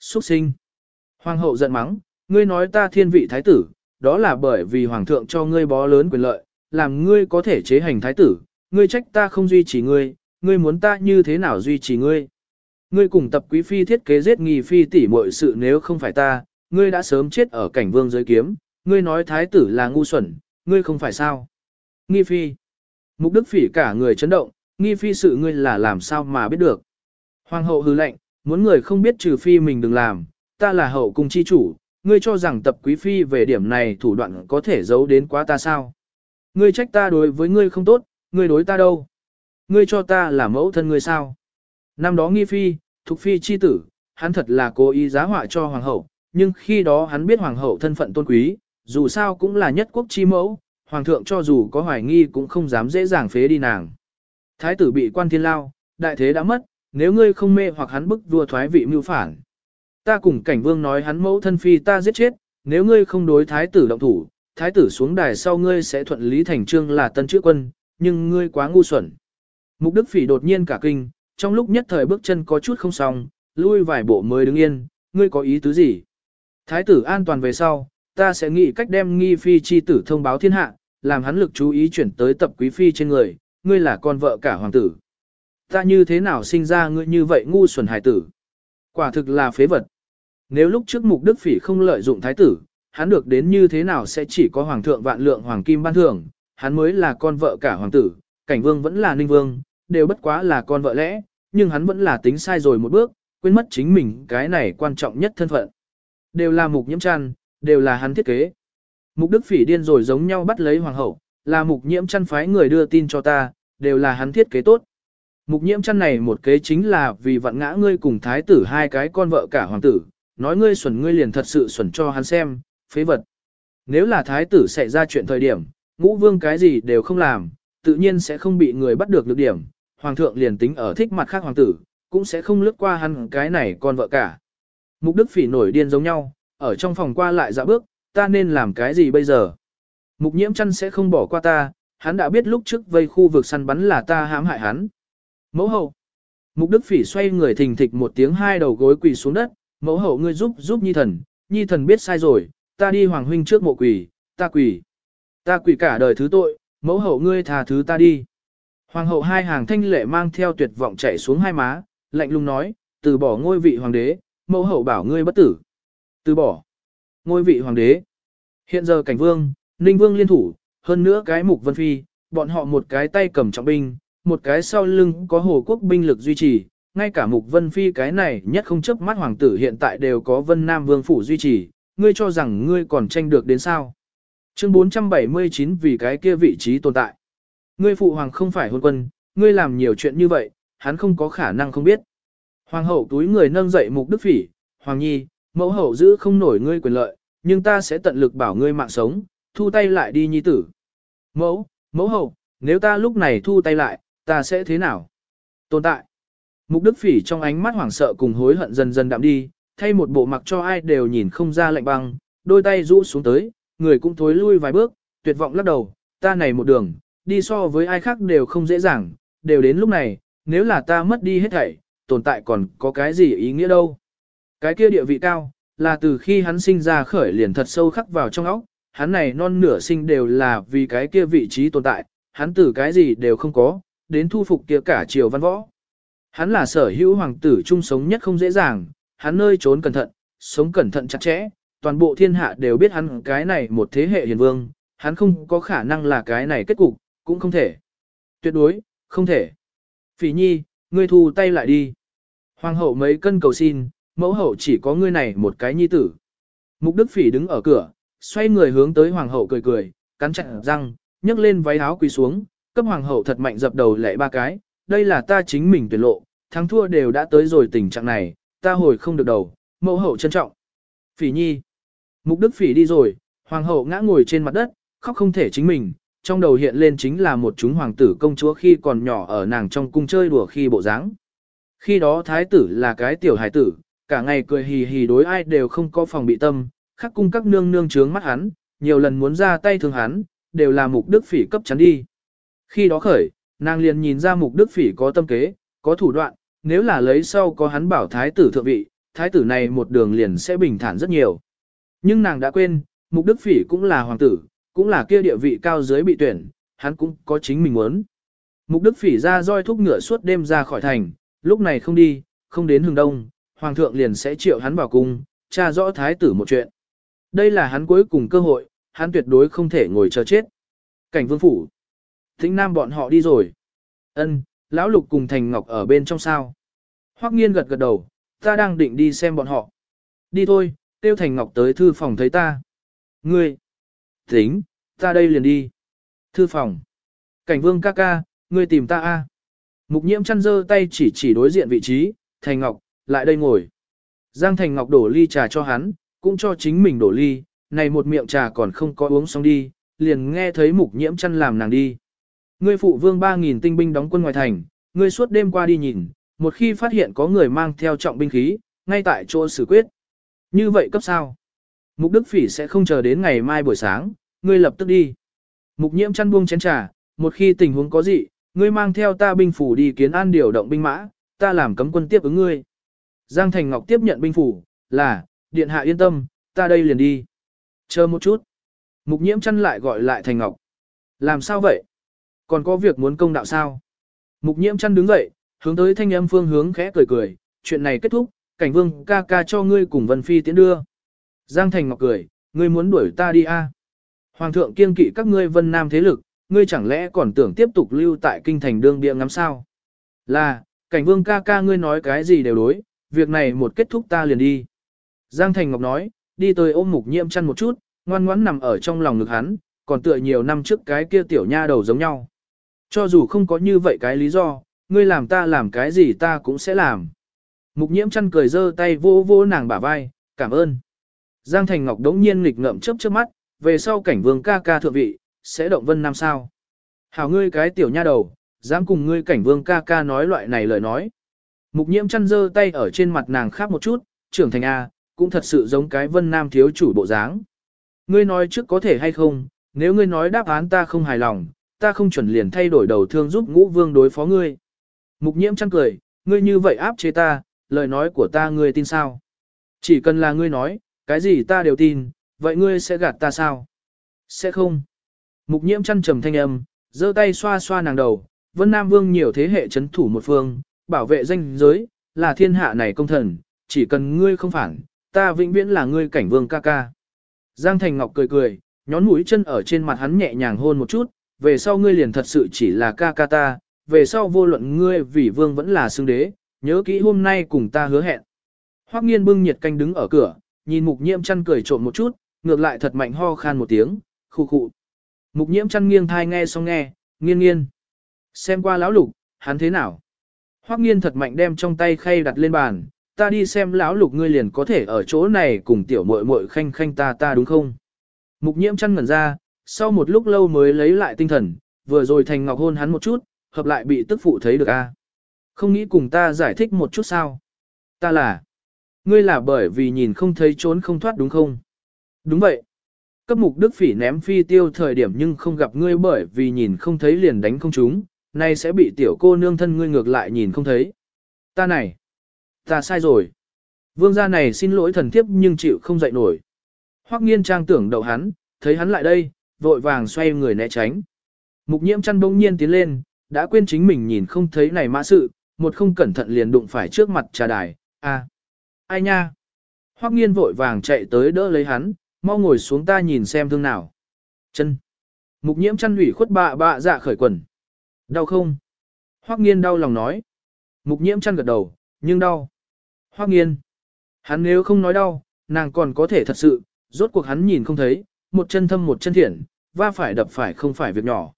xuất sinh. Hoàng hậu giận mắng, ngươi nói ta thiên vị thái tử, đó là bởi vì hoàng thượng cho ngươi bó lớn quyền lợi, làm ngươi có thể chế hành thái tử, ngươi trách ta không duy trì ngươi, ngươi muốn ta như thế nào duy trì ngươi. Ngươi cùng tập quý phi thiết kế giết nghi phi tỷ mọi sự nếu không phải ta, ngươi đã sớm chết ở cảnh vương giới kiếm, ngươi nói thái tử là ngu xuẩn, ngươi không phải sao. Nghi phi. Mục đức phỉ cả người chấn động, nghi phi sự ngươi là làm sao mà biết được. Hoàng hậu hư lệnh, muốn người không biết trừ phi mình đừng làm, ta là hậu cung chi chủ, ngươi cho rằng tập quý phi về điểm này thủ đoạn có thể giấu đến quá ta sao. Ngươi trách ta đối với ngươi không tốt, ngươi đối ta đâu. Ngươi cho ta là mẫu thân ngươi sao. Năm đó nghi phi, thuộc phi chi tử, hắn thật là cố ý giá họa cho hoàng hậu, nhưng khi đó hắn biết hoàng hậu thân phận tôn quý, dù sao cũng là nhất quốc chi mẫu, hoàng thượng cho dù có hoài nghi cũng không dám dễ dàng phế đi nàng. Thái tử bị quan thiên lao, đại thế đã mất, nếu ngươi không mê hoặc hắn bức vua thoái vị mưu phản. Ta cùng cảnh vương nói hắn mẫu thân phi ta giết chết, nếu ngươi không đối thái tử động thủ, thái tử xuống đài sau ngươi sẽ thuận lý thành trương là tân chữ quân, nhưng ngươi quá ngu xuẩn. Mục đức phỉ đột nhiên cả kinh, trong lúc nhất thời bước chân có chút không xong, lui vài bộ mới đứng yên, ngươi có ý tứ gì? Thái tử an toàn về sau, ta sẽ nghĩ cách đem nghi phi chi tử thông báo thiên hạ, làm hắn lực chú ý chuyển tới tập quý phi trên người, ngươi là con vợ cả hoàng tử. Ta như thế nào sinh ra ngươi như vậy ngu xuẩn hải tử? Quả thực là phế vật. Nếu lúc trước mục đức phỉ không lợi dụng thái tử, hắn được đến như thế nào sẽ chỉ có hoàng thượng vạn lượng hoàng kim ban thưởng, hắn mới là con vợ cả hoàng tử, cảnh vương vẫn là ninh vương, đều bất quá là con vợ lẽ, nhưng hắn vẫn là tính sai rồi một bước, quên mất chính mình cái này quan trọng nhất thân phận. Đều là mục nhiễm chăn, đều là hắn thiết kế. Mục đức phỉ điên rồi giống nhau bắt lấy hoàng hậu, là mục nhiễm chăn phái người đưa tin cho ta, đều là hắn thiết kế tốt. Mục nhiễm chăn này một kế chính là vì vặn ngã ngươi cùng thái tử hai cái con vợ cả hoàng tử, nói ngươi xuẩn ngươi liền thật sự xuẩn cho hắn xem, phế vật. Nếu là thái tử xảy ra chuyện thời điểm, ngũ vương cái gì đều không làm, tự nhiên sẽ không bị người bắt được lược điểm, hoàng thượng liền tính ở thích mặt khác hoàng tử, cũng sẽ không lướt qua hắn cái này con vợ cả. Mục đức phỉ nổi điên giống nhau, ở trong phòng qua lại dạ bước, ta nên làm cái gì bây giờ? Mục nhiễm chăn sẽ không bỏ qua ta, hắn đã biết lúc trước vây khu vực săn bắn là ta hãm hại hắn. Mẫu hậu. Mục đức phỉ xoay người thình thịch một tiếng hai đầu gối quỳ xuống đất, mẫu hậu ngươi giúp giúp nhi thần, nhi thần biết sai rồi, ta đi hoàng huynh trước mộ quỳ, ta quỳ. Ta quỳ cả đời thứ tội, mẫu hậu ngươi tha thứ ta đi. Hoàng hậu hai hàng thanh lệ mang theo tuyệt vọng chạy xuống hai má, lạnh lùng nói, từ bỏ ngôi vị hoàng đế, mẫu hậu bảo ngươi bất tử. Từ bỏ ngôi vị hoàng đế. Hiện giờ cảnh vương, ninh vương liên thủ, hơn nữa cái mục vân phi, bọn họ một cái tay cầm trọng binh, một cái sau lưng có hồ quốc binh lực duy trì, ngay cả mục vân phi cái này nhất không chấp mắt hoàng tử hiện tại đều có vân nam vương phủ duy trì, ngươi cho rằng ngươi còn tranh được đến sao. Chương 479 vì cái kia vị trí tồn tại. Ngươi phụ hoàng không phải hôn quân, ngươi làm nhiều chuyện như vậy, hắn không có khả năng không biết. Hoàng hậu túi người nâng dậy mục đức phỉ, hoàng nhi, mẫu hậu giữ không nổi ngươi quyền lợi, nhưng ta sẽ tận lực bảo ngươi mạng sống, thu tay lại đi nhi tử. Mẫu, mẫu hậu, nếu ta lúc này thu tay lại, ta sẽ thế nào? Tồn tại. Mục đức phỉ trong ánh mắt hoảng sợ cùng hối hận dần dần đạm đi, thay một bộ mặc cho ai đều nhìn không ra lạnh băng, đôi tay rũ xuống tới, người cũng thối lui vài bước, tuyệt vọng lắc đầu, ta này một đường, đi so với ai khác đều không dễ dàng, đều đến lúc này, nếu là ta mất đi hết thảy, tồn tại còn có cái gì ý nghĩa đâu. Cái kia địa vị cao, là từ khi hắn sinh ra khởi liền thật sâu khắc vào trong óc, hắn này non nửa sinh đều là vì cái kia vị trí tồn tại, hắn từ cái gì đều không có, đến thu phục kia cả triều văn võ. Hắn là sở hữu hoàng tử chung sống nhất không dễ dàng, hắn nơi trốn cẩn thận, sống cẩn thận chặt chẽ, toàn bộ thiên hạ đều biết hắn cái này một thế hệ hiền vương, hắn không có khả năng là cái này kết cục, cũng không thể. Tuyệt đối, không thể. Phỉ nhi, ngươi thu tay lại đi. Hoàng hậu mấy cân cầu xin, mẫu hậu chỉ có ngươi này một cái nhi tử. Mục đức phỉ đứng ở cửa, xoay người hướng tới hoàng hậu cười cười, cắn chặt răng, nhấc lên váy áo quỳ xuống, cấp hoàng hậu thật mạnh dập đầu lệ ba cái, đây là ta chính mình tuyệt lộ, thắng thua đều đã tới rồi tình trạng này, ta hồi không được đầu, mẫu hậu trân trọng. Phỉ nhi. Mục đức phỉ đi rồi, hoàng hậu ngã ngồi trên mặt đất, khóc không thể chính mình, trong đầu hiện lên chính là một chúng hoàng tử công chúa khi còn nhỏ ở nàng trong cung chơi đùa khi bộ dáng. Khi đó thái tử là cái tiểu hải tử, cả ngày cười hì hì đối ai đều không có phòng bị tâm, khắc cung các nương nương trướng mắt hắn, nhiều lần muốn ra tay thương hắn, đều là mục đức phỉ cấp chắn đi. Khi đó khởi, nàng liền nhìn ra mục đức phỉ có tâm kế, có thủ đoạn, nếu là lấy sau có hắn bảo thái tử thượng vị, thái tử này một đường liền sẽ bình thản rất nhiều. Nhưng nàng đã quên, mục đức phỉ cũng là hoàng tử, cũng là kia địa vị cao dưới bị tuyển, hắn cũng có chính mình muốn. Mục đức phỉ ra roi thúc ngựa suốt đêm ra khỏi thành, lúc này không đi, không đến hừng đông, hoàng thượng liền sẽ triệu hắn vào cung, tra rõ thái tử một chuyện. Đây là hắn cuối cùng cơ hội, hắn tuyệt đối không thể ngồi chờ chết. Cảnh vương phủ. Thính nam bọn họ đi rồi. Ân, lão lục cùng Thành Ngọc ở bên trong sao. Hoắc nghiên gật gật đầu, ta đang định đi xem bọn họ. Đi thôi, tiêu Thành Ngọc tới thư phòng thấy ta. Ngươi. Tính, ta đây liền đi. Thư phòng. Cảnh vương ca ca, ngươi tìm ta a. Mục nhiễm chăn dơ tay chỉ chỉ đối diện vị trí, Thành Ngọc, lại đây ngồi. Giang Thành Ngọc đổ ly trà cho hắn, cũng cho chính mình đổ ly, này một miệng trà còn không có uống xong đi, liền nghe thấy mục nhiễm chăn làm nàng đi. Ngươi phụ vương 3.000 tinh binh đóng quân ngoài thành, ngươi suốt đêm qua đi nhìn, một khi phát hiện có người mang theo trọng binh khí, ngay tại chỗ xử quyết. Như vậy cấp sao? Mục Đức Phỉ sẽ không chờ đến ngày mai buổi sáng, ngươi lập tức đi. Mục nhiễm chăn buông chén trà, một khi tình huống có gì, ngươi mang theo ta binh phủ đi kiến an điều động binh mã, ta làm cấm quân tiếp ứng ngươi. Giang Thành Ngọc tiếp nhận binh phủ, là, điện hạ yên tâm, ta đây liền đi. Chờ một chút. Mục nhiễm chăn lại gọi lại Thành Ngọc. Làm sao vậy? Còn có việc muốn công đạo sao? Mục nhiễm chăn đứng dậy, hướng tới thanh âm phương hướng khẽ cười cười, chuyện này kết thúc, cảnh vương ca ca cho ngươi cùng Vân Phi tiến đưa. Giang Thành Ngọc cười, ngươi muốn đuổi ta đi a? À? Hoàng thượng kiên kỵ các ngươi vân nam thế lực, ngươi chẳng lẽ còn tưởng tiếp tục lưu tại kinh thành đương bia ngắm sao? Là, cảnh vương ca ca ngươi nói cái gì đều đối, việc này một kết thúc ta liền đi. Giang Thành Ngọc nói, đi tới ôm mục nhiễm chăn một chút, ngoan ngoãn nằm ở trong lòng ngực hắn, còn tựa nhiều năm trước cái kia tiểu nha đầu giống nhau. Cho dù không có như vậy cái lý do, ngươi làm ta làm cái gì ta cũng sẽ làm. Mục nhiễm chăn cười giơ tay vô vô nàng bả vai, cảm ơn. Giang Thành Ngọc đống nhiên nghịch ngậm chớp chớp mắt, về sau cảnh vương ca ca thượng vị, sẽ động vân năm sao. Hảo ngươi cái tiểu nha đầu, dám cùng ngươi cảnh vương ca ca nói loại này lời nói. Mục nhiễm chăn giơ tay ở trên mặt nàng khác một chút, trưởng thành A, cũng thật sự giống cái vân nam thiếu chủ bộ dáng. Ngươi nói trước có thể hay không, nếu ngươi nói đáp án ta không hài lòng, ta không chuẩn liền thay đổi đầu thương giúp ngũ vương đối phó ngươi. Mục nhiễm chăn cười, ngươi như vậy áp chế ta, lời nói của ta ngươi tin sao? Chỉ cần là ngươi nói, cái gì ta đều tin, vậy ngươi sẽ gạt ta sao? Sẽ không. Mục nhiễm chăn trầm thanh âm, giơ tay xoa xoa nàng đầu, Vân Nam Vương nhiều thế hệ chấn thủ một phương, bảo vệ danh giới, là thiên hạ này công thần, chỉ cần ngươi không phản, ta vĩnh viễn là ngươi cảnh vương ca ca. Giang Thành Ngọc cười cười, nhón mũi chân ở trên mặt hắn nhẹ nhàng hôn một chút, về sau ngươi liền thật sự chỉ là ca ca ta, về sau vô luận ngươi vì vương vẫn là xương đế, nhớ kỹ hôm nay cùng ta hứa hẹn. Hoắc nghiên bưng nhiệt canh đứng ở cửa, nhìn mục nhiễm chăn cười trộm một chút, ngược lại thật mạnh ho khan một tiếng, khu khụ. Mục nhiễm chăn nghiêng thai nghe xong nghe, nghiêng nghiêng. Xem qua lão lục, hắn thế nào? Hoắc nghiên thật mạnh đem trong tay khay đặt lên bàn, ta đi xem lão lục ngươi liền có thể ở chỗ này cùng tiểu muội muội khanh khanh ta ta đúng không? Mục nhiễm chăn ngẩn ra, sau một lúc lâu mới lấy lại tinh thần, vừa rồi thành ngọc hôn hắn một chút, hợp lại bị tức phụ thấy được a. Không nghĩ cùng ta giải thích một chút sao? Ta là, ngươi là bởi vì nhìn không thấy trốn không thoát đúng không? Đúng vậy. Cấp mục đức phỉ ném phi tiêu thời điểm nhưng không gặp ngươi bởi vì nhìn không thấy liền đánh không trúng, nay sẽ bị tiểu cô nương thân ngươi ngược lại nhìn không thấy. Ta này, ta sai rồi. Vương gia này xin lỗi thần thiếp nhưng chịu không dậy nổi. Hoắc nghiên trang tưởng đậu hắn, thấy hắn lại đây, vội vàng xoay người né tránh. Mục nhiễm chăn bỗng nhiên tiến lên, đã quên chính mình nhìn không thấy này mã sự, một không cẩn thận liền đụng phải trước mặt trà đài, a, ai nha. Hoắc nghiên vội vàng chạy tới đỡ lấy hắn, mau ngồi xuống ta nhìn xem thương nào. Chân. Mục nhiễm chăn ủy khuất bạ bạ dạ khởi quần. Đau không? Hoắc nghiên đau lòng nói. Mục nhiễm chăn gật đầu, nhưng đau. Hoắc nghiên. Hắn nếu không nói đau, nàng còn có thể thật sự, rốt cuộc hắn nhìn không thấy, một chân thâm một chân thiện, va phải đập phải không phải việc nhỏ.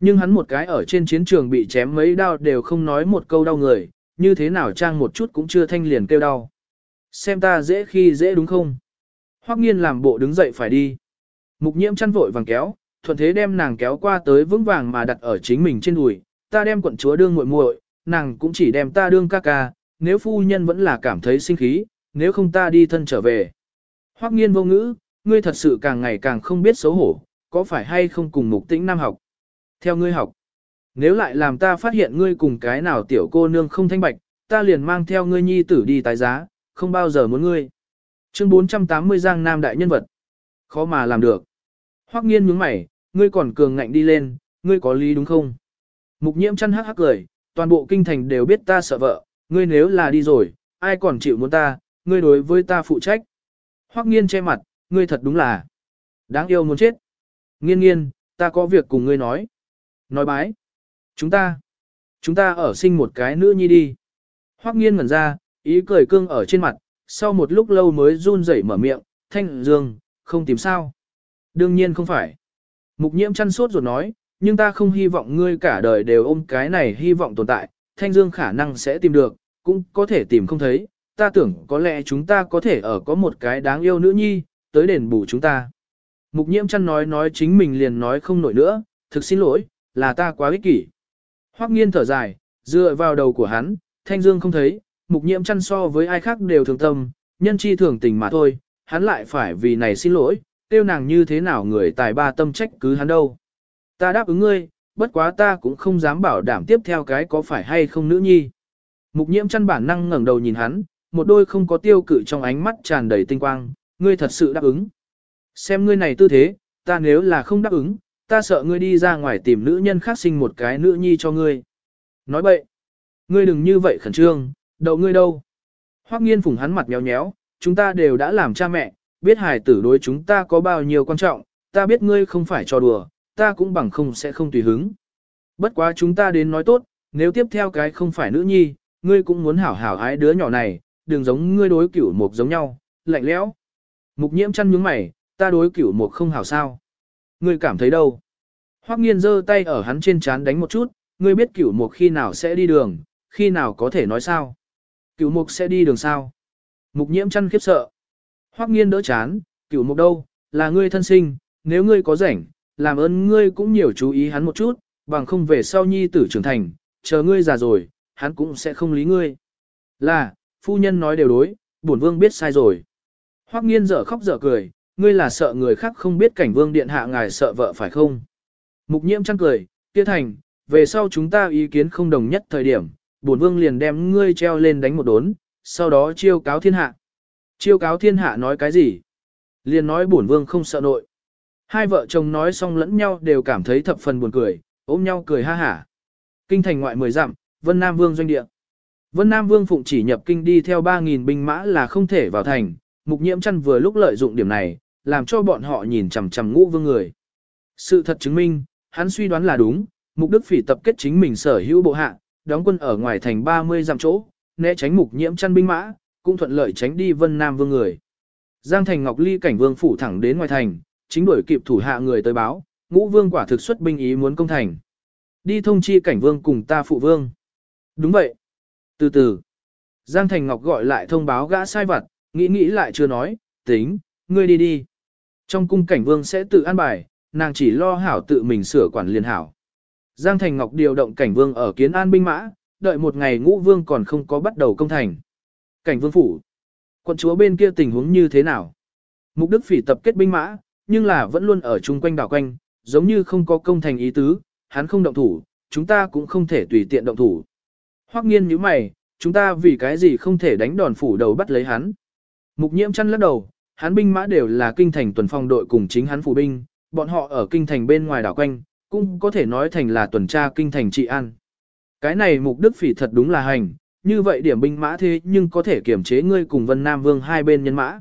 Nhưng hắn một cái ở trên chiến trường bị chém mấy đau đều không nói một câu đau người, như thế nào trang một chút cũng chưa thanh liền kêu đau. Xem ta dễ khi dễ đúng không? Hoắc nghiên làm bộ đứng dậy phải đi. Mục nhiễm chăn vội vàng kéo, thuận thế đem nàng kéo qua tới vững vàng mà đặt ở chính mình trên đùi. Ta đem quận chúa đương muội muội, nàng cũng chỉ đem ta đương ca ca, nếu phu nhân vẫn là cảm thấy sinh khí, nếu không ta đi thân trở về. Hoắc nghiên vô ngữ, ngươi thật sự càng ngày càng không biết xấu hổ, có phải hay không cùng mục tĩnh nam học. Theo ngươi học, nếu lại làm ta phát hiện ngươi cùng cái nào tiểu cô nương không thanh bạch, ta liền mang theo ngươi nhi tử đi tái giá, không bao giờ muốn ngươi. Chương 480 Giang Nam đại nhân vật. Khó mà làm được. Hoắc nghiên nhướng mày, ngươi còn cường ngạnh đi lên, ngươi có lý đúng không? Mục nhiễm chăn hắc hắc cười, toàn bộ kinh thành đều biết ta sợ vợ, ngươi nếu là đi rồi, ai còn chịu muốn ta, ngươi đối với ta phụ trách. Hoắc nghiên che mặt, ngươi thật đúng là đáng yêu muốn chết. Nghiên nghiên, ta có việc cùng ngươi nói. Nói bái. Chúng ta, chúng ta ở sinh một cái nữ nhi đi. Hoắc nghiên ngẩn ra, ý cười cương ở trên mặt, sau một lúc lâu mới run rẩy mở miệng, thanh dương, không tìm sao. Đương nhiên không phải. Mục nhiễm chăn sốt ruột nói, nhưng ta không hy vọng ngươi cả đời đều ôm cái này hy vọng tồn tại, thanh dương khả năng sẽ tìm được, cũng có thể tìm không thấy, ta tưởng có lẽ chúng ta có thể ở có một cái đáng yêu nữ nhi, tới đền bù chúng ta. Mục nhiễm chăn nói nói chính mình liền nói không nổi nữa, thực xin lỗi, là ta quá ích kỷ. Hoắc nghiên thở dài, dựa vào đầu của hắn, thanh dương không thấy, mục nhiễm chăn so với ai khác đều thường tâm, nhân chi thường tình mà thôi, hắn lại phải vì này xin lỗi, tiêu nàng như thế nào người tài ba tâm trách cứ hắn đâu. Ta đáp ứng ngươi, bất quá ta cũng không dám bảo đảm tiếp theo cái có phải hay không nữ nhi. Mục nhiễm chăn bản năng ngẩng đầu nhìn hắn, một đôi không có tiêu cự trong ánh mắt tràn đầy tinh quang, ngươi thật sự đáp ứng. Xem ngươi này tư thế, ta nếu là không đáp ứng, ta sợ ngươi đi ra ngoài tìm nữ nhân khác sinh một cái nữ nhi cho ngươi. Nói bậy, ngươi đừng như vậy khẩn trương, đậu ngươi đâu. Hoắc nghiên Phùng hắn mặt nhéo nhéo, chúng ta đều đã làm cha mẹ, biết hài tử đối chúng ta có bao nhiêu quan trọng, ta biết ngươi không phải cho đùa, ta cũng bằng không sẽ không tùy hứng. Bất quá chúng ta đến nói tốt, nếu tiếp theo cái không phải nữ nhi, ngươi cũng muốn hảo hảo ái đứa nhỏ này, đừng giống ngươi đối cửu mục giống nhau, lạnh lẽo. Mục nhiễm chăn nhướng mày, ta đối cửu mục không hảo sao. Ngươi cảm thấy đâu? Hoắc nghiên giơ tay ở hắn trên trán đánh một chút, ngươi biết cửu mục khi nào sẽ đi đường, khi nào có thể nói sao? Cửu mục sẽ đi đường sao? Mục nhiễm chăn khiếp sợ. Hoắc nghiên đỡ chán, cửu mục đâu, là ngươi thân sinh, nếu ngươi có rảnh, làm ơn ngươi cũng nhiều chú ý hắn một chút, bằng không về sau nhi tử trưởng thành, chờ ngươi già rồi, hắn cũng sẽ không lý ngươi. Là, phu nhân nói đều đối, bổn vương biết sai rồi. Hoắc nghiên dở khóc dở cười, ngươi là sợ người khác không biết cảnh vương điện hạ ngài sợ vợ phải không? Mục nhiễm chăng cười, kia thành, về sau chúng ta ý kiến không đồng nhất thời điểm, bổn vương liền đem ngươi treo lên đánh một đốn, sau đó chiêu cáo thiên hạ. Chiêu cáo thiên hạ nói cái gì? Liền nói bổn vương không sợ nội. Hai vợ chồng nói xong lẫn nhau đều cảm thấy thập phần buồn cười, ôm nhau cười ha hả. Kinh thành ngoại mười dặm, Vân Nam Vương doanh địa. Vân Nam Vương phụng chỉ nhập kinh đi theo 3.000 binh mã là không thể vào thành, mục nhiễm chăn vừa lúc lợi dụng điểm này, làm cho bọn họ nhìn chằm chằm ngũ vương người. Sự thật chứng minh, hắn suy đoán là đúng, mục đức phỉ tập kết chính mình sở hữu bộ hạ, đóng quân ở ngoài thành 30 dặm chỗ, né tránh mục nhiễm chăn binh mã, cũng thuận lợi tránh đi Vân Nam Vương người. Giang Thành Ngọc Ly cảnh vương phủ thẳng đến ngoài thành, chính đuổi kịp thủ hạ người tới báo, ngũ vương quả thực xuất binh ý muốn công thành. Đi thông chi cảnh vương cùng ta phụ vương. Đúng vậy. Từ từ. Giang Thành Ngọc gọi lại thông báo gã sai vặt, nghĩ nghĩ lại chưa nói, tính, ngươi đi đi. Trong cung cảnh vương sẽ tự an bài, nàng chỉ lo hảo tự mình sửa quản liên hảo. Giang Thành Ngọc điều động cảnh vương ở kiến an binh mã, đợi một ngày ngũ vương còn không có bắt đầu công thành. Cảnh vương phủ. Quận chúa bên kia tình huống như thế nào? Mục đức phỉ tập kết binh mã, nhưng là vẫn luôn ở chung quanh đảo quanh, giống như không có công thành ý tứ, hắn không động thủ, chúng ta cũng không thể tùy tiện động thủ. Hoắc nghiên như mày, chúng ta vì cái gì không thể đánh đòn phủ đầu bắt lấy hắn. Mục nhiễm chăn lắc đầu, hắn binh mã đều là kinh thành tuần phòng đội cùng chính hắn phủ binh, bọn họ ở kinh thành bên ngoài đảo quanh, cũng có thể nói thành là tuần tra kinh thành trị an. Cái này mục đức phỉ thật đúng là hành, như vậy điểm binh mã thế nhưng có thể kiểm chế ngươi cùng Vân Nam Vương hai bên nhân mã.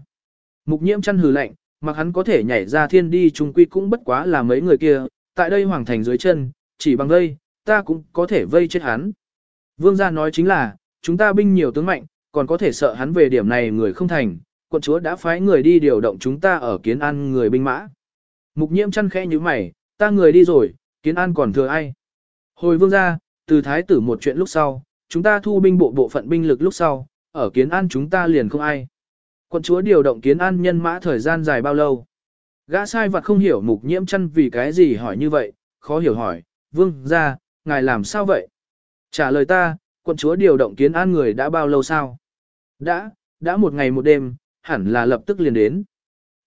Mục nhiễm chăn hừ lạnh, mặc hắn có thể nhảy ra thiên đi trung quy cũng bất quá là mấy người kia, tại đây hoàng thành dưới chân, chỉ bằng đây, ta cũng có thể vây chết hắn. Vương gia nói chính là, chúng ta binh nhiều tướng mạnh, còn có thể sợ hắn về điểm này người không thành, quận chúa đã phái người đi điều động chúng ta ở kiến an người binh mã. Mục nhiễm chăn khẽ như mày, ta người đi rồi, kiến an còn thừa ai. Hồi vương gia, từ thái tử một chuyện lúc sau, chúng ta thu binh bộ bộ phận binh lực lúc sau, ở kiến an chúng ta liền không ai. Quận chúa điều động kiến an nhân mã thời gian dài bao lâu? Gã sai vật không hiểu mục nhiễm chăn vì cái gì hỏi như vậy, khó hiểu hỏi, vương ra, ngài làm sao vậy? Trả lời ta, quận chúa điều động kiến an người đã bao lâu sao? Đã, đã một ngày một đêm, hẳn là lập tức liền đến.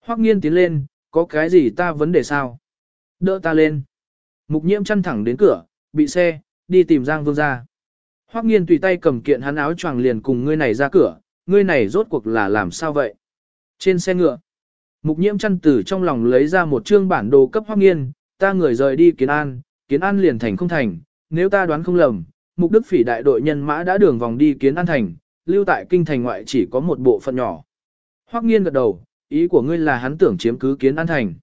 Hoắc nghiên tiến lên, có cái gì ta vấn đề sao? Đỡ ta lên. Mục nhiễm chăn thẳng đến cửa, bị xe, đi tìm Giang Vương ra. Hoắc nghiên tùy tay cầm kiện hắn áo choàng liền cùng ngươi này ra cửa, ngươi này rốt cuộc là làm sao vậy? Trên xe ngựa, mục nhiễm chăn từ trong lòng lấy ra một trương bản đồ cấp Hoắc nghiên, ta người rời đi kiến an, kiến an liền thành không thành, nếu ta đoán không lầm, mục đức phỉ đại đội nhân mã đã đường vòng đi kiến an thành, lưu tại kinh thành ngoại chỉ có một bộ phận nhỏ. Hoắc nghiên gật đầu, ý của ngươi là hắn tưởng chiếm cứ kiến an thành.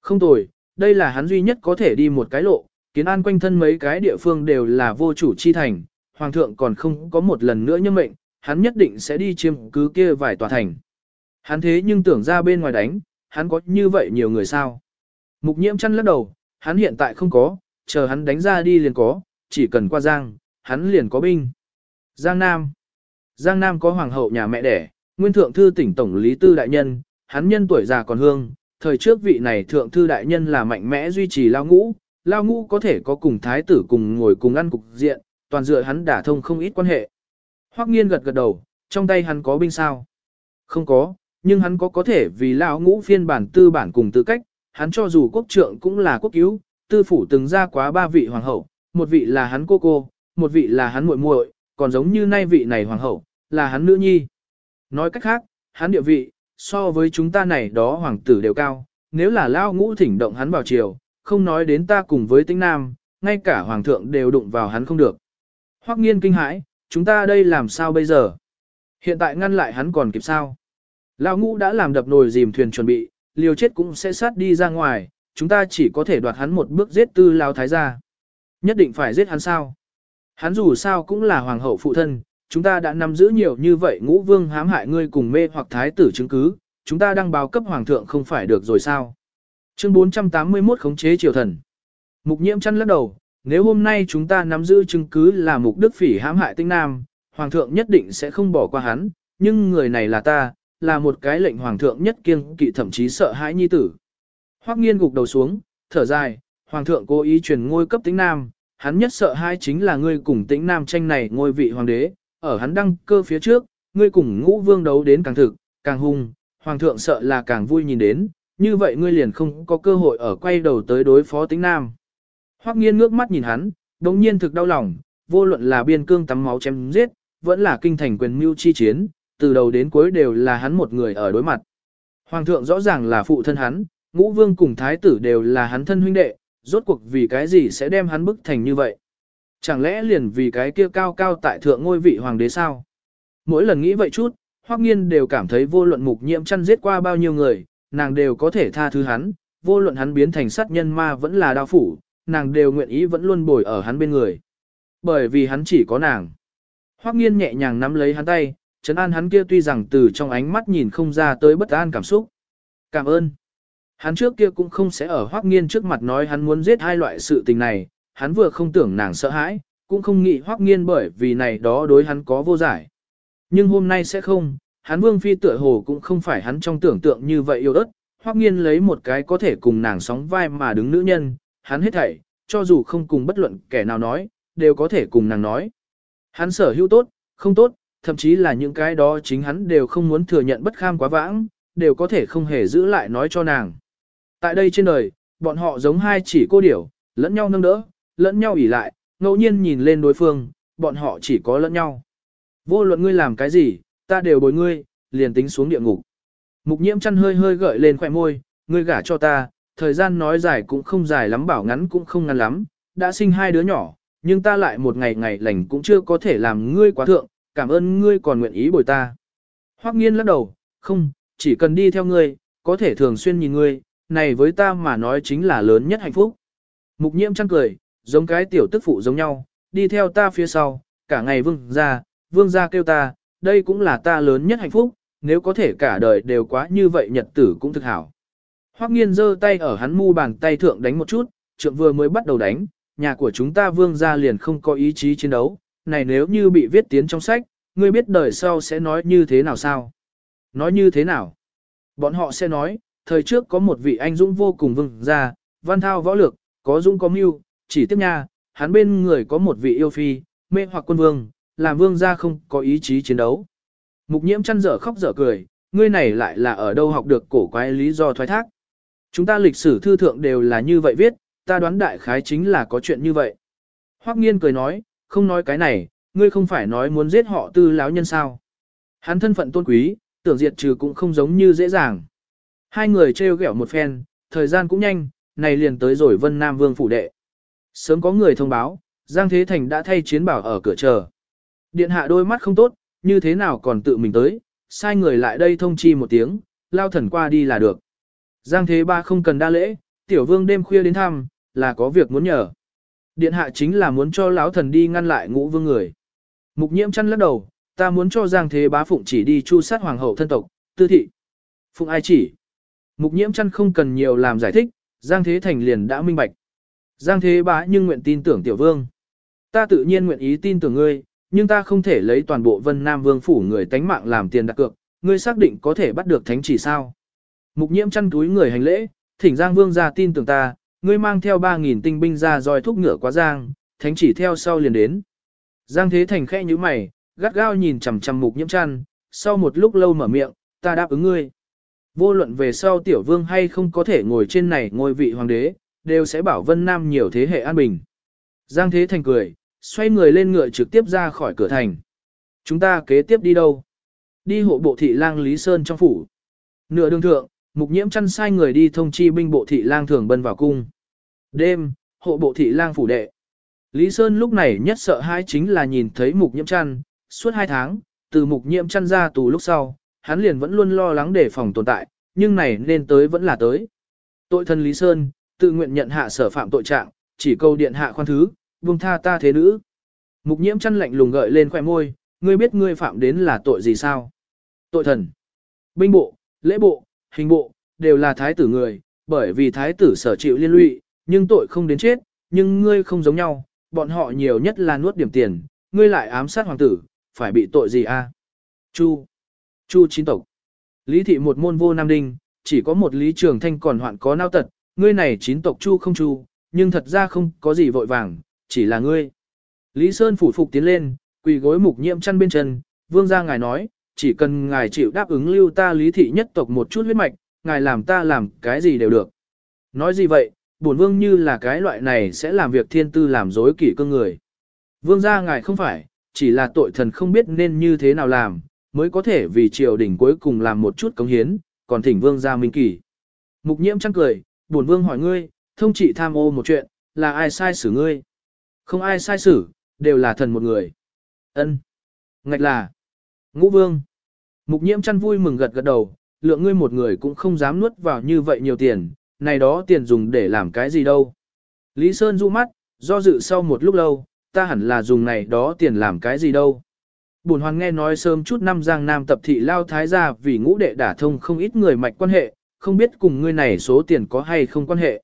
Không tồi, đây là hắn duy nhất có thể đi một cái lộ, kiến an quanh thân mấy cái địa phương đều là vô chủ chi thành, hoàng thượng còn không có một lần nữa nhâm mệnh, hắn nhất định sẽ đi chiếm cứ kia vài tòa thành. Hắn thế nhưng tưởng ra bên ngoài đánh, hắn có như vậy nhiều người sao? Mục nhiễm chăn lắc đầu, hắn hiện tại không có, chờ hắn đánh ra đi liền có, chỉ cần qua Giang, hắn liền có binh. Giang Nam Giang Nam có hoàng hậu nhà mẹ đẻ, nguyên thượng thư tỉnh tổng lý tư đại nhân, hắn nhân tuổi già còn hương, thời trước vị này thượng thư đại nhân là mạnh mẽ duy trì lao ngũ, lao ngũ có thể có cùng thái tử cùng ngồi cùng ăn cục diện, toàn dựa hắn đả thông không ít quan hệ. Hoắc nghiên gật gật đầu, trong tay hắn có binh sao? Không có, nhưng hắn có có thể vì lao ngũ phiên bản tư bản cùng tư cách, hắn cho dù quốc trượng cũng là quốc cứu, tư phủ từng ra quá ba vị hoàng hậu, một vị là hắn cô cô, một vị là hắn muội muội, còn giống như nay vị này hoàng hậu, là hắn nữ nhi. Nói cách khác, hắn địa vị, so với chúng ta này đó hoàng tử đều cao, nếu là lao ngũ thỉnh động hắn vào triều, không nói đến ta cùng với tinh nam, ngay cả hoàng thượng đều đụng vào hắn không được. Hoắc nghiên kinh hãi, chúng ta đây làm sao bây giờ? Hiện tại ngăn lại hắn còn kịp sao? Lao ngũ đã làm đập nồi dìm thuyền chuẩn bị, liều chết cũng sẽ sát đi ra ngoài, chúng ta chỉ có thể đoạt hắn một bước giết tư lao thái gia. Nhất định phải giết hắn sao? Hắn dù sao cũng là hoàng hậu phụ thân, chúng ta đã nắm giữ nhiều như vậy ngũ vương hãm hại ngươi cùng mê hoặc thái tử chứng cứ, chúng ta đang báo cấp hoàng thượng không phải được rồi sao? Chương 481 khống chế triều thần. Mục nhiễm chăn lắc đầu, nếu hôm nay chúng ta nắm giữ chứng cứ là mục đức phỉ hãm hại tinh nam, hoàng thượng nhất định sẽ không bỏ qua hắn, nhưng người này là ta, là một cái lệnh hoàng thượng nhất kiêng kỵ thậm chí sợ hãi nhi tử. Hoắc nghiên gục đầu xuống, thở dài, hoàng thượng cố ý truyền ngôi cấp tính nam, hắn nhất sợ hai chính là ngươi cùng tĩnh nam tranh này ngôi vị hoàng đế, ở hắn đăng cơ phía trước, ngươi cùng ngũ vương đấu đến càng thực, càng hung, hoàng thượng sợ là càng vui nhìn đến, như vậy ngươi liền không có cơ hội ở quay đầu tới đối phó tĩnh nam. Hoắc nghiên ngước mắt nhìn hắn, đồng nhiên thực đau lòng, vô luận là biên cương tắm máu chém giết, vẫn là kinh thành quyền mưu chi chiến, từ đầu đến cuối đều là hắn một người ở đối mặt. Hoàng thượng rõ ràng là phụ thân hắn, ngũ vương cùng thái tử đều là hắn thân huynh đệ, rốt cuộc vì cái gì sẽ đem hắn bức thành như vậy? Chẳng lẽ liền vì cái kia cao cao tại thượng ngôi vị hoàng đế sao? Mỗi lần nghĩ vậy chút, Hoắc Nghiên đều cảm thấy vô luận mục nhiễm chăn giết qua bao nhiêu người, nàng đều có thể tha thứ hắn, vô luận hắn biến thành sát nhân ma vẫn là đao phủ, nàng đều nguyện ý vẫn luôn bồi ở hắn bên người. Bởi vì hắn chỉ có nàng. Hoắc Nghiên nhẹ nhàng nắm lấy hắn tay, trấn an hắn kia tuy rằng từ trong ánh mắt nhìn không ra tới bất an cảm xúc. Cảm ơn. Hắn trước kia cũng không sẽ ở Hoắc Nghiên trước mặt nói hắn muốn giết hai loại sự tình này, hắn vừa không tưởng nàng sợ hãi, cũng không nghĩ Hoắc Nghiên bởi vì này đó đối hắn có vô giải. Nhưng hôm nay sẽ không, hắn Vương phi tựa hồ cũng không phải hắn trong tưởng tượng như vậy yêu ớt, Hoắc Nghiên lấy một cái có thể cùng nàng sóng vai mà đứng nữ nhân, hắn hết thảy, cho dù không cùng bất luận kẻ nào nói, đều có thể cùng nàng nói. Hắn sở hữu tốt, không tốt, thậm chí là những cái đó chính hắn đều không muốn thừa nhận bất kham quá vãng, đều có thể không hề giữ lại nói cho nàng. Tại đây trên đời, bọn họ giống hai chỉ cô điểu, lẫn nhau nâng đỡ, lẫn nhau ỉ lại, ngẫu nhiên nhìn lên đối phương, bọn họ chỉ có lẫn nhau. Vô luận ngươi làm cái gì, ta đều bồi ngươi, liền tính xuống địa ngục. Mục nhiễm chăn hơi hơi gợi lên khỏe môi, ngươi gả cho ta, thời gian nói dài cũng không dài lắm bảo ngắn cũng không ngắn lắm, đã sinh hai đứa nhỏ, nhưng ta lại một ngày ngày lành cũng chưa có thể làm ngươi quá thượng, cảm ơn ngươi còn nguyện ý bồi ta. Hoắc nghiên lắc đầu, không, chỉ cần đi theo ngươi, có thể thường xuyên nhìn ngươi, này với ta mà nói chính là lớn nhất hạnh phúc. Mục nhiễm chăng cười, giống cái tiểu tức phụ giống nhau, đi theo ta phía sau, cả ngày vương ra, vương ra kêu ta, đây cũng là ta lớn nhất hạnh phúc, nếu có thể cả đời đều quá như vậy nhật tử cũng thực hảo. Hoắc nghiên giơ tay ở hắn mu bàn tay thượng đánh một chút, trượng vừa mới bắt đầu đánh, nhà của chúng ta vương ra liền không có ý chí chiến đấu, này nếu như bị viết tiến trong sách, ngươi biết đời sau sẽ nói như thế nào sao? Nói như thế nào? Bọn họ sẽ nói, thời trước có một vị anh dũng vô cùng vương gia, văn thao võ lược, có dũng có mưu, chỉ tiếp nha, hắn bên người có một vị yêu phi, mê hoặc quân vương, làm vương gia không có ý chí chiến đấu. Mục nhiễm chăn dở khóc dở cười, ngươi này lại là ở đâu học được cổ quái lý do thoái thác. Chúng ta lịch sử thư thượng đều là như vậy viết, ta đoán đại khái chính là có chuyện như vậy. Hoắc nghiên cười nói, không nói cái này, ngươi không phải nói muốn giết họ tư lão nhân sao. Hắn thân phận tôn quý, tưởng diệt trừ cũng không giống như dễ dàng. Hai người trêu ghẹo một phen, thời gian cũng nhanh, này liền tới rồi Vân Nam Vương phủ đệ. Sớm có người thông báo, Giang Thế Thành đã thay chiến bảo ở cửa chờ. Điện hạ đôi mắt không tốt, như thế nào còn tự mình tới, sai người lại đây thông chi một tiếng, lao thần qua đi là được. Giang Thế Ba không cần đa lễ, tiểu vương đêm khuya đến thăm, là có việc muốn nhờ. Điện hạ chính là muốn cho lão thần đi ngăn lại ngũ vương người. Mục nhiễm chăn lắc đầu, ta muốn cho Giang Thế Bá Phụng chỉ đi chu sát hoàng hậu thân tộc, tư thị. Phụng ai chỉ? Mục nhiễm chăn không cần nhiều làm giải thích, Giang Thế Thành liền đã minh bạch. Giang Thế Bá nhưng nguyện tin tưởng tiểu vương. Ta tự nhiên nguyện ý tin tưởng ngươi, nhưng ta không thể lấy toàn bộ Vân Nam Vương phủ người tánh mạng làm tiền đặt cược, ngươi xác định có thể bắt được thánh chỉ sao? Mục nhiễm chăn túi người hành lễ, thỉnh Giang Vương ra tin tưởng ta, ngươi mang theo 3.000 tinh binh ra dòi thúc ngựa quá Giang, thánh chỉ theo sau liền đến. Giang Thế Thành khẽ như mày, gắt gao nhìn chằm chằm mục nhiễm chăn, sau một lúc lâu mở miệng, ta đáp ứng ngươi. Vô luận về sau tiểu vương hay không có thể ngồi trên này ngôi vị hoàng đế, đều sẽ bảo Vân Nam nhiều thế hệ an bình. Giang Thế Thành cười, xoay người lên ngựa trực tiếp ra khỏi cửa thành. Chúng ta kế tiếp đi đâu? Đi hộ bộ thị lang Lý Sơn trong phủ. Nửa đường thượng, mục nhiễm chăn sai người đi thông chi binh bộ thị lang thường bân vào cung. Đêm, hộ bộ thị lang phủ đệ. Lý Sơn lúc này nhất sợ hãi chính là nhìn thấy mục nhiễm chăn, suốt hai tháng, từ mục nhiễm chăn ra tù lúc sau, hắn liền vẫn luôn lo lắng để phòng tồn tại, nhưng này nên tới vẫn là tới. Tội thân Lý Sơn, tự nguyện nhận hạ sở phạm tội trạng, chỉ câu điện hạ khoan thứ, buông tha ta thế nữ. Mục nhiễm chăn lạnh lùng gợi lên khóe môi, ngươi biết ngươi phạm đến là tội gì sao? Tội thần. Binh bộ, lễ bộ, hình bộ, đều là thái tử người, bởi vì thái tử sở chịu liên lụy, nhưng tội không đến chết, nhưng ngươi không giống nhau, bọn họ nhiều nhất là nuốt điểm tiền, ngươi lại ám sát hoàng tử, phải bị tội gì a? Chu. Chu chín tộc. Lý thị một môn vô nam đinh, chỉ có một lý trường thanh còn hoạn có nao tật, ngươi này chín tộc chu không chu, nhưng thật ra không có gì vội vàng, chỉ là ngươi. Lý Sơn phủ phục tiến lên, quỳ gối mục nhiễm chăn bên chân, vương gia ngài nói, chỉ cần ngài chịu đáp ứng lưu ta lý thị nhất tộc một chút huyết mạch, ngài làm ta làm cái gì đều được. Nói gì vậy, bổn vương như là cái loại này sẽ làm việc thiên tư làm dối kỷ cương người. Vương gia ngài không phải, chỉ là tội thần không biết nên như thế nào làm, mới có thể vì triều đình cuối cùng làm một chút cống hiến, còn thỉnh vương gia minh kỳ, Mục nhiễm chăng cười, buồn vương hỏi ngươi, thông trị tham ô một chuyện, là ai sai xử ngươi? Không ai sai xử, đều là thần một người. Ân, Ngạch là. Ngũ vương. Mục nhiễm chăn vui mừng gật gật đầu, lượng ngươi một người cũng không dám nuốt vào như vậy nhiều tiền, này đó tiền dùng để làm cái gì đâu. Lý Sơn du mắt, do dự sau một lúc lâu, ta hẳn là dùng này đó tiền làm cái gì đâu. Bùn hoàng nghe nói sớm chút năm giang nam tập thị lao thái gia vì ngũ đệ đả thông không ít người mạch quan hệ, không biết cùng ngươi này số tiền có hay không quan hệ.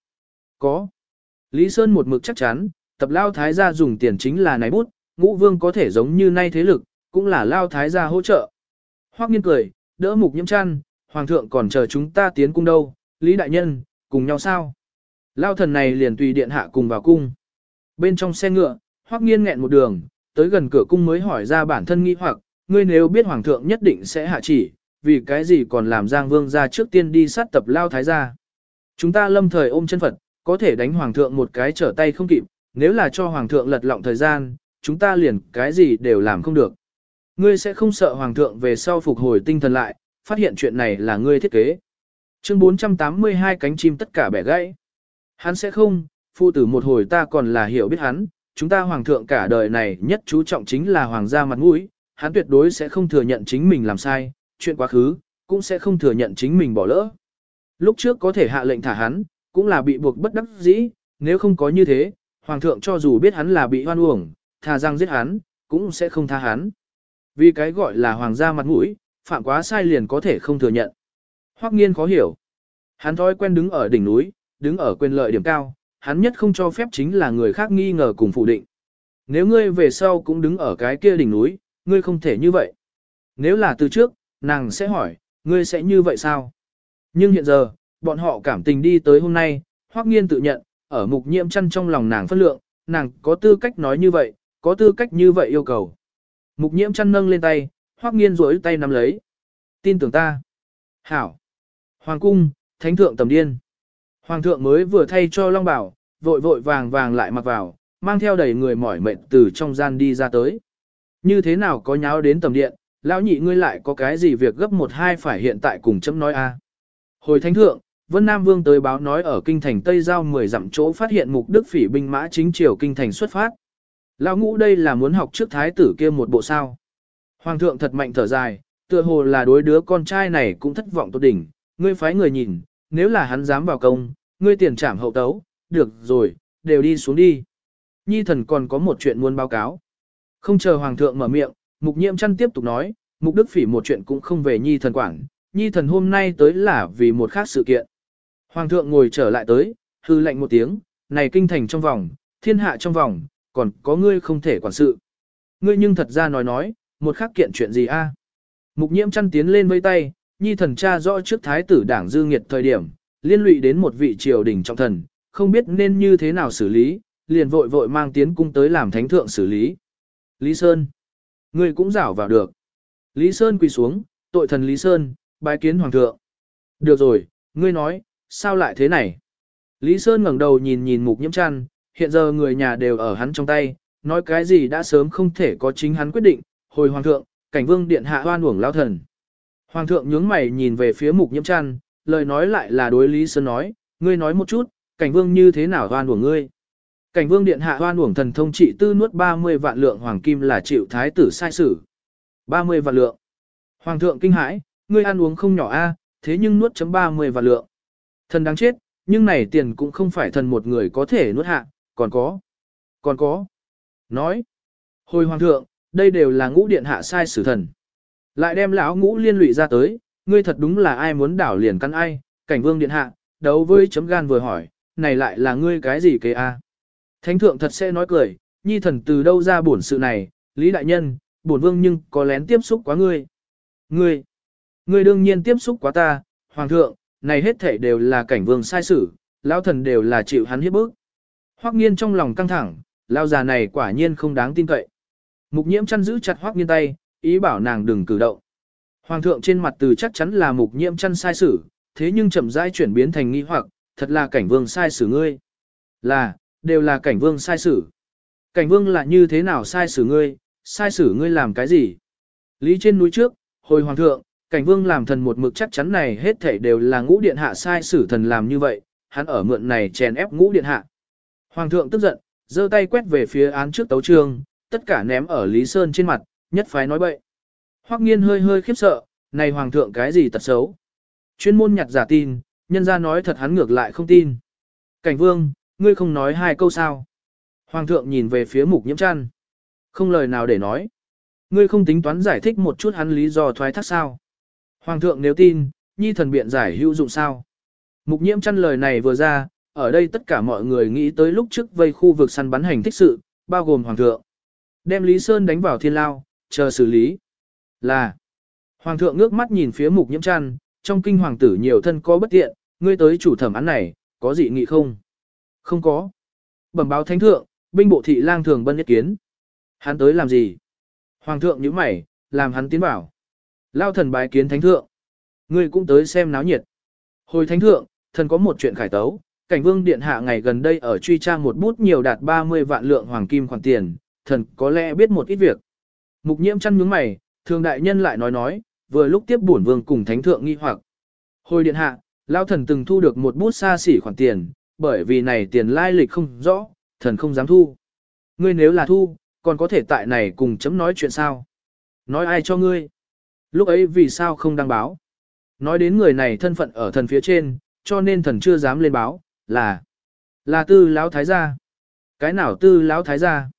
Có. Lý Sơn một mực chắc chắn, tập lao thái gia dùng tiền chính là này bút, ngũ vương có thể giống như nay thế lực, cũng là lao thái gia hỗ trợ. Hoắc nghiên cười, đỡ mục nhiễm chăn, hoàng thượng còn chờ chúng ta tiến cung đâu, Lý đại nhân, cùng nhau sao? Lao thần này liền tùy điện hạ cùng vào cung. Bên trong xe ngựa, Hoắc nghiên nghẹn một đường, tới gần cửa cung mới hỏi ra bản thân nghi hoặc, ngươi nếu biết hoàng thượng nhất định sẽ hạ chỉ, vì cái gì còn làm Giang Vương ra trước tiên đi sát tập lao thái gia. Chúng ta lâm thời ôm chân Phật, có thể đánh hoàng thượng một cái trở tay không kịp, nếu là cho hoàng thượng lật lọng thời gian, chúng ta liền cái gì đều làm không được. Ngươi sẽ không sợ hoàng thượng về sau phục hồi tinh thần lại, phát hiện chuyện này là ngươi thiết kế. Chương 482 cánh chim tất cả bẻ gãy. Hắn sẽ không, phụ tử một hồi ta còn là hiểu biết hắn, chúng ta hoàng thượng cả đời này nhất chú trọng chính là hoàng gia mặt mũi, hắn tuyệt đối sẽ không thừa nhận chính mình làm sai, chuyện quá khứ, cũng sẽ không thừa nhận chính mình bỏ lỡ. Lúc trước có thể hạ lệnh thả hắn, cũng là bị buộc bất đắc dĩ, nếu không có như thế, hoàng thượng cho dù biết hắn là bị hoan uổng, thà rằng giết hắn, cũng sẽ không tha hắn. Vì cái gọi là hoàng gia mặt mũi, phạm quá sai liền có thể không thừa nhận. Hoắc nghiên khó hiểu. Hắn thói quen đứng ở đỉnh núi, đứng ở quyền lợi điểm cao, hắn nhất không cho phép chính là người khác nghi ngờ cùng phủ định. Nếu ngươi về sau cũng đứng ở cái kia đỉnh núi, ngươi không thể như vậy. Nếu là từ trước, nàng sẽ hỏi, ngươi sẽ như vậy sao? Nhưng hiện giờ, bọn họ cảm tình đi tới hôm nay, Hoắc nghiên tự nhận, ở mục nhiễm chăn trong lòng nàng phân lượng, nàng có tư cách nói như vậy, có tư cách như vậy yêu cầu. Mục nhiễm chăn nâng lên tay, hoắc nghiên duỗi tay nắm lấy. Tin tưởng ta. Hảo. Hoàng cung, thánh thượng tầm điên. Hoàng thượng mới vừa thay cho long bảo, vội vội vàng vàng lại mặc vào, mang theo đầy người mỏi mệt từ trong gian đi ra tới. Như thế nào có nháo đến tầm điện, lão nhị ngươi lại có cái gì việc gấp một hai phải hiện tại cùng chấm nói a. Hồi thánh thượng, Vân Nam Vương tới báo nói ở kinh thành Tây Giao 10 dặm chỗ phát hiện mục đức phỉ binh mã chính triều kinh thành xuất phát. Lão ngũ đây là muốn học trước thái tử kia một bộ sao. Hoàng thượng thật mạnh thở dài, tựa hồ là đối đứa con trai này cũng thất vọng tốt đỉnh, ngươi phái người nhìn, nếu là hắn dám vào công, ngươi tiền trảm hậu tấu, được rồi, đều đi xuống đi. Nhi thần còn có một chuyện muốn báo cáo. Không chờ hoàng thượng mở miệng, mục nhiễm chăn tiếp tục nói, mục đức phỉ một chuyện cũng không về nhi thần quản, nhi thần hôm nay tới là vì một khác sự kiện. Hoàng thượng ngồi trở lại tới, hư lệnh một tiếng, này kinh thành trong vòng, thiên hạ trong vòng, còn có ngươi không thể quản sự. Ngươi nhưng thật ra nói nói, một khác kiện chuyện gì a? Mục nhiễm chăn tiến lên vây tay, nhi thần cha rõ trước thái tử đảng dư nghiệt thời điểm, liên lụy đến một vị triều đình trọng thần, không biết nên như thế nào xử lý, liền vội vội mang tiến cung tới làm thánh thượng xử lý. Lý Sơn, ngươi cũng rảo vào được. Lý Sơn quỳ xuống, tội thần Lý Sơn, bái kiến hoàng thượng. Được rồi, ngươi nói, sao lại thế này? Lý Sơn ngẩng đầu nhìn nhìn mục nhiễm chăn, hiện giờ người nhà đều ở hắn trong tay, nói cái gì đã sớm không thể có chính hắn quyết định, hồi hoàng thượng, cảnh vương điện hạ hoan uổng lao thần. Hoàng thượng nhướng mày nhìn về phía mục nhiễm chăn, lời nói lại là đối Lý Sơn nói, ngươi nói một chút, cảnh vương như thế nào hoan uổng ngươi. Cảnh vương điện hạ hoan uổng thần thông trị tư nuốt 30 vạn lượng hoàng kim là chịu thái tử sai sử. 30 vạn lượng. Hoàng thượng kinh hãi, ngươi ăn uống không nhỏ a, thế nhưng nuốt chấm 30 vạn lượng. Thần đáng chết, nhưng này tiền cũng không phải thần một người có thể nuốt hạ, còn có. Còn có. Nói. Hồi hoàng thượng, đây đều là ngũ điện hạ sai sử thần. Lại đem lão ngũ liên lụy ra tới, ngươi thật đúng là ai muốn đảo liền căn ai, cảnh vương điện hạ, đấu với chấm gan vừa hỏi, này lại là ngươi cái gì kế a? Thánh thượng thật sẽ nói cười, nhi thần từ đâu ra bổn sự này, lý đại nhân, bổn vương nhưng có lén tiếp xúc quá ngươi. Ngươi, ngươi đương nhiên tiếp xúc quá ta, hoàng thượng, này hết thảy đều là cảnh vương sai xử, lão thần đều là chịu hắn hiếp bức. Hoắc nghiên trong lòng căng thẳng, lão già này quả nhiên không đáng tin cậy. Mục nhiễm chăn giữ chặt Hoắc nghiên tay, ý bảo nàng đừng cử động. Hoàng thượng trên mặt từ chắc chắn là mục nhiễm chăn sai sử, thế nhưng chậm rãi chuyển biến thành nghi hoặc, thật là cảnh vương sai sử ngươi. Là, đều là cảnh vương sai sử. Cảnh vương là như thế nào sai sử ngươi, sai sử ngươi làm cái gì? Lý trên núi trước, hồi hoàng thượng, cảnh vương làm thần một mực chắc chắn này hết thảy đều là ngũ điện hạ sai sử thần làm như vậy, hắn ở mượn này chèn ép ngũ điện hạ. Hoàng thượng tức giận, giơ tay quét về phía án trước tấu trương, tất cả ném ở Lý Sơn trên mặt, nhất phái nói bậy. Hoắc nghiên hơi hơi khiếp sợ, này hoàng thượng cái gì tật xấu. Chuyên môn nhặt giả tin, nhân ra nói thật hắn ngược lại không tin. Cảnh vương, ngươi không nói hai câu sao. Hoàng thượng nhìn về phía mục nhiễm chăn. Không lời nào để nói. Ngươi không tính toán giải thích một chút hắn lý do thoái thác sao. Hoàng thượng nếu tin, nhi thần biện giải hữu dụng sao. Mục nhiễm chăn lời này vừa ra, ở đây tất cả mọi người nghĩ tới lúc trước vây khu vực săn bắn hành thích sự, bao gồm hoàng thượng. Đem Lý Sơn đánh vào thiên lao, chờ xử lý. Là. Hoàng thượng ngước mắt nhìn phía mục nhiễm chăn, trong kinh hoàng tử nhiều thân có bất tiện, ngươi tới chủ thẩm án này, có gì nghị không? Không có. Bẩm báo thánh thượng, binh bộ thị lang thường bân nhất kiến. Hắn tới làm gì? Hoàng thượng nhíu mày, làm hắn tiến bảo. Lao thần bái kiến thánh thượng. Ngươi cũng tới xem náo nhiệt. Hồi thánh thượng, thần có một chuyện khải tấu. Cảnh vương điện hạ ngày gần đây ở truy tra một bút nhiều đạt 30 vạn lượng hoàng kim khoản tiền, thần có lẽ biết một ít việc. Mục nhiễm chăn nhướng mày, thường đại nhân lại nói nói, vừa lúc tiếp bổn vương cùng thánh thượng nghi hoặc. Hồi điện hạ, lao thần từng thu được một bút xa xỉ khoản tiền, bởi vì này tiền lai lịch không rõ, thần không dám thu. Ngươi nếu là thu, còn có thể tại này cùng chấm nói chuyện sao? Nói ai cho ngươi? Lúc ấy vì sao không đăng báo? Nói đến người này thân phận ở thần phía trên, cho nên thần chưa dám lên báo, là là tư lão thái gia. Cái nào tư lão thái gia?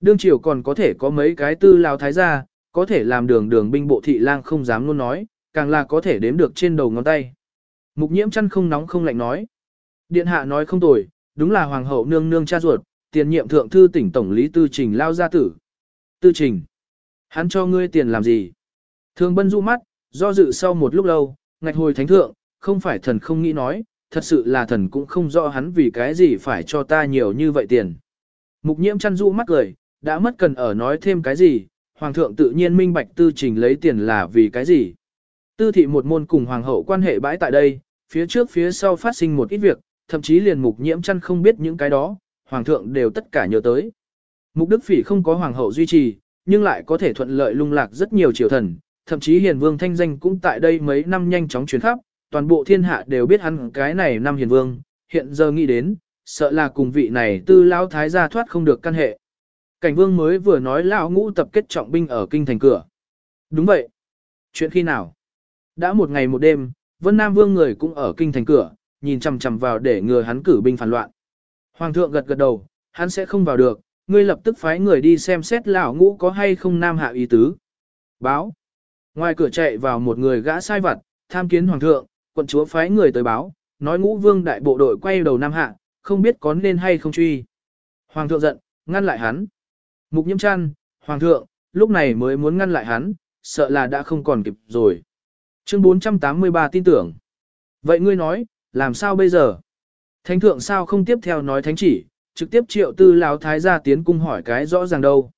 Đương triều còn có thể có mấy cái tư lao thái gia, có thể làm đường đường binh bộ thị lang không dám luôn nói, càng là có thể đếm được trên đầu ngón tay. Mục nhiễm chăn không nóng không lạnh nói. Điện hạ nói không tồi, đúng là hoàng hậu nương nương cha ruột, tiền nhiệm thượng thư tỉnh tổng lý tư trình lao gia tử. Tư trình. Hắn cho ngươi tiền làm gì? Thường bân du mắt, do dự sau một lúc lâu, ngạch hồi thánh thượng, không phải thần không nghĩ nói, thật sự là thần cũng không rõ hắn vì cái gì phải cho ta nhiều như vậy tiền. Mục nhiễm chăn du mắt cười, đã mất cần ở nói thêm cái gì, hoàng thượng tự nhiên minh bạch tư trình lấy tiền là vì cái gì. Tư thị một môn cùng hoàng hậu quan hệ bãi tại đây, phía trước phía sau phát sinh một ít việc, thậm chí liền mục nhiễm chăn không biết những cái đó, hoàng thượng đều tất cả nhớ tới. Mục đức phỉ không có hoàng hậu duy trì, nhưng lại có thể thuận lợi lung lạc rất nhiều triều thần, thậm chí hiền vương thanh danh cũng tại đây mấy năm nhanh chóng truyền khắp, toàn bộ thiên hạ đều biết hắn cái này năm hiền vương, hiện giờ nghĩ đến, sợ là cùng vị này tư lão thái gia thoát không được căn hệ. Cảnh vương mới vừa nói lão ngũ tập kết trọng binh ở kinh thành cửa. Đúng vậy. Chuyện khi nào? Đã một ngày một đêm, Vân Nam vương người cũng ở kinh thành cửa, nhìn chằm chằm vào để ngừa hắn cử binh phản loạn. Hoàng thượng gật gật đầu, hắn sẽ không vào được, ngươi lập tức phái người đi xem xét lão ngũ có hay không nam hạ ý tứ. Báo. Ngoài cửa chạy vào một người gã sai vặt, tham kiến hoàng thượng, quận chúa phái người tới báo, nói ngũ vương đại bộ đội quay đầu nam hạ, không biết có nên hay không truy. Hoàng thượng giận, ngăn lại hắn. Mục nhiễm chăn, hoàng thượng, lúc này mới muốn ngăn lại hắn, sợ là đã không còn kịp rồi. Chương 483 tin tưởng. Vậy ngươi nói, làm sao bây giờ? Thánh thượng sao không tiếp theo nói thánh chỉ, trực tiếp triệu tư lão thái gia tiến cung hỏi cái rõ ràng đâu.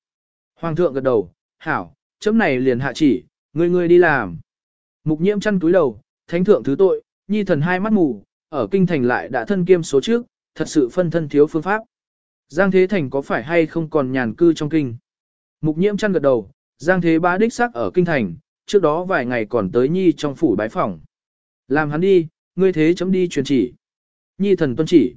Hoàng thượng gật đầu, hảo, chấm này liền hạ chỉ, ngươi ngươi đi làm. Mục nhiễm chăn túi đầu, thánh thượng thứ tội, nhi thần hai mắt mù, ở kinh thành lại đã thân kiêm số trước, thật sự phân thân thiếu phương pháp. Giang Thế Thành có phải hay không còn nhàn cư trong kinh? Mục nhiễm chăn gật đầu, Giang Thế bá đích xác ở kinh thành, trước đó vài ngày còn tới nhi trong phủ bái phỏng. Làm hắn đi, ngươi thế chấm đi truyền chỉ. Nhi thần tuân chỉ.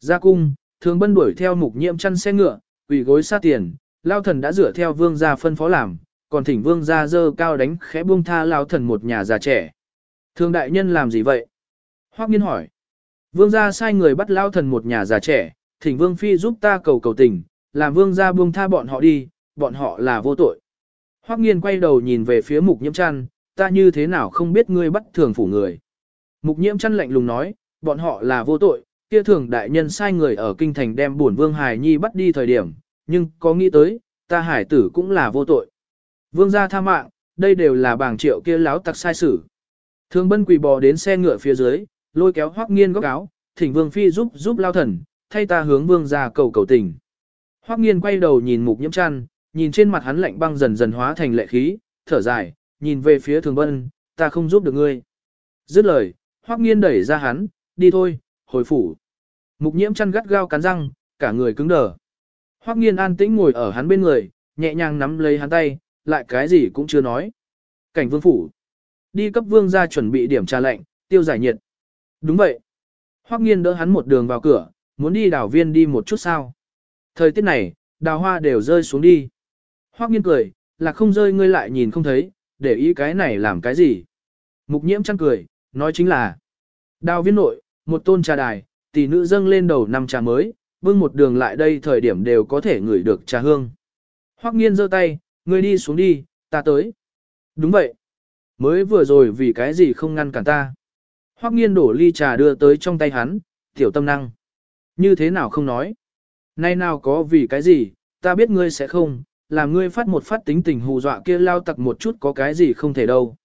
Ra cung, thường bân đuổi theo mục nhiễm chăn xe ngựa, quỷ gối sát tiền, lao thần đã dựa theo vương gia phân phó làm, còn thỉnh vương gia dơ cao đánh khẽ buông tha lao thần một nhà già trẻ. Thường đại nhân làm gì vậy? Hoắc nghiên hỏi. Vương gia sai người bắt lao thần một nhà già trẻ, thỉnh vương phi giúp ta cầu cầu tình, làm vương gia buông tha bọn họ đi, bọn họ là vô tội. Hoắc nghiên quay đầu nhìn về phía mục nhiễm chăn, ta như thế nào không biết ngươi bắt thường phủ người. Mục nhiễm chăn lạnh lùng nói, bọn họ là vô tội, kia thường đại nhân sai người ở kinh thành đem bổn vương hài nhi bắt đi thời điểm, nhưng có nghĩ tới, ta hải tử cũng là vô tội. Vương gia tha mạng, đây đều là bảng triệu kia láo tặc sai sử. Thường bân quỳ bò đến xe ngựa phía dưới, lôi kéo hoắc nghiên góc áo, thỉnh vương phi giúp giúp lao thần, thay ta hướng vương gia cầu cầu tình. Hoắc nghiên quay đầu nhìn mục nhiễm chăn, nhìn trên mặt hắn lạnh băng dần dần hóa thành lệ khí, thở dài, nhìn về phía thường vân, ta không giúp được ngươi. Dứt lời, Hoắc nghiên đẩy ra hắn, đi thôi, hồi phủ. Mục nhiễm chăn gắt gao cắn răng, cả người cứng đờ. Hoắc nghiên an tĩnh ngồi ở hắn bên người, nhẹ nhàng nắm lấy hắn tay, lại cái gì cũng chưa nói. Cảnh vương phủ. Đi cấp vương ra chuẩn bị điểm trà lạnh, tiêu giải nhiệt. Đúng vậy. Hoắc nghiên đỡ hắn một đường vào cửa, muốn đi đảo viên đi một chút sao. Thời tiết này, đào hoa đều rơi xuống đi. Hoắc nghiên cười, là không rơi ngươi lại nhìn không thấy, để ý cái này làm cái gì. Mục nhiễm chăn cười, nói chính là. Đào viên nội, một tôn trà đài, tỷ nữ dâng lên đầu năm trà mới, bưng một đường lại đây thời điểm đều có thể ngửi được trà hương. Hoắc nghiên giơ tay, ngươi đi xuống đi, ta tới. Đúng vậy. Mới vừa rồi vì cái gì không ngăn cản ta. Hoắc nghiên đổ ly trà đưa tới trong tay hắn, tiểu tâm năng. Như thế nào không nói. Nay nào có vì cái gì, ta biết ngươi sẽ không, làm ngươi phát một phát tính tình hù dọa kia lao tặc một chút có cái gì không thể đâu.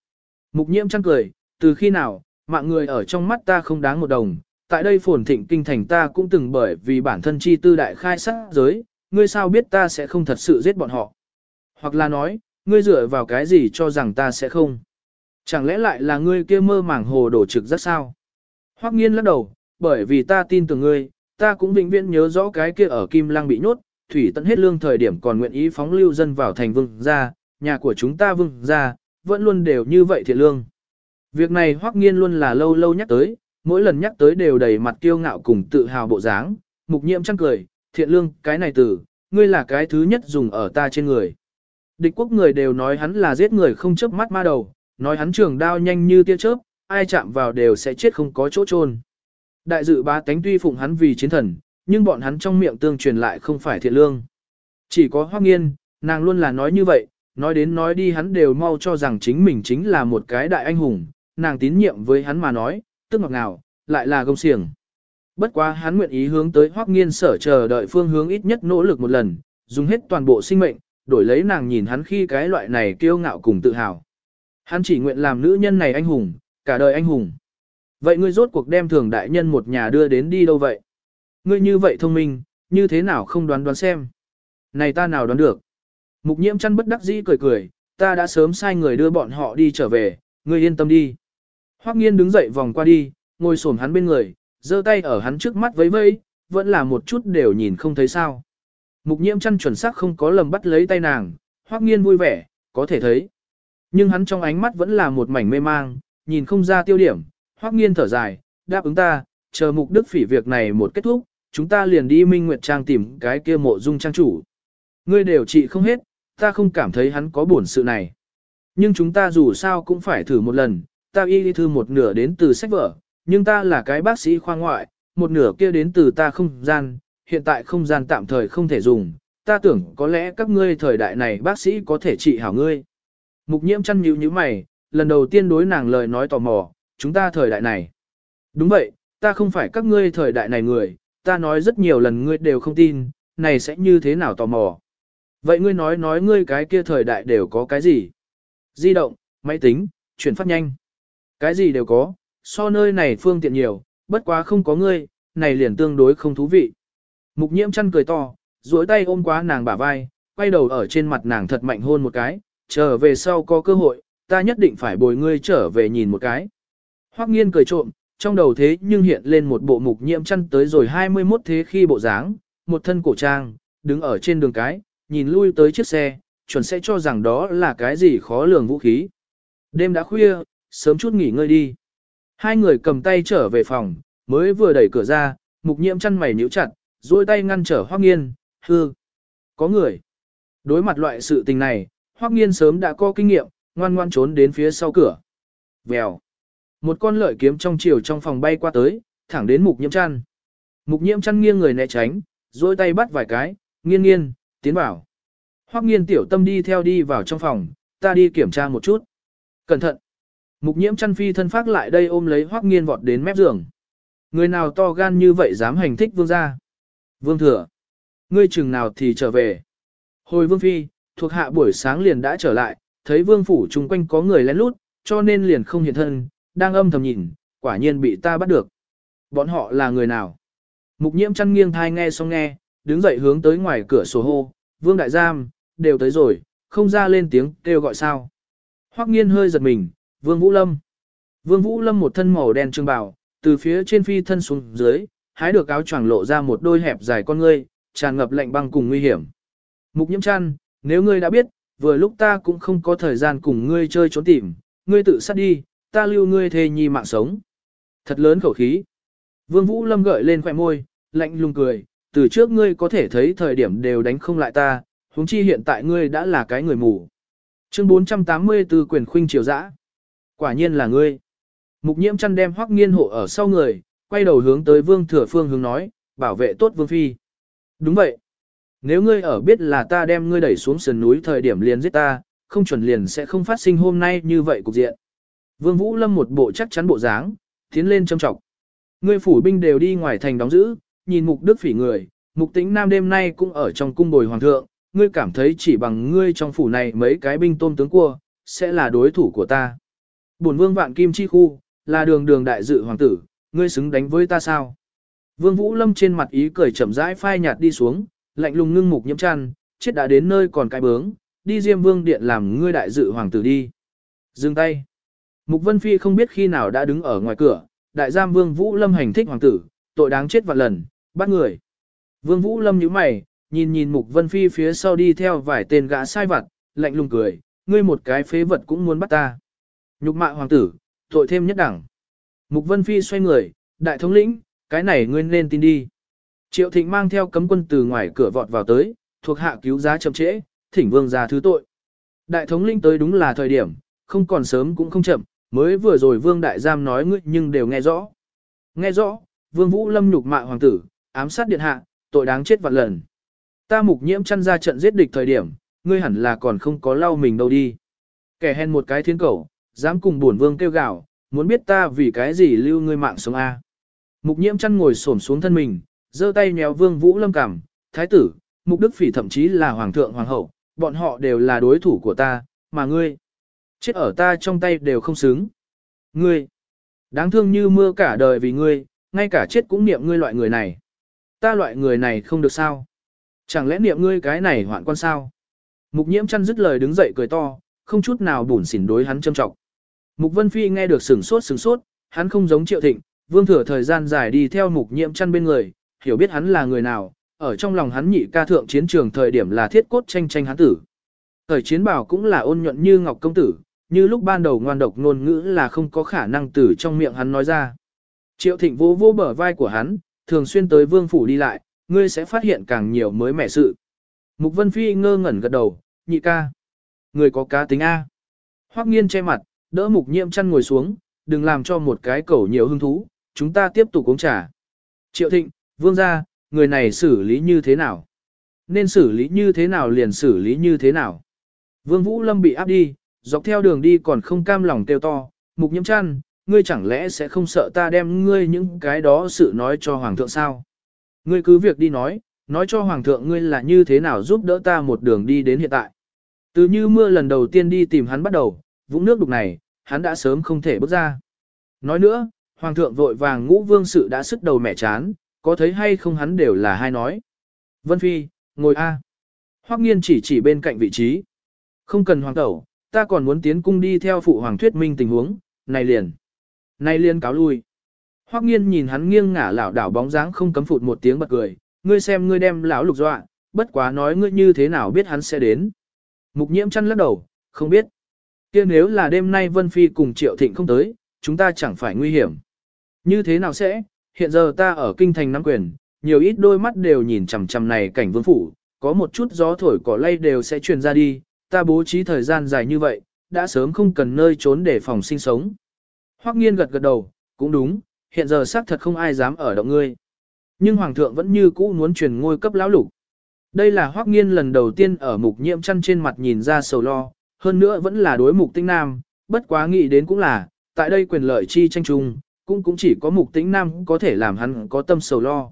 Mục nhiễm chăng cười, từ khi nào, mạng người ở trong mắt ta không đáng một đồng, tại đây phồn thịnh kinh thành ta cũng từng bởi vì bản thân chi tư đại khai sát giới, ngươi sao biết ta sẽ không thật sự giết bọn họ. Hoặc là nói, ngươi dựa vào cái gì cho rằng ta sẽ không. Chẳng lẽ lại là ngươi kia mơ màng hồ đổ trực rất sao? Hoắc nghiên lắc đầu, bởi vì ta tin tưởng ngươi, ta cũng vĩnh viễn nhớ rõ cái kia ở Kim Lăng bị nhốt, thủy tận hết lương thời điểm còn nguyện ý phóng lưu dân vào thành vương gia, nhà của chúng ta vương gia, vẫn luôn đều như vậy thiện lương. Việc này Hoắc Nghiên luôn là lâu lâu nhắc tới, mỗi lần nhắc tới đều đầy mặt kiêu ngạo cùng tự hào bộ dáng, mục nhiệm chăng cười, thiện lương, cái này từ, ngươi là cái thứ nhất dùng ở ta trên người. Địch quốc người đều nói hắn là giết người không chớp mắt ma đầu, nói hắn trường đao nhanh như tia chớp, ai chạm vào đều sẽ chết không có chỗ chôn. Đại dự bá tánh tuy phụng hắn vì chiến thần, nhưng bọn hắn trong miệng tương truyền lại không phải thiện lương. Chỉ có Hoắc Nghiên, nàng luôn là nói như vậy, nói đến nói đi hắn đều mau cho rằng chính mình chính là một cái đại anh hùng, nàng tín nhiệm với hắn mà nói, tức ngọt nào, lại là gông xiềng. Bất quá hắn nguyện ý hướng tới Hoắc Nghiên sở chờ đợi phương hướng ít nhất nỗ lực một lần, dùng hết toàn bộ sinh mệnh, đổi lấy nàng nhìn hắn khi cái loại này kiêu ngạo cùng tự hào. Hắn chỉ nguyện làm nữ nhân này anh hùng, cả đời anh hùng. Vậy ngươi rốt cuộc đem thường đại nhân một nhà đưa đến đi đâu vậy? Ngươi như vậy thông minh, như thế nào không đoán đoán xem? Này ta nào đoán được? Mục nhiễm chăn bất đắc dĩ cười cười, ta đã sớm sai người đưa bọn họ đi trở về, ngươi yên tâm đi. Hoắc nghiên đứng dậy vòng qua đi, ngồi sổm hắn bên người, giơ tay ở hắn trước mắt vẫy vẫy, vẫn là một chút đều nhìn không thấy sao. Mục nhiễm chăn chuẩn xác không có lầm bắt lấy tay nàng, Hoắc Nghiên vui vẻ, có thể thấy. Nhưng hắn trong ánh mắt vẫn là một mảnh mê mang, nhìn không ra tiêu điểm. Hoắc Nghiên thở dài, đáp ứng ta, chờ mục đức phỉ việc này một kết thúc, chúng ta liền đi Minh Nguyệt Trang tìm cái kia mộ dung trang chủ. Ngươi đều trị không hết, ta không cảm thấy hắn có buồn sự này. Nhưng chúng ta dù sao cũng phải thử một lần, ta y đi thư một nửa đến từ sách vở, nhưng ta là cái bác sĩ khoa ngoại, một nửa kia đến từ ta không gian, hiện tại không gian tạm thời không thể dùng, ta tưởng có lẽ các ngươi thời đại này bác sĩ có thể trị hảo ngươi. Mục nhiễm chăn nhíu như mày, lần đầu tiên đối nàng lời nói tò mò, chúng ta thời đại này. Đúng vậy, ta không phải các ngươi thời đại này người, ta nói rất nhiều lần ngươi đều không tin, này sẽ như thế nào tò mò. Vậy ngươi nói nói ngươi cái kia thời đại đều có cái gì? Di động, máy tính, chuyển phát nhanh. Cái gì đều có, so nơi này phương tiện nhiều, bất quá không có ngươi, này liền tương đối không thú vị. Mục nhiễm chăn cười to, duỗi tay ôm quá nàng bả vai, quay đầu ở trên mặt nàng thật mạnh hôn một cái, trở về sau có cơ hội, ta nhất định phải bồi ngươi trở về nhìn một cái. Hoắc nghiên cười trộm, trong đầu thế nhưng hiện lên một bộ mục nhiễm chăn tới rồi 21 thế khi bộ dáng, một thân cổ trang, đứng ở trên đường cái, nhìn lui tới chiếc xe, chuẩn sẽ cho rằng đó là cái gì khó lường vũ khí. Đêm đã khuya, sớm chút nghỉ ngơi đi. Hai người cầm tay trở về phòng, mới vừa đẩy cửa ra, mục nhiễm chăn mày nhíu chặt, duỗi tay ngăn trở Hoắc Nghiên, "Hừ, Có người. Đối mặt loại sự tình này, Hoắc Nghiên sớm đã có kinh nghiệm, ngoan ngoan trốn đến phía sau cửa. Vèo. Một con lợi kiếm trong chiều trong phòng bay qua tới, thẳng đến mục nhiễm chăn. Mục nhiễm chăn nghiêng người né tránh, duỗi tay bắt vài cái, nghiêng nghiêng, tiến vào. Hoắc nghiên tiểu tâm đi theo đi vào trong phòng, ta đi kiểm tra một chút. Cẩn thận. Mục nhiễm chăn phi thân phát lại đây ôm lấy Hoắc nghiên vọt đến mép giường. Người nào to gan như vậy dám hành thích vương gia? Vương thừa. Ngươi chừng nào thì trở về. Hồi vương phi, thuộc hạ buổi sáng liền đã trở lại, thấy vương phủ chung quanh có người lén lút, cho nên liền không hiện thân, đang âm thầm nhìn, quả nhiên bị ta bắt được. Bọn họ là người nào? Mục nhiễm chăn nghiêng thai nghe xong nghe, đứng dậy hướng tới ngoài cửa sổ hô, vương đại giam, đều tới rồi, không ra lên tiếng kêu gọi sao. Hoắc nghiên hơi giật mình, vương vũ lâm. Vương vũ lâm một thân màu đen trương bào, từ phía trên phi thân xuống dưới, hái được áo choàng lộ ra một đôi hẹp dài con ngươi, tràn ngập lạnh băng cùng nguy hiểm. Mục nhiễm chăn, nếu ngươi đã biết, vừa lúc ta cũng không có thời gian cùng ngươi chơi trốn tìm, ngươi tự sát đi, ta lưu ngươi thê nhi mạng sống. Thật lớn khẩu khí. Vương Vũ Lâm gợi lên khỏe môi, lạnh lùng cười, từ trước ngươi có thể thấy thời điểm đều đánh không lại ta, huống chi hiện tại ngươi đã là cái người mù. Chương 484 quyền khuynh triều dã. Quả nhiên là ngươi. Mục nhiễm chăn đem hoắc nghiên hộ ở sau người, quay đầu hướng tới vương thừa phương hướng nói, bảo vệ tốt vương phi. Đúng vậy. Nếu ngươi ở biết là ta đem ngươi đẩy xuống sườn núi thời điểm liền giết ta, không chuẩn liền sẽ không phát sinh hôm nay như vậy cục diện. Vương Vũ Lâm một bộ chắc chắn bộ dáng, tiến lên châm trọng. Ngươi phủ binh đều đi ngoài thành đóng giữ, nhìn mục đức phỉ người, mục tĩnh nam đêm nay cũng ở trong cung bồi hoàng thượng, ngươi cảm thấy chỉ bằng ngươi trong phủ này mấy cái binh tôm tướng cua, sẽ là đối thủ của ta. Bổn vương vạn kim chi khu, là đường đường đại dự hoàng tử, ngươi xứng đánh với ta sao? Vương Vũ Lâm trên mặt ý cười chậm rãi phai nhạt đi xuống, lạnh lùng ngưng mục nhiễm chăn, chết đã đến nơi còn cái bướng, đi Diêm Vương điện làm ngươi đại dự hoàng tử đi. Dừng tay. Mục Vân Phi không biết khi nào đã đứng ở ngoài cửa, đại giam Vương Vũ Lâm hành thích hoàng tử, tội đáng chết vạn lần, bắt người. Vương Vũ Lâm nhíu mày, nhìn nhìn Mục Vân Phi phía sau đi theo vài tên gã sai vặt, lạnh lùng cười, ngươi một cái phế vật cũng muốn bắt ta. Nhục mạ hoàng tử, tội thêm nhất đẳng. Mục Vân Phi xoay người, đại thống lĩnh, cái này ngươi nên tin đi. Triệu Thịnh mang theo cấm quân từ ngoài cửa vọt vào tới, thuộc hạ cứu giá chậm trễ, thỉnh vương ra thứ tội. Đại thống lĩnh tới đúng là thời điểm, không còn sớm cũng không chậm, mới vừa rồi vương đại giam nói ngươi nhưng đều nghe rõ. Nghe rõ, vương vũ lâm nhục mạ hoàng tử, ám sát điện hạ, tội đáng chết vạn lần. Ta mục nhiễm chăn ra trận giết địch thời điểm, ngươi hẳn là còn không có lau mình đâu đi. Kẻ hèn một cái thiên cầu, dám cùng bổn vương kêu gào, muốn biết ta vì cái gì lưu ngươi mạng sống A. Mục nhiễm chăn ngồi xổm xuống thân mình, giơ tay nhéo vương vũ lâm cảm, thái tử, mục đức phỉ thậm chí là hoàng thượng hoàng hậu, bọn họ đều là đối thủ của ta, mà ngươi, chết ở ta trong tay đều không xứng. Ngươi, đáng thương như mưa cả đời vì ngươi, ngay cả chết cũng niệm ngươi loại người này. Ta loại người này không được sao? Chẳng lẽ niệm ngươi cái này hoạn quan sao? Mục nhiễm chăn dứt lời đứng dậy cười to, không chút nào bủn xỉn đối hắn châm trọng. Mục Vân Phi nghe được sừng sốt sừng sốt, hắn không giống Triệu Thịnh, vương thừa thời gian dài đi theo mục nhiễm chăn bên người, hiểu biết hắn là người nào, ở trong lòng hắn nhị ca thượng chiến trường thời điểm là thiết cốt tranh tranh hắn tử. Thời chiến bảo cũng là ôn nhuận như ngọc công tử, như lúc ban đầu ngoan độc ngôn ngữ là không có khả năng từ trong miệng hắn nói ra. Triệu thịnh vô vô bờ vai của hắn, thường xuyên tới vương phủ đi lại, ngươi sẽ phát hiện càng nhiều mới mẻ sự. Mục Vân Phi ngơ ngẩn gật đầu, nhị ca. Người có cá tính A. Hoắc nghiên che mặt, đỡ mục nhiễm chăn ngồi xuống, đừng làm cho một cái cẩu nhiều hứng thú, chúng ta tiếp tục uống trà. Triệu thịnh, vương gia, người này xử lý như thế nào? Nên xử lý như thế nào liền xử lý như thế nào? Vương Vũ Lâm bị áp đi, dọc theo đường đi còn không cam lòng kêu to, mục nhiễm chăn, ngươi chẳng lẽ sẽ không sợ ta đem ngươi những cái đó sự nói cho hoàng thượng sao? Ngươi cứ việc đi nói, nói cho hoàng thượng ngươi là như thế nào giúp đỡ ta một đường đi đến hiện tại. Từ như mưa lần đầu tiên đi tìm hắn bắt đầu, vũng nước đục này, hắn đã sớm không thể bước ra. Nói nữa, hoàng thượng vội vàng ngũ vương sự đã sức đầu mẹ chán, có thấy hay không hắn đều là hai nói. Vân Phi, ngồi A. Hoắc nghiên chỉ chỉ bên cạnh vị trí. Không cần hoàng tẩu, ta còn muốn tiến cung đi theo phụ hoàng thuyết minh tình huống, này liền. Này liền cáo lui. Hoắc nghiên nhìn hắn nghiêng ngả lảo đảo bóng dáng không cấm phụt một tiếng bật cười, ngươi xem ngươi đem lão lục dọa, bất quá nói ngươi như thế nào biết hắn sẽ đến. Mục nhiễm chăn lắc đầu, không biết. kia nếu là đêm nay Vân Phi cùng Triệu Thịnh không tới, chúng ta chẳng phải nguy hiểm. Như thế nào sẽ, hiện giờ ta ở kinh thành nắm quyền, nhiều ít đôi mắt đều nhìn chằm chằm này cảnh vương phủ, có một chút gió thổi cỏ lay đều sẽ truyền ra đi, ta bố trí thời gian dài như vậy, đã sớm không cần nơi trốn để phòng sinh sống. Hoắc nghiên gật gật đầu, cũng đúng, hiện giờ xác thật không ai dám ở động ngươi. Nhưng Hoàng thượng vẫn như cũ muốn truyền ngôi cấp lão lục. Đây là Hoắc nghiên lần đầu tiên ở mục nhiễm chăn trên mặt nhìn ra sầu lo, hơn nữa vẫn là đối mục tinh nam, bất quá nghĩ đến cũng là, tại đây quyền lợi chi tranh chung, cũng cũng chỉ có mục tĩnh nam có thể làm hắn có tâm sầu lo.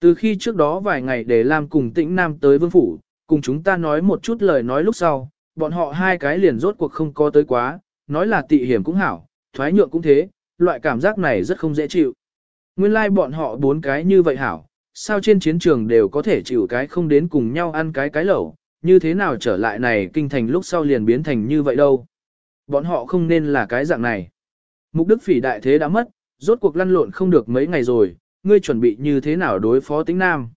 Từ khi trước đó vài ngày để làm cùng tĩnh nam tới vương phủ, cùng chúng ta nói một chút lời nói lúc sau, bọn họ hai cái liền rốt cuộc không có tới quá, nói là tị hiểm cũng hảo, thoái nhượng cũng thế, loại cảm giác này rất không dễ chịu. Nguyên lai like bọn họ bốn cái như vậy hảo, sao trên chiến trường đều có thể chịu cái không đến cùng nhau ăn cái cái lẩu, như thế nào trở lại này kinh thành lúc sau liền biến thành như vậy đâu. Bọn họ không nên là cái dạng này. Mục đức phỉ đại thế đã mất, rốt cuộc lăn lộn không được mấy ngày rồi, ngươi chuẩn bị như thế nào đối phó tính nam.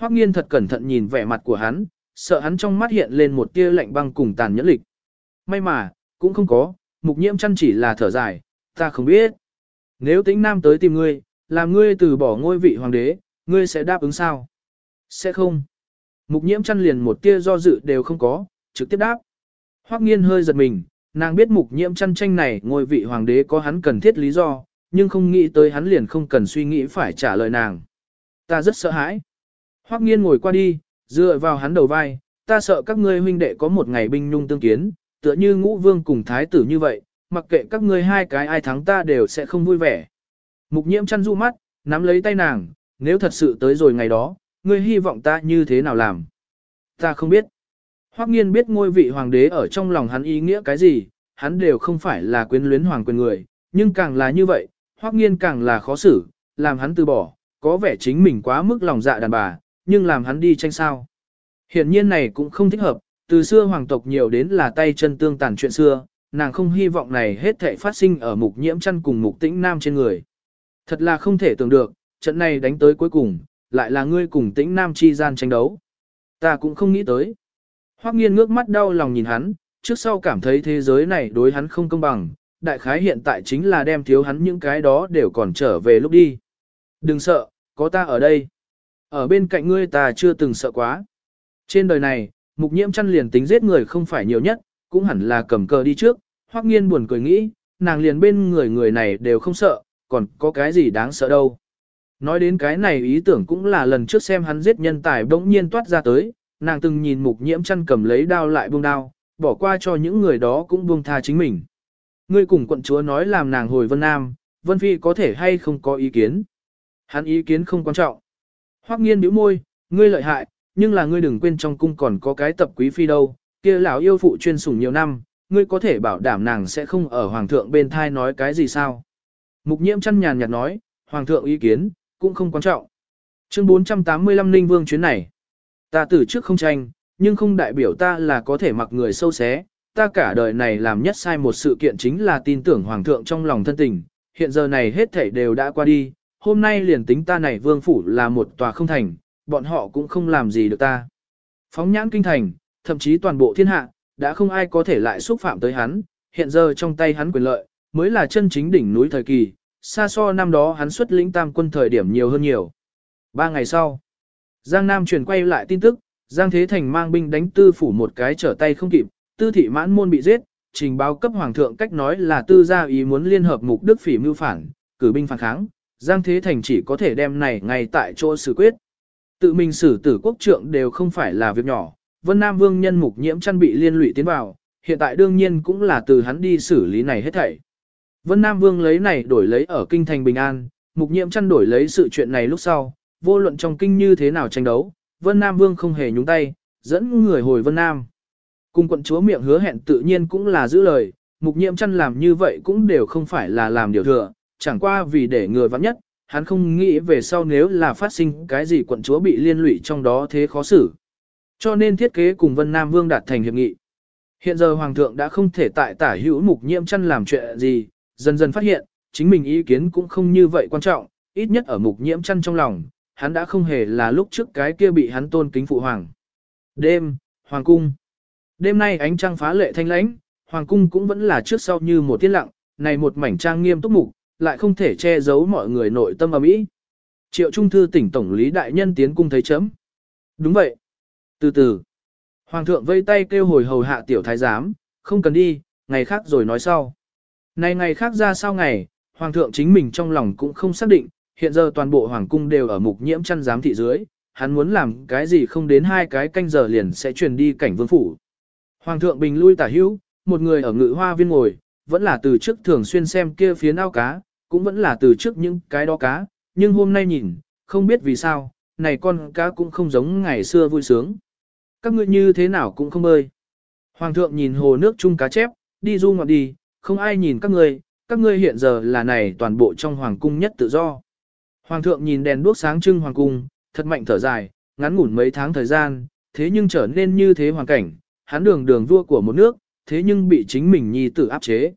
Hoắc nghiên thật cẩn thận nhìn vẻ mặt của hắn, sợ hắn trong mắt hiện lên một tia lạnh băng cùng tàn nhẫn lịch. May mà, cũng không có, mục nhiễm chăn chỉ là thở dài, ta không biết. Nếu Tĩnh nam tới tìm ngươi, làm ngươi từ bỏ ngôi vị hoàng đế, ngươi sẽ đáp ứng sao? Sẽ không. Mục nhiễm chăn liền một tia do dự đều không có, trực tiếp đáp. Hoắc nghiên hơi giật mình, nàng biết mục nhiễm chăn tranh này ngôi vị hoàng đế có hắn cần thiết lý do, nhưng không nghĩ tới hắn liền không cần suy nghĩ phải trả lời nàng. Ta rất sợ hãi. Hoắc nghiên ngồi qua đi, dựa vào hắn đầu vai, ta sợ các ngươi huynh đệ có một ngày binh nhung tương kiến, tựa như ngũ vương cùng thái tử như vậy, mặc kệ các ngươi hai cái ai thắng ta đều sẽ không vui vẻ. Mục nhiễm chăn du mắt, nắm lấy tay nàng, nếu thật sự tới rồi ngày đó, ngươi hy vọng ta như thế nào làm? Ta không biết. Hoắc nghiên biết ngôi vị hoàng đế ở trong lòng hắn ý nghĩa cái gì, hắn đều không phải là quyến luyến hoàng quyền người, nhưng càng là như vậy, Hoắc nghiên càng là khó xử, làm hắn từ bỏ, có vẻ chính mình quá mức lòng dạ đàn bà, nhưng làm hắn đi tranh sao. Hiển nhiên này cũng không thích hợp, từ xưa hoàng tộc nhiều đến là tay chân tương tàn chuyện xưa, nàng không hy vọng này hết thảy phát sinh ở mục nhiễm chăn cùng mục tĩnh nam trên người. Thật là không thể tưởng được, trận này đánh tới cuối cùng, lại là ngươi cùng tĩnh nam chi gian tranh đấu. Ta cũng không nghĩ tới. Hoắc nghiên ngước mắt đau lòng nhìn hắn, trước sau cảm thấy thế giới này đối hắn không công bằng, đại khái hiện tại chính là đem thiếu hắn những cái đó đều còn trở về lúc đi. Đừng sợ, có ta ở đây. Ở bên cạnh ngươi ta chưa từng sợ quá. Trên đời này, mục nhiễm chăn liền tính giết người không phải nhiều nhất, cũng hẳn là cầm cờ đi trước. Hoắc nghiên buồn cười nghĩ, nàng liền bên người người này đều không sợ, còn có cái gì đáng sợ đâu. Nói đến cái này ý tưởng cũng là lần trước xem hắn giết nhân tài bỗng nhiên toát ra tới, nàng từng nhìn mục nhiễm chăn cầm lấy đao lại buông đao, bỏ qua cho những người đó cũng buông tha chính mình. Ngươi cùng quận chúa nói làm nàng hồi Vân Nam, Vân Phi có thể hay không có ý kiến. Hắn ý kiến không quan trọng. Hoắc nghiên bĩu môi, ngươi lợi hại, nhưng là ngươi đừng quên trong cung còn có cái tập quý phi đâu, kia lão yêu phụ chuyên sủng nhiều năm, ngươi có thể bảo đảm nàng sẽ không ở hoàng thượng bên thai nói cái gì sao. Mục nhiễm chăn nhàn nhạt nói, hoàng thượng ý kiến, cũng không quan trọng. Chương 485 Ninh Vương chuyến này. Ta từ trước không tranh, nhưng không đại biểu ta là có thể mặc người sâu xé. Ta cả đời này làm nhất sai một sự kiện chính là tin tưởng hoàng thượng trong lòng thân tình. Hiện giờ này hết thảy đều đã qua đi, hôm nay liền tính ta này vương phủ là một tòa không thành, bọn họ cũng không làm gì được ta. Phóng nhãn kinh thành, thậm chí toàn bộ thiên hạ, đã không ai có thể lại xúc phạm tới hắn, hiện giờ trong tay hắn quyền lợi, mới là chân chính đỉnh núi thời kỳ, xa so năm đó hắn xuất lĩnh tam quân thời điểm nhiều hơn nhiều. Ba ngày sau, Giang Nam truyền quay lại tin tức, Giang Thế Thành mang binh đánh tư phủ một cái trở tay không kịp, tư thị mãn môn bị giết, trình báo cấp hoàng thượng cách nói là tư gia ý muốn liên hợp mục đức phỉ mưu phản, cử binh phản kháng, Giang Thế Thành chỉ có thể đem này ngay tại chỗ xử quyết. Tự mình xử tử quốc trượng đều không phải là việc nhỏ, Vân Nam Vương nhân mục nhiễm chăn bị liên lụy tiến vào, hiện tại đương nhiên cũng là từ hắn đi xử lý này hết thảy. Vân Nam Vương lấy này đổi lấy ở kinh thành bình an, mục nhiễm chăn đổi lấy sự chuyện này lúc sau, vô luận trong kinh như thế nào tranh đấu, Vân Nam Vương không hề nhúng tay, dẫn người hồi Vân Nam. Cùng quận chúa miệng hứa hẹn tự nhiên cũng là giữ lời, mục nhiễm chăn làm như vậy cũng đều không phải là làm điều thừa, chẳng qua vì để người vắng nhất, hắn không nghĩ về sau nếu là phát sinh cái gì quận chúa bị liên lụy trong đó thế khó xử. Cho nên thiết kế cùng Vân Nam Vương đạt thành hiệp nghị. Hiện giờ Hoàng thượng đã không thể tại tả hữu mục nhiễm chăn làm chuyện gì, dần dần phát hiện, chính mình ý kiến cũng không như vậy quan trọng, ít nhất ở mục nhiễm chăn trong lòng, hắn đã không hề là lúc trước cái kia bị hắn tôn kính phụ hoàng. Đêm, Hoàng cung. Đêm nay ánh trăng phá lệ thanh lãnh, Hoàng cung cũng vẫn là trước sau như một tiết lặng, này một mảnh trang nghiêm túc mục, lại không thể che giấu mọi người nội tâm ầm ĩ. Triệu Trung thư tỉnh tổng lý đại nhân tiến cung thấy chấm. Đúng vậy. Từ từ. Hoàng thượng vây tay kêu hồi hầu hạ tiểu thái giám, không cần đi, ngày khác rồi nói sau. Này ngày khác ra sao ngày, hoàng thượng chính mình trong lòng cũng không xác định, hiện giờ toàn bộ hoàng cung đều ở mục nhiễm chăn giám thị dưới, hắn muốn làm cái gì không đến hai cái canh giờ liền sẽ truyền đi cảnh vương phủ. Hoàng thượng bình lui tả hữu, một người ở ngự hoa viên ngồi, vẫn là từ trước thường xuyên xem kia phía ao cá, cũng vẫn là từ trước những cái đó cá, nhưng hôm nay nhìn, không biết vì sao, này con cá cũng không giống ngày xưa vui sướng. Các ngươi như thế nào cũng không bơi. Hoàng thượng nhìn hồ nước chung cá chép, đi du ngoạn đi, không ai nhìn các ngươi, các ngươi hiện giờ là này toàn bộ trong hoàng cung nhất tự do. Hoàng thượng nhìn đèn đuốc sáng trưng hoàng cung, thật mạnh thở dài, ngắn ngủn mấy tháng thời gian, thế nhưng trở nên như thế hoàn cảnh, hắn đường đường vua của một nước, thế nhưng bị chính mình nhi tử áp chế.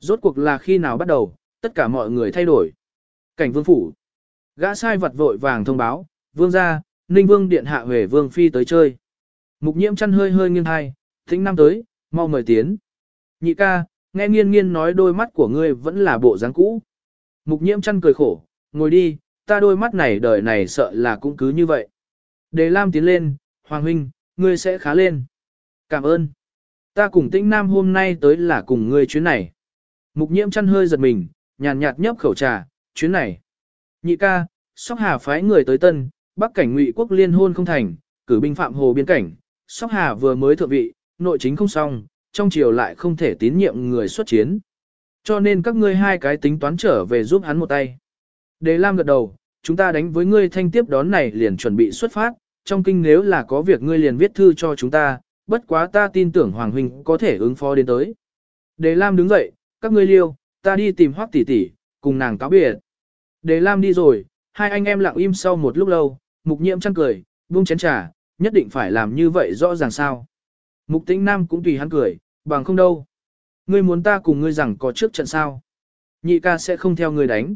Rốt cuộc là khi nào bắt đầu, tất cả mọi người thay đổi. Cảnh vương phủ. Gã sai vật vội vàng thông báo, vương gia, ninh vương điện hạ về vương phi tới chơi. Mục nhiễm chăn hơi hơi nghiêng hai, thính năm tới, mau mời tiến. Nhị ca, nghe nghiên nghiên nói đôi mắt của ngươi vẫn là bộ dáng cũ. Mục nhiễm chăn cười khổ, ngồi đi, ta đôi mắt này đời này sợ là cũng cứ như vậy. Đề Lam tiến lên, Hoàng huynh, ngươi sẽ khá lên. Cảm ơn. Ta cùng tĩnh nam hôm nay tới là cùng ngươi chuyến này. Mục nhiễm chăn hơi giật mình, nhàn nhạt nhấp khẩu trà, chuyến này. Nhị ca, sóc hà phái người tới tân, bắc cảnh ngụy quốc liên hôn không thành, cử binh phạm hồ biên cảnh. Sóc hà vừa mới thượng vị, nội chính không xong, trong triều lại không thể tín nhiệm người xuất chiến. Cho nên các ngươi hai cái tính toán trở về giúp hắn một tay. Đề Lam gật đầu, chúng ta đánh với ngươi thanh tiếp đón này liền chuẩn bị xuất phát, trong kinh nếu là có việc ngươi liền viết thư cho chúng ta, bất quá ta tin tưởng Hoàng Huynh có thể ứng phó đến tới. Đề Lam đứng dậy, các ngươi liêu, ta đi tìm hoắc tỷ tỷ, cùng nàng cáo biệt. Đề Lam đi rồi, hai anh em lặng im sau một lúc lâu, mục nhiễm chăn cười, buông chén trà, nhất định phải làm như vậy rõ ràng sao. Mục tĩnh nam cũng tùy hắn cười, bằng không đâu. Ngươi muốn ta cùng ngươi rằng có trước trận sao. Nhị ca sẽ không theo ngươi đánh.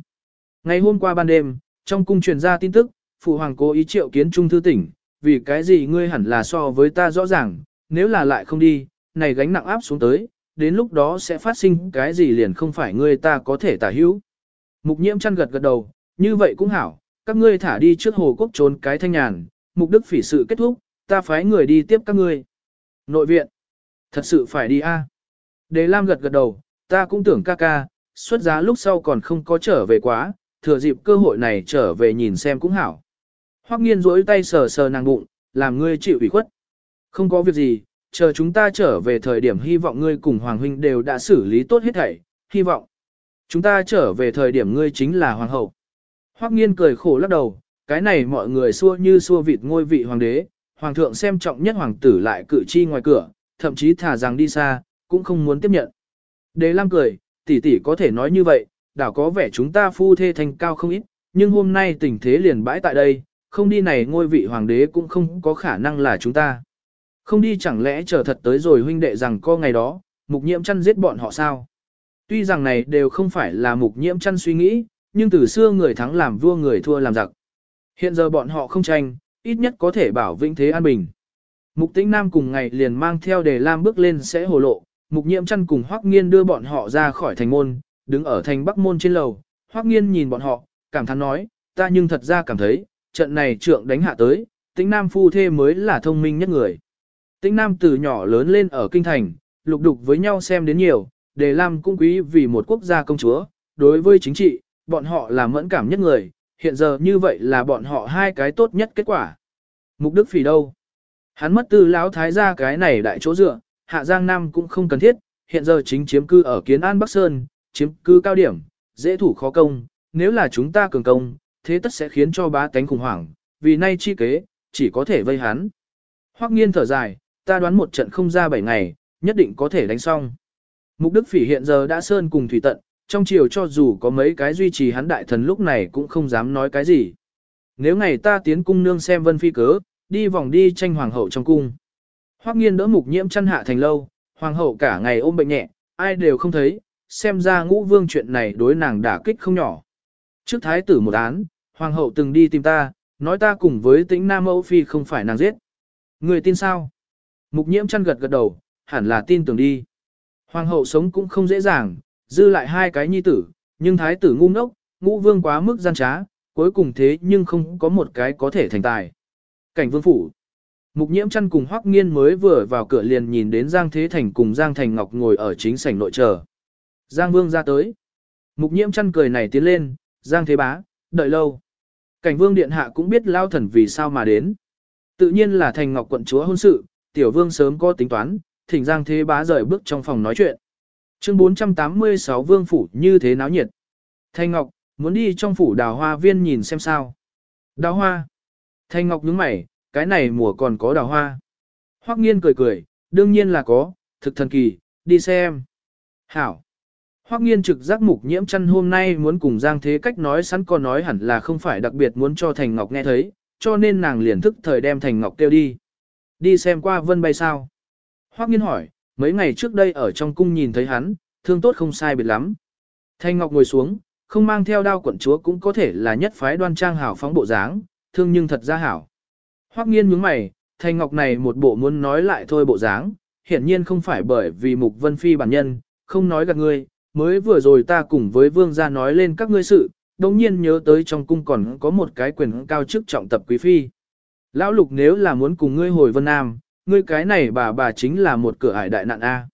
Ngày hôm qua ban đêm, trong cung truyền ra tin tức, phụ hoàng cố ý triệu kiến trung thư tỉnh, vì cái gì ngươi hẳn là so với ta rõ ràng, nếu là lại không đi, này gánh nặng áp xuống tới, đến lúc đó sẽ phát sinh cái gì liền không phải ngươi ta có thể tả hữu. Mục nhiễm chăn gật gật đầu, như vậy cũng hảo, các ngươi thả đi trước hồ quốc trốn cái thanh nhàn, mục đức phỉ sự kết thúc, ta phái người đi tiếp các ngươi. Nội viện, thật sự phải đi a. À? Đề Lam gật gật đầu, ta cũng tưởng ca ca, xuất giá lúc sau còn không có trở về quá, thừa dịp cơ hội này trở về nhìn xem cũng hảo. Hoắc nghiên rỗi tay sờ sờ nàng bụng, làm ngươi chịu ủy khuất. Không có việc gì, chờ chúng ta trở về thời điểm hy vọng ngươi cùng Hoàng Huynh đều đã xử lý tốt hết thảy, hy vọng. Chúng ta trở về thời điểm ngươi chính là Hoàng hậu. Hoắc nghiên cười khổ lắc đầu, cái này mọi người xua như xua vịt ngôi vị Hoàng đế, Hoàng thượng xem trọng nhất Hoàng tử lại cử chi ngoài cửa, thậm chí thả rằng đi xa, cũng không muốn tiếp nhận. Đế Lam cười, tỷ tỷ có thể nói như vậy, đảo có vẻ chúng ta phu thê thành cao không ít, nhưng hôm nay tình thế liền bãi tại đây, không đi này ngôi vị hoàng đế cũng không có khả năng là chúng ta. Không đi chẳng lẽ chờ thật tới rồi huynh đệ rằng co ngày đó, mục nhiễm chăn giết bọn họ sao? Tuy rằng này đều không phải là mục nhiễm chăn suy nghĩ, nhưng từ xưa người thắng làm vua người thua làm giặc. Hiện giờ bọn họ không tranh, ít nhất có thể bảo vĩnh thế an bình. Mục Tĩnh Nam cùng ngày liền mang theo đề lam bước lên sẽ hồ lộ, Mục Nhiễm chăn cùng Hoắc Nghiên đưa bọn họ ra khỏi thành môn, đứng ở thành Bắc môn trên lầu, Hoắc Nghiên nhìn bọn họ, cảm thán nói, ta nhưng thật ra cảm thấy, trận này trượng đánh hạ tới, Tĩnh Nam phu thê mới là thông minh nhất người. Tĩnh Nam từ nhỏ lớn lên ở kinh thành, lục đục với nhau xem đến nhiều, Đề Lam cũng quý vì một quốc gia công chúa, đối với chính trị, bọn họ là mẫn cảm nhất người, hiện giờ như vậy là bọn họ hai cái tốt nhất kết quả. Mục Đức Phỉ đâu? Hắn mất tư lão thái gia cái này đại chỗ dựa, Hạ Giang Nam cũng không cần thiết, hiện giờ chính chiếm cư ở Kiến An Bắc Sơn, chiếm cư cao điểm, dễ thủ khó công, nếu là chúng ta cường công, thế tất sẽ khiến cho bá tánh khủng hoảng, vì nay chi kế, chỉ có thể vây hắn. Hoắc nghiên thở dài, ta đoán một trận không ra bảy ngày, nhất định có thể đánh xong. Mục Đức Phỉ hiện giờ đã sơn cùng thủy tận, trong triều cho dù có mấy cái duy trì hắn đại thần lúc này cũng không dám nói cái gì. Nếu ngày ta tiến cung nương xem vân phi cớ, đi vòng đi tranh hoàng hậu trong cung. Hoắc nghiên đỡ mục nhiễm chăn hạ thành lâu, hoàng hậu cả ngày ôm bệnh nhẹ, ai đều không thấy, xem ra ngũ vương chuyện này đối nàng đả kích không nhỏ. Trước thái tử một án, hoàng hậu từng đi tìm ta, nói ta cùng với tĩnh nam mẫu phi không phải nàng giết. Người tin sao? Mục nhiễm chăn gật gật đầu, hẳn là tin tưởng đi. Hoàng hậu sống cũng không dễ dàng, dư lại hai cái nhi tử, nhưng thái tử ngu ngốc, ngũ vương quá mức gian trá, cuối cùng thế nhưng không có một cái có thể thành tài. Cảnh vương phủ. Mục nhiễm chăn cùng Hoắc Nghiên mới vừa vào cửa liền nhìn đến Giang Thế Thành cùng Giang Thành Ngọc ngồi ở chính sảnh nội chờ. Giang Vương ra tới. Mục nhiễm chăn cười này tiến lên, Giang Thế Bá, đợi lâu. Cảnh Vương Điện Hạ cũng biết lao thần vì sao mà đến. Tự nhiên là Thành Ngọc quận chúa hôn sự, Tiểu Vương sớm có tính toán, thỉnh Giang Thế Bá rời bước trong phòng nói chuyện. Chương 486 Vương Phủ như thế náo nhiệt. Thanh Ngọc, muốn đi trong phủ đào hoa viên nhìn xem sao. Đào hoa. Thanh Ngọc nhướng mày, cái này mùa còn có đào hoa. Hoắc nghiên cười cười, đương nhiên là có, thực thần kỳ, đi xem. Hảo. Hoắc nghiên trực giác mục nhiễm chăn hôm nay muốn cùng Giang Thế Cách nói sẵn có nói hẳn là không phải đặc biệt muốn cho Thành Ngọc nghe thấy, cho nên nàng liền thức thời đem Thành Ngọc kêu đi. Đi xem qua vân bay sao. Hoắc nghiên hỏi, mấy ngày trước đây ở trong cung nhìn thấy hắn, thương tốt không sai biệt lắm. thanh Ngọc ngồi xuống, không mang theo đao quận chúa cũng có thể là nhất phái đoan trang hảo phóng bộ dáng, thương nhưng thật ra hảo. Hoắc nghiên nhướng mày, Thanh Ngọc này một bộ muốn nói lại thôi bộ dáng, hiển nhiên không phải bởi vì Mục Vân Phi bản nhân, không nói gạt ngươi, mới vừa rồi ta cùng với vương gia nói lên các ngươi sự, đồng nhiên nhớ tới trong cung còn có một cái quyền cao chức trọng tập quý phi. Lão lục nếu là muốn cùng ngươi hồi Vân Nam, ngươi cái này bà bà chính là một cửa ải đại nạn A.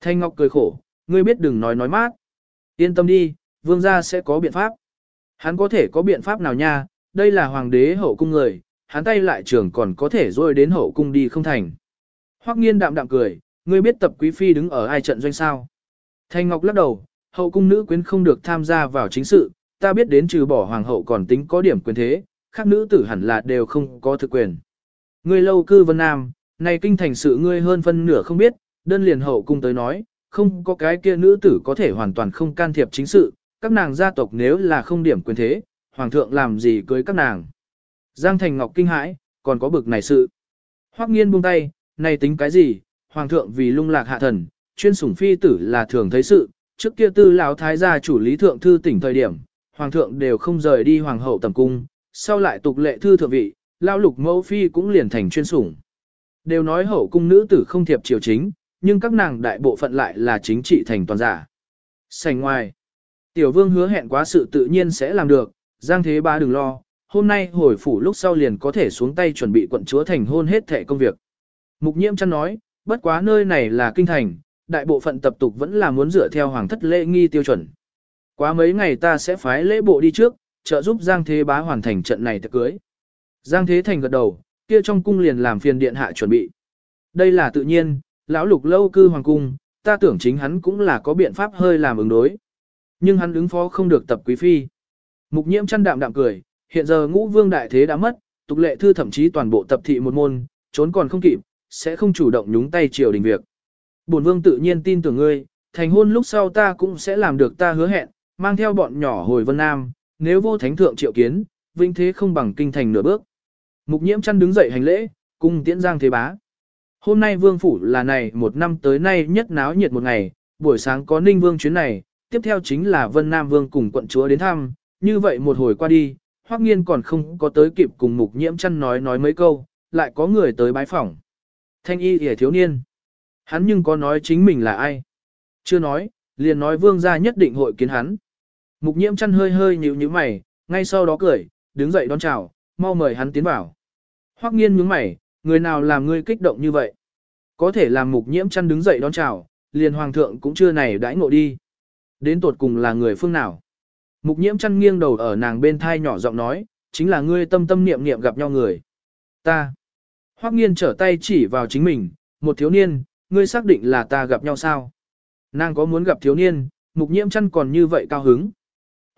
Thanh Ngọc cười khổ, ngươi biết đừng nói nói mát. Yên tâm đi, vương gia sẽ có biện pháp. Hắn có thể có biện pháp nào nha, đây là hoàng đế hậu cung người, hắn tay lại trưởng còn có thể rôi đến hậu cung đi không thành. Hoắc nghiên đạm đạm cười, ngươi biết tập quý phi đứng ở ai trận doanh sao. Thanh Ngọc lắc đầu, hậu cung nữ quyến không được tham gia vào chính sự, ta biết đến trừ bỏ hoàng hậu còn tính có điểm quyền thế, khác nữ tử hẳn là đều không có thực quyền. Ngươi lâu cư vân nam, này kinh thành sự ngươi hơn phân nửa không biết, đơn liền hậu cung tới nói, không có cái kia nữ tử có thể hoàn toàn không can thiệp chính sự, các nàng gia tộc nếu là không điểm quyền thế, hoàng thượng làm gì cưới các nàng. Giang Thành Ngọc kinh hãi, còn có bực này sự. Hoắc nghiên buông tay, này tính cái gì, hoàng thượng vì lung lạc hạ thần, chuyên sủng phi tử là thường thấy sự, trước kia tư lão thái gia chủ lý thượng thư tỉnh thời điểm, hoàng thượng đều không rời đi hoàng hậu tầm cung, sau lại tục lệ thư thượng vị, lao lục mẫu phi cũng liền thành chuyên sủng. Đều nói hậu cung nữ tử không thiệp triều chính, nhưng các nàng đại bộ phận lại là chính trị thành toàn giả. Sành ngoài, tiểu vương hứa hẹn quá sự tự nhiên sẽ làm được, giang thế ba đừng lo, hôm nay hồi phủ lúc sau liền có thể xuống tay chuẩn bị quận chúa thành hôn hết thẻ công việc. Mục nhiễm chăn nói, bất quá nơi này là kinh thành, đại bộ phận tập tục vẫn là muốn dựa theo hoàng thất lễ nghi tiêu chuẩn. Quá mấy ngày ta sẽ phái lễ bộ đi trước, trợ giúp Giang Thế Bá hoàn thành trận này tiệc cưới. Giang Thế Thành gật đầu, kia trong cung liền làm phiền điện hạ chuẩn bị. Đây là tự nhiên, lão lục lâu cư hoàng cung, ta tưởng chính hắn cũng là có biện pháp hơi làm ứng đối. Nhưng hắn ứng phó không được tập quý phi. Mục nhiễm chăn đạm đạm cười, hiện giờ ngũ vương đại thế đã mất, tục lệ thư thậm chí toàn bộ tập thị một môn, trốn còn không kịp, sẽ không chủ động nhúng tay triều đình việc. Bổn vương tự nhiên tin tưởng ngươi, thành hôn lúc sau ta cũng sẽ làm được ta hứa hẹn, mang theo bọn nhỏ hồi Vân Nam, nếu vô thánh thượng triệu kiến, vinh thế không bằng kinh thành nửa bước. Mục nhiễm chăn đứng dậy hành lễ, cung tiễn giang thế bá. Hôm nay vương phủ là này một năm tới nay nhất náo nhiệt một ngày, buổi sáng có ninh vương chuyến này, tiếp theo chính là Vân Nam vương cùng quận chúa đến thăm, như vậy một hồi qua đi, Hoắc Nghiên còn không có tới kịp cùng Mục Nhiễm Chân nói nói mấy câu, lại có người tới bái phỏng. Thanh y hề thiếu niên. Hắn nhưng có nói chính mình là ai? Chưa nói, liền nói vương gia nhất định hội kiến hắn. Mục nhiễm chăn hơi hơi nhíu nhíu mày, ngay sau đó cười, đứng dậy đón chào, mau mời hắn tiến vào. Hoắc nghiên nhướng mày, người nào làm ngươi kích động như vậy? Có thể làm mục nhiễm chăn đứng dậy đón chào, liền hoàng thượng cũng chưa này đãi ngộ đi. Đến tột cùng là người phương nào? Mục nhiễm chăn nghiêng đầu ở nàng bên thai nhỏ giọng nói, chính là ngươi tâm tâm niệm niệm gặp nhau người. Ta. Hoắc nghiên trở tay chỉ vào chính mình, một thiếu niên, ngươi xác định là ta gặp nhau sao? Nàng có muốn gặp thiếu niên, mục nhiễm chăn còn như vậy cao hứng.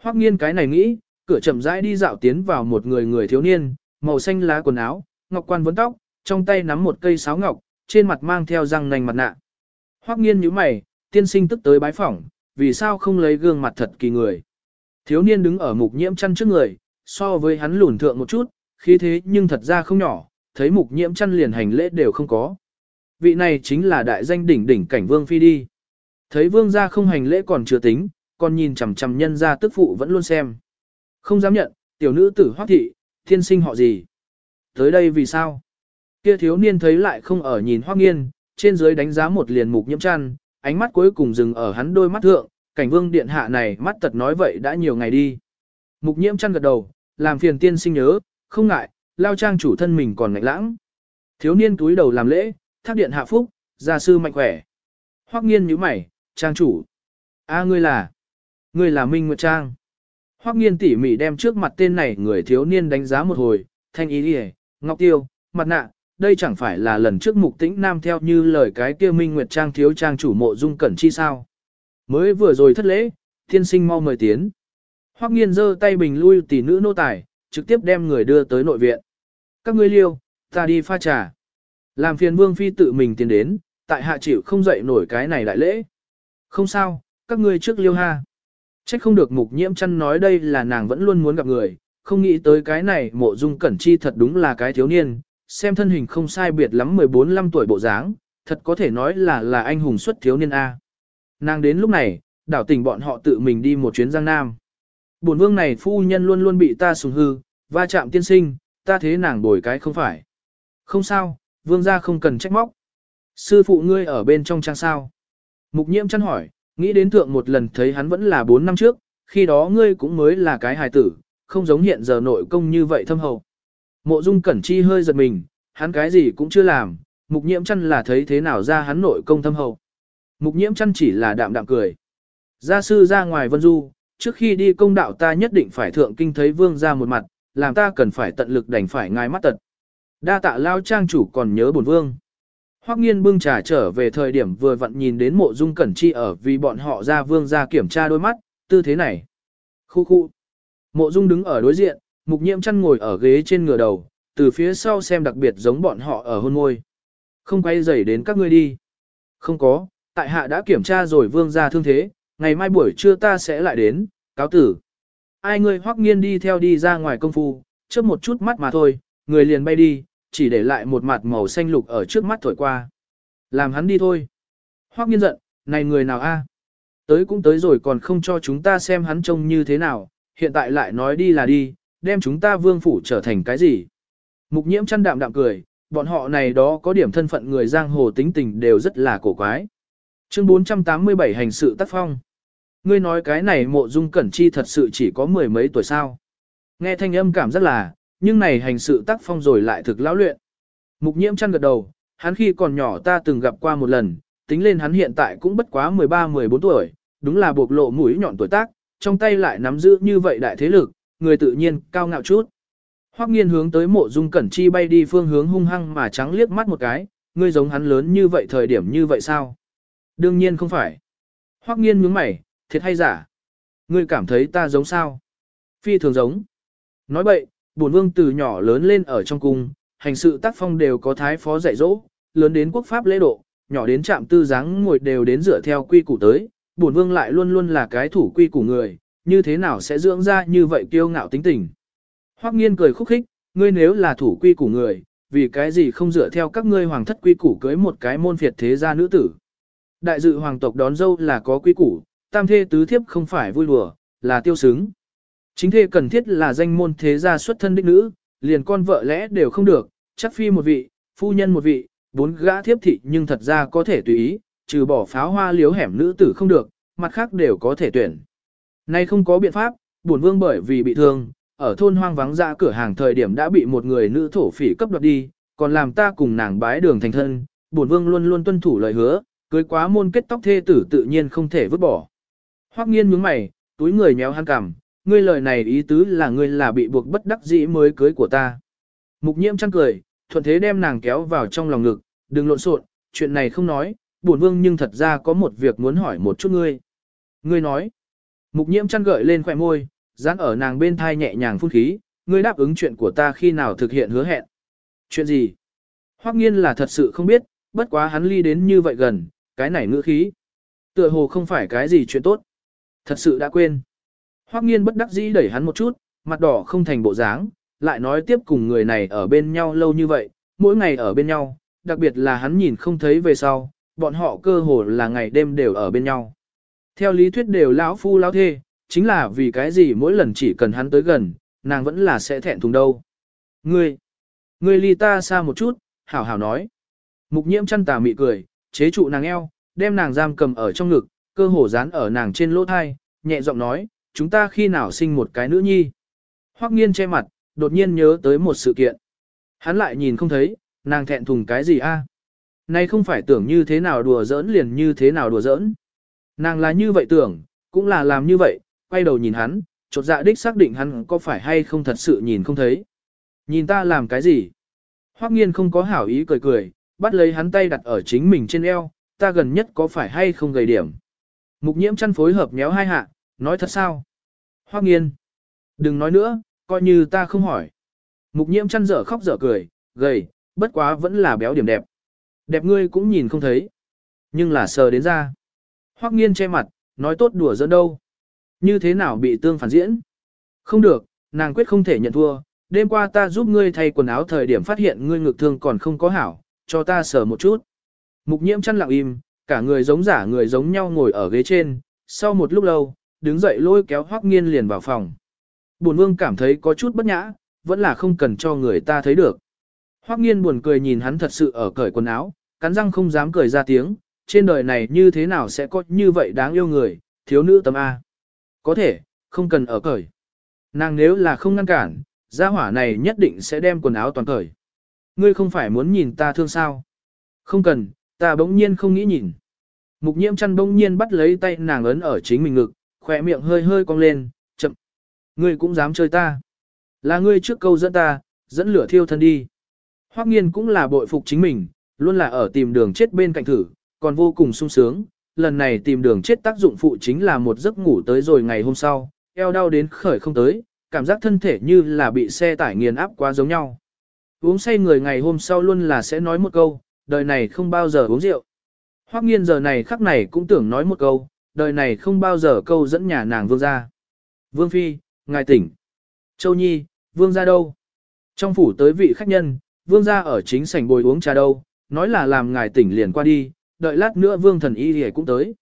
Hoắc nghiên cái này nghĩ, cửa chậm rãi đi dạo tiến vào một người người thiếu niên, màu xanh lá quần áo, ngọc quan vấn tóc, trong tay nắm một cây sáo ngọc, trên mặt mang theo răng nành mặt nạ. Hoắc nghiên nhíu mày, tiên sinh tức tới bái phỏng, vì sao không lấy gương mặt thật kỳ người. Thiếu niên đứng ở mục nhiễm chăn trước người, so với hắn lùn thượng một chút, khí thế nhưng thật ra không nhỏ, thấy mục nhiễm chăn liền hành lễ đều không có. Vị này chính là đại danh đỉnh đỉnh cảnh vương phi đi. Thấy vương gia không hành lễ còn chưa tính, còn nhìn chằm chằm nhân gia tức phụ vẫn luôn xem. Không dám nhận, tiểu nữ tử hoác thị, thiên sinh họ gì. Tới đây vì sao? Kia thiếu niên thấy lại không ở nhìn hoác nghiên, trên dưới đánh giá một liền mục nhiễm chăn, ánh mắt cuối cùng dừng ở hắn đôi mắt thượng, cảnh vương điện hạ này mắt tật nói vậy đã nhiều ngày đi. Mục nhiễm chăn gật đầu, làm phiền tiên sinh nhớ, không ngại, lao trang chủ thân mình còn ngạnh lãng. Thiếu niên túi đầu làm lễ, thác điện hạ phúc, gia sư mạnh khỏe. Hoắc nghiên nhíu mày, trang chủ. a ngươi là, ngươi là Minh Nguyệt Trang. Hoắc nghiên tỉ mỉ đem trước mặt tên này người thiếu niên đánh giá một hồi, thanh ý đi ngọc tiêu, mặt nạ, đây chẳng phải là lần trước mục tĩnh nam theo như lời cái kia Minh Nguyệt Trang thiếu trang chủ mộ dung cẩn chi sao. Mới vừa rồi thất lễ, thiên sinh mau mời tiến. Hoắc nghiên giơ tay bình lui tỷ nữ nô tài, trực tiếp đem người đưa tới nội viện. Các ngươi liêu, ta đi pha trà. Làm phiền vương phi tự mình tiến đến, tại hạ chịu không dậy nổi cái này đại lễ. Không sao, các ngươi trước liêu ha. Trách không được mục nhiễm chăn nói đây là nàng vẫn luôn muốn gặp người, không nghĩ tới cái này mộ dung cẩn chi thật đúng là cái thiếu niên, xem thân hình không sai biệt lắm 14-15 tuổi bộ dáng, thật có thể nói là là anh hùng xuất thiếu niên A. Nàng đến lúc này, đảo tình bọn họ tự mình đi một chuyến Giang Nam. Bổn vương này phu nhân luôn luôn bị ta sùng hư, va chạm tiên sinh, ta thế nàng bồi cái không phải. Không sao, vương gia không cần trách móc. Sư phụ ngươi ở bên trong trang sao. Mục nhiễm chăn hỏi, nghĩ đến thượng một lần thấy hắn vẫn là 4 năm trước, khi đó ngươi cũng mới là cái hài tử, không giống hiện giờ nội công như vậy thâm hậu. Mộ dung cẩn chi hơi giật mình, hắn cái gì cũng chưa làm, mục nhiễm chăn là thấy thế nào ra hắn nội công thâm hậu. Mục nhiễm chăn chỉ là đạm đạm cười. Gia sư ra ngoài vân du, trước khi đi công đạo ta nhất định phải thượng kinh thấy vương ra một mặt, làm ta cần phải tận lực đành phải ngài mắt tật. Đa tạ lao trang chủ còn nhớ bổn vương. Hoắc nghiên bưng trà trở về thời điểm vừa vặn nhìn đến mộ dung cẩn chi ở vì bọn họ ra vương ra kiểm tra đôi mắt, tư thế này. Khu khu. Mộ dung đứng ở đối diện, mục nhiễm chăn ngồi ở ghế trên ngửa đầu, từ phía sau xem đặc biệt giống bọn họ ở hôn môi. Không quay dày đến các ngươi đi. Không có, tại hạ đã kiểm tra rồi vương ra thương thế, ngày mai buổi trưa ta sẽ lại đến, cáo tử. Ai ngươi hoắc nghiên đi theo đi ra ngoài công phu, chớp một chút mắt mà thôi, người liền bay đi, chỉ để lại một mặt màu xanh lục ở trước mắt thổi qua. Làm hắn đi thôi. Hoắc nghiên giận, này người nào a? Tới cũng tới rồi còn không cho chúng ta xem hắn trông như thế nào, hiện tại lại nói đi là đi, đem chúng ta vương phủ trở thành cái gì. Mục nhiễm chăn đạm đạm cười, bọn họ này đó có điểm thân phận người giang hồ tính tình đều rất là cổ quái. Chương 487 hành sự tác phong. Ngươi nói cái này mộ dung cẩn chi thật sự chỉ có mười mấy tuổi sao. Nghe thanh âm cảm rất là, nhưng này hành sự tác phong rồi lại thực lão luyện. Mục nhiễm chăn gật đầu, hắn khi còn nhỏ ta từng gặp qua một lần, tính lên hắn hiện tại cũng bất quá 13-14 tuổi, đúng là bộc lộ mũi nhọn tuổi tác, trong tay lại nắm giữ như vậy đại thế lực, người tự nhiên cao ngạo chút. Hoắc nghiên hướng tới mộ dung cẩn chi bay đi phương hướng hung hăng mà trắng liếc mắt một cái, ngươi giống hắn lớn như vậy thời điểm như vậy sao? Đương nhiên không phải. Hoắc nghiên nhướng mày, thiệt hay giả? Ngươi cảm thấy ta giống sao? Phi thường giống. Nói bậy, bổn vương từ nhỏ lớn lên ở trong cung, hành sự tác phong đều có thái phó dạy dỗ, lớn đến quốc pháp lễ độ, nhỏ đến trạm tư dáng ngồi đều đến dựa theo quy củ tới, bổn vương lại luôn luôn là cái thủ quy củ người, như thế nào sẽ dưỡng ra như vậy kiêu ngạo tính tình. Hoắc nghiên cười khúc khích, ngươi nếu là thủ quy củ người, vì cái gì không dựa theo các ngươi hoàng thất quy củ cưới một cái môn phiệt thế gia nữ tử. Đại dự hoàng tộc đón dâu là có quy củ, tam thê tứ thiếp không phải vui đùa, là tiêu sướng. Chính thê cần thiết là danh môn thế gia xuất thân đích nữ, liền con vợ lẽ đều không được, chắc phi một vị, phu nhân một vị, bốn gã thiếp thị nhưng thật ra có thể tùy ý, trừ bỏ pháo hoa liếu hẻm nữ tử không được, mặt khác đều có thể tuyển. Nay không có biện pháp, buồn vương bởi vì bị thương, ở thôn hoang vắng ra cửa hàng thời điểm đã bị một người nữ thổ phỉ cấp đoạt đi, còn làm ta cùng nàng bái đường thành thân, buồn vương luôn luôn tuân thủ lời hứa, cưới quá môn kết tóc thê tử tự nhiên không thể vứt bỏ. Hoắc nghiên nhướng mày, túi người méo hắn cằm, ngươi lời này ý tứ là ngươi là bị buộc bất đắc dĩ mới cưới của ta. Mục nhiễm chăng cười, thuận thế đem nàng kéo vào trong lòng ngực, đừng lộn xộn, chuyện này không nói, Buồn vương nhưng thật ra có một việc muốn hỏi một chút ngươi. Ngươi nói, mục nhiễm chăn gợi lên khỏe môi, dán ở nàng bên thai nhẹ nhàng phun khí, ngươi đáp ứng chuyện của ta khi nào thực hiện hứa hẹn. Chuyện gì? Hoắc nghiên là thật sự không biết, bất quá hắn ly đến như vậy gần, cái này ngữ khí. Tựa hồ không phải cái gì chuyện tốt. Thật sự đã quên. Hoắc nghiên bất đắc dĩ đẩy hắn một chút, mặt đỏ không thành bộ dáng, lại nói tiếp cùng người này ở bên nhau lâu như vậy, mỗi ngày ở bên nhau, đặc biệt là hắn nhìn không thấy về sau, bọn họ cơ hồ là ngày đêm đều ở bên nhau. Theo lý thuyết đều lão phu lão thê, chính là vì cái gì mỗi lần chỉ cần hắn tới gần, nàng vẫn là sẽ thẹn thùng đâu. Ngươi, ngươi ly ta xa một chút, hảo hảo nói. Mục nhiễm chăn tà mị cười, chế trụ nàng eo, đem nàng giam cầm ở trong ngực, cơ hồ dán ở nàng trên lỗ thai, nhẹ giọng nói, chúng ta khi nào sinh một cái nữ nhi. Hoắc nghiên che mặt, đột nhiên nhớ tới một sự kiện. Hắn lại nhìn không thấy, nàng thẹn thùng cái gì a? Nay không phải tưởng như thế nào đùa giỡn liền như thế nào đùa giỡn. Nàng là như vậy tưởng, cũng là làm như vậy, quay đầu nhìn hắn, chột dạ đích xác định hắn có phải hay không thật sự nhìn không thấy. Nhìn ta làm cái gì? Hoắc nghiên không có hảo ý cười cười, bắt lấy hắn tay đặt ở chính mình trên eo, ta gần nhất có phải hay không gầy điểm. Mục nhiễm chăn phối hợp méo hai hạ, nói thật sao? Hoắc nghiên. Đừng nói nữa, coi như ta không hỏi. Mục nhiễm chăn dở khóc dở cười, gầy, bất quá vẫn là béo điểm đẹp. Đẹp ngươi cũng nhìn không thấy. Nhưng là sờ đến ra. Hoắc nghiên che mặt, nói tốt đùa giỡn đâu. Như thế nào bị tương phản diễn? Không được, nàng quyết không thể nhận thua. Đêm qua ta giúp ngươi thay quần áo thời điểm phát hiện ngươi ngực thương còn không có hảo, cho ta sờ một chút. Mục nhiễm chăn lặng im, cả người giống giả người giống nhau ngồi ở ghế trên. Sau một lúc lâu, đứng dậy lôi kéo Hoắc nghiên liền vào phòng. Bổn vương cảm thấy có chút bất nhã, vẫn là không cần cho người ta thấy được. Hoắc nghiên buồn cười nhìn hắn thật sự ở cởi quần áo, cắn răng không dám cười ra tiếng, trên đời này như thế nào sẽ có như vậy đáng yêu người, thiếu nữ tâm A. Có thể, không cần ở cởi. Nàng nếu là không ngăn cản, gia hỏa này nhất định sẽ đem quần áo toàn cởi. Ngươi không phải muốn nhìn ta thương sao? Không cần, ta bỗng nhiên không nghĩ nhìn. Mục nhiễm chăn bỗng nhiên bắt lấy tay nàng ấn ở chính mình ngực, khỏe miệng hơi hơi cong lên, chậm. Ngươi cũng dám chơi ta. Là ngươi trước câu dẫn ta, dẫn lửa thiêu thân đi. Hoắc nghiên cũng là bội phục chính mình, luôn là ở tìm đường chết bên cạnh thử, còn vô cùng sung sướng. Lần này tìm đường chết tác dụng phụ chính là một giấc ngủ tới rồi ngày hôm sau, eo đau đến khởi không tới, cảm giác thân thể như là bị xe tải nghiền áp quá giống nhau. Uống say người ngày hôm sau luôn là sẽ nói một câu, đời này không bao giờ uống rượu. Hoắc nghiên giờ này khắc này cũng tưởng nói một câu, đời này không bao giờ câu dẫn nhà nàng vương ra. Vương Phi, ngài tỉnh. Châu Nhi, vương ra đâu? Trong phủ tới vị khách nhân, vương ra ở chính sảnh bồi uống trà đâu, nói là làm ngài tỉnh liền qua đi, đợi lát nữa vương thần y thì cũng tới.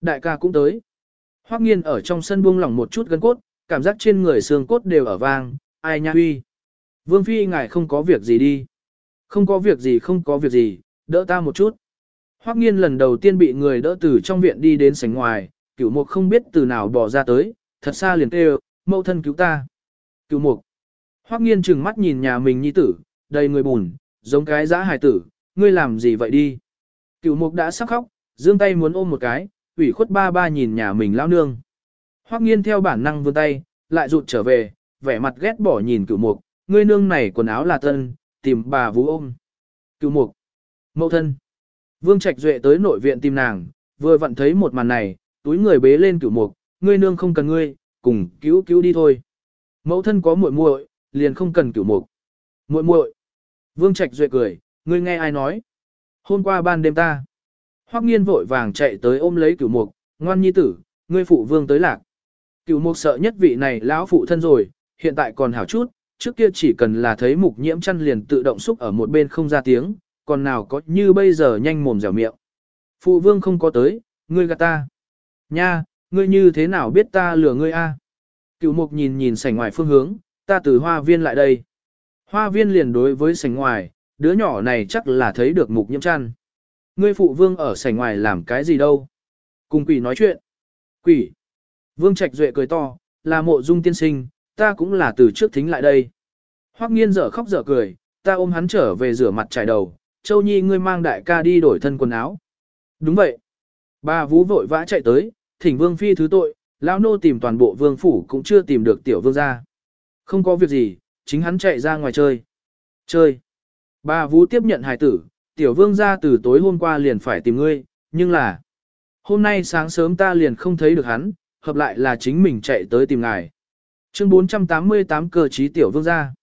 Đại ca cũng tới. Hoắc nghiên ở trong sân buông lỏng một chút gân cốt, cảm giác trên người xương cốt đều ở vang, ai nha huy. Vương phi ngài không có việc gì đi. Không có việc gì không có việc gì, đỡ ta một chút. Hoắc nghiên lần đầu tiên bị người đỡ từ trong viện đi đến sảnh ngoài, cửu mục không biết từ nào bỏ ra tới, thật xa liền kêu, mẫu thân cứu ta. Cửu mục. Hoắc nghiên trừng mắt nhìn nhà mình nhi tử, đầy người bùn, giống cái dã hài tử, ngươi làm gì vậy đi? Cửu mục đã sắp khóc, giương tay muốn ôm một cái, ủy khuất ba ba nhìn nhà mình lao nương. Hoắc nghiên theo bản năng vươn tay, lại rụt trở về, vẻ mặt ghét bỏ nhìn cửu mục, ngươi nương này quần áo là tân, tìm bà vú ôm. Cửu mục, mẫu thân. Vương Trạch Duệ tới nội viện tìm nàng, vừa vặn thấy một màn này, túi người bế lên cửu mục, ngươi nương không cần ngươi, cùng cứu cứu đi thôi. Mẫu thân có muội muội, liền không cần cửu mục. Muội muội. Vương Trạch Duệ cười, ngươi nghe ai nói? Hôm qua ban đêm ta. Hoắc nghiên vội vàng chạy tới ôm lấy cửu mục, ngoan nhi tử, ngươi phụ vương tới lạc. Cửu mục sợ nhất vị này lão phụ thân rồi, hiện tại còn hảo chút, trước kia chỉ cần là thấy mục nhiễm chăn liền tự động xúc ở một bên không ra tiếng, còn nào có như bây giờ nhanh mồm dẻo miệng. Phụ vương không có tới, ngươi gạt ta. Nha, ngươi như thế nào biết ta lừa ngươi a? Cửu mục nhìn nhìn sảnh ngoài phương hướng, ta từ hoa viên lại đây. Hoa viên liền đối với sảnh ngoài, đứa nhỏ này chắc là thấy được mục nhiễm chăn. Ngươi phụ vương ở sảnh ngoài làm cái gì đâu? Cùng quỷ nói chuyện. Quỷ. Vương Trạch Duệ cười to, là mộ dung tiên sinh, ta cũng là từ trước thính lại đây. Hoắc nghiên dở khóc dở cười, ta ôm hắn trở về rửa mặt trải đầu, Châu Nhi ngươi mang đại ca đi đổi thân quần áo. Đúng vậy. Bà vú vội vã chạy tới, thỉnh vương phi thứ tội, lão nô tìm toàn bộ vương phủ cũng chưa tìm được tiểu vương gia. Không có việc gì, chính hắn chạy ra ngoài chơi. Chơi. Bà vú tiếp nhận hài tử, tiểu vương gia từ tối hôm qua liền phải tìm ngươi, nhưng là... Hôm nay sáng sớm ta liền không thấy được hắn, hợp lại là chính mình chạy tới tìm ngài. Chương 488 cơ trí tiểu vương gia.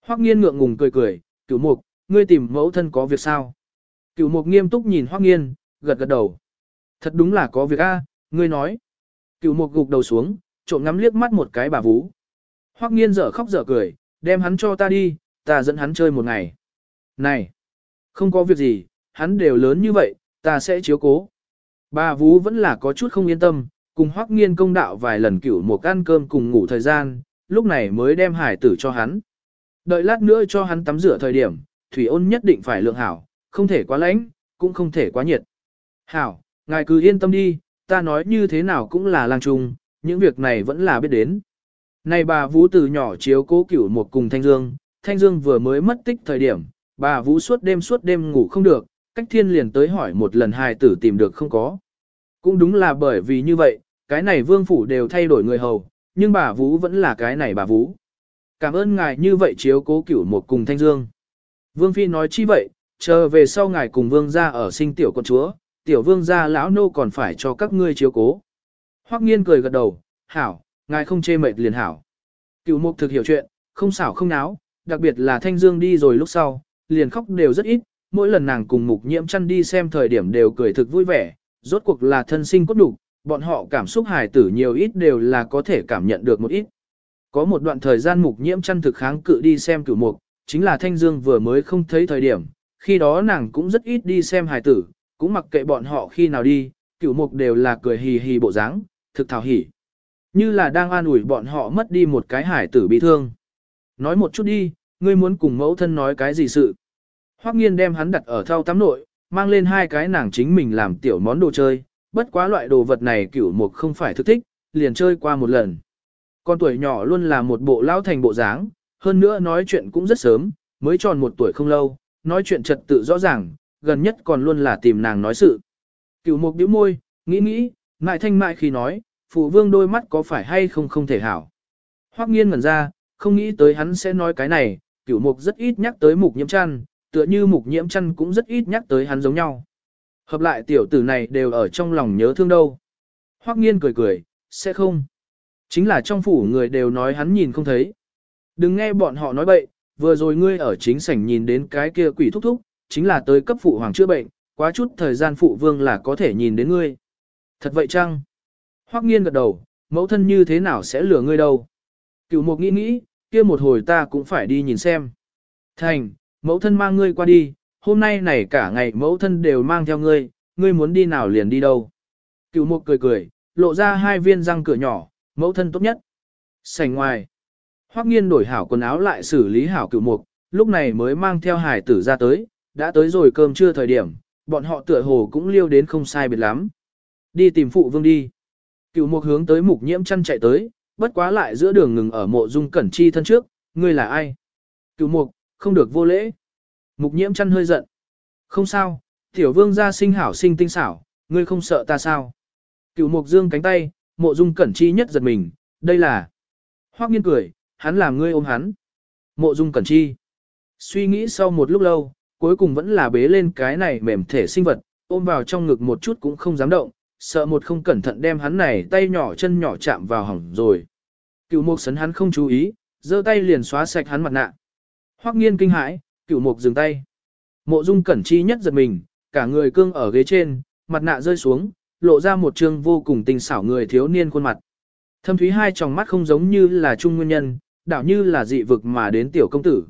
Hoắc nghiên ngượng ngùng cười cười, cửu mục, ngươi tìm mẫu thân có việc sao? Cửu mục nghiêm túc nhìn Hoắc nghiên, gật gật đầu. Thật đúng là có việc a, ngươi nói. Cửu mục gục đầu xuống, trộm ngắm liếc mắt một cái bà vú. Hoắc nghiên dở khóc dở cười, đem hắn cho ta đi, ta dẫn hắn chơi một ngày. Này, không có việc gì, hắn đều lớn như vậy, ta sẽ chiếu cố. Bà vú vẫn là có chút không yên tâm, cùng Hoắc nghiên công đạo vài lần cửu một ăn cơm cùng ngủ thời gian, lúc này mới đem hải tử cho hắn. Đợi lát nữa cho hắn tắm rửa thời điểm, thủy ôn nhất định phải lượng hảo, không thể quá lạnh, cũng không thể quá nhiệt. Hảo, ngài cứ yên tâm đi, ta nói như thế nào cũng là lang trung, những việc này vẫn là biết đến. Này bà Vũ từ nhỏ chiếu cố cửu một cùng Thanh Dương, Thanh Dương vừa mới mất tích thời điểm, bà Vũ suốt đêm suốt đêm ngủ không được, cách thiên liền tới hỏi một lần hài tử tìm được không có. Cũng đúng là bởi vì như vậy, cái này vương phủ đều thay đổi người hầu, nhưng bà Vũ vẫn là cái này bà Vũ. Cảm ơn ngài như vậy chiếu cố cửu một cùng Thanh Dương. Vương Phi nói chi vậy, chờ về sau ngài cùng vương gia ở sinh tiểu con chúa, tiểu vương gia lão nô còn phải cho các ngươi chiếu cố. Hoắc nghiên cười gật đầu, hảo, ngài không chê mệt liền hảo. Cửu mục thực hiểu chuyện, không xảo không náo, đặc biệt là Thanh Dương đi rồi lúc sau, liền khóc đều rất ít, mỗi lần nàng cùng mục nhiễm chăn đi xem thời điểm đều cười thực vui vẻ, rốt cuộc là thân sinh cốt đủ, bọn họ cảm xúc hài tử nhiều ít đều là có thể cảm nhận được một ít. Có một đoạn thời gian mục nhiễm chăn thực kháng cự đi xem cửu mục, chính là Thanh Dương vừa mới không thấy thời điểm, khi đó nàng cũng rất ít đi xem hài tử, cũng mặc kệ bọn họ khi nào đi, cửu mục đều là cười hì hì bộ dáng, thực thảo hỉ. Như là đang an ủi bọn họ mất đi một cái hải tử bị thương. Nói một chút đi, ngươi muốn cùng mẫu thân nói cái gì sự. Hoắc nghiên đem hắn đặt ở thau tắm nội, mang lên hai cái nàng chính mình làm tiểu món đồ chơi, bất quá loại đồ vật này cửu mục không phải thực thích, liền chơi qua một lần. Con tuổi nhỏ luôn là một bộ lao thành bộ dáng, hơn nữa nói chuyện cũng rất sớm, mới tròn một tuổi không lâu, nói chuyện trật tự rõ ràng, gần nhất còn luôn là tìm nàng nói sự. Cửu mục điếu môi, nghĩ nghĩ, ngại thanh mại khi nói, phụ vương đôi mắt có phải hay không không thể hảo. Hoắc nghiên ngẩn ra, không nghĩ tới hắn sẽ nói cái này, cửu mục rất ít nhắc tới mục nhiễm chăn, tựa như mục nhiễm chăn cũng rất ít nhắc tới hắn giống nhau. Hợp lại tiểu tử này đều ở trong lòng nhớ thương đâu. Hoắc nghiên cười cười, sẽ không. Chính là trong phủ người đều nói hắn nhìn không thấy. Đừng nghe bọn họ nói bậy, vừa rồi ngươi ở chính sảnh nhìn đến cái kia quỷ thúc thúc, chính là tới cấp phụ hoàng chữa bệnh, quá chút thời gian phụ vương là có thể nhìn đến ngươi. Thật vậy chăng? Hoắc nghiên gật đầu, mẫu thân như thế nào sẽ lừa ngươi đâu? Cửu mục nghĩ nghĩ, kia một hồi ta cũng phải đi nhìn xem. Thành, mẫu thân mang ngươi qua đi, hôm nay này cả ngày mẫu thân đều mang theo ngươi, ngươi muốn đi nào liền đi đâu. Cửu mục cười cười, lộ ra hai viên răng cửa nhỏ, mẫu thân tốt nhất. Sảnh ngoài. Hoắc nghiên đổi hảo quần áo lại xử lý hảo cửu mục, lúc này mới mang theo hải tử ra tới, đã tới rồi cơm trưa thời điểm, bọn họ tựa hồ cũng liêu đến không sai biệt lắm. Đi tìm phụ vương đi. Cửu mục hướng tới mục nhiễm chăn chạy tới, bất quá lại giữa đường ngừng ở mộ dung cẩn chi thân trước, ngươi là ai? Cửu mục, không được vô lễ. Mục nhiễm chăn hơi giận. Không sao, tiểu vương gia sinh hảo sinh tinh xảo, ngươi không sợ ta sao? Cửu mục dương cánh tay, mộ dung cẩn chi nhất giật mình, đây là. Hoắc nghiên cười, hắn làm ngươi ôm hắn. Mộ dung cẩn chi. Suy nghĩ sau một lúc lâu, cuối cùng vẫn là bế lên cái này mềm thể sinh vật, ôm vào trong ngực một chút cũng không dám động, sợ một không cẩn thận đem hắn này tay nhỏ chân nhỏ chạm vào hỏng rồi. Cựu mục sấn hắn không chú ý, giơ tay liền xóa sạch hắn mặt nạ. Hoắc nghiên kinh hãi, cựu mục dừng tay. Mộ dung cẩn chi nhất giật mình, cả người cương ở ghế trên, mặt nạ rơi xuống, lộ ra một trương vô cùng tình xảo người thiếu niên khuôn mặt. Thâm thúy hai tròng mắt không giống như là trung nguyên nhân, đảo như là dị vực mà đến tiểu công tử.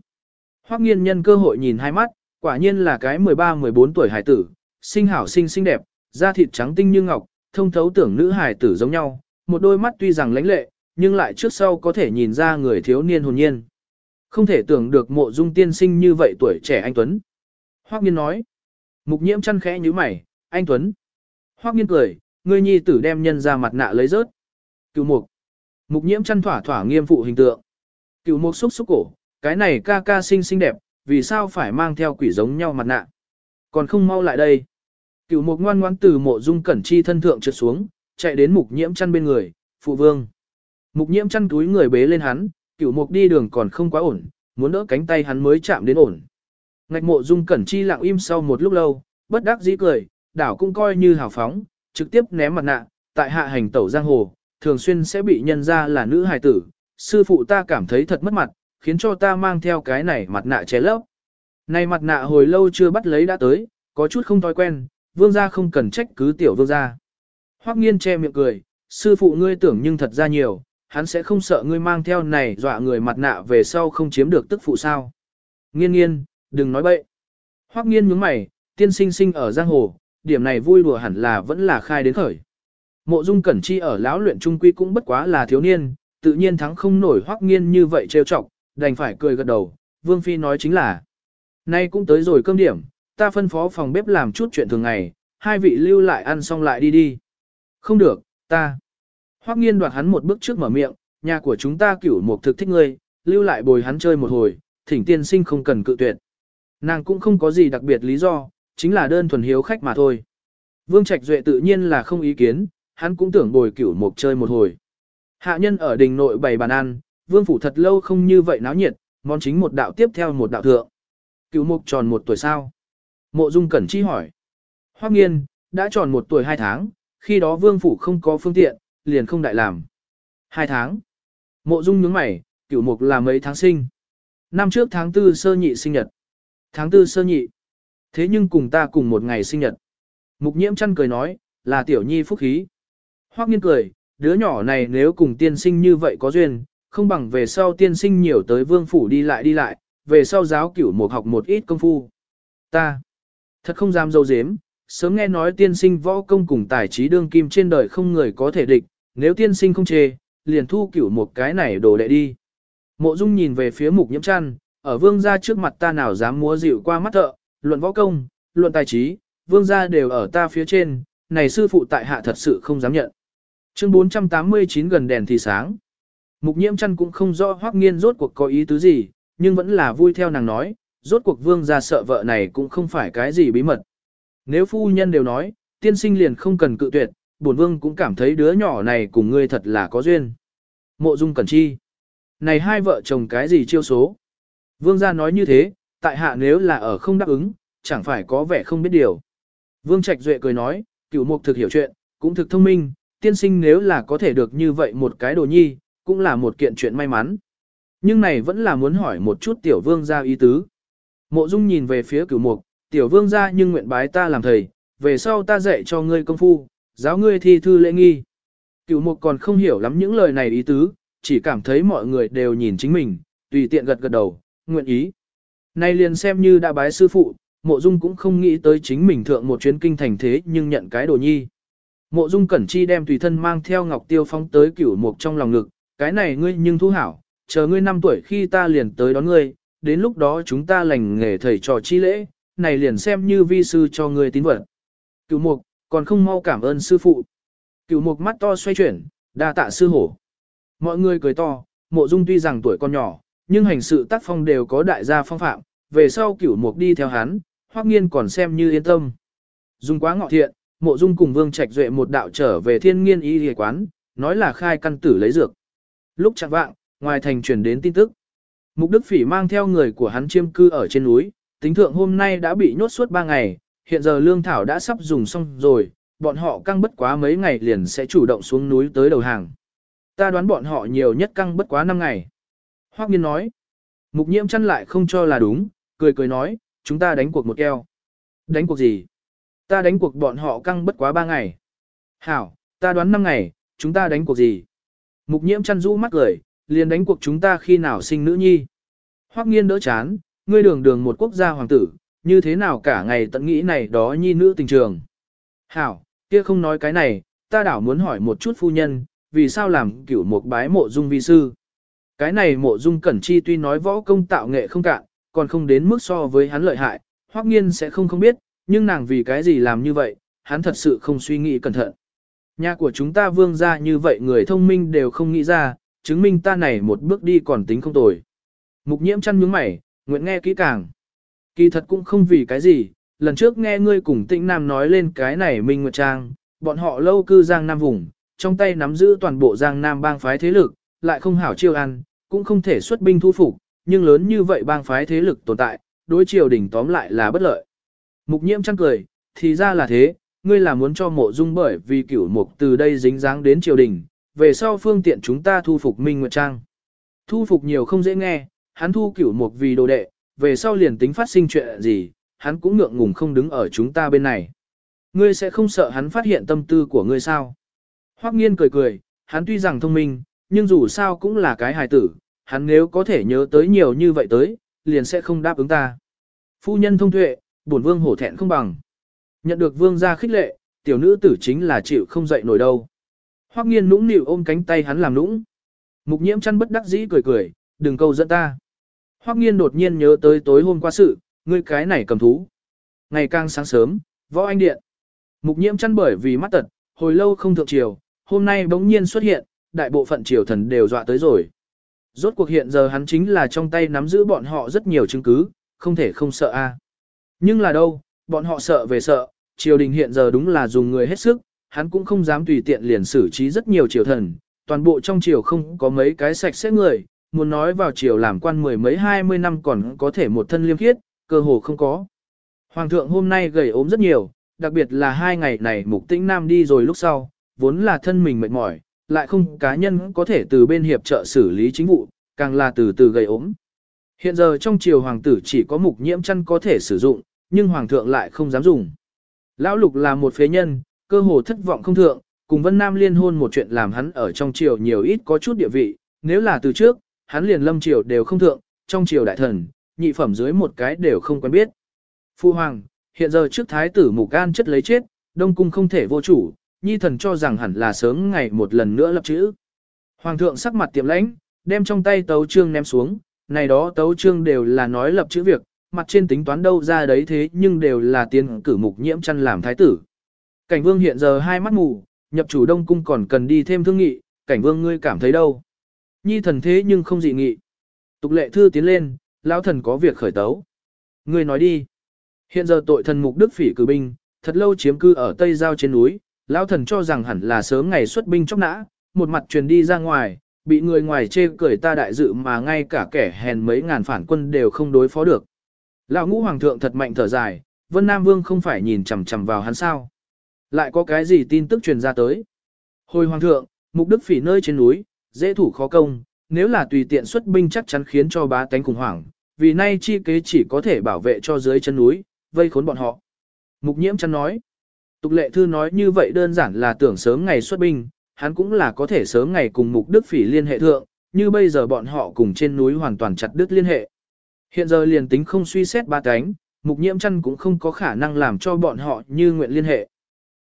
Hoắc nghiên nhân cơ hội nhìn hai mắt, quả nhiên là cái 13-14 tuổi hải tử, sinh hảo sinh xinh đẹp, da thịt trắng tinh như ngọc, thông thấu tưởng nữ hải tử giống nhau, một đôi mắt tuy rằng lãnh lệ, nhưng lại trước sau có thể nhìn ra người thiếu niên hồn nhiên. Không thể tưởng được mộ dung tiên sinh như vậy tuổi trẻ anh Tuấn. Hoắc nghiên nói. Mục nhiễm chăn khẽ như mày, anh Tuấn. Hoắc nghiên cười, ngươi nhi tử đem nhân ra mặt nạ lấy rớt. Cựu mục. Mục nhiễm chăn thỏa thỏa nghiêm phụ hình tượng. Cựu mục xúc xúc cổ, cái này ca ca xinh xinh đẹp, vì sao phải mang theo quỷ giống nhau mặt nạ. Còn không mau lại đây. Cựu mục ngoan ngoãn từ mộ dung cẩn chi thân thượng trượt xuống, chạy đến mục nhiễm chăn bên người, phụ vương. Mục nhiễm chăn túi người bế lên hắn, cựu mục đi đường còn không quá ổn, muốn đỡ cánh tay hắn mới chạm đến ổn. Ngạch mộ dung cẩn chi lặng im sau một lúc lâu, bất đắc dĩ cười, đảo cũng coi như hào phóng, trực tiếp ném mặt nạ, tại hạ hành tẩu giang hồ, thường xuyên sẽ bị nhân ra là nữ hài tử, sư phụ ta cảm thấy thật mất mặt, khiến cho ta mang theo cái này mặt nạ che lấp. Này mặt nạ hồi lâu chưa bắt lấy đã tới, có chút không thói quen, vương gia không cần trách cứ tiểu vương gia. Hoắc nghiên che miệng cười, sư phụ ngươi tưởng nhưng thật ra nhiều, hắn sẽ không sợ ngươi mang theo này dọa người mặt nạ về sau không chiếm được tức phụ sao. Nghiên nghiên, đừng nói bậy. Hoắc nghiên nhướng mày, tiên sinh sinh ở giang hồ, điểm này vui đùa hẳn là vẫn là khai đến khởi. Mộ dung cẩn chi ở lão luyện trung quy cũng bất quá là thiếu niên, tự nhiên thắng không nổi Hoắc nghiên như vậy trêu chọc, đành phải cười gật đầu, vương phi nói chính là. Nay cũng tới rồi cơm điểm, ta phân phó phòng bếp làm chút chuyện thường ngày, hai vị lưu lại ăn xong lại đi đi. Không được, ta. Hoắc nghiên đoạt hắn một bước trước mở miệng, nhà của chúng ta cửu một thực thích ngươi, lưu lại bồi hắn chơi một hồi, thỉnh tiên sinh không cần cự tuyệt. Nàng cũng không có gì đặc biệt lý do, chính là đơn thuần hiếu khách mà thôi. Vương Trạch Duệ tự nhiên là không ý kiến, hắn cũng tưởng bồi cửu mục chơi một hồi. Hạ nhân ở đình nội bày bàn ăn, vương phủ thật lâu không như vậy náo nhiệt, món chính một đạo tiếp theo một đạo thượng. Cửu mục tròn một tuổi sao? Mộ Dung Cẩn Chi hỏi. Hoắc nghiên, đã tròn một tuổi hai tháng, khi đó vương phủ không có phương tiện, liền không đại làm. Hai tháng. Mộ Dung nhướng mày, cửu mục là mấy tháng sinh. Năm trước tháng tư sơ nhị sinh nhật. Tháng tư sơ nhị. Thế nhưng cùng ta cùng một ngày sinh nhật. Mục nhiễm chăn cười nói, là tiểu nhi phúc khí. Hoắc nghiên cười, đứa nhỏ này nếu cùng tiên sinh như vậy có duyên, không bằng về sau tiên sinh nhiều tới vương phủ đi lại đi lại, về sau giáo cửu một học một ít công phu. Ta, thật không dám dâu dếm, sớm nghe nói tiên sinh võ công cùng tài trí đương kim trên đời không người có thể địch, nếu tiên sinh không chê, liền thu cửu một cái này đồ đệ đi. Mộ Dung nhìn về phía mục nhiễm chăn, ở vương gia trước mặt ta nào dám múa dịu qua mắt thợ, luận võ công, luận tài trí, vương gia đều ở ta phía trên, này sư phụ tại hạ thật sự không dám nhận. Chương 489 gần đèn thì sáng. Mục nhiễm chăn cũng không rõ hoắc nghiên rốt cuộc có ý tứ gì, nhưng vẫn là vui theo nàng nói, rốt cuộc vương gia sợ vợ này cũng không phải cái gì bí mật. Nếu phu nhân đều nói, tiên sinh liền không cần cự tuyệt, bổn vương cũng cảm thấy đứa nhỏ này cùng ngươi thật là có duyên. Mộ dung cẩn chi. Này hai vợ chồng cái gì chiêu số? Vương gia nói như thế, tại hạ nếu là ở không đáp ứng, chẳng phải có vẻ không biết điều. Vương Trạch Duệ cười nói, cửu mục thực hiểu chuyện, cũng thực thông minh, tiên sinh nếu là có thể được như vậy một cái đồ nhi, cũng là một kiện chuyện may mắn. Nhưng này vẫn là muốn hỏi một chút tiểu vương gia ý tứ. Mộ Dung nhìn về phía cửu mục, tiểu vương gia nhưng nguyện bái ta làm thầy, về sau ta dạy cho ngươi công phu, giáo ngươi thi thư lễ nghi. Cửu mục còn không hiểu lắm những lời này ý tứ, chỉ cảm thấy mọi người đều nhìn chính mình, tùy tiện gật gật đầu, nguyện ý. Nay liền xem như đã bái sư phụ, mộ dung cũng không nghĩ tới chính mình thượng một chuyến kinh thành thế nhưng nhận cái đồ nhi. Mộ dung cẩn chi đem tùy thân mang theo ngọc tiêu phóng tới cửu mục trong lòng ngực, cái này ngươi nhưng thu hảo, chờ ngươi năm tuổi khi ta liền tới đón ngươi, đến lúc đó chúng ta lành nghề thầy trò chi lễ, này liền xem như vi sư cho ngươi tín vật. Cửu mục, còn không mau cảm ơn sư phụ. Cửu mục mắt to xoay chuyển, đa tạ sư hổ. Mọi người cười to, mộ dung tuy rằng tuổi còn nhỏ, nhưng hành sự tác phong đều có đại gia phong phạm, về sau cửu mục đi theo hắn, hoắc nghiên còn xem như yên tâm. Dung quá ngọ thiện, mộ dung cùng vương trạch duệ một đạo trở về thiên nghiên y y quán, nói là khai căn tử lấy dược. Lúc chạng vạng, ngoài thành truyền đến tin tức. Mục Đức Phỉ mang theo người của hắn chiêm cư ở trên núi, tính thượng hôm nay đã bị nhốt suốt 3 ngày, hiện giờ lương thảo đã sắp dùng xong rồi, bọn họ căng bất quá mấy ngày liền sẽ chủ động xuống núi tới đầu hàng. Ta đoán bọn họ nhiều nhất căng bất quá 5 ngày. Hoắc Nghiên nói. Mục Nhiễm chăn lại không cho là đúng, cười cười nói, chúng ta đánh cuộc một keo. Đánh cuộc gì? Ta đánh cuộc bọn họ căng bất quá ba ngày. Hảo, ta đoán năm ngày, chúng ta đánh cuộc gì? Mục Nhiễm chăn rũ mắt cười, liền đánh cuộc chúng ta khi nào sinh nữ nhi. Hoắc Nghiên đỡ chán, ngươi đường đường một quốc gia hoàng tử, như thế nào cả ngày tận nghĩ này đó nhi nữ tình trường. Hảo, kia không nói cái này, ta đảo muốn hỏi một chút phu nhân, vì sao làm cửu một bái mộ dung vi sư. Cái này mộ dung cẩn chi tuy nói võ công tạo nghệ không cạn, còn không đến mức so với hắn lợi hại, hoắc nghiên sẽ không không biết, nhưng nàng vì cái gì làm như vậy, hắn thật sự không suy nghĩ cẩn thận. Nhà của chúng ta vương ra như vậy người thông minh đều không nghĩ ra, chứng minh ta này một bước đi còn tính không tồi. Mục nhiễm chăn nhướng mày, nguyện nghe kỹ càng. Kỳ thật cũng không vì cái gì, lần trước nghe ngươi cùng tĩnh nam nói lên cái này Minh Nguyệt Trang, bọn họ lâu cư Giang Nam vùng, trong tay nắm giữ toàn bộ Giang Nam bang phái thế lực, lại không hảo chiêu ăn, cũng không thể xuất binh thu phục, nhưng lớn như vậy bang phái thế lực tồn tại, đối triều đình tóm lại là bất lợi. Mục nhiễm chăng cười, thì ra là thế, ngươi là muốn cho mộ dung bởi vì cửu mục từ đây dính dáng đến triều đình, về sau phương tiện chúng ta thu phục Minh Nguyệt Trang. Thu phục nhiều không dễ nghe, hắn thu cửu mục vì đồ đệ, về sau liền tính phát sinh chuyện gì, hắn cũng ngượng ngùng không đứng ở chúng ta bên này. Ngươi sẽ không sợ hắn phát hiện tâm tư của ngươi sao? Hoắc nghiên cười cười, hắn tuy rằng thông minh, nhưng dù sao cũng là cái hài tử, hắn nếu có thể nhớ tới nhiều như vậy tới, liền sẽ không đáp ứng ta. Phu nhân thông tuệ, bổn vương hổ thẹn không bằng. Nhận được vương gia khích lệ, tiểu nữ tử chính là chịu không dậy nổi đâu. Hoắc nghiên nũng nịu ôm cánh tay hắn làm nũng. Mục nhiễm chăn bất đắc dĩ cười cười, đừng câu dẫn ta. Hoắc nghiên đột nhiên nhớ tới tối hôm qua sự, ngươi cái này cầm thú. Ngày càng sáng sớm, võ anh điện. Mục nhiễm chăn bởi vì mắt tật, hồi lâu không thượng triều, hôm nay bỗng nhiên xuất hiện, đại bộ phận triều thần đều dọa tới rồi. Rốt cuộc hiện giờ hắn chính là trong tay nắm giữ bọn họ rất nhiều chứng cứ, không thể không sợ a. Nhưng là đâu, bọn họ sợ về sợ, triều đình hiện giờ đúng là dùng người hết sức, hắn cũng không dám tùy tiện liền xử trí rất nhiều triều thần, toàn bộ trong triều không có mấy cái sạch sẽ người, muốn nói vào triều làm quan mười mấy hai mươi năm còn có thể một thân liêm khiết, cơ hồ không có. Hoàng thượng hôm nay gầy ốm rất nhiều, đặc biệt là hai ngày này mục tĩnh nam đi rồi lúc sau, vốn là thân mình mệt mỏi, lại không cá nhân có thể từ bên hiệp trợ xử lý chính vụ, càng là từ từ gầy ốm. Hiện giờ trong triều hoàng tử chỉ có mục nhiễm chăn có thể sử dụng, nhưng hoàng thượng lại không dám dùng. Lão lục là một phế nhân, cơ hồ thất vọng không thượng, cùng Vân Nam liên hôn một chuyện làm hắn ở trong triều nhiều ít có chút địa vị, nếu là từ trước, hắn liền lâm triều đều không thượng, trong triều đại thần, nhị phẩm dưới một cái đều không quen biết. Phu hoàng, hiện giờ trước thái tử mục can chất lấy chết, đông cung không thể vô chủ, nhi thần cho rằng hẳn là sớm ngày một lần nữa lập chữ. Hoàng thượng sắc mặt tiệm lãnh, đem trong tay tấu trương ném xuống, này đó tấu trương đều là nói lập chữ việc, mặt trên tính toán đâu ra đấy thế nhưng đều là tiến cử mục nhiễm chăn làm thái tử. Cảnh vương hiện giờ hai mắt mù, nhập chủ đông cung còn cần đi thêm thương nghị, cảnh vương ngươi cảm thấy đâu. Nhi thần thế nhưng không dị nghị. Tục lệ thư tiến lên, lão thần có việc khởi tấu. Ngươi nói đi. Hiện giờ tội thần mục đức phỉ cử binh, thật lâu chiếm cư ở Tây Giao trên núi, lão thần cho rằng hẳn là sớm ngày xuất binh chóc nã, một mặt truyền đi ra ngoài, bị người ngoài chê cười ta đại dự mà ngay cả kẻ hèn mấy ngàn phản quân đều không đối phó được. Lão ngũ hoàng thượng thật mạnh thở dài, Vân Nam Vương không phải nhìn chằm chằm vào hắn sao. Lại có cái gì tin tức truyền ra tới. Hồi hoàng thượng, mục đức phỉ nơi trên núi, dễ thủ khó công, nếu là tùy tiện xuất binh chắc chắn khiến cho bá tánh khủng hoảng, vì nay chi kế chỉ có thể bảo vệ cho dưới chân núi, vây khốn bọn họ. Mục nhiễm chăn nói, tục lệ thư nói như vậy đơn giản là tưởng sớm ngày xuất binh, hắn cũng là có thể sớm ngày cùng mục đức phỉ liên hệ thượng, như bây giờ bọn họ cùng trên núi hoàn toàn chặt đứt liên hệ. Hiện giờ liền tính không suy xét ba cánh, mục nhiễm chăn cũng không có khả năng làm cho bọn họ như nguyện liên hệ.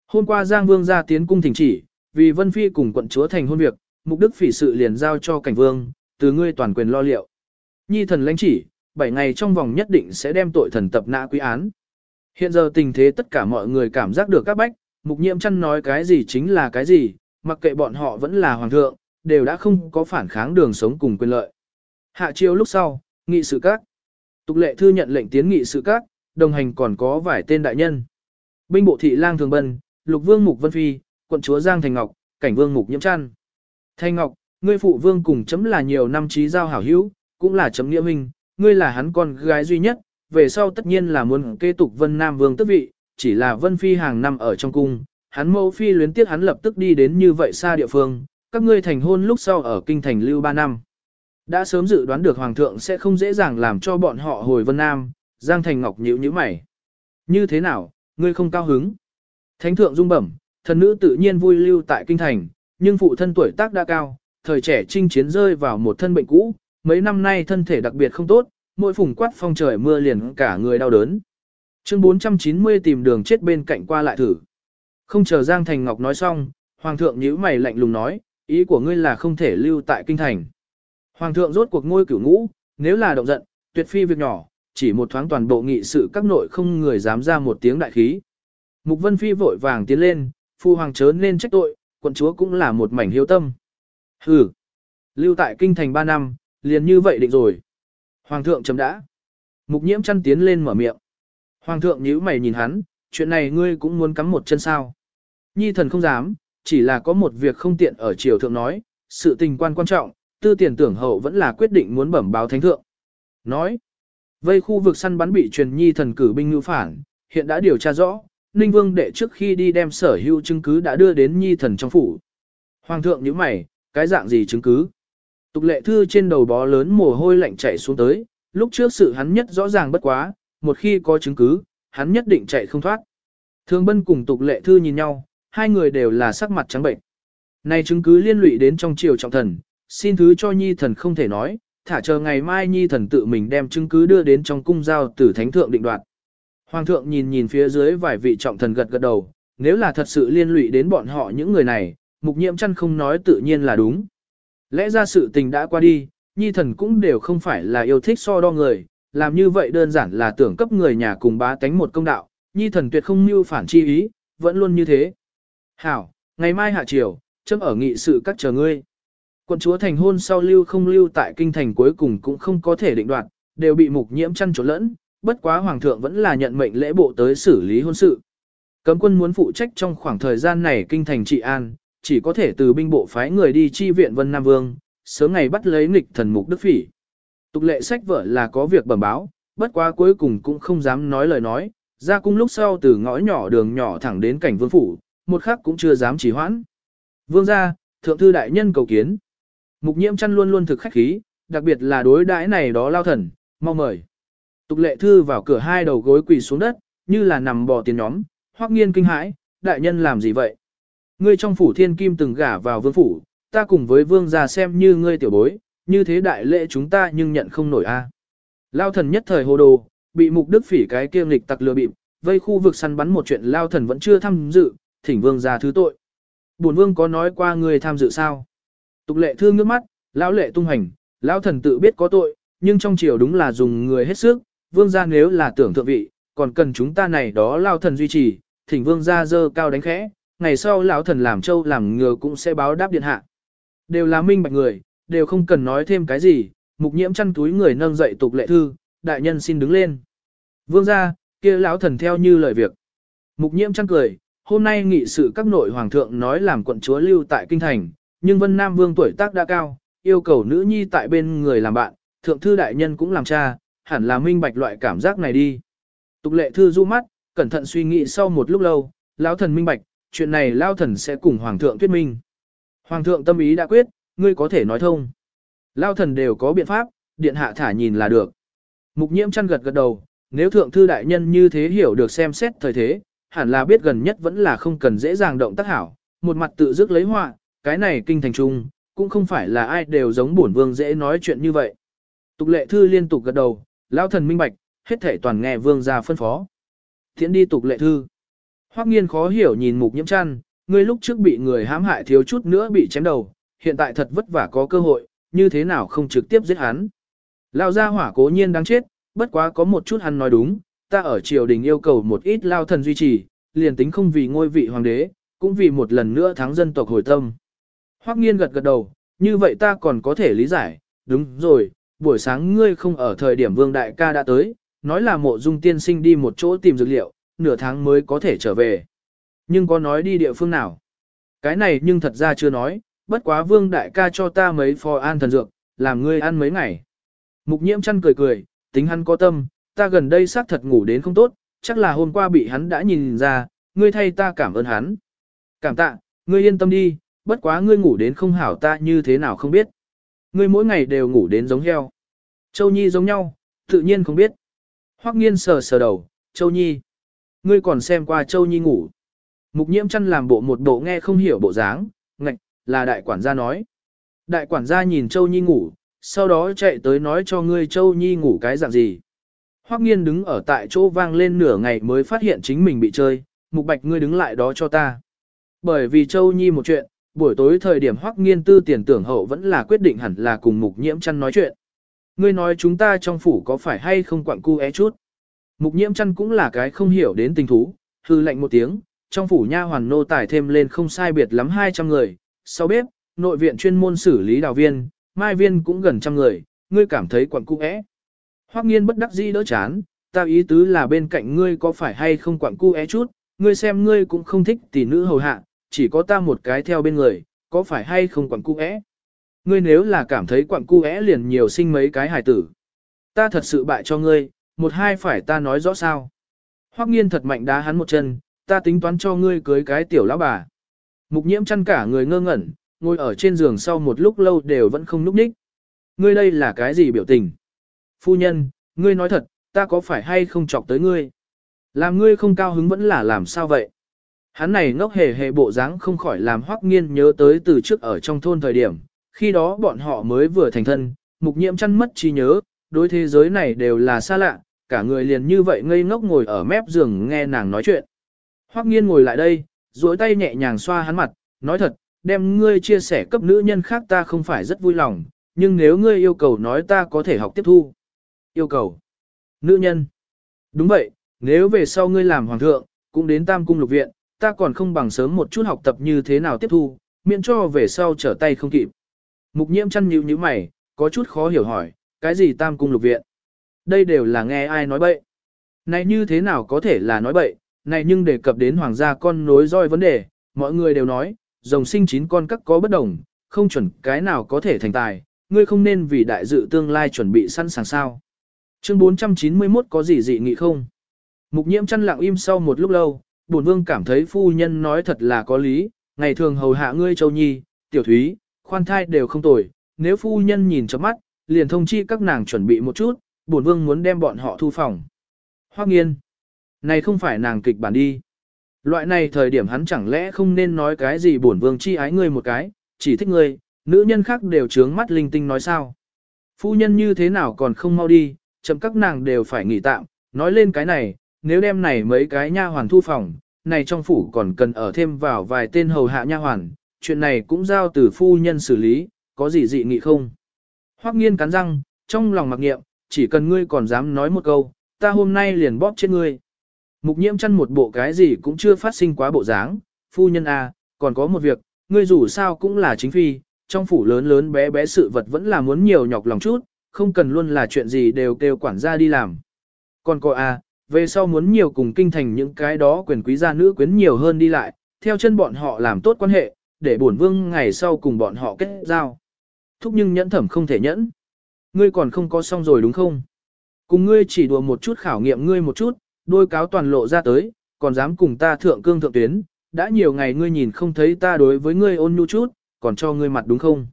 Hôm qua Giang Vương ra tiến cung thỉnh chỉ, vì Vân Phi cùng quận chúa thành hôn việc, mục đức phỉ sự liền giao cho cảnh vương, từ ngươi toàn quyền lo liệu. Nhi thần lãnh chỉ, 7 ngày trong vòng nhất định sẽ đem tội thần tập nã quý án. Hiện giờ tình thế tất cả mọi người cảm giác được các bách, mục nhiễm chăn nói cái gì chính là cái gì, mặc kệ bọn họ vẫn là hoàng thượng, đều đã không có phản kháng đường sống cùng quyền lợi. Hạ chiêu lúc sau, nghị sự các. Tục lệ thư nhận lệnh tiến nghị sự các, đồng hành còn có vài tên đại nhân. Binh bộ thị lang thường bân, lục vương mục vân phi, quận chúa Giang Thành Ngọc, cảnh vương mục nhiễm trăn. Thanh Ngọc, ngươi phụ vương cùng chấm là nhiều năm trí giao hảo hữu, cũng là chấm nghĩa minh, ngươi là hắn con gái duy nhất, về sau tất nhiên là muốn kế tục Vân Nam Vương tước vị, chỉ là Vân Phi hàng năm ở trong cung, hắn mẫu phi luyến tiếc hắn lập tức đi đến như vậy xa địa phương, các ngươi thành hôn lúc sau ở kinh thành lưu 3 năm. Đã sớm dự đoán được Hoàng thượng sẽ không dễ dàng làm cho bọn họ hồi Vân Nam, Giang Thành Ngọc nhíu nhíu mày. Như thế nào, ngươi không cao hứng? Thánh thượng dung bẩm, thần nữ tự nhiên vui lưu tại kinh thành, nhưng phụ thân tuổi tác đã cao, thời trẻ chinh chiến rơi vào một thân bệnh cũ, mấy năm nay thân thể đặc biệt không tốt, mỗi phùng quát phong trời mưa liền cả người đau đớn. Chương 490 tìm đường chết bên cạnh qua lại thử. Không chờ Giang Thành Ngọc nói xong, Hoàng thượng nhíu mày lạnh lùng nói, ý của ngươi là không thể lưu tại kinh thành. Hoàng thượng rốt cuộc ngôi cửu ngũ, nếu là động giận, tuyệt phi việc nhỏ, chỉ một thoáng toàn bộ nghị sự các nội không người dám ra một tiếng đại khí. Mục Vân Phi vội vàng tiến lên, phu hoàng chớ nên trách tội, quận chúa cũng là một mảnh hiếu tâm. Hừ, lưu tại kinh thành 3 năm, liền như vậy định rồi. Hoàng thượng chấm đã. Mục nhiễm chăn tiến lên mở miệng. Hoàng thượng nhíu mày nhìn hắn, chuyện này ngươi cũng muốn cắm một chân sao. Nhi thần không dám, chỉ là có một việc không tiện ở triều thượng nói, sự tình quan quan trọng, tư tiền tưởng hậu vẫn là quyết định muốn bẩm báo thánh thượng. Nói, vây khu vực săn bắn bị truyền nhi thần cử binh ngữ phản, hiện đã điều tra rõ, Ninh Vương đệ trước khi đi đem sở hữu chứng cứ đã đưa đến nhi thần trong phủ. Hoàng thượng nhíu mày, cái dạng gì chứng cứ? Tục lệ thư trên đầu bó lớn mồ hôi lạnh chảy xuống tới, lúc trước sự hắn nhất rõ ràng bất quá, một khi có chứng cứ, hắn nhất định chạy không thoát. Thương bân cùng tục lệ thư nhìn nhau, hai người đều là sắc mặt trắng bệnh. Này chứng cứ liên lụy đến trong triều trọng thần, xin thứ cho nhi thần không thể nói, thả chờ ngày mai nhi thần tự mình đem chứng cứ đưa đến trong cung giao tử thánh thượng định đoạt. Hoàng thượng nhìn nhìn phía dưới vài vị trọng thần gật gật đầu, nếu là thật sự liên lụy đến bọn họ những người này, mục nhiễm chăn không nói tự nhiên là đúng. Lẽ ra sự tình đã qua đi, nhi thần cũng đều không phải là yêu thích so đo người, làm như vậy đơn giản là tưởng cấp người nhà cùng bá tánh một công đạo, nhi thần tuyệt không mưu phản chi ý, vẫn luôn như thế. Hảo, ngày mai hạ triều, chấm ở nghị sự các chờ ngươi. Quận chúa thành hôn sau lưu không lưu tại kinh thành cuối cùng cũng không có thể định đoạt, đều bị mục nhiễm chăn trốn lẫn, bất quá hoàng thượng vẫn là nhận mệnh lễ bộ tới xử lý hôn sự. Cấm quân muốn phụ trách trong khoảng thời gian này kinh thành trị an, chỉ có thể từ binh bộ phái người đi chi viện Vân Nam Vương, sớm ngày bắt lấy nghịch thần mục đức phỉ. Tục lệ sách vợ là có việc bẩm báo, bất quá cuối cùng cũng không dám nói lời nói, ra cung lúc sau từ ngõ nhỏ đường nhỏ thẳng đến cảnh vương phủ, một khắc cũng chưa dám trì hoãn. Vương gia, thượng thư đại nhân cầu kiến. Mục nhiễm chăn luôn luôn thực khách khí, đặc biệt là đối đãi này đó lao thần, mau mời. Tục lệ thư vào cửa hai đầu gối quỳ xuống đất, như là nằm bò tiền nhóm, hoắc nghiên kinh hãi, đại nhân làm gì vậy? Ngươi trong phủ thiên kim từng gả vào vương phủ, ta cùng với vương gia xem như ngươi tiểu bối, như thế đại lễ chúng ta nhưng nhận không nổi a. Lao thần nhất thời hồ đồ, bị mục đức phỉ cái kia nghịch tặc lừa bịp, vây khu vực săn bắn một chuyện lao thần vẫn chưa tham dự, thỉnh vương gia thứ tội. Bổn vương có nói qua ngươi tham dự sao? Tục lệ thương nước mắt, lão lệ tung hành, lão thần tự biết có tội, nhưng trong triều đúng là dùng người hết sức, vương gia nếu là tưởng thượng vị, còn cần chúng ta này đó lao thần duy trì, thỉnh vương gia dơ cao đánh khẽ, ngày sau lão thần làm châu làm ngừa cũng sẽ báo đáp điện hạ. Đều là minh bạch người, đều không cần nói thêm cái gì, mục nhiễm chăn túi người nâng dậy tục lệ thư, đại nhân xin đứng lên. Vương gia, kia lão thần theo như lời việc. Mục nhiễm chăn cười, hôm nay nghị sự các nội hoàng thượng nói làm quận chúa lưu tại kinh thành, nhưng Vân Nam Vương tuổi tác đã cao, yêu cầu nữ nhi tại bên người làm bạn, thượng thư đại nhân cũng làm cha, hẳn là minh bạch loại cảm giác này đi. Tục lệ thư du mắt, cẩn thận suy nghĩ sau một lúc lâu, lão thần minh bạch, chuyện này lão thần sẽ cùng hoàng thượng thuyết minh. Hoàng thượng tâm ý đã quyết, ngươi có thể nói thông. Lão thần đều có biện pháp, điện hạ thả nhìn là được. Mục nhiễm chăn gật gật đầu, nếu thượng thư đại nhân như thế hiểu được xem xét thời thế, hẳn là biết gần nhất vẫn là không cần dễ dàng động tác hảo, một mặt tự dứt lấy họa, cái này kinh thành trung, cũng không phải là ai đều giống bổn vương dễ nói chuyện như vậy. Tục lệ thư liên tục gật đầu, lão thần minh bạch, hết thể toàn nghe vương ra phân phó. Thiện đi tục lệ thư. Hoắc nghiên khó hiểu nhìn mục nhiễm chăn, ngươi lúc trước bị người hãm hại thiếu chút nữa bị chém đầu, hiện tại thật vất vả có cơ hội, như thế nào không trực tiếp giết hắn. Lao gia hỏa cố nhiên đáng chết, bất quá có một chút hắn nói đúng, ta ở triều đình yêu cầu một ít lao thần duy trì, liền tính không vì ngôi vị hoàng đế, cũng vì một lần nữa thắng dân tộc hồi tâm. Hoắc nghiên gật gật đầu, như vậy ta còn có thể lý giải, đúng rồi, buổi sáng ngươi không ở thời điểm vương đại ca đã tới, nói là mộ dung tiên sinh đi một chỗ tìm dược liệu, nửa tháng mới có thể trở về. Nhưng có nói đi địa phương nào? Cái này nhưng thật ra chưa nói, bất quá vương đại ca cho ta mấy phò an thần dược, làm ngươi ăn mấy ngày. Mục nhiễm chăn cười cười, tính hắn có tâm, ta gần đây xác thật ngủ đến không tốt, chắc là hôm qua bị hắn đã nhìn ra, ngươi thay ta cảm ơn hắn. Cảm tạ, ngươi yên tâm đi, bất quá ngươi ngủ đến không hảo ta như thế nào không biết. Ngươi mỗi ngày đều ngủ đến giống heo. Châu Nhi giống nhau, tự nhiên không biết. Hoắc nghiên sờ sờ đầu, Châu Nhi. Ngươi còn xem qua Châu Nhi ngủ. Mục nhiễm chăn làm bộ một bộ nghe không hiểu bộ dáng, ngạch, là đại quản gia nói. Đại quản gia nhìn Châu Nhi ngủ, sau đó chạy tới nói cho ngươi Châu Nhi ngủ cái dạng gì. Hoắc nghiên đứng ở tại chỗ vang lên nửa ngày mới phát hiện chính mình bị chơi, mục bạch ngươi đứng lại đó cho ta. Bởi vì Châu Nhi một chuyện, buổi tối thời điểm hoắc nghiên tư tiền tưởng hậu vẫn là quyết định hẳn là cùng mục nhiễm chăn nói chuyện. Ngươi nói chúng ta trong phủ có phải hay không quặng cu é chút. Mục nhiễm chăn cũng là cái không hiểu đến tình thú, hư lệnh một tiếng, trong phủ nha hoàn nô tải thêm lên không sai biệt lắm 200 người, sau bếp, nội viện chuyên môn xử lý đào viên, mai viên cũng gần trăm người, ngươi cảm thấy quặng cu é. Hoắc nghiên bất đắc dĩ đỡ chán, ta ý tứ là bên cạnh ngươi có phải hay không quặng cu é chút, ngươi xem ngươi cũng không thích tỷ nữ hầu hạ, chỉ có ta một cái theo bên người, có phải hay không quặng cu é. Ngươi nếu là cảm thấy quặng cu é liền nhiều sinh mấy cái hài tử. Ta thật sự bại cho ngươi, một hai phải ta nói rõ sao. Hoắc nghiên thật mạnh đá hắn một chân, ta tính toán cho ngươi cưới cái tiểu lão bà. Mục nhiễm chăn cả người ngơ ngẩn, ngồi ở trên giường sau một lúc lâu đều vẫn không núp ních. Ngươi đây là cái gì biểu tình? Phu nhân, ngươi nói thật, ta có phải hay không chọc tới ngươi? Làm ngươi không cao hứng vẫn là làm sao vậy? Hắn này ngốc hề hề bộ dáng không khỏi làm hoắc nghiên nhớ tới từ trước ở trong thôn thời điểm, khi đó bọn họ mới vừa thành thân, mục nhiễm chăn mất trí nhớ, đối thế giới này đều là xa lạ, cả người liền như vậy ngây ngốc ngồi ở mép giường nghe nàng nói chuyện. Hoắc nghiên ngồi lại đây, duỗi tay nhẹ nhàng xoa hắn mặt, nói thật, đem ngươi chia sẻ cấp nữ nhân khác ta không phải rất vui lòng, nhưng nếu ngươi yêu cầu nói ta có thể học tiếp thu. Yêu cầu. Nữ nhân. Đúng vậy, nếu về sau ngươi làm hoàng thượng, cũng đến tam cung lục viện, ta còn không bằng sớm một chút học tập như thế nào tiếp thu, miễn cho về sau trở tay không kịp. Mục nhiễm chăn nhíu như mày, có chút khó hiểu hỏi, cái gì tam cung lục viện? Đây đều là nghe ai nói bậy. Này như thế nào có thể là nói bậy, này nhưng đề cập đến hoàng gia con nối roi vấn đề, mọi người đều nói, rồng sinh chín con các có bất đồng, không chuẩn cái nào có thể thành tài, ngươi không nên vì đại dự tương lai chuẩn bị sẵn sàng sao. Chương 491 có gì dị nghị không? Mục nhiễm chăn lặng im sau một lúc lâu, bổn vương cảm thấy phu nhân nói thật là có lý, ngày thường hầu hạ ngươi châu nhi, tiểu thúy, khoan thai đều không tồi, nếu phu nhân nhìn cho mắt, liền thông chi các nàng chuẩn bị một chút, bổn vương muốn đem bọn họ thu phòng. Hoắc nghiên, này không phải nàng kịch bản đi. Loại này thời điểm hắn chẳng lẽ không nên nói cái gì bổn vương chi ái ngươi một cái, chỉ thích ngươi, nữ nhân khác đều trướng mắt linh tinh nói sao. Phu nhân như thế nào còn không mau đi, chậm các nàng đều phải nghỉ tạm, nói lên cái này, nếu đem này mấy cái nha hoàn thu phòng, này trong phủ còn cần ở thêm vào vài tên hầu hạ nha hoàn, chuyện này cũng giao từ phu nhân xử lý, có gì dị nghị không? Hoắc nghiên cắn răng, trong lòng mặc nghiệm, chỉ cần ngươi còn dám nói một câu, ta hôm nay liền bóp chết ngươi. Mục nhiễm chăn một bộ cái gì cũng chưa phát sinh quá bộ dáng, phu nhân à, còn có một việc, ngươi dù sao cũng là chính phi, trong phủ lớn lớn bé bé sự vật vẫn là muốn nhiều nhọc lòng chút, không cần luôn là chuyện gì đều kêu quản gia đi làm. Còn cô à, về sau muốn nhiều cùng kinh thành những cái đó quyền quý gia nữ quyến nhiều hơn đi lại, theo chân bọn họ làm tốt quan hệ, để bổn vương ngày sau cùng bọn họ kết giao. Thúc nhưng nhẫn thẩm không thể nhẫn. Ngươi còn không có xong rồi đúng không? Cùng ngươi chỉ đùa một chút khảo nghiệm ngươi một chút, đôi cáo toàn lộ ra tới, còn dám cùng ta thượng cương thượng tuyến, đã nhiều ngày ngươi nhìn không thấy ta đối với ngươi ôn nhu chút, còn cho ngươi mặt đúng không?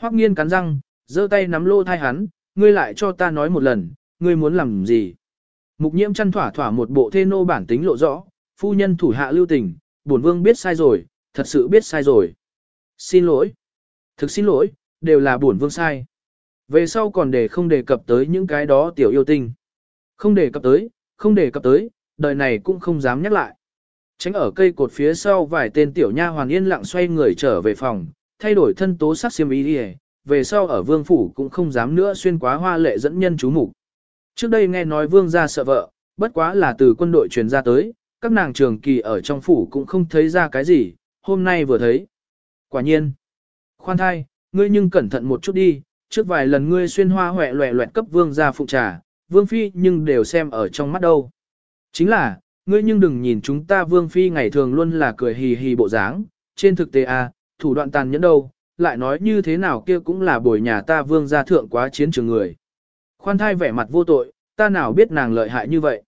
Hoắc nghiên cắn răng, giơ tay nắm lô thai hắn, ngươi lại cho ta nói một lần, ngươi muốn làm gì? Mục nhiễm chăn thỏa thỏa một bộ thê nô bản tính lộ rõ, phu nhân thủ hạ lưu tình, bổn vương biết sai rồi, thật sự biết sai rồi. Xin lỗi. Thực xin lỗi, đều là bổn vương sai. Về sau còn để không đề cập tới những cái đó tiểu yêu tinh. Không đề cập tới, không đề cập tới, đời này cũng không dám nhắc lại. Tránh ở cây cột phía sau vài tên tiểu nha hoàn yên lặng xoay người trở về phòng, thay đổi thân tố sắc xiêm y đi về sau ở vương phủ cũng không dám nữa xuyên quá hoa lệ dẫn nhân chú mục Trước đây nghe nói vương gia sợ vợ, bất quá là từ quân đội truyền ra tới, các nàng trường kỳ ở trong phủ cũng không thấy ra cái gì, hôm nay vừa thấy. Quả nhiên. Khoan thai, ngươi nhưng cẩn thận một chút đi, trước vài lần ngươi xuyên hoa hoẹ loẹ loẹt cấp vương gia phụ trà, vương phi nhưng đều xem ở trong mắt đâu. Chính là, ngươi nhưng đừng nhìn chúng ta vương phi ngày thường luôn là cười hì hì bộ dáng, trên thực tế à, thủ đoạn tàn nhẫn đâu, lại nói như thế nào kia cũng là bồi nhà ta vương gia thượng quá chiến trường người. Khoan thai vẻ mặt vô tội, ta nào biết nàng lợi hại như vậy.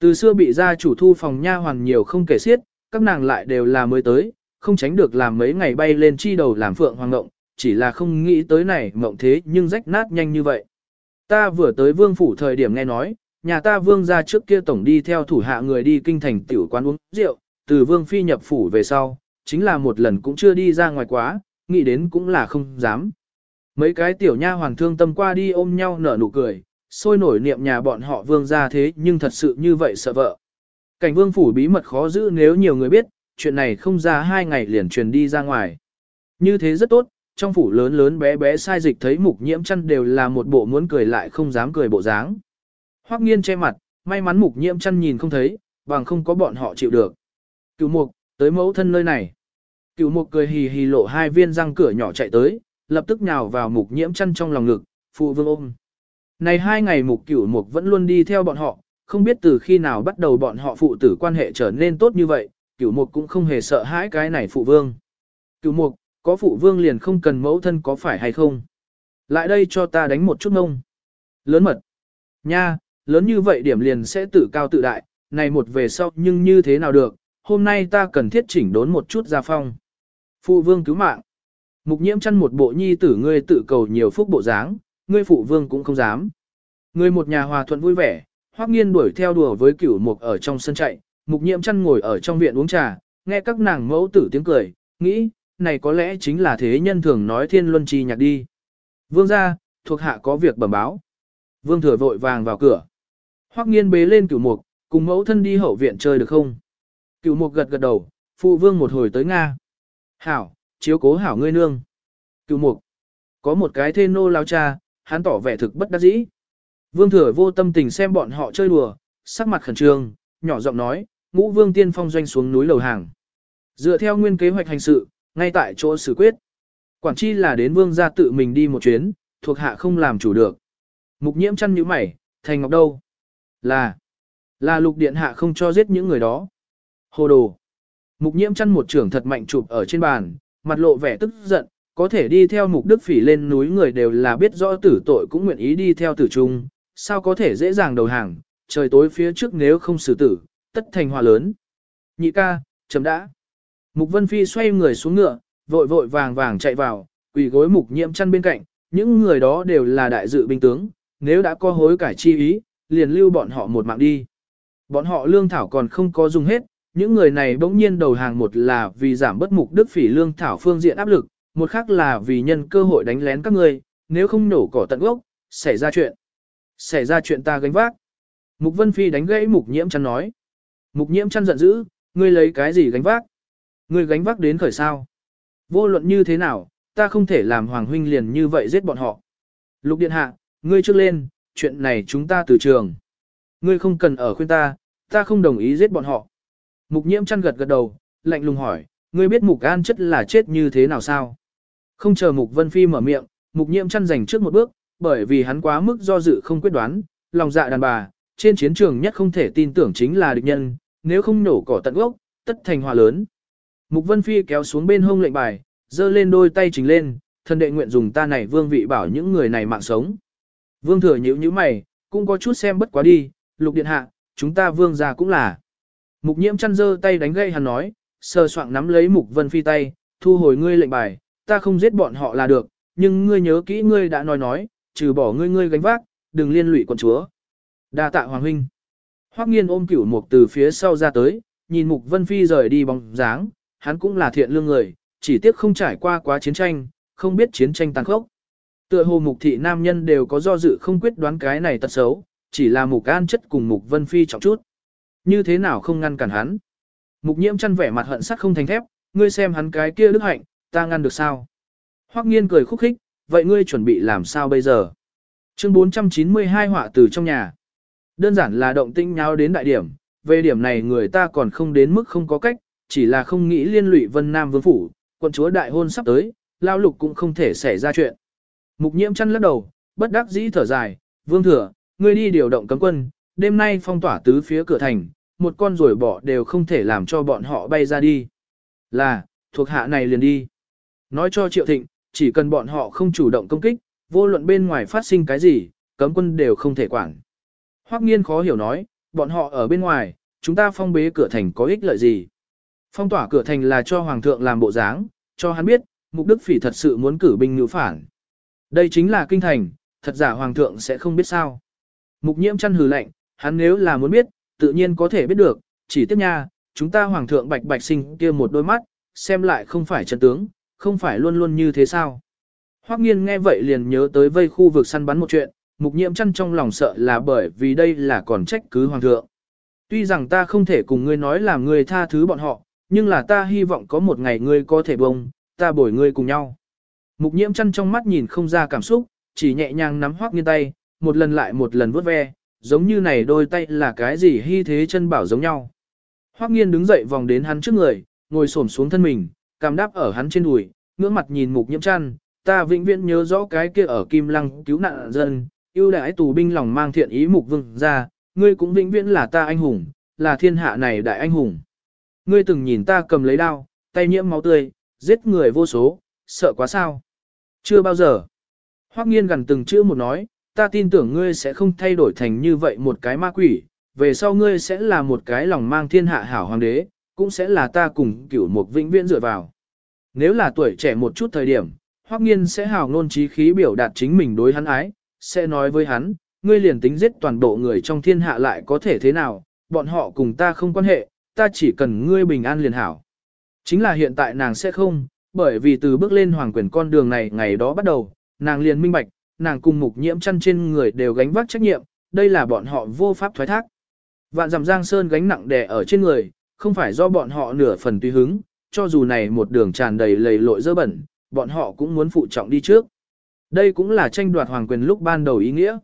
Từ xưa bị gia chủ thu phòng nha hoàn nhiều không kể xiết, các nàng lại đều là mới tới, không tránh được làm mấy ngày bay lên chi đầu làm phượng hoàng ngộng, chỉ là không nghĩ tới này ngộng thế nhưng rách nát nhanh như vậy. Ta vừa tới vương phủ thời điểm nghe nói, nhà ta vương ra trước kia tổng đi theo thủ hạ người đi kinh thành tiểu quán uống rượu, từ vương phi nhập phủ về sau, chính là một lần cũng chưa đi ra ngoài quá, nghĩ đến cũng là không dám. Mấy cái tiểu nha hoàng thương tâm qua đi ôm nhau nở nụ cười, sôi nổi niệm nhà bọn họ vương ra thế nhưng thật sự như vậy sợ vợ. Cảnh vương phủ bí mật khó giữ nếu nhiều người biết, chuyện này không ra hai ngày liền truyền đi ra ngoài. Như thế rất tốt, trong phủ lớn lớn bé bé sai dịch thấy mục nhiễm chăn đều là một bộ muốn cười lại không dám cười bộ dáng. Hoắc nghiên che mặt, may mắn mục nhiễm chăn nhìn không thấy, bằng không có bọn họ chịu được. Cửu mục, tới mẫu thân nơi này. Cửu mục cười hì hì lộ hai viên răng cửa nhỏ chạy tới, lập tức nhào vào mục nhiễm chăn trong lòng ngực, phụ vương ôm. Này hai ngày mục cửu mục vẫn luôn đi theo bọn họ, không biết từ khi nào bắt đầu bọn họ phụ tử quan hệ trở nên tốt như vậy, cửu mục cũng không hề sợ hãi cái này phụ vương. Cửu mục, có phụ vương liền không cần mẫu thân có phải hay không? Lại đây cho ta đánh một chút ngông. Lớn mật. Nha, lớn như vậy điểm liền sẽ tự cao tự đại, này một về sau nhưng như thế nào được, hôm nay ta cần thiết chỉnh đốn một chút gia phong. Phụ vương cứu mạng. Mục nhiễm chăn một bộ nhi tử ngươi tự cầu nhiều phúc bộ dáng, ngươi phụ vương cũng không dám. Ngươi một nhà hòa thuận vui vẻ, hoắc nghiên đuổi theo đùa với cửu mục ở trong sân chạy, mục nhiễm chăn ngồi ở trong viện uống trà, nghe các nàng mẫu tử tiếng cười, nghĩ, này có lẽ chính là thế nhân thường nói thiên luân chi nhạc đi. Vương gia, thuộc hạ có việc bẩm báo. Vương thừa vội vàng vào cửa. Hoắc nghiên bế lên cửu mục, cùng mẫu thân đi hậu viện chơi được không? Cửu mục gật gật đầu, phụ vương một hồi tới Nga. Hảo, chiếu cố hảo ngươi nương. Cửu mục, có một cái thê nô lao cha, hắn tỏ vẻ thực bất đắc dĩ. Vương thừa vô tâm tình xem bọn họ chơi đùa, sắc mặt khẩn trương, nhỏ giọng nói, ngũ vương tiên phong doanh xuống núi lầu hàng. Dựa theo nguyên kế hoạch hành sự, ngay tại chỗ xử quyết. Quản chi là đến vương gia tự mình đi một chuyến, thuộc hạ không làm chủ được. Mục nhiễm chăn như mày, thành ngọc đâu? Là, là lục điện hạ không cho giết những người đó. Hồ đồ. Mục nhiễm chăn một trưởng thật mạnh chụp ở trên bàn, mặt lộ vẻ tức giận, có thể đi theo mục đức phỉ lên núi người đều là biết rõ tử tội cũng nguyện ý đi theo tử trung, sao có thể dễ dàng đầu hàng, trời tối phía trước nếu không xử tử, tất thành hòa lớn. Nhị ca, chấm đã. Mục Vân Phi xoay người xuống ngựa, vội vội vàng vàng chạy vào, quỳ gối mục nhiễm chăn bên cạnh, những người đó đều là đại dự binh tướng, nếu đã có hối cải chi ý, liền lưu bọn họ một mạng đi. Bọn họ lương thảo còn không có dùng hết, những người này bỗng nhiên đầu hàng một là vì giảm bất mục đức phỉ lương thảo phương diện áp lực, một khác là vì nhân cơ hội đánh lén các ngươi, nếu không nổ cỏ tận gốc, xảy ra chuyện. Xảy ra chuyện ta gánh vác. Mục Vân Phi đánh gãy mục nhiễm chăn nói. Mục nhiễm chăn giận dữ, ngươi lấy cái gì gánh vác? Ngươi gánh vác đến khởi sao? Vô luận như thế nào, ta không thể làm Hoàng Huynh liền như vậy giết bọn họ. Lục Điện Hạ, ngươi trước lên, chuyện này chúng ta từ trường. Ngươi không cần ở khuyên ta, ta không đồng ý giết bọn họ. Mục nhiễm chăn gật gật đầu, lạnh lùng hỏi, ngươi biết mục an chất là chết như thế nào sao? Không chờ mục vân phi mở miệng, mục nhiễm chăn giành trước một bước, bởi vì hắn quá mức do dự không quyết đoán, lòng dạ đàn bà, trên chiến trường nhất không thể tin tưởng chính là địch nhân, nếu không nổ cỏ tận gốc, tất thành hòa lớn. Mục Vân Phi kéo xuống bên hông lệnh bài, giơ lên đôi tay chỉnh lên, thân đệ nguyện dùng ta này vương vị bảo những người này mạng sống. Vương thừa nhíu nhíu mày, cũng có chút xem bất quá đi, lục điện hạ, chúng ta vương gia cũng là. Mục nhiễm chăn dơ tay đánh gây hắn nói, sờ soạng nắm lấy mục vân phi tay, thu hồi ngươi lệnh bài, ta không giết bọn họ là được, nhưng ngươi nhớ kỹ ngươi đã nói nói, trừ bỏ ngươi ngươi gánh vác, đừng liên lụy quận chúa. Đa tạ hoàng huynh. Hoắc nghiên ôm cửu mục từ phía sau ra tới, nhìn mục vân phi rời đi bóng dáng, hắn cũng là thiện lương người, chỉ tiếc không trải qua quá chiến tranh, không biết chiến tranh tàn khốc. Tựa hồ mục thị nam nhân đều có do dự không quyết đoán cái này tật xấu, chỉ là mục an chất cùng mục vân phi trọng chút. Như thế nào không ngăn cản hắn? Mục nhiễm chăn vẻ mặt hận sắt không thành thép, ngươi xem hắn cái kia đức hạnh, ta ngăn được sao? Hoắc nghiên cười khúc khích, vậy ngươi chuẩn bị làm sao bây giờ? Chương 492 họa từ trong nhà. Đơn giản là động tinh nháo đến đại điểm, về điểm này người ta còn không đến mức không có cách, chỉ là không nghĩ liên lụy Vân Nam Vương Phủ, quân chúa đại hôn sắp tới, lao lục cũng không thể xảy ra chuyện. Mục nhiễm chăn lắc đầu, bất đắc dĩ thở dài, Vương Thừa, ngươi đi điều động cấm quân, đêm nay phong tỏa tứ phía cửa thành, một con rồi bỏ đều không thể làm cho bọn họ bay ra đi. Là, thuộc hạ này liền đi. Nói cho Triệu Thịnh, chỉ cần bọn họ không chủ động công kích, vô luận bên ngoài phát sinh cái gì, cấm quân đều không thể quản. Hoắc nghiên khó hiểu nói, bọn họ ở bên ngoài, chúng ta phong bế cửa thành có ích lợi gì? Phong tỏa cửa thành là cho hoàng thượng làm bộ dáng, cho hắn biết, mục đức phỉ thật sự muốn cử binh ngữ phản. Đây chính là kinh thành, thật giả hoàng thượng sẽ không biết sao. Mục nhiễm chăn hừ lạnh, hắn nếu là muốn biết, tự nhiên có thể biết được, chỉ tiếp nha, chúng ta hoàng thượng bạch bạch sinh kia một đôi mắt, xem lại không phải chân tướng, không phải luôn luôn như thế sao. Hoắc nghiên nghe vậy liền nhớ tới vây khu vực săn bắn một chuyện, mục nhiễm chăn trong lòng sợ là bởi vì đây là còn trách cứ hoàng thượng. Tuy rằng ta không thể cùng ngươi nói là ngươi tha thứ bọn họ, nhưng là ta hy vọng có một ngày ngươi có thể bông, ta bồi ngươi cùng nhau. Mục nhiễm chăn trong mắt nhìn không ra cảm xúc, chỉ nhẹ nhàng nắm hoác nghiên tay, một lần lại một lần vuốt ve, giống như này đôi tay là cái gì hy thế chân bảo giống nhau. Hoác nghiên đứng dậy vòng đến hắn trước người, ngồi xổm xuống thân mình, cảm đáp ở hắn trên đùi, ngưỡng mặt nhìn mục nhiễm chăn, ta vĩnh viễn nhớ rõ cái kia ở Kim Lăng cứu nạn dân, yêu đại tù binh lòng mang thiện ý mục vương ra, ngươi cũng vĩnh viễn là ta anh hùng, là thiên hạ này đại anh hùng. Ngươi từng nhìn ta cầm lấy đao, tay nhiễm máu tươi, giết người vô số, sợ quá sao? Chưa bao giờ. Hoắc nghiên gần từng chữ một nói, ta tin tưởng ngươi sẽ không thay đổi thành như vậy một cái ma quỷ, về sau ngươi sẽ là một cái lòng mang thiên hạ hảo hoàng đế, cũng sẽ là ta cùng cửu một vĩnh viễn dựa vào. Nếu là tuổi trẻ một chút thời điểm, Hoắc nghiên sẽ hào ngôn trí khí biểu đạt chính mình đối hắn ái, sẽ nói với hắn, ngươi liền tính giết toàn bộ người trong thiên hạ lại có thể thế nào, bọn họ cùng ta không quan hệ, ta chỉ cần ngươi bình an liền hảo. Chính là hiện tại nàng sẽ không, bởi vì từ bước lên hoàng quyền con đường này ngày đó bắt đầu, nàng liền minh bạch, nàng cùng mục nhiễm chăn trên người đều gánh vác trách nhiệm, đây là bọn họ vô pháp thoái thác. Vạn dặm giang sơn gánh nặng đè ở trên người, không phải do bọn họ nửa phần tùy hứng, cho dù này một đường tràn đầy lầy lội dơ bẩn, bọn họ cũng muốn phụ trọng đi trước. Đây cũng là tranh đoạt hoàng quyền lúc ban đầu ý nghĩa.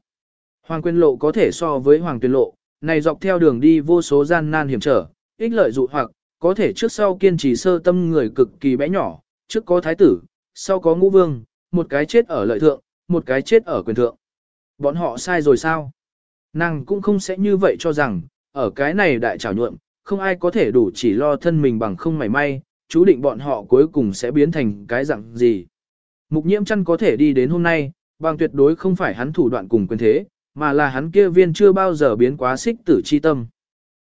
Hoàng quyền lộ có thể so với hoàng quyền lộ, này dọc theo đường đi vô số gian nan hiểm trở, ích lợi dụ hoặc, có thể trước sau kiên trì sơ tâm người cực kỳ bé nhỏ, trước có thái tử, sau có ngũ vương, một cái chết ở lợi thượng, một cái chết ở quyền thượng. Bọn họ sai rồi sao? Nàng cũng không sẽ như vậy cho rằng, ở cái này đại trảo nhuộm, không ai có thể đủ chỉ lo thân mình bằng không mảy may, chú định bọn họ cuối cùng sẽ biến thành cái dạng gì. Mục nhiễm chăn có thể đi đến hôm nay, bằng tuyệt đối không phải hắn thủ đoạn cùng quyền thế, mà là hắn kia viên chưa bao giờ biến quá xích tử chi tâm.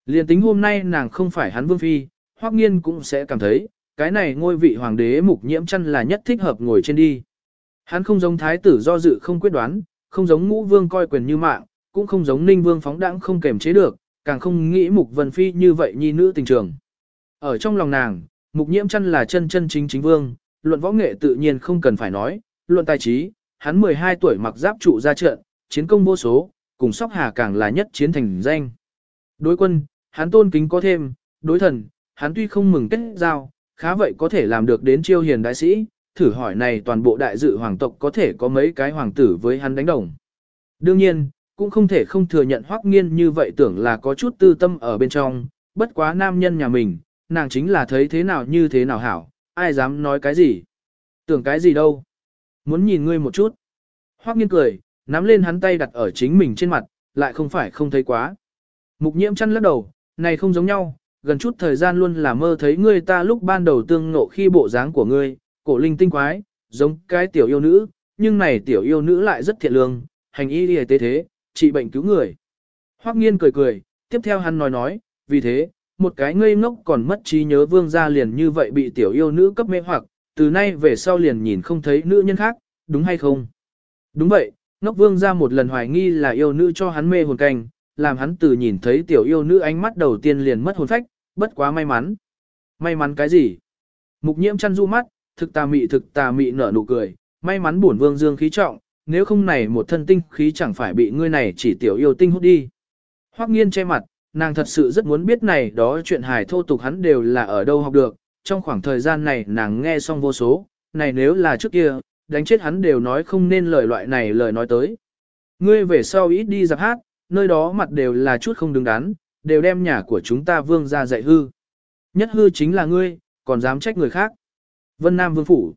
Liên tính hôm nay nàng không phải hắn vương phi, hoắc nghiên cũng sẽ cảm thấy, cái này ngôi vị hoàng đế mục nhiễm chăn là nhất thích hợp ngồi trên đi. Hắn không giống thái tử do dự không quyết đoán, không giống ngũ vương coi quyền như mạng, cũng không giống ninh vương phóng đãng không kềm chế được, càng không nghĩ mục vân phi như vậy nhi nữ tình trường. Ở trong lòng nàng, mục nhiễm chân là chân chân chính chính vương, luận võ nghệ tự nhiên không cần phải nói, luận tài trí, hắn 12 tuổi mặc giáp trụ ra trận, chiến công vô số, cùng sóc hà càng là nhất chiến thành danh. Đối quân, hắn tôn kính có thêm, đối thần, hắn tuy không mừng kết giao, khá vậy có thể làm được đến chiêu hiền đại sĩ, thử hỏi này toàn bộ đại dự hoàng tộc có thể có mấy cái hoàng tử với hắn đánh đồng. Đương nhiên, cũng không thể không thừa nhận hoắc nghiên như vậy tưởng là có chút tư tâm ở bên trong, bất quá nam nhân nhà mình, nàng chính là thấy thế nào như thế nào hảo, ai dám nói cái gì. Tưởng cái gì đâu. Muốn nhìn ngươi một chút. Hoắc nghiên cười, nắm lên hắn tay đặt ở chính mình trên mặt, lại không phải không thấy quá. Mục nhiễm chăn lắc đầu, này không giống nhau, gần chút thời gian luôn là mơ thấy ngươi ta lúc ban đầu tương ngộ khi bộ dáng của ngươi, cổ linh tinh quái, giống cái tiểu yêu nữ, nhưng này tiểu yêu nữ lại rất thiện lương, hành y đi tế thế, trị bệnh cứu người. Hoắc nghiên cười cười, tiếp theo hắn nói nói, vì thế, một cái ngây ngốc còn mất trí nhớ vương gia liền như vậy bị tiểu yêu nữ cấp mê hoặc, từ nay về sau liền nhìn không thấy nữ nhân khác, đúng hay không? Đúng vậy, ngốc vương gia một lần hoài nghi là yêu nữ cho hắn mê hồn canh, làm hắn từ nhìn thấy tiểu yêu nữ ánh mắt đầu tiên liền mất hồn phách, bất quá may mắn. May mắn cái gì? Mục nhiễm chăn du mắt, thực tà mị thực tà mị nở nụ cười, may mắn bổn vương dương khí trọng, nếu không này một thân tinh khí chẳng phải bị ngươi này chỉ tiểu yêu tinh hút đi. Hoắc nghiên che mặt, nàng thật sự rất muốn biết này đó chuyện hài thô tục hắn đều là ở đâu học được, trong khoảng thời gian này nàng nghe xong vô số, này nếu là trước kia, đánh chết hắn đều nói không nên lời loại này lời nói tới. Ngươi về sau ít đi giặc hát, nơi đó mặt đều là chút không đứng đắn, đều đem nhà của chúng ta vương ra dạy hư. Nhất hư chính là ngươi, còn dám trách người khác. Vân Nam Vương Phủ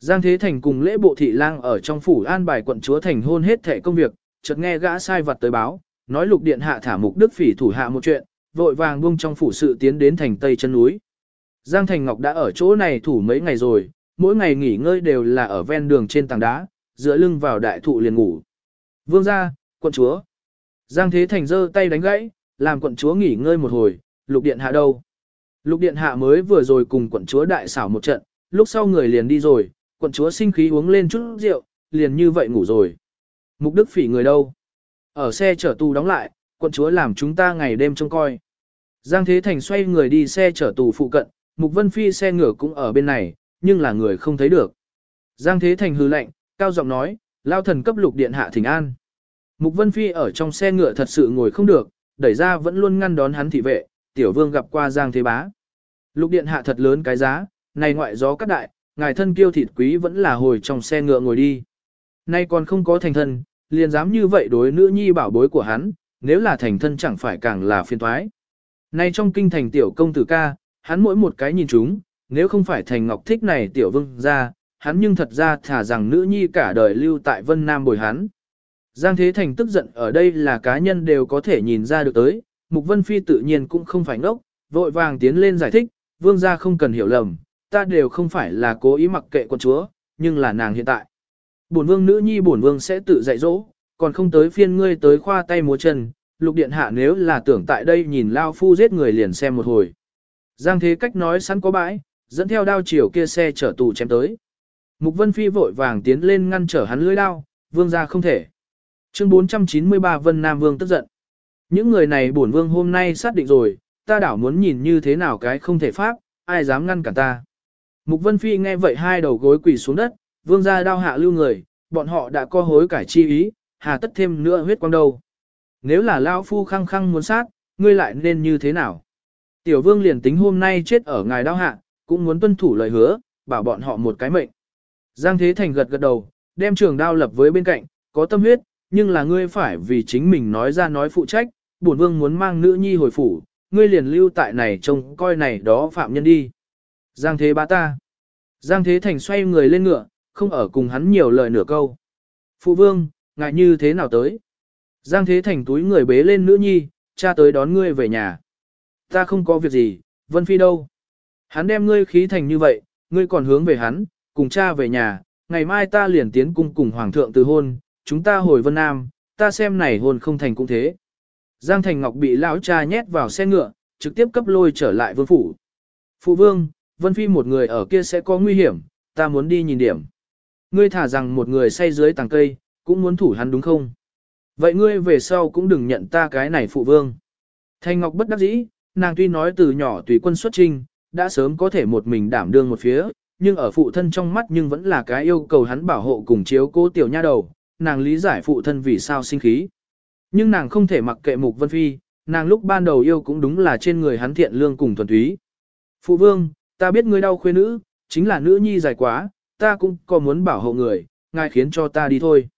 Giang Thế Thành cùng lễ bộ thị lang ở trong phủ an bài quận chúa thành hôn hết thẻ công việc, chợt nghe gã sai vật tới báo, nói lục điện hạ thả mục đức phỉ thủ hạ một chuyện, vội vàng buông trong phủ sự tiến đến thành tây chân núi. Giang Thành Ngọc đã ở chỗ này thủ mấy ngày rồi, mỗi ngày nghỉ ngơi đều là ở ven đường trên tảng đá, dựa lưng vào đại thụ liền ngủ. Vương gia, quận chúa. Giang Thế Thành giơ tay đánh gãy, làm quận chúa nghỉ ngơi một hồi, lục điện hạ đâu. Lục điện hạ mới vừa rồi cùng quận chúa đại xảo một trận, lúc sau người liền đi rồi, quận chúa sinh khí uống lên chút rượu, liền như vậy ngủ rồi. Mục đức phỉ người đâu? Ở xe chở tù đóng lại, quận chúa làm chúng ta ngày đêm trông coi. Giang Thế Thành xoay người đi xe chở tù phụ cận, Mục Vân Phi xe ngựa cũng ở bên này, nhưng là người không thấy được. Giang Thế Thành hư lạnh, cao giọng nói, lao thần cấp lục điện hạ thỉnh an. Mục Vân Phi ở trong xe ngựa thật sự ngồi không được, đẩy ra vẫn luôn ngăn đón hắn thị vệ, tiểu vương gặp qua Giang Thế Bá. Lục điện hạ thật lớn cái giá, này ngoại gió cắt đại, ngài thân kiêu thịt quý vẫn là hồi trong xe ngựa ngồi đi. Nay còn không có thành thân, liền dám như vậy đối nữ nhi bảo bối của hắn, nếu là thành thân chẳng phải càng là phiền toái. Nay trong kinh thành tiểu công tử ca, hắn mỗi một cái nhìn chúng, nếu không phải thành ngọc thích này tiểu vương ra, hắn nhưng thật ra thả rằng nữ nhi cả đời lưu tại Vân Nam bồi hắn. Giang Thế Thành tức giận ở đây là cá nhân đều có thể nhìn ra được tới, Mục Vân Phi tự nhiên cũng không phải ngốc, vội vàng tiến lên giải thích, vương gia không cần hiểu lầm, ta đều không phải là cố ý mặc kệ con chúa, nhưng là nàng hiện tại. Bổn vương nữ nhi bổn vương sẽ tự dạy dỗ, còn không tới phiên ngươi tới khoa tay múa chân, lục điện hạ nếu là tưởng tại đây nhìn lao phu giết người liền xem một hồi. Giang thế cách nói sẵn có bãi, dẫn theo đao chiều kia xe chở tù chém tới. Mục Vân Phi vội vàng tiến lên ngăn trở hắn lưỡi đao, vương gia không thể. Chương 493 Vân Nam Vương tức giận. Những người này bổn vương hôm nay xác định rồi, ta đảo muốn nhìn như thế nào cái không thể pháp, ai dám ngăn cản ta. Mục Vân Phi nghe vậy hai đầu gối quỳ xuống đất, vương gia đao hạ lưu người, bọn họ đã co hối cải chi ý, hà tất thêm nữa huyết quang đâu. Nếu là Lao Phu khăng khăng muốn sát, ngươi lại nên như thế nào? Tiểu vương liền tính hôm nay chết ở ngài đao hạ, cũng muốn tuân thủ lời hứa, bảo bọn họ một cái mệnh. Giang Thế Thành gật gật đầu, đem trường đao lập với bên cạnh, có tâm huyết, nhưng là ngươi phải vì chính mình nói ra nói phụ trách, bổn vương muốn mang nữ nhi hồi phủ, ngươi liền lưu tại này trông coi này đó phạm nhân đi. Giang Thế bá ta. Giang Thế Thành xoay người lên ngựa, không ở cùng hắn nhiều lời nửa câu. Phụ vương, ngại như thế nào tới? Giang Thế Thành túi người bế lên nữ nhi, cha tới đón ngươi về nhà. Ta không có việc gì, Vân Phi đâu? Hắn đem ngươi khí thành như vậy, ngươi còn hướng về hắn, cùng cha về nhà, ngày mai ta liền tiến cung cùng Hoàng thượng từ hôn, chúng ta hồi Vân Nam, ta xem này hôn không thành cũng thế. Giang Thành Ngọc bị lão cha nhét vào xe ngựa, trực tiếp cấp lôi trở lại vương phủ. Phụ vương, Vân Phi một người ở kia sẽ có nguy hiểm, ta muốn đi nhìn điểm. Ngươi thả rằng một người say dưới tàng cây, cũng muốn thủ hắn đúng không? Vậy ngươi về sau cũng đừng nhận ta cái này phụ vương. Thanh Ngọc bất đắc dĩ, nàng tuy nói từ nhỏ tùy quân xuất trinh, đã sớm có thể một mình đảm đương một phía, nhưng ở phụ thân trong mắt nhưng vẫn là cái yêu cầu hắn bảo hộ cùng chiếu cố tiểu nha đầu, nàng lý giải phụ thân vì sao sinh khí. Nhưng nàng không thể mặc kệ Mục Vân Phi, nàng lúc ban đầu yêu cũng đúng là trên người hắn thiện lương cùng thuần túy. Phụ vương, ta biết ngươi đau khuê nữ, chính là nữ nhi dài quá, ta cũng có muốn bảo hộ người, ngài khiến cho ta đi thôi.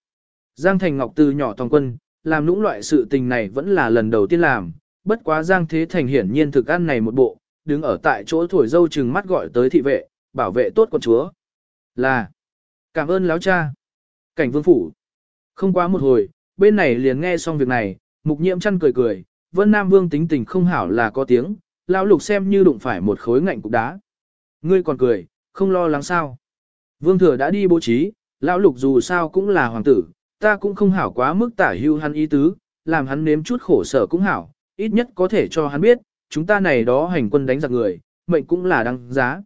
Giang Thành Ngọc từ nhỏ toàn quân, làm lũng loại sự tình này vẫn là lần đầu tiên làm, bất quá Giang Thế Thành hiển nhiên thực ăn này một bộ, đứng ở tại chỗ thổi dâu chừng mắt gọi tới thị vệ, bảo vệ tốt con chúa. Là, cảm ơn láo cha. Cảnh vương phủ. Không quá một hồi, bên này liền nghe xong việc này, mục nhiễm chăn cười cười, vân nam vương tính tình không hảo là có tiếng, lão lục xem như đụng phải một khối ngạnh cục đá. Ngươi còn cười, không lo lắng sao. Vương thừa đã đi bố trí, lão lục dù sao cũng là hoàng tử, ta cũng không hảo quá mức tả hưu hắn ý tứ, làm hắn nếm chút khổ sở cũng hảo, ít nhất có thể cho hắn biết, chúng ta này đó hành quân đánh giặc người, mệnh cũng là đăng giá.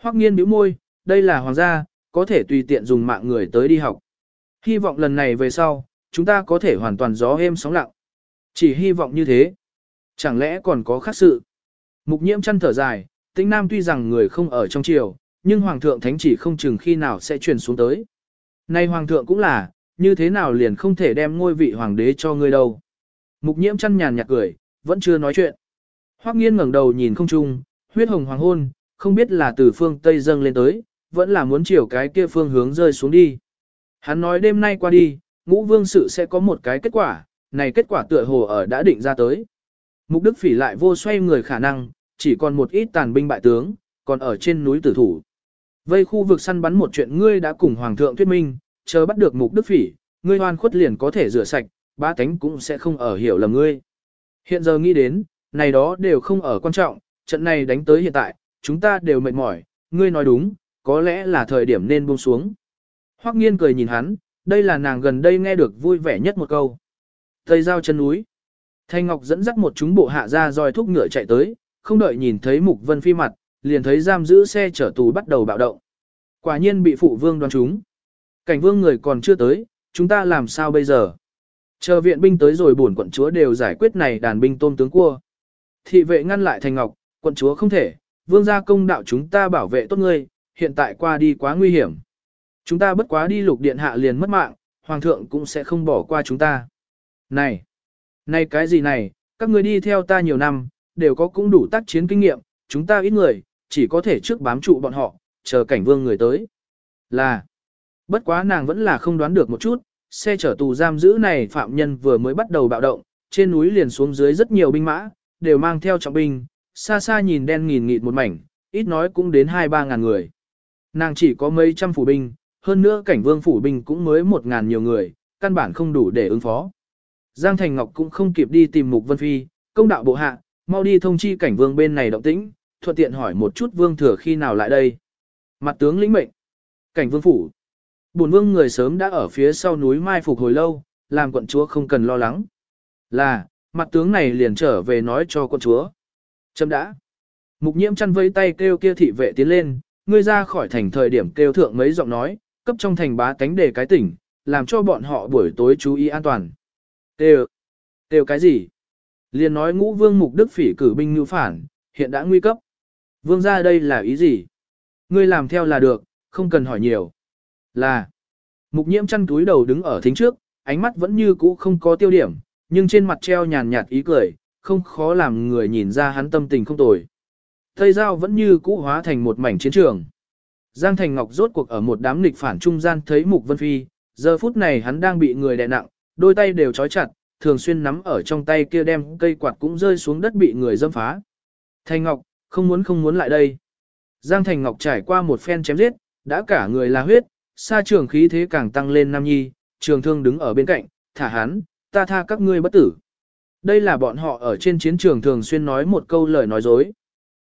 Hoắc nghiên bĩu môi, đây là hoàng gia, có thể tùy tiện dùng mạng người tới đi học. Hy vọng lần này về sau, chúng ta có thể hoàn toàn gió êm sóng lặng. Chỉ hy vọng như thế. Chẳng lẽ còn có khác sự? Mục nhiễm chăn thở dài, tĩnh nam tuy rằng người không ở trong triều, nhưng hoàng thượng thánh chỉ không chừng khi nào sẽ truyền xuống tới. Nay hoàng thượng cũng là, như thế nào liền không thể đem ngôi vị hoàng đế cho ngươi đâu. Mục nhiễm chăn nhàn nhạt cười, vẫn chưa nói chuyện. Hoắc nghiên ngẩng đầu nhìn không trung, huyết hồng hoàng hôn, không biết là từ phương Tây dâng lên tới, vẫn là muốn chiều cái kia phương hướng rơi xuống đi. Hắn nói đêm nay qua đi, ngũ vương sự sẽ có một cái kết quả, này kết quả tựa hồ ở đã định ra tới. Mục Đức Phỉ lại vô xoay người khả năng, chỉ còn một ít tàn binh bại tướng, còn ở trên núi tử thủ. Vây khu vực săn bắn một chuyện ngươi đã cùng Hoàng thượng thuyết minh, chờ bắt được Mục Đức Phỉ, ngươi hoan khuất liền có thể rửa sạch, ba tánh cũng sẽ không ở hiểu lầm ngươi. Hiện giờ nghĩ đến, này đó đều không ở quan trọng, trận này đánh tới hiện tại, chúng ta đều mệt mỏi, ngươi nói đúng, có lẽ là thời điểm nên buông xuống. Hoắc nghiên cười nhìn hắn, đây là nàng gần đây nghe được vui vẻ nhất một câu. Tây giao chân núi. Thanh Ngọc dẫn dắt một chúng bộ hạ ra roi thúc ngựa chạy tới, không đợi nhìn thấy Mục Vân Phi mặt, liền thấy giam giữ xe chở tù bắt đầu bạo động. Quả nhiên bị phụ vương đoán chúng. Cảnh vương người còn chưa tới, chúng ta làm sao bây giờ? Chờ viện binh tới rồi bổn quận chúa đều giải quyết này đàn binh tôm tướng cua. Thị vệ ngăn lại thành Ngọc, quận chúa không thể, vương gia công đạo chúng ta bảo vệ tốt ngươi, hiện tại qua đi quá nguy hiểm. Chúng ta bất quá đi lục điện hạ liền mất mạng, hoàng thượng cũng sẽ không bỏ qua chúng ta. Này, này cái gì này, các người đi theo ta nhiều năm, đều có cũng đủ tác chiến kinh nghiệm, chúng ta ít người, chỉ có thể trước bám trụ bọn họ, chờ cảnh vương người tới. Là, bất quá nàng vẫn là không đoán được một chút, xe chở tù giam giữ này phạm nhân vừa mới bắt đầu bạo động, trên núi liền xuống dưới rất nhiều binh mã, đều mang theo trọng binh, xa xa nhìn đen nghìn nghịt một mảnh, ít nói cũng đến hai ba ngàn người. Nàng chỉ có mấy trăm phủ binh, hơn nữa cảnh vương phủ binh cũng mới một ngàn nhiều người, căn bản không đủ để ứng phó. Giang Thành Ngọc cũng không kịp đi tìm Mục Vân Phi, công đạo bộ hạ, mau đi thông chi cảnh vương bên này động tĩnh, thuận tiện hỏi một chút vương thừa khi nào lại đây. Mặt tướng lĩnh mệnh. Cảnh vương phủ. Bổn vương người sớm đã ở phía sau núi mai phục hồi lâu, làm quận chúa không cần lo lắng. Là, mặt tướng này liền trở về nói cho quận chúa. Chấm đã. Mục nhiễm chăn vây tay kêu kia thị vệ tiến lên, ngươi ra khỏi thành thời điểm kêu thượng mấy giọng nói, cấp trong thành bá tánh đề cái tỉnh, làm cho bọn họ buổi tối chú ý an toàn. Kêu, kêu cái gì? Liền nói ngũ vương mục đức phỉ cử binh như phản, hiện đã nguy cấp. Vương ra đây là ý gì? Ngươi làm theo là được, không cần hỏi nhiều. Là, mục nhiễm chăn túi đầu đứng ở thính trước, ánh mắt vẫn như cũ không có tiêu điểm, nhưng trên mặt treo nhàn nhạt ý cười, không khó làm người nhìn ra hắn tâm tình không tồi. Tây Giao vẫn như cũ hóa thành một mảnh chiến trường. Giang Thành Ngọc rốt cuộc ở một đám nghịch phản trung gian thấy Mục Vân Phi, giờ phút này hắn đang bị người đè nặng, đôi tay đều trói chặt, thường xuyên nắm ở trong tay kia đem cây quạt cũng rơi xuống đất bị người dâm phá. Thành Ngọc, không muốn không muốn lại đây. Giang Thành Ngọc trải qua một phen chém giết, đã cả người là huyết, xa trường khí thế càng tăng lên Nam Nhi, trường thương đứng ở bên cạnh, thả hắn, ta tha các ngươi bất tử. Đây là bọn họ ở trên chiến trường thường xuyên nói một câu lời nói dối.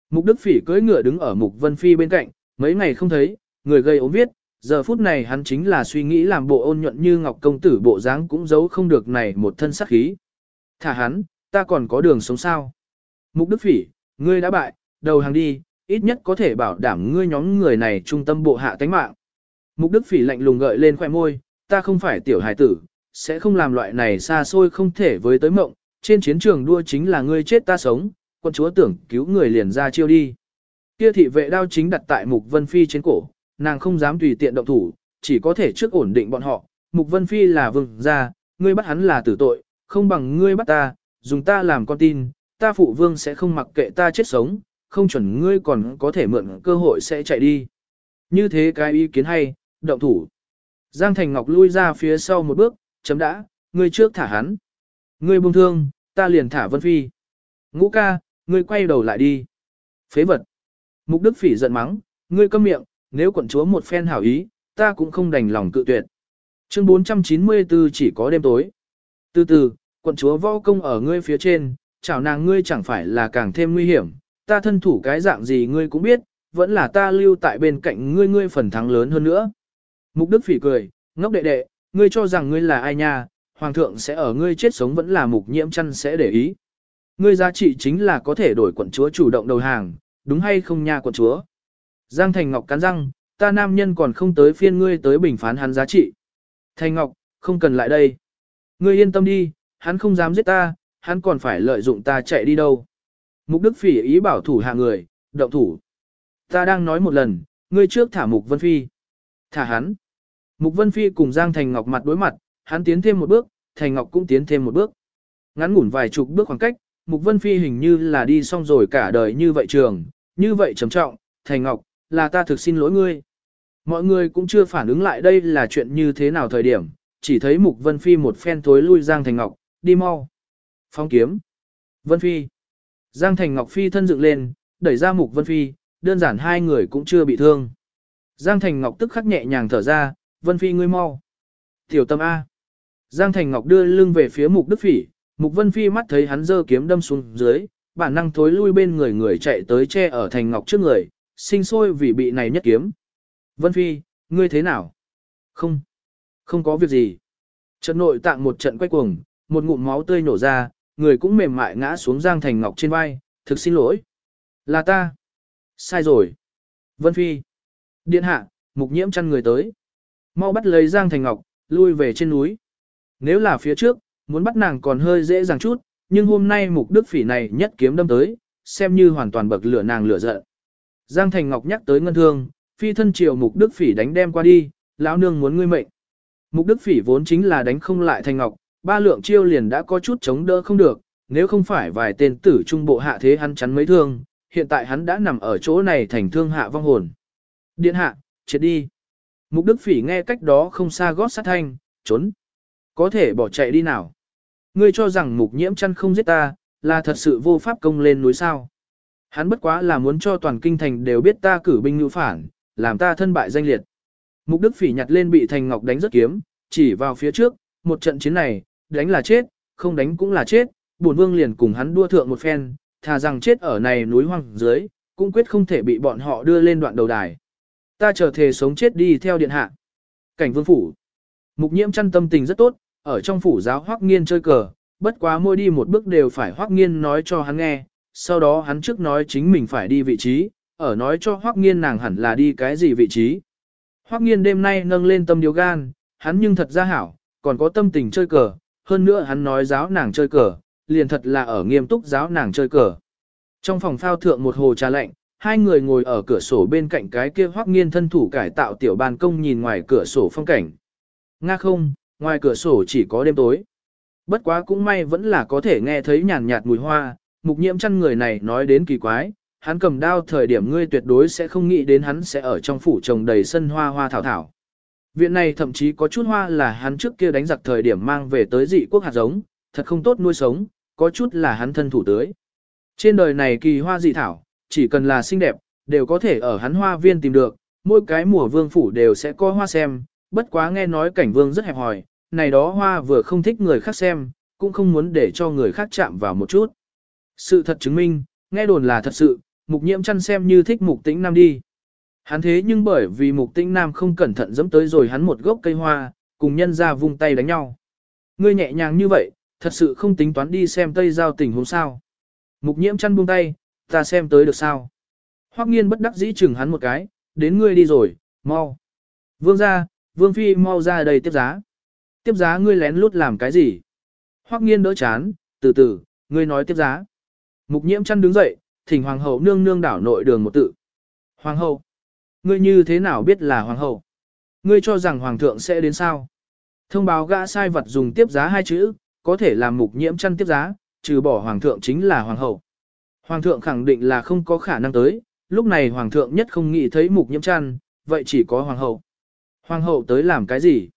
Mục Đức Phỉ cưỡi ngựa đứng ở Mục Vân Phi bên cạnh, mấy ngày không thấy, người gây ốm viết, giờ phút này hắn chính là suy nghĩ làm bộ ôn nhuận như ngọc công tử bộ dáng cũng giấu không được này một thân sắc khí. Thả hắn, ta còn có đường sống sao. Mục Đức Phỉ, ngươi đã bại, đầu hàng đi, ít nhất có thể bảo đảm ngươi nhóm người này trung tâm bộ hạ tánh mạng. Mục Đức Phỉ lạnh lùng gợi lên khoẻ môi, ta không phải tiểu hài tử, sẽ không làm loại này xa xôi không thể với tới mộng, trên chiến trường đua chính là ngươi chết ta sống, quân chúa tưởng cứu người liền ra chiêu đi. Kia thị vệ đao chính đặt tại Mục Vân Phi trên cổ, nàng không dám tùy tiện động thủ, chỉ có thể trước ổn định bọn họ. Mục Vân Phi là vương gia, ngươi bắt hắn là tử tội, không bằng ngươi bắt ta, dùng ta làm con tin, ta phụ vương sẽ không mặc kệ ta chết sống, không chuẩn ngươi còn có thể mượn cơ hội sẽ chạy đi. Như thế cái ý kiến hay, động thủ. Giang Thành Ngọc lui ra phía sau một bước, chấm đã, ngươi trước thả hắn. Ngươi buông thương, ta liền thả Vân Phi. Ngũ ca, ngươi quay đầu lại đi. Phế vật. Mục Đức Phỉ giận mắng, ngươi câm miệng, nếu quận chúa một phen hảo ý, ta cũng không đành lòng cự tuyệt. Chương 494 chỉ có đêm tối. Từ từ, quận chúa võ công ở ngươi phía trên, chào nàng ngươi chẳng phải là càng thêm nguy hiểm, ta thân thủ cái dạng gì ngươi cũng biết, vẫn là ta lưu tại bên cạnh ngươi ngươi phần thắng lớn hơn nữa. Mục Đức Phỉ cười, ngốc đệ đệ, ngươi cho rằng ngươi là ai nha, hoàng thượng sẽ ở ngươi chết sống vẫn là mục nhiễm chăn sẽ để ý. Ngươi giá trị chính là có thể đổi quận chúa chủ động đầu hàng, đúng hay không nha quận chúa? Giang Thành Ngọc cắn răng, ta nam nhân còn không tới phiên ngươi tới bình phán hắn giá trị. Thành Ngọc, không cần lại đây. Ngươi yên tâm đi, hắn không dám giết ta, hắn còn phải lợi dụng ta chạy đi đâu. Mục Đức Phỉ ý bảo thủ hạ người, động thủ. Ta đang nói một lần, ngươi trước thả Mục Vân Phi. Thả hắn. Mục Vân Phi cùng Giang Thành Ngọc mặt đối mặt, hắn tiến thêm một bước, Thành Ngọc cũng tiến thêm một bước. Ngắn ngủn vài chục bước khoảng cách, Mục Vân Phi hình như là đi xong rồi cả đời như vậy trường, như vậy trầm trọng, Thành Ngọc, là ta thực xin lỗi ngươi. Mọi người cũng chưa phản ứng lại đây là chuyện như thế nào thời điểm, chỉ thấy Mục Vân Phi một phen thối lui Giang Thành Ngọc, đi mau. Phong kiếm. Vân Phi. Giang Thành Ngọc Phi thân dựng lên, đẩy ra Mục Vân Phi, đơn giản hai người cũng chưa bị thương. Giang Thành Ngọc tức khắc nhẹ nhàng thở ra, Vân Phi ngươi mau. Tiểu tâm A. Giang Thành Ngọc đưa lưng về phía Mục Đức Phỉ, Mục Vân Phi mắt thấy hắn giơ kiếm đâm xuống dưới, bản năng thối lui bên người người chạy tới che ở Thành Ngọc trước người, sinh sôi vì bị này nhất kiếm. Vân Phi, ngươi thế nào? Không, không có việc gì. Trận nội tạng một trận quay cuồng, một ngụm máu tươi nổ ra, người cũng mềm mại ngã xuống Giang Thành Ngọc trên vai, thực xin lỗi. Là ta. Sai rồi. Vân Phi. Điện hạ, mục nhiễm chăn người tới. Mau bắt lấy Giang Thành Ngọc, lui về trên núi. Nếu là phía trước, muốn bắt nàng còn hơi dễ dàng chút, nhưng hôm nay mục đức phỉ này nhất kiếm đâm tới, xem như hoàn toàn bậc lửa nàng lửa giận. Giang Thành Ngọc nhắc tới ngân thương, phi thân triều mục đức phỉ đánh đem qua đi, lão nương muốn ngươi mệnh. Mục đức phỉ vốn chính là đánh không lại Thành Ngọc, ba lượng chiêu liền đã có chút chống đỡ không được, nếu không phải vài tên tử trung bộ hạ thế hắn chắn mấy thương, hiện tại hắn đã nằm ở chỗ này thành thương hạ vong hồn. Điện hạ, chết đi. Mục Đức Phỉ nghe cách đó không xa gót sát thanh, trốn. Có thể bỏ chạy đi nào. Ngươi cho rằng mục nhiễm chăn không giết ta, là thật sự vô pháp công lên núi sao. Hắn bất quá là muốn cho toàn kinh thành đều biết ta cử binh ngữ phản, làm ta thân bại danh liệt. Mục Đức Phỉ nhặt lên bị Thành Ngọc đánh rất kiếm, chỉ vào phía trước, một trận chiến này, đánh là chết, không đánh cũng là chết, bổn vương liền cùng hắn đua thượng một phen, thà rằng chết ở này núi hoang dưới, cũng quyết không thể bị bọn họ đưa lên đoạn đầu đài. Ta chờ thề sống chết đi theo điện hạ. Cảnh vương phủ. Mục nhiễm chăn tâm tình rất tốt, ở trong phủ giáo hoắc nghiên chơi cờ, bất quá môi đi một bước đều phải hoắc nghiên nói cho hắn nghe, sau đó hắn trước nói chính mình phải đi vị trí, ở nói cho hoắc nghiên nàng hẳn là đi cái gì vị trí. Hoắc nghiên đêm nay nâng lên tâm điều gan, hắn nhưng thật ra hảo, còn có tâm tình chơi cờ, hơn nữa hắn nói giáo nàng chơi cờ, liền thật là ở nghiêm túc giáo nàng chơi cờ. Trong phòng phao thượng một hồ trà lạnh, hai người ngồi ở cửa sổ bên cạnh cái kia hoắc nghiên thân thủ cải tạo tiểu ban công nhìn ngoài cửa sổ phong cảnh. Nga không, ngoài cửa sổ chỉ có đêm tối. Bất quá cũng may vẫn là có thể nghe thấy nhàn nhạt mùi hoa, mục nhiễm chăn người này nói đến kỳ quái, hắn cầm đao thời điểm ngươi tuyệt đối sẽ không nghĩ đến hắn sẽ ở trong phủ trồng đầy sân hoa hoa thảo thảo. Viện này thậm chí có chút hoa là hắn trước kia đánh giặc thời điểm mang về tới dị quốc hạt giống, thật không tốt nuôi sống, có chút là hắn thân thủ tới. Trên đời này kỳ hoa dị thảo, chỉ cần là xinh đẹp, đều có thể ở hắn hoa viên tìm được, mỗi cái mùa vương phủ đều sẽ có hoa xem, bất quá nghe nói cảnh vương rất hẹp hòi, này đó hoa vừa không thích người khác xem, cũng không muốn để cho người khác chạm vào một chút. Sự thật chứng minh, nghe đồn là thật sự, mục nhiễm chăn xem như thích mục tĩnh nam đi. Hắn thế nhưng bởi vì mục tĩnh nam không cẩn thận dẫm tới rồi hắn một gốc cây hoa, cùng nhân ra vung tay đánh nhau. Ngươi nhẹ nhàng như vậy, thật sự không tính toán đi xem tây giao tình hôm sao. Mục nhiễm chăn buông tay, ta xem tới được sao. Hoắc nghiên bất đắc dĩ chừng hắn một cái, đến ngươi đi rồi, mau. Vương ra, vương phi mau ra đây tiếp giá. Tiếp giá ngươi lén lút làm cái gì? Hoắc nghiên đỡ chán, từ từ, ngươi nói tiếp giá. Mục nhiễm chăn đứng dậy, thỉnh hoàng hậu nương nương đảo nội đường một tự. Hoàng hậu, ngươi như thế nào biết là hoàng hậu? Ngươi cho rằng hoàng thượng sẽ đến sao? Thông báo gã sai vật dùng tiếp giá hai chữ, có thể làm mục nhiễm chăn tiếp giá, trừ bỏ hoàng thượng chính là hoàng hậu. Hoàng thượng khẳng định là không có khả năng tới, lúc này hoàng thượng nhất không nghĩ thấy mục nhiễm chăn, vậy chỉ có hoàng hậu. Hoàng hậu tới làm cái gì?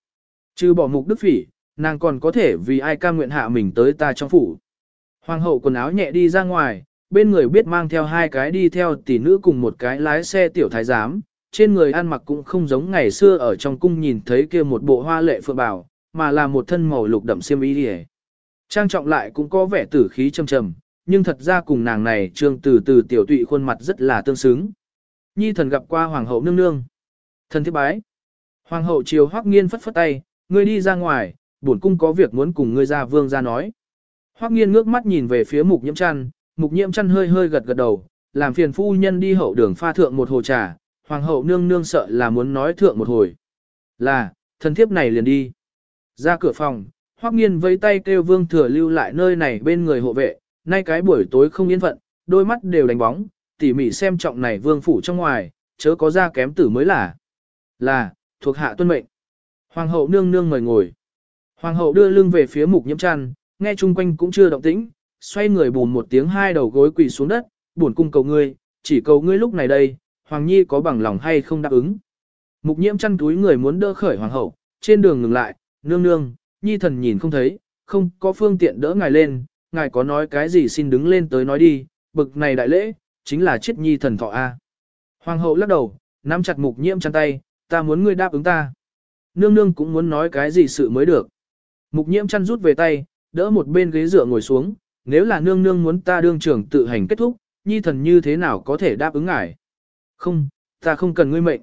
Trừ bỏ mục đức phỉ, nàng còn có thể vì ai cam nguyện hạ mình tới ta trong phủ. Hoàng hậu quần áo nhẹ đi ra ngoài, bên người biết mang theo hai cái đi theo tỷ nữ cùng một cái lái xe tiểu thái giám, trên người ăn mặc cũng không giống ngày xưa ở trong cung nhìn thấy kia một bộ hoa lệ phượng bảo, mà là một thân màu lục đậm xiêm y đi Trang trọng lại cũng có vẻ tử khí trầm trầm, nhưng thật ra cùng nàng này trương từ từ tiểu tụy khuôn mặt rất là tương xứng. Nhi thần gặp qua hoàng hậu nương nương. Thần thiết bái. Hoàng hậu chiều hoắc nghiên phất phất tay, ngươi đi ra ngoài, bổn cung có việc muốn cùng ngươi ra vương ra nói. Hoắc nghiên ngước mắt nhìn về phía mục nhiễm chăn, mục nhiễm chăn hơi hơi gật gật đầu, làm phiền phu nhân đi hậu đường pha thượng một hồ trà, hoàng hậu nương nương sợ là muốn nói thượng một hồi. Là, thần thiếp này liền đi. Ra cửa phòng, Hoắc nghiên vẫy tay kêu vương thừa lưu lại nơi này bên người hộ vệ, nay cái buổi tối không yên phận, đôi mắt đều đánh bóng, tỉ mỉ xem trọng này vương phủ trong ngoài, chớ có ra kém tử mới là. Là, thuộc hạ tuân mệnh. Hoàng hậu nương nương mời ngồi. Hoàng hậu đưa lưng về phía mục nhiễm chăn, nghe chung quanh cũng chưa động tĩnh, xoay người bùn một tiếng hai đầu gối quỳ xuống đất, buồn cung cầu ngươi, chỉ cầu ngươi lúc này đây, Hoàng Nhi có bằng lòng hay không đáp ứng. Mục nhiễm chăn túi người muốn đỡ khởi Hoàng hậu, trên đường ngừng lại, nương nương, Nhi thần nhìn không thấy, không có phương tiện đỡ ngài lên, ngài có nói cái gì xin đứng lên tới nói đi, bực này đại lễ, chính là chết Nhi thần thọ A. Hoàng hậu lắc đầu, nắm chặt mục nhiễm chăn tay, ta muốn ngươi đáp ứng ta. Nương nương cũng muốn nói cái gì sự mới được. Mục nhiễm chăn rút về tay, đỡ một bên ghế dựa ngồi xuống, nếu là nương nương muốn ta đương trưởng tự hành kết thúc, nhi thần như thế nào có thể đáp ứng ngài? Không, ta không cần ngươi mệnh.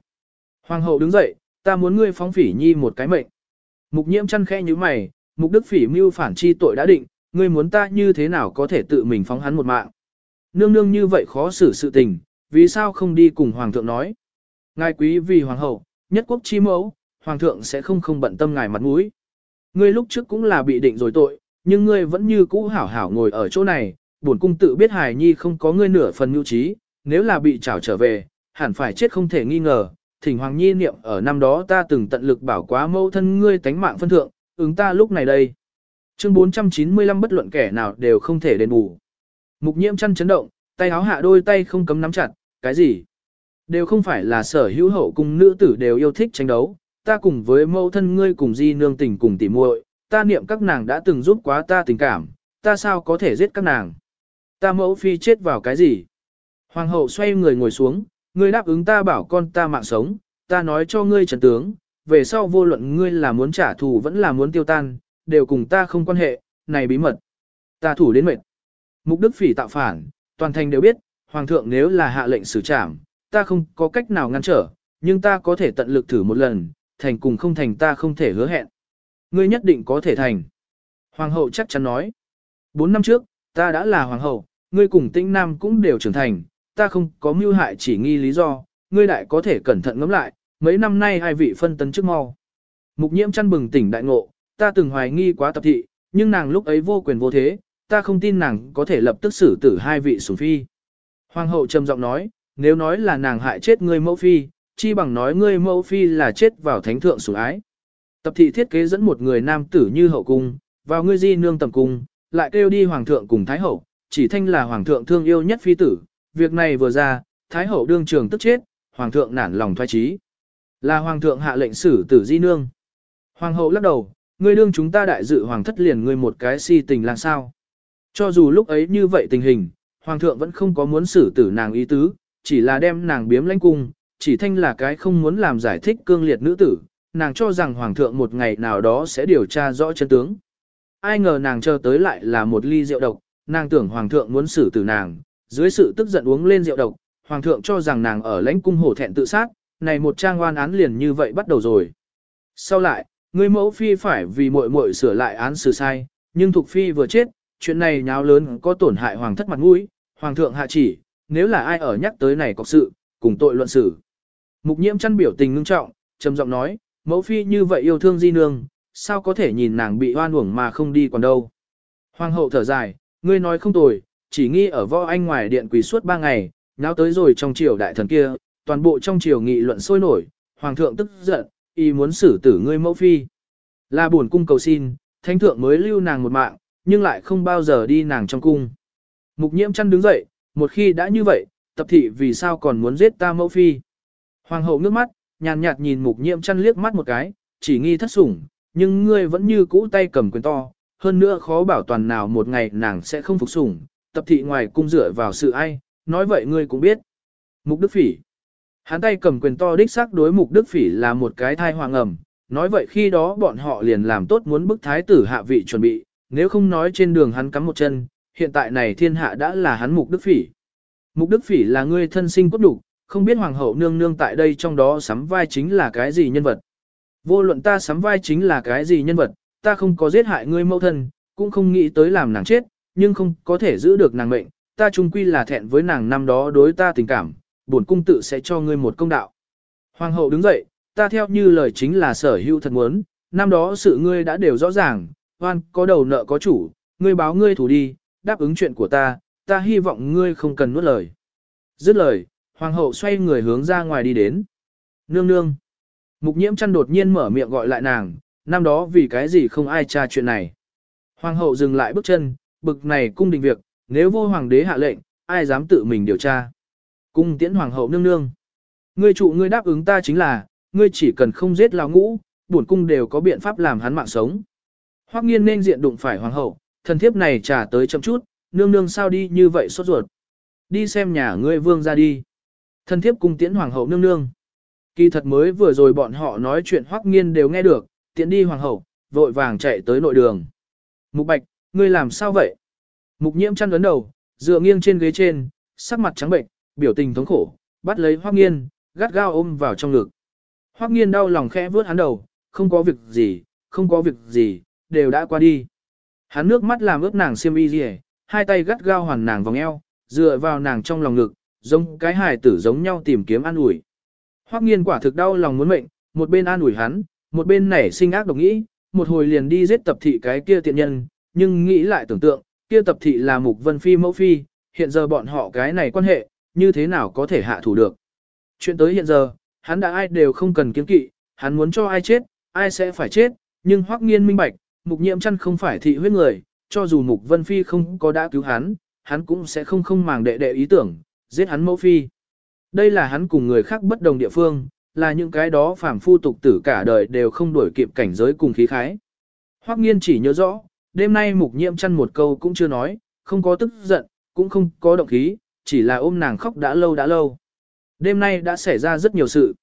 Hoàng hậu đứng dậy, ta muốn ngươi phóng phỉ nhi một cái mệnh. Mục nhiễm chăn khẽ như mày, mục đức phỉ mưu phản chi tội đã định, ngươi muốn ta như thế nào có thể tự mình phóng hắn một mạng. Nương nương như vậy khó xử sự tình, vì sao không đi cùng hoàng thượng nói. Ngài quý vì hoàng hậu, nhất quốc chi mẫu, hoàng thượng sẽ không không bận tâm ngài mặt mũi. Ngươi lúc trước cũng là bị định rồi tội, nhưng ngươi vẫn như cũ hảo hảo ngồi ở chỗ này, bổn cung tự biết hài nhi không có ngươi nửa phần nhu trí, nếu là bị trảo trở về, hẳn phải chết không thể nghi ngờ. Thỉnh Hoàng Nhi niệm ở năm đó ta từng tận lực bảo quá mâu thân ngươi tánh mạng phân thượng, ứng ta lúc này đây. Chương 495 bất luận kẻ nào đều không thể đền bù. Mục nhiễm chăn chấn động, tay áo hạ đôi tay không cấm nắm chặt, cái gì? Đều không phải là sở hữu hậu cung nữ tử đều yêu thích tranh đấu, ta cùng với mẫu thân ngươi cùng di nương tình cùng tỉ muội, ta niệm các nàng đã từng giúp quá ta tình cảm, ta sao có thể giết các nàng. Ta mẫu phi chết vào cái gì? Hoàng hậu xoay người ngồi xuống, ngươi đáp ứng ta bảo con ta mạng sống, ta nói cho ngươi trần tướng, về sau vô luận ngươi là muốn trả thù vẫn là muốn tiêu tan, đều cùng ta không quan hệ, này bí mật. Ta thủ đến mệt. Mục đức phỉ tạo phản, toàn thành đều biết, hoàng thượng nếu là hạ lệnh xử trảm, ta không có cách nào ngăn trở, nhưng ta có thể tận lực thử một lần, thành cùng không thành ta không thể hứa hẹn. Ngươi nhất định có thể thành. Hoàng hậu chắc chắn nói. Bốn năm trước, ta đã là hoàng hậu, ngươi cùng tĩnh nam cũng đều trưởng thành, ta không có mưu hại chỉ nghi lý do, ngươi đại có thể cẩn thận ngẫm lại, mấy năm nay hai vị phân tấn trước mau. Mục nhiễm chăn bừng tỉnh đại ngộ, ta từng hoài nghi quá tập thị, nhưng nàng lúc ấy vô quyền vô thế, ta không tin nàng có thể lập tức xử tử hai vị sủng phi. Hoàng hậu trầm giọng nói, nếu nói là nàng hại chết ngươi mẫu phi, chi bằng nói ngươi mẫu phi là chết vào thánh thượng sủng ái. Tập thị thiết kế dẫn một người nam tử như hậu cung, vào ngươi di nương tầm cung, lại kêu đi hoàng thượng cùng thái hậu, chỉ thanh là hoàng thượng thương yêu nhất phi tử, việc này vừa ra, thái hậu đương trường tức chết, hoàng thượng nản lòng thoái trí. Là hoàng thượng hạ lệnh xử tử di nương. Hoàng hậu lắc đầu, ngươi đương chúng ta đại dự hoàng thất liền ngươi một cái si tình làm sao. Cho dù lúc ấy như vậy tình hình, hoàng thượng vẫn không có muốn xử tử nàng ý tứ, chỉ là đem nàng biếm lãnh cung, chỉ thanh là cái không muốn làm giải thích cương liệt nữ tử, nàng cho rằng hoàng thượng một ngày nào đó sẽ điều tra rõ chân tướng. Ai ngờ nàng chờ tới lại là một ly rượu độc, nàng tưởng hoàng thượng muốn xử tử nàng, dưới sự tức giận uống lên rượu độc, hoàng thượng cho rằng nàng ở lãnh cung hổ thẹn tự sát, này một trang oan án liền như vậy bắt đầu rồi. Sau lại, người mẫu phi phải vì muội muội sửa lại án xử sai, nhưng thuộc phi vừa chết, chuyện này nháo lớn có tổn hại hoàng thất mặt mũi, hoàng thượng hạ chỉ, nếu là ai ở nhắc tới này có sự, cùng tội luận xử. Mục nhiễm chăn biểu tình ngưng trọng, trầm giọng nói, mẫu phi như vậy yêu thương di nương, sao có thể nhìn nàng bị oan uổng mà không đi còn đâu. Hoàng hậu thở dài, ngươi nói không tồi, chỉ nghi ở võ anh ngoài điện quỳ suốt ba ngày, náo tới rồi trong triều đại thần kia, toàn bộ trong triều nghị luận sôi nổi, hoàng thượng tức giận, y muốn xử tử ngươi mẫu phi. Là buồn cung cầu xin, thánh thượng mới lưu nàng một mạng, nhưng lại không bao giờ đi nàng trong cung. Mục nhiễm chăn đứng dậy, một khi đã như vậy, tập thị vì sao còn muốn giết ta mẫu phi. Hoàng hậu nước mắt, nhàn nhạt nhìn mục nhiễm chăn liếc mắt một cái, chỉ nghi thất sủng, nhưng ngươi vẫn như cũ tay cầm quyền to, hơn nữa khó bảo toàn nào một ngày nàng sẽ không phục sủng, tập thị ngoài cung dựa vào sự ai, nói vậy ngươi cũng biết. Mục Đức Phỉ Hắn tay cầm quyền to đích xác đối Mục Đức Phỉ là một cái thai hoàng ẩm, nói vậy khi đó bọn họ liền làm tốt muốn bức thái tử hạ vị chuẩn bị, nếu không nói trên đường hắn cắm một chân, hiện tại này thiên hạ đã là hắn Mục Đức Phỉ. Mục Đức Phỉ là ngươi thân sinh cốt đủ, không biết hoàng hậu nương nương tại đây trong đó sắm vai chính là cái gì nhân vật. Vô luận ta sắm vai chính là cái gì nhân vật, ta không có giết hại ngươi mẫu thân, cũng không nghĩ tới làm nàng chết, nhưng không có thể giữ được nàng mệnh, ta chung quy là thẹn với nàng năm đó đối ta tình cảm, bổn cung tự sẽ cho ngươi một công đạo. Hoàng hậu đứng dậy, ta theo như lời chính là sở hữu thật muốn, năm đó sự ngươi đã đều rõ ràng, hoan có đầu nợ có chủ, ngươi báo ngươi thủ đi, đáp ứng chuyện của ta, ta hy vọng ngươi không cần nuốt lời. Dứt lời, hoàng hậu xoay người hướng ra ngoài đi đến. Nương nương. Mục nhiễm chăn đột nhiên mở miệng gọi lại nàng, năm đó vì cái gì không ai tra chuyện này. Hoàng hậu dừng lại bước chân, bực này cung đình việc, nếu vô hoàng đế hạ lệnh, ai dám tự mình điều tra. Cung tiễn hoàng hậu nương nương. Ngươi trụ ngươi đáp ứng ta chính là, ngươi chỉ cần không giết lao ngũ, bổn cung đều có biện pháp làm hắn mạng sống. Hoắc nghiên nên diện đụng phải hoàng hậu, thần thiếp này trả tới chậm chút, nương nương sao đi như vậy sốt ruột. Đi xem nhà ngươi vương ra đi thân thiếp cung tiễn hoàng hậu nương nương. Kỳ thật mới vừa rồi bọn họ nói chuyện Hoắc nghiên đều nghe được, tiễn đi hoàng hậu, vội vàng chạy tới nội đường. Mục bạch, ngươi làm sao vậy? Mục nhiễm chăn ấn đầu, dựa nghiêng trên ghế trên, sắc mặt trắng bệnh, biểu tình thống khổ, bắt lấy Hoắc Nghiên, gắt gao ôm vào trong ngực. Hoắc Nghiên đau lòng khẽ vướt hắn đầu, không có việc gì, không có việc gì, đều đã qua đi. Hắn nước mắt làm ướt nàng xiêm y rìa, hai tay gắt gao hoàn nàng vòng eo, dựa vào nàng trong lòng ngực, giống cái hài tử giống nhau tìm kiếm an ủi. Hoắc Nghiên quả thực đau lòng muốn mệnh, một bên an ủi hắn, một bên nảy sinh ác độc nghĩ, một hồi liền đi giết tập thị cái kia tiện nhân, nhưng nghĩ lại tưởng tượng, kia tập thị là mục vân phi mẫu phi, hiện giờ bọn họ cái này quan hệ, như thế nào có thể hạ thủ được. Chuyện tới hiện giờ, hắn đã ai đều không cần kiên kỵ, hắn muốn cho ai chết, ai sẽ phải chết, nhưng hoắc nghiên minh bạch, mục nhiệm chăn không phải thị huyết người, cho dù mục vân phi không có đã cứu hắn, hắn cũng sẽ không không màng đệ đệ ý tưởng, giết hắn mẫu phi. Đây là hắn cùng người khác bất đồng địa phương, là những cái đó phàm phu tục tử cả đời đều không đuổi kịp cảnh giới cùng khí khái. Hoắc nghiên chỉ nhớ rõ, đêm nay mục nhiễm chăn một câu cũng chưa nói, không có tức giận, cũng không có động khí, chỉ là ôm nàng khóc đã lâu đã lâu. Đêm nay đã xảy ra rất nhiều sự.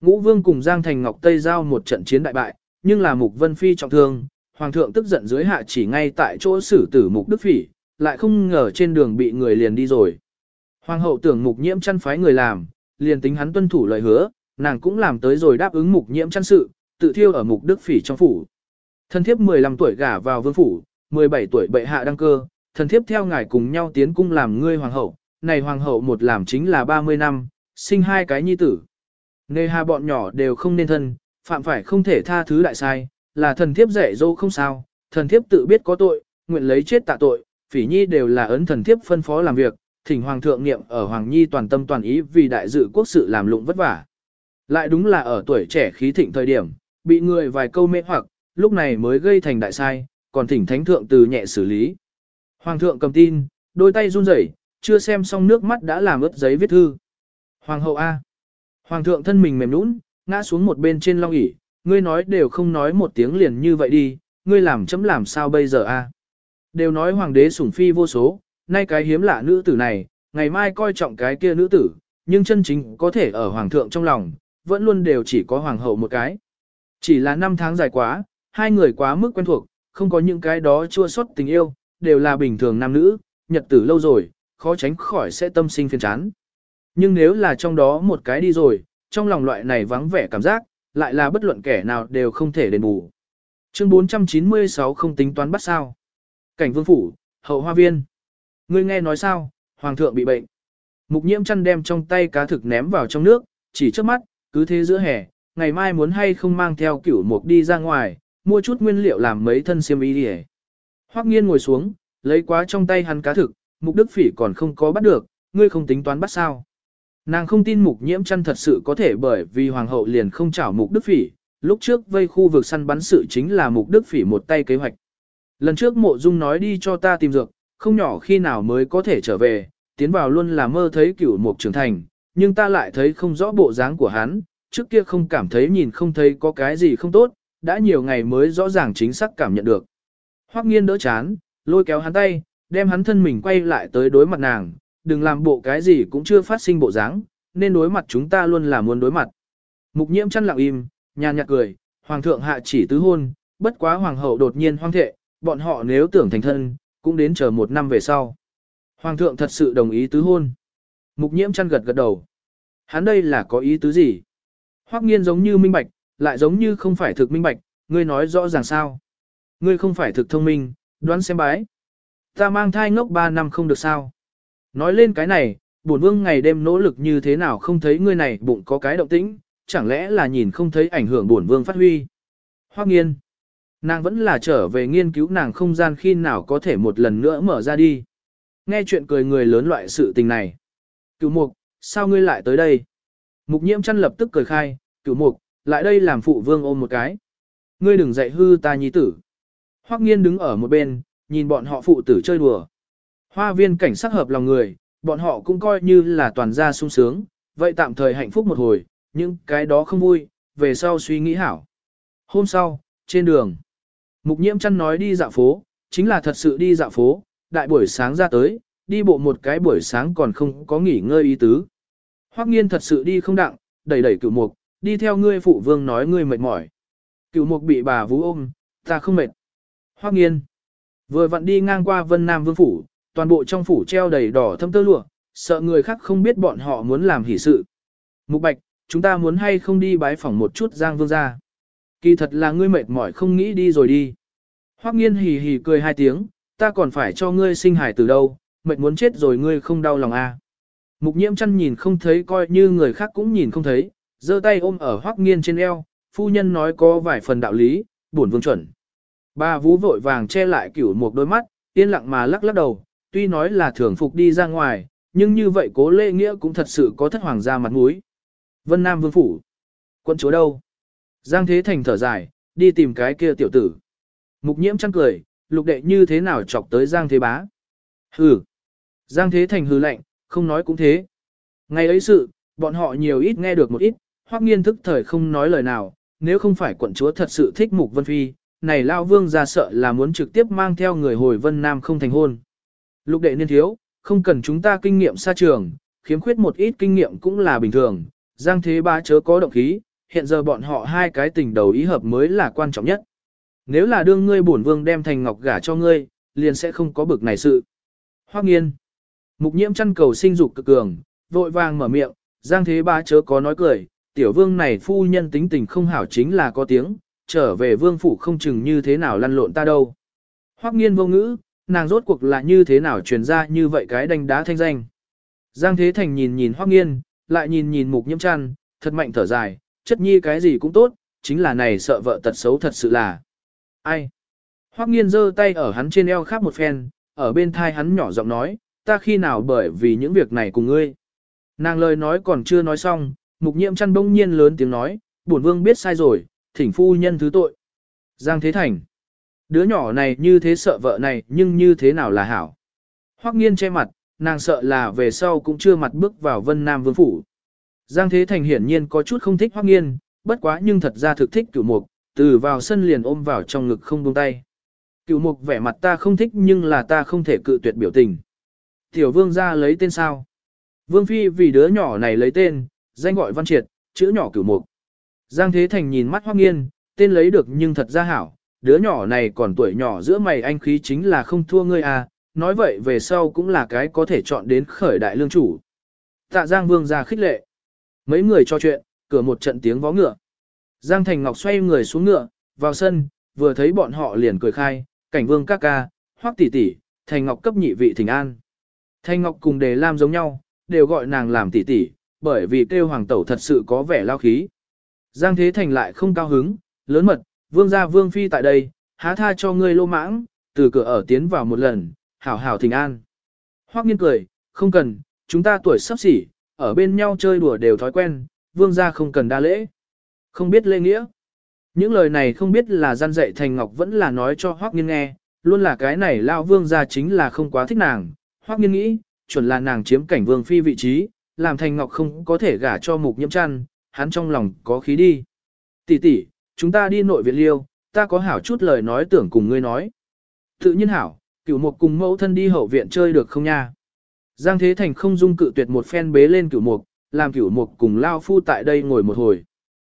Ngũ Vương cùng Giang Thành Ngọc Tây giao một trận chiến đại bại, nhưng là Mục Vân Phi trọng thương, Hoàng thượng tức giận dưới hạ chỉ ngay tại chỗ xử tử Mục Đức Phỉ, lại không ngờ trên đường bị người liền đi rồi. Hoàng hậu tưởng Mục Nhiễm chăn phái người làm, liền tính hắn tuân thủ lời hứa, nàng cũng làm tới rồi đáp ứng Mục Nhiễm chăn sự, tự thiêu ở Mục Đức Phỉ trong phủ. Thân thiếp 15 tuổi gả vào vương phủ, 17 tuổi bệ hạ đăng cơ, thần thiếp theo ngài cùng nhau tiến cung làm ngươi hoàng hậu, này hoàng hậu một làm chính là 30 năm, sinh hai cái nhi tử. Nề hà bọn nhỏ đều không nên thân, phạm phải không thể tha thứ đại sai, là thần thiếp dạy dỗ không sao, thần thiếp tự biết có tội, nguyện lấy chết tạ tội, phỉ nhi đều là ấn thần thiếp phân phó làm việc, thỉnh hoàng thượng niệm ở hoàng nhi toàn tâm toàn ý vì đại dự quốc sự làm lụng vất vả. Lại đúng là ở tuổi trẻ khí thịnh thời điểm, bị người vài câu mê hoặc, lúc này mới gây thành đại sai, còn thỉnh thánh thượng từ nhẹ xử lý. Hoàng thượng cầm tin, đôi tay run rẩy, chưa xem xong nước mắt đã làm ướt giấy viết thư. Hoàng hậu A. Hoàng thượng thân mình mềm nũng, ngã xuống một bên trên long ỷ ngươi nói đều không nói một tiếng liền như vậy đi, ngươi làm chấm làm sao bây giờ A. Đều nói hoàng đế sủng phi vô số, nay cái hiếm lạ nữ tử này, ngày mai coi trọng cái kia nữ tử, nhưng chân chính có thể ở hoàng thượng trong lòng, vẫn luôn đều chỉ có hoàng hậu một cái. Chỉ là năm tháng dài quá, hai người quá mức quen thuộc, không có những cái đó chua xót tình yêu, đều là bình thường nam nữ, nhật tử lâu rồi, khó tránh khỏi sẽ tâm sinh phiền chán. Nhưng nếu là trong đó một cái đi rồi, trong lòng loại này vắng vẻ cảm giác, lại là bất luận kẻ nào đều không thể đền bù. Chương 496 không tính toán bắt sao. Cảnh vương phủ, hậu hoa viên. Ngươi nghe nói sao, hoàng thượng bị bệnh. Mục nhiễm chăn đem trong tay cá thực ném vào trong nước, chỉ trước mắt, cứ thế giữa hè, ngày mai muốn hay không mang theo cửu mục đi ra ngoài, mua chút nguyên liệu làm mấy thân xiêm y đi Hoắc nghiên ngồi xuống, lấy quá trong tay hắn cá thực, mục đức phỉ còn không có bắt được, ngươi không tính toán bắt sao. Nàng không tin mục nhiễm chăn thật sự có thể bởi vì hoàng hậu liền không chảo mục đức phỉ, lúc trước vây khu vực săn bắn sự chính là mục đức phỉ một tay kế hoạch. Lần trước mộ dung nói đi cho ta tìm dược, không nhỏ khi nào mới có thể trở về, tiến vào luôn là mơ thấy cửu mục trưởng thành, nhưng ta lại thấy không rõ bộ dáng của hắn, trước kia không cảm thấy nhìn không thấy có cái gì không tốt, đã nhiều ngày mới rõ ràng chính xác cảm nhận được. Hoắc nghiên đỡ chán, lôi kéo hắn tay, đem hắn thân mình quay lại tới đối mặt nàng, đừng làm bộ cái gì cũng chưa phát sinh bộ dáng, nên đối mặt chúng ta luôn là muốn đối mặt. Mục nhiễm chăn lặng im, nhàn nhạt cười, hoàng thượng hạ chỉ tứ hôn, bất quá hoàng hậu đột nhiên hoang thệ, bọn họ nếu tưởng thành thân, cũng đến chờ một năm về sau. Hoàng thượng thật sự đồng ý tứ hôn. Mục nhiễm chăn gật gật đầu. Hắn đây là có ý tứ gì? Hoắc nghiên giống như minh bạch, lại giống như không phải thực minh bạch, ngươi nói rõ ràng sao? Ngươi không phải thực thông minh, đoán xem bái. Ta mang thai ngốc 3 năm không được sao? Nói lên cái này, bổn vương ngày đêm nỗ lực như thế nào không thấy ngươi này bụng có cái động tĩnh, chẳng lẽ là nhìn không thấy ảnh hưởng bổn vương phát huy. Hoắc nghiên. Nàng vẫn là trở về nghiên cứu nàng không gian khi nào có thể một lần nữa mở ra đi. Nghe chuyện cười người lớn loại sự tình này. Cửu mục, sao ngươi lại tới đây? Mục nhiễm chăn lập tức cười khai, cửu mục, lại đây làm phụ vương ôm một cái. Ngươi đừng dạy hư ta nhi tử. Hoắc nghiên đứng ở một bên, nhìn bọn họ phụ tử chơi đùa. Hoa viên cảnh sắc hợp lòng người, bọn họ cũng coi như là toàn gia sung sướng, vậy tạm thời hạnh phúc một hồi, nhưng cái đó không vui, về sau suy nghĩ hảo. Hôm sau, trên đường, mục nhiễm chăn nói đi dạo phố, chính là thật sự đi dạo phố, đại buổi sáng ra tới, đi bộ một cái buổi sáng còn không có nghỉ ngơi ý tứ. Hoắc nghiên thật sự đi không đặng, đẩy đẩy cửu mục, đi theo ngươi phụ vương nói ngươi mệt mỏi. Cửu mục bị bà vú ôm, ta không mệt. Hoắc nghiên, vừa vặn đi ngang qua Vân Nam Vương Phủ, toàn bộ trong phủ treo đầy đỏ thâm tơ lụa, sợ người khác không biết bọn họ muốn làm hỷ sự. Mục Bạch, chúng ta muốn hay không đi bái phỏng một chút Giang Vương gia. Kỳ thật là ngươi mệt mỏi không nghĩ đi rồi đi. Hoắc nghiên hì hì cười hai tiếng, ta còn phải cho ngươi sinh hải từ đâu, mệt muốn chết rồi ngươi không đau lòng à. Mục nhiễm chăn nhìn không thấy coi như người khác cũng nhìn không thấy, giơ tay ôm ở Hoắc nghiên trên eo, phu nhân nói có vài phần đạo lý, buồn vương chuẩn. Ba vú vội vàng che lại cửu một đôi mắt, yên lặng mà lắc lắc đầu, tuy nói là thường phục đi ra ngoài, nhưng như vậy cố lễ nghĩa cũng thật sự có thất hoàng gia mặt mũi. Vân Nam Vương Phủ. Quân chúa đâu? Giang Thế Thành thở dài, đi tìm cái kia tiểu tử. Mục nhiễm chăn cười, lục đệ như thế nào chọc tới Giang Thế Bá. Hừ. Giang Thế Thành hừ lạnh, không nói cũng thế. Ngày ấy sự, bọn họ nhiều ít nghe được một ít, hoắc nghiên thức thời không nói lời nào, nếu không phải quận chúa thật sự thích Mục Vân Phi, này Lao Vương ra sợ là muốn trực tiếp mang theo người hồi Vân Nam không thành hôn. Lục đệ niên thiếu, không cần chúng ta kinh nghiệm xa trường, khiếm khuyết một ít kinh nghiệm cũng là bình thường, giang thế Bá chớ có động khí, hiện giờ bọn họ hai cái tình đầu ý hợp mới là quan trọng nhất. Nếu là đương ngươi bổn vương đem thành ngọc gả cho ngươi, liền sẽ không có bực này sự. Hoắc nghiên. Mục nhiễm chăn cầu sinh dục cực cường, vội vàng mở miệng, giang thế ba chớ có nói cười, tiểu vương này phu nhân tính tình không hảo chính là có tiếng, trở về vương phủ không chừng như thế nào lăn lộn ta đâu. Hoắc nghiên vô ngữ, nàng rốt cuộc là như thế nào truyền ra như vậy cái đánh đá thanh danh. Giang Thế Thành nhìn nhìn Hoắc Nghiên, lại nhìn nhìn Mục Nhiễm Trăn, thật mạnh thở dài, chất nhi cái gì cũng tốt, chính là này sợ vợ tật xấu thật sự là. Ai? Hoắc Nghiên giơ tay ở hắn trên eo khắp một phen, ở bên thai hắn nhỏ giọng nói, ta khi nào bởi vì những việc này cùng ngươi. Nàng lời nói còn chưa nói xong, Mục Nhiễm chăn bỗng nhiên lớn tiếng nói, bổn vương biết sai rồi, thỉnh phu nhân thứ tội. Giang Thế Thành. Đứa nhỏ này như thế sợ vợ này nhưng như thế nào là hảo. Hoắc nghiên che mặt, nàng sợ là về sau cũng chưa mặt bước vào vân nam vương phủ. Giang Thế Thành hiển nhiên có chút không thích Hoắc nghiên, bất quá nhưng thật ra thực thích cửu mục, từ vào sân liền ôm vào trong ngực không buông tay. Cửu mục vẻ mặt ta không thích nhưng là ta không thể cự tuyệt biểu tình. Tiểu vương gia lấy tên sao? Vương Phi vì đứa nhỏ này lấy tên, danh gọi văn triệt, chữ nhỏ cửu mục. Giang Thế Thành nhìn mắt Hoắc nghiên, tên lấy được nhưng thật ra hảo, đứa nhỏ này còn tuổi nhỏ giữa mày anh khí chính là không thua ngươi à, nói vậy về sau cũng là cái có thể chọn đến khởi đại lương chủ. Tạ Giang Vương gia khích lệ. Mấy người cho chuyện, cửa một trận tiếng vó ngựa. Giang Thành Ngọc xoay người xuống ngựa, vào sân, vừa thấy bọn họ liền cười khai, cảnh vương các ca, hoắc tỷ tỷ, Thành Ngọc cấp nhị vị thỉnh an. Thành Ngọc cùng đề lam giống nhau, đều gọi nàng làm tỷ tỷ, bởi vì kêu hoàng tẩu thật sự có vẻ lao khí. Giang Thế Thành lại không cao hứng, lớn mật, vương gia vương phi tại đây, há tha cho ngươi lô mãng, từ cửa ở tiến vào một lần, hảo hảo thỉnh an. Hoắc nghiên cười, không cần, chúng ta tuổi sắp xỉ, ở bên nhau chơi đùa đều thói quen, vương gia không cần đa lễ. Không biết lễ nghĩa. Những lời này không biết là gian dạy Thành Ngọc vẫn là nói cho Hoắc nghiên nghe, luôn là cái này lao vương gia chính là không quá thích nàng. Hoắc nghiên nghĩ, chuẩn là nàng chiếm cảnh vương phi vị trí, làm Thành Ngọc không có thể gả cho mục nhiễm Chân, hắn trong lòng có khí đi. Tỷ tỷ, chúng ta đi nội viện liêu, ta có hảo chút lời nói tưởng cùng ngươi nói. Tự nhiên hảo, cửu mục cùng mẫu thân đi hậu viện chơi được không nha? Giang Thế Thành không dung cự tuyệt một phen bế lên cửu mục, làm cửu mục cùng lao phu tại đây ngồi một hồi.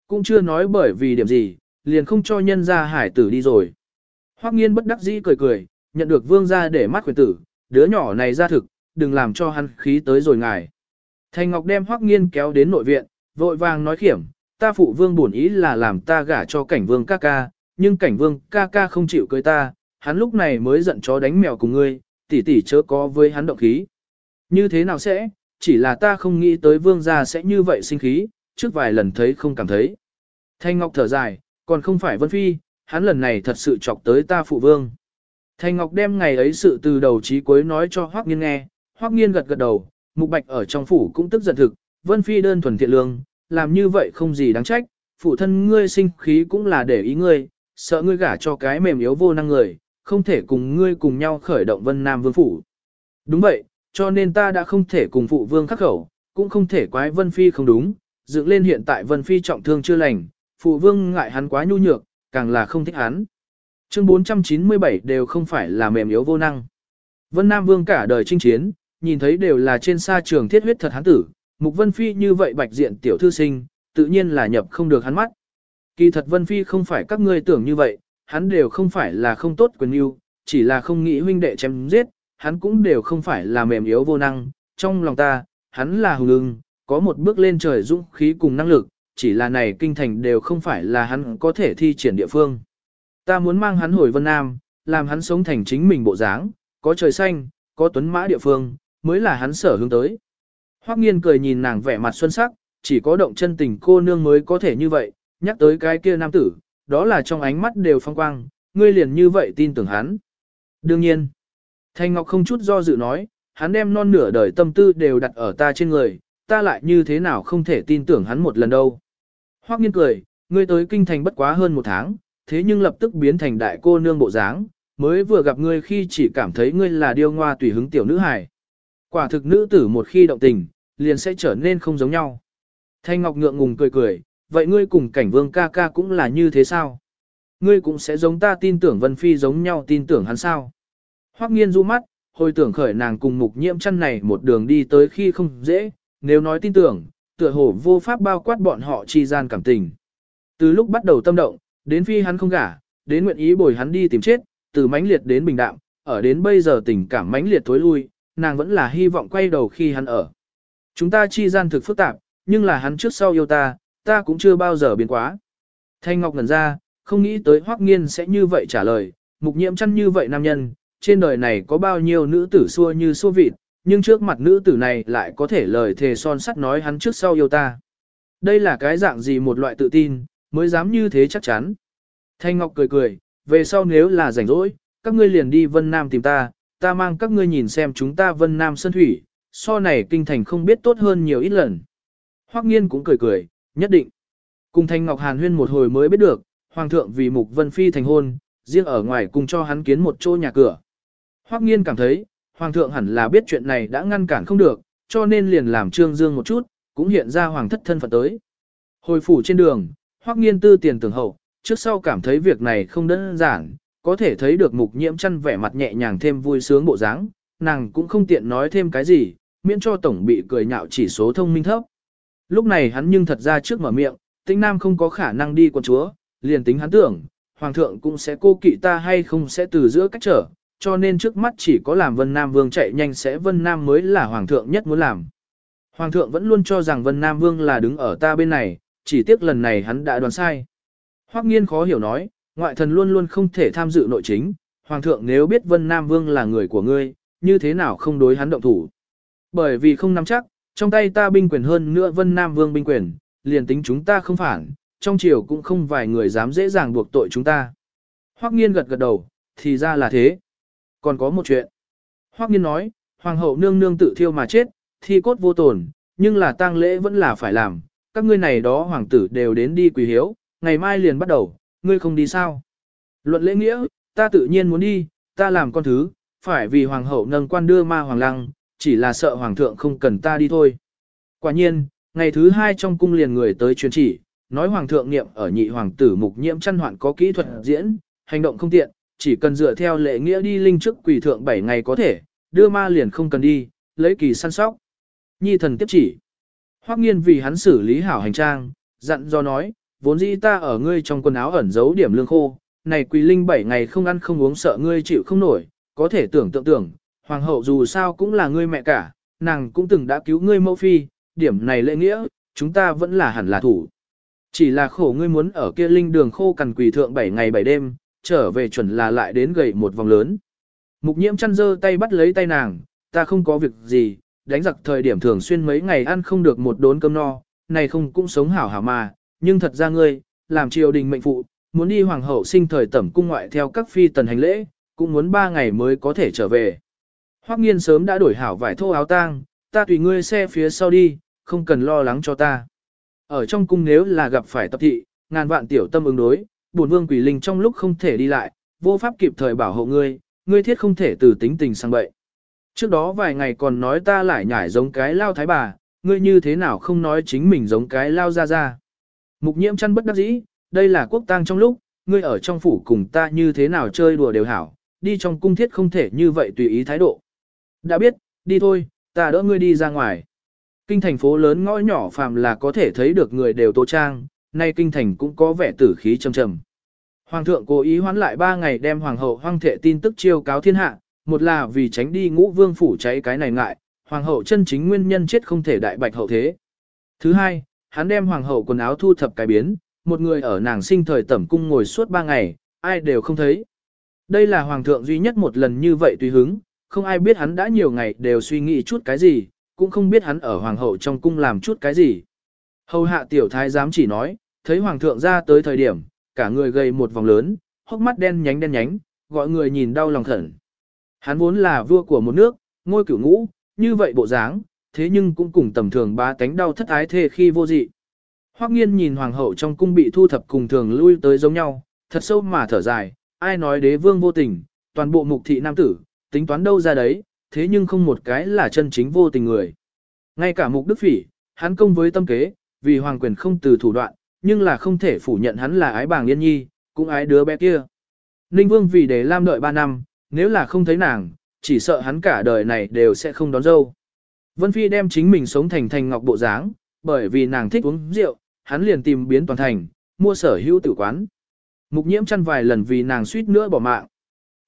Cũng chưa nói bởi vì điểm gì, liền không cho nhân ra hải tử đi rồi. Hoắc nghiên bất đắc dĩ cười cười, nhận được vương ra để mắt quyền tử, đứa nhỏ này ra thực, đừng làm cho hắn khí tới rồi ngài. Thành Ngọc đem Hoắc nghiên kéo đến nội viện, vội vàng nói khiểm, ta phụ vương bổn ý là làm ta gả cho cảnh vương ca ca, nhưng cảnh vương ca ca không chịu cưới ta, hắn lúc này mới giận chó đánh mèo cùng ngươi, tỷ tỷ chớ có với hắn động khí. Như thế nào sẽ, chỉ là ta không nghĩ tới vương gia sẽ như vậy sinh khí, trước vài lần thấy không cảm thấy. Thanh Ngọc thở dài, còn không phải Vân Phi, hắn lần này thật sự chọc tới ta phụ vương. Thanh Ngọc đem ngày ấy sự từ đầu chí cuối nói cho Hoắc Nghiên nghe, Hoắc Nghiên gật gật đầu, Mục Bạch ở trong phủ cũng tức giận thực, Vân Phi đơn thuần thiện lương, làm như vậy không gì đáng trách, phụ thân ngươi sinh khí cũng là để ý ngươi, sợ ngươi gả cho cái mềm yếu vô năng người, không thể cùng ngươi cùng nhau khởi động vân nam vương phủ. Đúng vậy, cho nên ta đã không thể cùng phụ vương khắc khẩu, cũng không thể quái vân phi không đúng, dựng lên hiện tại vân phi trọng thương chưa lành, phụ vương ngại hắn quá nhu nhược, càng là không thích hắn. Chương 497 đều không phải là mềm yếu vô năng. Vân Nam Vương cả đời chinh chiến, nhìn thấy đều là trên sa trường thiết huyết thật hắn tử, Mục Vân Phi như vậy bạch diện tiểu thư sinh, tự nhiên là nhập không được hắn mắt. Kỳ thật Vân Phi không phải các ngươi tưởng như vậy, hắn đều không phải là không tốt quyền yêu, chỉ là không nghĩ huynh đệ chém giết, hắn cũng đều không phải là mềm yếu vô năng, trong lòng ta, hắn là hùng ưng, có một bước lên trời dũng khí cùng năng lực, chỉ là này kinh thành đều không phải là hắn có thể thi triển địa phương. Ta muốn mang hắn hồi Vân Nam, làm hắn sống thành chính mình bộ dáng, có trời xanh, có tuấn mã địa phương, mới là hắn sở hướng tới. Hoắc nghiên cười nhìn nàng vẻ mặt xuân sắc, chỉ có động chân tình cô nương mới có thể như vậy, nhắc tới cái kia nam tử, đó là trong ánh mắt đều phong quang, ngươi liền như vậy tin tưởng hắn. Đương nhiên, Thanh Ngọc không chút do dự nói, hắn đem non nửa đời tâm tư đều đặt ở ta trên người, ta lại như thế nào không thể tin tưởng hắn một lần đâu. Hoắc nghiên cười, ngươi tới kinh thành bất quá hơn một tháng, thế nhưng lập tức biến thành đại cô nương bộ dáng, mới vừa gặp ngươi khi chỉ cảm thấy ngươi là điêu ngoa tùy hứng tiểu nữ hài. Quả thực nữ tử một khi động tình, liền sẽ trở nên không giống nhau. Thanh Ngọc ngượng ngùng cười cười, vậy ngươi cùng cảnh vương ca ca cũng là như thế sao? Ngươi cũng sẽ giống ta tin tưởng Vân Phi giống nhau tin tưởng hắn sao? Hoắc nghiên du mắt, hồi tưởng khởi nàng cùng mục nhiễm chăn này một đường đi tới khi không dễ, nếu nói tin tưởng, tựa hồ vô pháp bao quát bọn họ chi gian cảm tình. Từ lúc bắt đầu tâm động, đến phi hắn không gả, đến nguyện ý bồi hắn đi tìm chết, từ mãnh liệt đến bình đạm, ở đến bây giờ tình cảm mãnh liệt thối lui, nàng vẫn là hy vọng quay đầu khi hắn ở. Chúng ta chi gian thực phức tạp, nhưng là hắn trước sau yêu ta, ta cũng chưa bao giờ biến quá. Thanh Ngọc ngẩn ra, không nghĩ tới Hoắc Nghiên sẽ như vậy trả lời, mục nhiễm chăn như vậy nam nhân, trên đời này có bao nhiêu nữ tử xua như xua vịt, nhưng trước mặt nữ tử này lại có thể lời thề son sắt nói hắn trước sau yêu ta. Đây là cái dạng gì một loại tự tin, mới dám như thế chắc chắn. Thanh Ngọc cười cười, về sau nếu là rảnh rỗi, các ngươi liền đi Vân Nam tìm ta, ta mang các ngươi nhìn xem chúng ta Vân Nam Sơn Thủy, so này kinh thành không biết tốt hơn nhiều ít lần. Hoắc Nghiên cũng cười cười, nhất định. Cùng Thanh Ngọc Hàn huyên một hồi mới biết được, Hoàng thượng vì Mục Vân Phi thành hôn, riêng ở ngoài cùng cho hắn kiến một chỗ nhà cửa. Hoắc Nghiên cảm thấy, Hoàng thượng hẳn là biết chuyện này đã ngăn cản không được, cho nên liền làm trương dương một chút, cũng hiện ra hoàng thất thân phận tới. Hồi phủ trên đường, Hoắc Nghiên tư tiền tưởng hậu, trước sau cảm thấy việc này không đơn giản, có thể thấy được mục nhiễm chăn vẻ mặt nhẹ nhàng thêm vui sướng bộ dáng, nàng cũng không tiện nói thêm cái gì, miễn cho tổng bị cười nhạo chỉ số thông minh thấp. Lúc này hắn nhưng thật ra trước mở miệng, tinh nam không có khả năng đi quận chúa, liền tính hắn tưởng, hoàng thượng cũng sẽ cô kỵ ta hay không sẽ từ giữa cách trở, cho nên trước mắt chỉ có làm Vân Nam Vương chạy nhanh sẽ Vân Nam mới là Hoàng thượng nhất muốn làm. Hoàng thượng vẫn luôn cho rằng Vân Nam Vương là đứng ở ta bên này, chỉ tiếc lần này hắn đã đoán sai. Hoắc nghiên khó hiểu nói, ngoại thần luôn luôn không thể tham dự nội chính, Hoàng thượng nếu biết Vân Nam Vương là người của ngươi, như thế nào không đối hắn động thủ. Bởi vì không nắm chắc, trong tay ta binh quyền hơn nữa Vân Nam Vương binh quyền, liền tính chúng ta không phản, trong triều cũng không vài người dám dễ dàng buộc tội chúng ta. Hoắc nghiên gật gật đầu, thì ra là thế. Còn có một chuyện. Hoắc Nghiên nói, hoàng hậu nương nương tự thiêu mà chết, thi cốt vô tổn, nhưng là tang lễ vẫn là phải làm, các ngươi này đó hoàng tử đều đến đi quỳ hiếu, ngày mai liền bắt đầu, ngươi không đi sao? Luận lễ nghĩa, ta tự nhiên muốn đi, ta làm con thứ, phải vì hoàng hậu nâng quan đưa ma hoàng lăng, chỉ là sợ hoàng thượng không cần ta đi thôi. Quả nhiên, ngày thứ hai trong cung liền người tới truyền chỉ, nói hoàng thượng niệm ở nhị hoàng tử mục nhiễm chăn hoạn có kỹ thuật diễn, hành động không tiện, chỉ cần dựa theo lệ nghĩa đi linh trước quỷ thượng 7 ngày có thể, đưa ma liền không cần đi, lấy kỳ săn sóc. Nhi thần tiếp chỉ. Hoắc nghiên vì hắn xử lý hảo hành trang, dặn do nói, vốn dĩ ta ở ngươi trong quần áo ẩn giấu điểm lương khô, này quỷ linh 7 ngày không ăn không uống sợ ngươi chịu không nổi, có thể tưởng tượng tưởng, hoàng hậu dù sao cũng là ngươi mẹ cả, nàng cũng từng đã cứu ngươi mẫu phi, điểm này lệ nghĩa, chúng ta vẫn là hẳn là thủ. Chỉ là khổ ngươi muốn ở kia linh đường khô cằn quỷ thượng 7 ngày 7 đêm, trở về chuẩn là lại đến gầy một vòng lớn. Mục nhiễm chăn dơ tay bắt lấy tay nàng, ta không có việc gì, đánh giặc thời điểm thường xuyên mấy ngày ăn không được một đốn cơm no, này không cũng sống hảo hảo mà, nhưng thật ra ngươi, làm triều đình mệnh phụ, muốn đi hoàng hậu sinh thời tẩm cung ngoại theo các phi tần hành lễ, cũng muốn ba ngày mới có thể trở về. Hoắc nghiên sớm đã đổi hảo vải thô áo tang, ta tùy ngươi xe phía sau đi, không cần lo lắng cho ta. Ở trong cung nếu là gặp phải tập thị, ngàn vạn tiểu tâm ứng đối, bổn vương quỷ linh trong lúc không thể đi lại, vô pháp kịp thời bảo hộ ngươi, ngươi thiết không thể từ tính tình sang bậy. Trước đó vài ngày còn nói ta lại nhảy giống cái lao thái bà, ngươi như thế nào không nói chính mình giống cái lao ra ra. Mục nhiễm chăn bất đắc dĩ, đây là quốc tang trong lúc, ngươi ở trong phủ cùng ta như thế nào chơi đùa đều hảo, đi trong cung thiết không thể như vậy tùy ý thái độ. Đã biết, đi thôi, ta đỡ ngươi đi ra ngoài. Kinh thành phố lớn ngõ nhỏ phàm là có thể thấy được người đều tô trang, nay kinh thành cũng có vẻ tử khí trầm trầm. Hoàng thượng cố ý hoán lại 3 ngày đem hoàng hậu hoang thệ tin tức chiêu cáo thiên hạ, một là vì tránh đi ngũ vương phủ cháy cái này ngại, hoàng hậu chân chính nguyên nhân chết không thể đại bạch hậu thế. Thứ hai, hắn đem hoàng hậu quần áo thu thập cái biến, một người ở nàng sinh thời tẩm cung ngồi suốt 3 ngày, ai đều không thấy. Đây là hoàng thượng duy nhất một lần như vậy tùy hứng, không ai biết hắn đã nhiều ngày đều suy nghĩ chút cái gì, cũng không biết hắn ở hoàng hậu trong cung làm chút cái gì. Hầu hạ tiểu thái giám chỉ nói, thấy hoàng thượng ra tới thời điểm, cả người gầy một vòng lớn, hốc mắt đen nhánh đen nhánh, gọi người nhìn đau lòng thẩn. Hắn vốn là vua của một nước, ngôi cửu ngũ, như vậy bộ dáng, thế nhưng cũng cùng tầm thường ba tánh đau thất ái thê khi vô dị. Hoắc nghiên nhìn hoàng hậu trong cung bị thu thập cùng thường lui tới giống nhau, thật sâu mà thở dài, ai nói đế vương vô tình, toàn bộ mục thị nam tử, tính toán đâu ra đấy, thế nhưng không một cái là chân chính vô tình người. Ngay cả mục đức phỉ, hắn công với tâm kế, vì hoàng quyền không từ thủ đoạn, nhưng là không thể phủ nhận hắn là ái bàng yên nhi, cũng ái đứa bé kia. Ninh Vương vì để Lam đợi 3 năm, nếu là không thấy nàng, chỉ sợ hắn cả đời này đều sẽ không đón dâu. Vân Phi đem chính mình sống thành thành ngọc bộ dáng, bởi vì nàng thích uống rượu, hắn liền tìm biến toàn thành, mua sở hữu tử quán. Mục nhiễm chăn vài lần vì nàng suýt nữa bỏ mạng.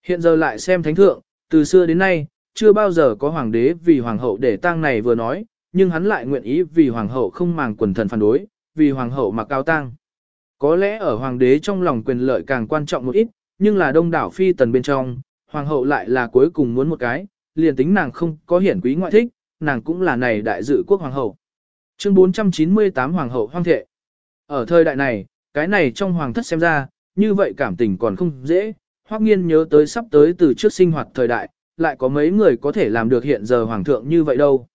Hiện giờ lại xem thánh thượng, từ xưa đến nay, chưa bao giờ có hoàng đế vì hoàng hậu để tang này vừa nói, nhưng hắn lại nguyện ý vì hoàng hậu không màng quần thần phản đối, vì hoàng hậu mặc cao tang. Có lẽ ở hoàng đế trong lòng quyền lợi càng quan trọng một ít, nhưng là đông đảo phi tần bên trong, hoàng hậu lại là cuối cùng muốn một cái, liền tính nàng không có hiển quý ngoại thích, nàng cũng là này đại dự quốc hoàng hậu. Chương 498 Hoàng hậu hoang thệ. Ở thời đại này, cái này trong hoàng thất xem ra, như vậy cảm tình còn không dễ, hoắc nghiên nhớ tới sắp tới từ trước sinh hoạt thời đại, lại có mấy người có thể làm được hiện giờ hoàng thượng như vậy đâu.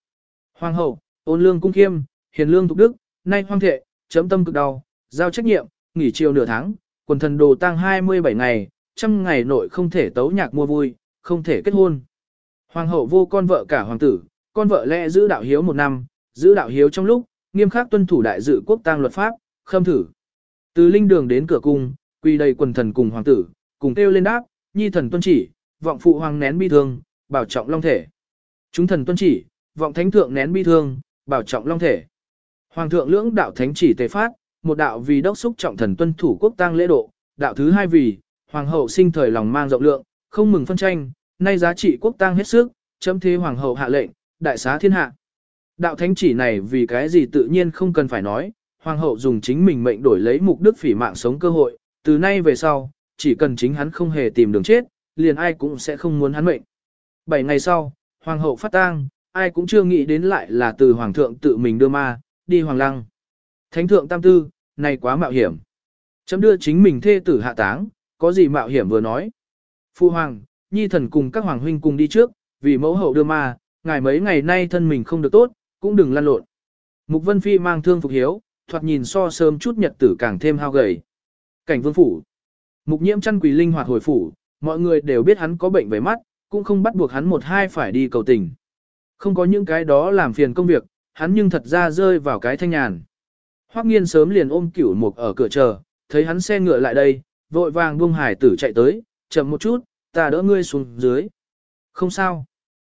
Hoàng hậu, ôn lương cung khiêm, hiền lương thục đức, nay hoang thệ, chấm tâm cực đau, giao trách nhiệm, nghỉ chiều nửa tháng, quần thần đồ tang 27 ngày, trăm ngày nội không thể tấu nhạc mua vui, không thể kết hôn. Hoàng hậu vô con vợ cả hoàng tử, con vợ lẽ giữ đạo hiếu một năm, giữ đạo hiếu trong lúc, nghiêm khắc tuân thủ đại dự quốc tang luật pháp, khâm thử. Từ linh đường đến cửa cung, quy đầy quần thần cùng hoàng tử, cùng kêu lên đáp, nhi thần tuân chỉ, vọng phụ hoàng nén bi thương, bảo trọng long thể. Chúng thần tuân chỉ, vọng thánh thượng nén bi thương, bảo trọng long thể. Hoàng thượng lưỡng đạo thánh chỉ tề phát, một đạo vì đốc xúc trọng thần tuân thủ quốc tang lễ độ, đạo thứ hai vì hoàng hậu sinh thời lòng mang rộng lượng, không mừng phân tranh, nay giá trị quốc tang hết sức, chấm thế hoàng hậu hạ lệnh, đại xá thiên hạ. Đạo thánh chỉ này vì cái gì tự nhiên không cần phải nói, hoàng hậu dùng chính mình mệnh đổi lấy mục đức phỉ mạng sống cơ hội, từ nay về sau, chỉ cần chính hắn không hề tìm đường chết, liền ai cũng sẽ không muốn hắn mệnh. Bảy ngày sau, hoàng hậu phát tang, ai cũng chưa nghĩ đến lại là từ hoàng thượng tự mình đưa ma, đi hoàng lăng. Thánh thượng tam tư, này quá mạo hiểm. Chấm đưa chính mình thê tử hạ táng, có gì mạo hiểm vừa nói. Phu hoàng, nhi thần cùng các hoàng huynh cùng đi trước, vì mẫu hậu đưa ma, ngài mấy ngày nay thân mình không được tốt, cũng đừng lăn lộn. Mục Vân Phi mang thương phục hiếu, thoạt nhìn so sớm chút nhật tử càng thêm hao gầy. Cảnh vương phủ. Mục nhiễm chăn quỳ linh hoạt hồi phủ, mọi người đều biết hắn có bệnh về mắt, cũng không bắt buộc hắn một hai phải đi cầu tình. Không có những cái đó làm phiền công việc, hắn nhưng thật ra rơi vào cái thanh nhàn. Hoắc nghiên sớm liền ôm cửu mục ở cửa chờ, thấy hắn xe ngựa lại đây, vội vàng buông hải tử chạy tới, chậm một chút, ta đỡ ngươi xuống dưới. Không sao.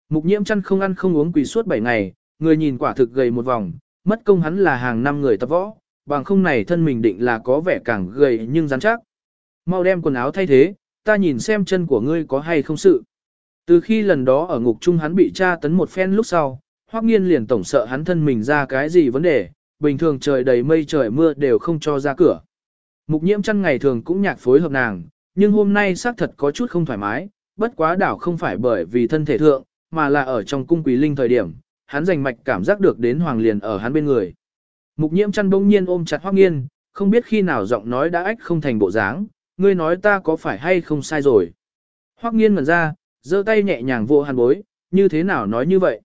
Mục nhiễm chăn không ăn không uống quỳ suốt 7 ngày, người nhìn quả thực gầy một vòng, mất công hắn là hàng năm người tập võ, bằng không này thân mình định là có vẻ càng gầy nhưng rắn chắc. Mau đem quần áo thay thế, ta nhìn xem chân của ngươi có hay không sự. Từ khi lần đó ở ngục chung hắn bị tra tấn một phen lúc sau, Hoắc Nghiên liền tổng sợ hắn thân mình ra cái gì vấn đề, bình thường trời đầy mây trời mưa đều không cho ra cửa. Mục nhiễm chăn ngày thường cũng nhạc phối hợp nàng, nhưng hôm nay xác thật có chút không thoải mái, bất quá đảo không phải bởi vì thân thể thượng, mà là ở trong cung quý linh thời điểm, hắn rành mạch cảm giác được đến hoàng liền ở hắn bên người. Mục nhiễm chăn bỗng nhiên ôm chặt Hoắc Nghiên, không biết khi nào giọng nói đã ách không thành bộ dáng, ngươi nói ta có phải hay không sai rồi. Hoắc Nghiên mở ra, giơ tay nhẹ nhàng vỗ hàn bối, như thế nào nói như vậy.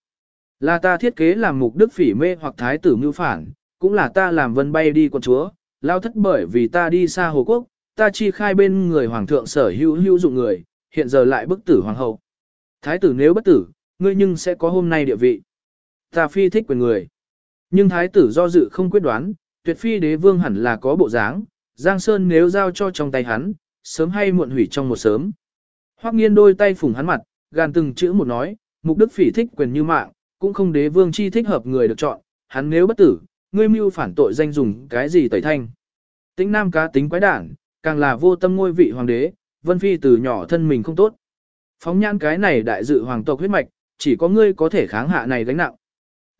Là ta thiết kế làm mục đức phỉ mê hoặc thái tử mưu phản, cũng là ta làm vân bay đi con chúa, lao thất bởi vì ta đi xa hồ quốc, ta chi khai bên người hoàng thượng sở hữu hữu dụng người, hiện giờ lại bức tử hoàng hậu. Thái tử nếu bất tử, ngươi nhưng sẽ có hôm nay địa vị. Ta phi thích quyền người. Nhưng thái tử do dự không quyết đoán, tuyệt phi đế vương hẳn là có bộ dáng, Giang Sơn nếu giao cho trong tay hắn, sớm hay muộn hủy trong một sớm. Hoắc nghiên đôi tay phủng hắn mặt, gàn từng chữ một nói, mục đức phỉ thích quyền như mạng, cũng không đế vương chi thích hợp người được chọn, hắn nếu bất tử, ngươi mưu phản tội danh dùng cái gì tẩy thanh. Tính nam cá tính quái đản, càng là vô tâm ngôi vị hoàng đế, vân phi từ nhỏ thân mình không tốt. Phóng nhãn cái này đại dự hoàng tộc huyết mạch, chỉ có ngươi có thể kháng hạ này gánh nặng.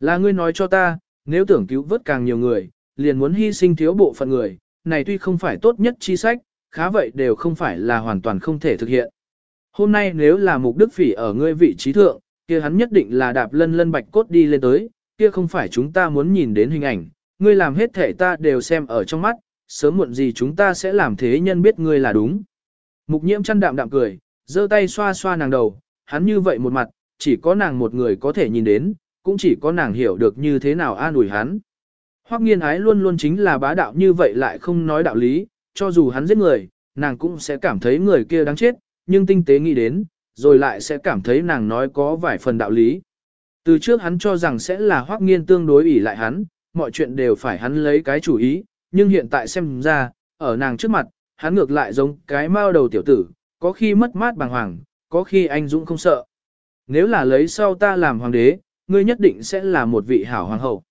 Là ngươi nói cho ta, nếu tưởng cứu vớt càng nhiều người, liền muốn hy sinh thiếu bộ phận người, này tuy không phải tốt nhất chi sách, khá vậy đều không phải là hoàn toàn không thể thực hiện. Hôm nay nếu là mục đức phỉ ở ngươi vị trí thượng, kia hắn nhất định là đạp lân lân bạch cốt đi lên tới, kia không phải chúng ta muốn nhìn đến hình ảnh, ngươi làm hết thể ta đều xem ở trong mắt, sớm muộn gì chúng ta sẽ làm thế nhân biết ngươi là đúng. Mục nhiễm chăn đạm đạm cười, giơ tay xoa xoa nàng đầu, hắn như vậy một mặt, chỉ có nàng một người có thể nhìn đến, cũng chỉ có nàng hiểu được như thế nào an ủi hắn. Hoắc nghiên ái luôn luôn chính là bá đạo như vậy lại không nói đạo lý, cho dù hắn giết người, nàng cũng sẽ cảm thấy người kia đáng chết, nhưng tinh tế nghĩ đến, rồi lại sẽ cảm thấy nàng nói có vài phần đạo lý. Từ trước hắn cho rằng sẽ là Hoắc nghiên tương đối ủy lại hắn, mọi chuyện đều phải hắn lấy cái chủ ý, nhưng hiện tại xem ra, ở nàng trước mặt, hắn ngược lại giống cái mao đầu tiểu tử, có khi mất mát bàng hoàng, có khi anh dũng không sợ. Nếu là lấy sau ta làm hoàng đế, ngươi nhất định sẽ là một vị hảo hoàng hậu.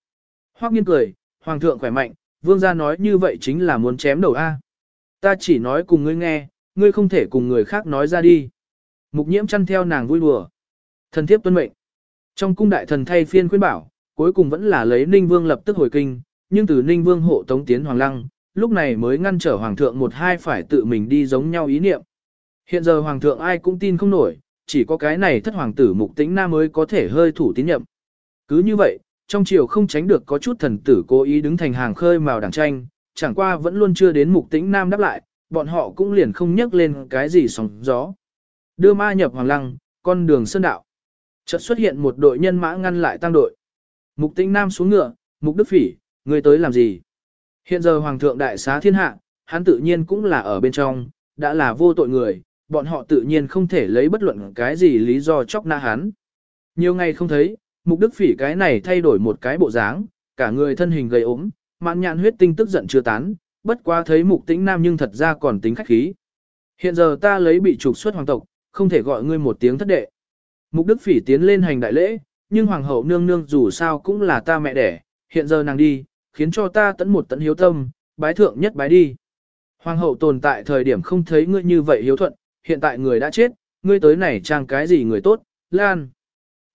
Hoắc nghiên cười, hoàng thượng khỏe mạnh, vương gia nói như vậy chính là muốn chém đầu A. Ta chỉ nói cùng ngươi nghe, ngươi không thể cùng người khác nói ra đi. Mục nhiễm chăn theo nàng vui đùa. Thần thiếp tuân mệnh. Trong cung đại thần thay phiên khuyên bảo, cuối cùng vẫn là lấy Ninh Vương lập tức hồi kinh, nhưng từ Ninh Vương hộ tống tiến Hoàng Lăng, lúc này mới ngăn trở Hoàng thượng một hai phải tự mình đi giống nhau ý niệm. Hiện giờ Hoàng thượng ai cũng tin không nổi, chỉ có cái này thất hoàng tử mục tĩnh nam mới có thể hơi thủ tín nhiệm. Cứ như vậy, trong triều không tránh được có chút thần tử cố ý đứng thành hàng khơi màu đảng tranh, chẳng qua vẫn luôn chưa đến mục tĩnh nam đáp lại, bọn họ cũng liền không nhắc lên cái gì sóng gió. Đưa ma nhập hoàng lăng, con đường sơn đạo. Chợt xuất hiện một đội nhân mã ngăn lại tăng đội. Mục tĩnh nam xuống ngựa, mục đức phỉ, người tới làm gì? Hiện giờ hoàng thượng đại xá thiên hạ, hắn tự nhiên cũng là ở bên trong, đã là vô tội người, bọn họ tự nhiên không thể lấy bất luận cái gì lý do chóc na hắn. Nhiều ngày không thấy, mục đức phỉ cái này thay đổi một cái bộ dáng, cả người thân hình gầy ốm, mạn nhạn huyết tinh tức giận chưa tán, bất quá thấy mục tĩnh nam nhưng thật ra còn tính khách khí. Hiện giờ ta lấy bị trục xuất hoàng tộc, không thể gọi ngươi một tiếng thất đệ. Mục đức phỉ tiến lên hành đại lễ, nhưng hoàng hậu nương nương dù sao cũng là ta mẹ đẻ, hiện giờ nàng đi, khiến cho ta tận một tận hiếu tâm, bái thượng nhất bái đi. Hoàng hậu tồn tại thời điểm không thấy ngươi như vậy hiếu thuận, hiện tại người đã chết, ngươi tới này trang cái gì người tốt, lan.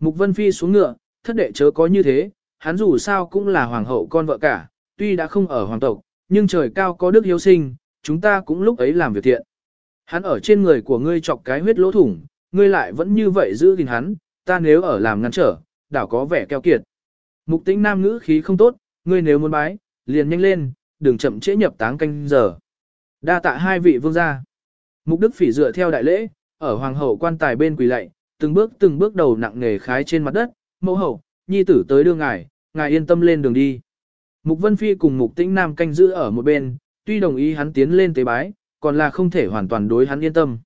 Mục Vân Phi xuống ngựa, thất đệ chớ có như thế, hắn dù sao cũng là hoàng hậu con vợ cả, tuy đã không ở hoàng tộc, nhưng trời cao có đức hiếu sinh, chúng ta cũng lúc ấy làm việc thiện. Hắn ở trên người của ngươi chọc cái huyết lỗ thủng, ngươi lại vẫn như vậy giữ gìn hắn, ta nếu ở làm ngăn trở, đảo có vẻ keo kiệt. Mục tĩnh nam ngữ khí không tốt, ngươi nếu muốn bái, liền nhanh lên, đừng chậm trễ nhập táng canh giờ. Đa tạ hai vị vương gia. Mục đức phỉ dựa theo đại lễ, ở hoàng hậu quan tài bên quỳ lạy, từng bước từng bước đầu nặng nghề khái trên mặt đất, mẫu hậu, nhi tử tới đưa ngài, ngài yên tâm lên đường đi. Mục Vân Phi cùng Mục Tĩnh Nam canh giữ ở một bên, tuy đồng ý hắn tiến lên tế bái, còn là không thể hoàn toàn đối hắn yên tâm.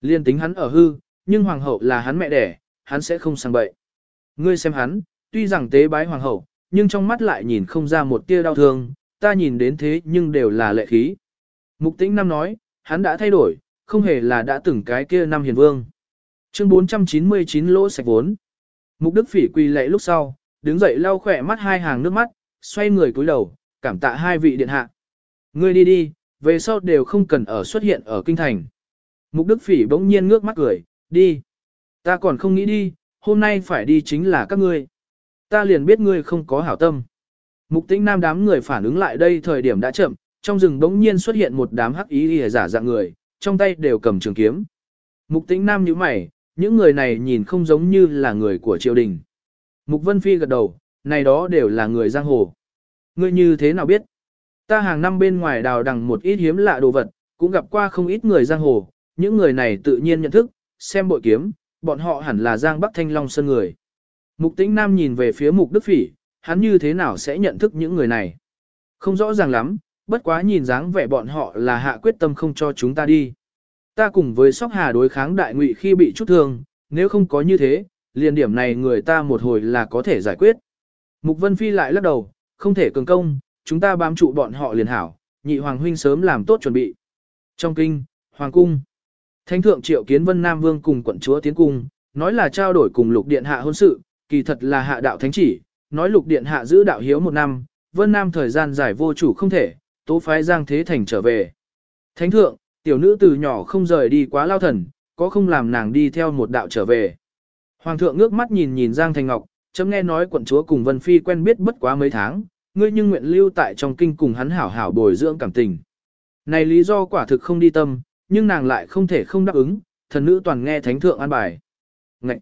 Liên tính hắn ở hư, nhưng hoàng hậu là hắn mẹ đẻ, hắn sẽ không sang bậy. Ngươi xem hắn, tuy rằng tế bái hoàng hậu, nhưng trong mắt lại nhìn không ra một tia đau thương, ta nhìn đến thế nhưng đều là lệ khí. Mục Tĩnh năm nói, hắn đã thay đổi, không hề là đã từng cái kia năm hiền vương. Chương 499 lỗ sạch vốn. Mục Đức Phỉ quỳ lệ lúc sau, đứng dậy lau khỏe mắt hai hàng nước mắt, xoay người cúi đầu, cảm tạ hai vị điện hạ. Ngươi đi đi, về sau đều không cần ở xuất hiện ở kinh thành. Mục Đức Phỉ bỗng nhiên ngước mắt cười, đi. Ta còn không nghĩ đi, hôm nay phải đi chính là các ngươi. Ta liền biết ngươi không có hảo tâm. Mục tĩnh nam đám người phản ứng lại đây thời điểm đã chậm, trong rừng bỗng nhiên xuất hiện một đám hắc ý hề giả dạng người, trong tay đều cầm trường kiếm. Mục tĩnh nam như mày, những người này nhìn không giống như là người của triều đình. Mục Vân Phi gật đầu, này đó đều là người giang hồ. Ngươi như thế nào biết? Ta hàng năm bên ngoài đào đằng một ít hiếm lạ đồ vật, cũng gặp qua không ít người giang hồ, những người này tự nhiên nhận thức, xem bội kiếm, bọn họ hẳn là giang bắc thanh long sơn người. Mục tĩnh nam nhìn về phía mục đức phỉ, hắn như thế nào sẽ nhận thức những người này? Không rõ ràng lắm, bất quá nhìn dáng vẻ bọn họ là hạ quyết tâm không cho chúng ta đi. Ta cùng với sóc hà đối kháng đại ngụy khi bị chút thương, nếu không có như thế, liền điểm này người ta một hồi là có thể giải quyết. Mục Vân Phi lại lắc đầu, không thể cường công, chúng ta bám trụ bọn họ liền hảo, nhị hoàng huynh sớm làm tốt chuẩn bị. Trong kinh, hoàng cung, thánh thượng triệu kiến vân Nam Vương cùng quận chúa tiến cung, nói là trao đổi cùng lục điện hạ hôn sự, kỳ thật là hạ đạo thánh chỉ, nói lục điện hạ giữ đạo hiếu một năm, vân Nam thời gian dài vô chủ không thể, tố phái giang thế thành trở về. Thánh thượng, tiểu nữ từ nhỏ không rời đi quá lao thần, có không làm nàng đi theo một đạo trở về. Hoàng thượng ngước mắt nhìn nhìn Giang Thành Ngọc, chấm nghe nói quận chúa cùng Vân Phi quen biết bất quá mấy tháng, ngươi nhưng nguyện lưu tại trong kinh cùng hắn hảo hảo bồi dưỡng cảm tình. Này lý do quả thực không đi tâm, nhưng nàng lại không thể không đáp ứng, thần nữ toàn nghe thánh thượng an bài. Ngậy!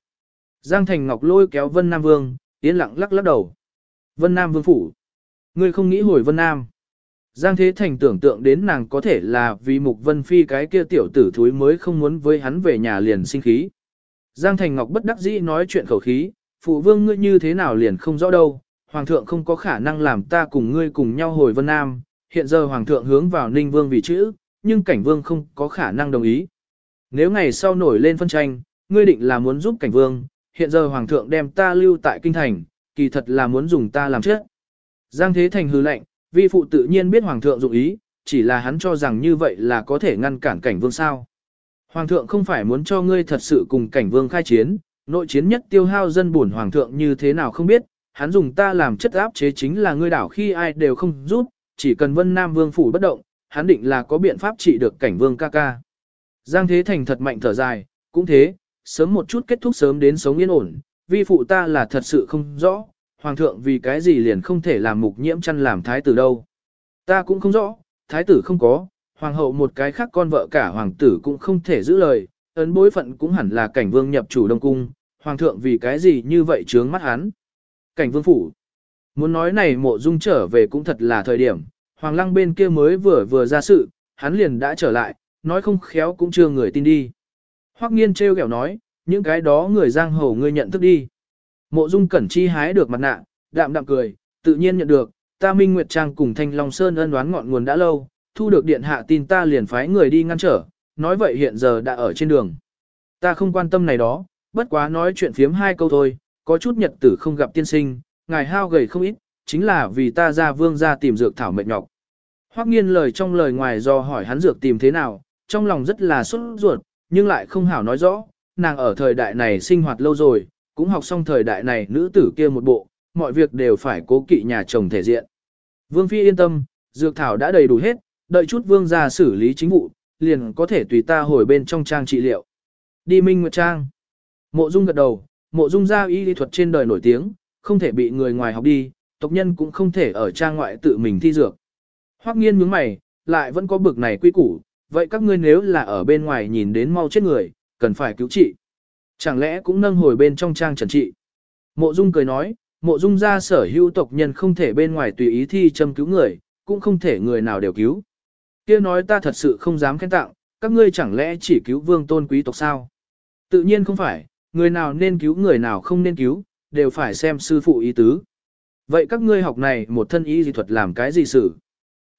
Giang Thành Ngọc lôi kéo Vân Nam Vương, tiến lặng lắc lắc đầu. Vân Nam Vương phủ. Ngươi không nghĩ hồi Vân Nam. Giang Thế Thành tưởng tượng đến nàng có thể là vì Mục Vân Phi cái kia tiểu tử thúi mới không muốn với hắn về nhà liền sinh khí. Giang Thành Ngọc bất đắc dĩ nói chuyện khẩu khí, phụ vương ngươi như thế nào liền không rõ đâu, hoàng thượng không có khả năng làm ta cùng ngươi cùng nhau hồi Vân Nam, hiện giờ hoàng thượng hướng vào Ninh Vương vì chữ, nhưng cảnh vương không có khả năng đồng ý. Nếu ngày sau nổi lên phân tranh, ngươi định là muốn giúp cảnh vương, hiện giờ hoàng thượng đem ta lưu tại kinh thành, kỳ thật là muốn dùng ta làm chết. Giang Thế Thành hư lệnh, vi phụ tự nhiên biết Hoàng thượng dụng ý, chỉ là hắn cho rằng như vậy là có thể ngăn cản cảnh vương sao. Hoàng thượng không phải muốn cho ngươi thật sự cùng cảnh vương khai chiến, nội chiến nhất tiêu hao dân buồn Hoàng thượng như thế nào không biết, hắn dùng ta làm chất áp chế chính là ngươi đảo khi ai đều không rút, chỉ cần vân nam vương phủ bất động, hắn định là có biện pháp trị được cảnh vương ca ca. Giang Thế Thành thật mạnh thở dài, cũng thế, sớm một chút kết thúc sớm đến sống yên ổn, vi phụ ta là thật sự không rõ, hoàng thượng vì cái gì liền không thể làm mục nhiễm chăn làm thái tử đâu. Ta cũng không rõ, thái tử không có, hoàng hậu một cái khác con vợ cả hoàng tử cũng không thể giữ lời, ấn bối phận cũng hẳn là cảnh vương nhập chủ đông cung, hoàng thượng vì cái gì như vậy trướng mắt hắn. Cảnh vương phủ. Muốn nói này mộ dung trở về cũng thật là thời điểm, hoàng lăng bên kia mới vừa vừa ra sự, hắn liền đã trở lại, nói không khéo cũng chưa người tin đi. Hoắc nghiên treo kẹo nói, những cái đó người giang hồ ngươi nhận thức đi. Mộ dung cẩn chi hái được mặt nạ, đạm đạm cười, tự nhiên nhận được, ta Minh Nguyệt Trang cùng Thanh Long Sơn ân đoán ngọn nguồn đã lâu, thu được điện hạ tin ta liền phái người đi ngăn trở, nói vậy hiện giờ đã ở trên đường. Ta không quan tâm này đó, bất quá nói chuyện phiếm hai câu thôi, có chút nhật tử không gặp tiên sinh, ngài hao gầy không ít, chính là vì ta ra vương ra tìm dược thảo mệt nhọc. Hoắc nghiên lời trong lời ngoài do hỏi hắn dược tìm thế nào, trong lòng rất là sốt ruột, nhưng lại không hảo nói rõ, nàng ở thời đại này sinh hoạt lâu rồi, cũng học xong thời đại này nữ tử kia một bộ, mọi việc đều phải cố kỵ nhà chồng thể diện. Vương Phi yên tâm, dược thảo đã đầy đủ hết, đợi chút vương ra xử lý chính vụ, liền có thể tùy ta hồi bên trong trang trị liệu. Đi Minh Nguyệt Trang. Mộ Dung gật đầu, mộ Dung gia y lý thuật trên đời nổi tiếng, không thể bị người ngoài học đi, tộc nhân cũng không thể ở trang ngoại tự mình thi dược. Hoắc nghiên nhướng mày, lại vẫn có bực này quy củ, vậy các ngươi nếu là ở bên ngoài nhìn đến mau chết người, cần phải cứu trị. Chẳng lẽ cũng nâng hồi bên trong trang trần trị. Mộ Dung cười nói, mộ Dung gia sở hữu tộc nhân không thể bên ngoài tùy ý thi châm cứu người, cũng không thể người nào đều cứu. Kia nói ta thật sự không dám khen tặng, các ngươi chẳng lẽ chỉ cứu vương tôn quý tộc sao? Tự nhiên không phải, người nào nên cứu người nào không nên cứu, đều phải xem sư phụ ý tứ. Vậy các ngươi học này một thân y dị thuật làm cái gì sự?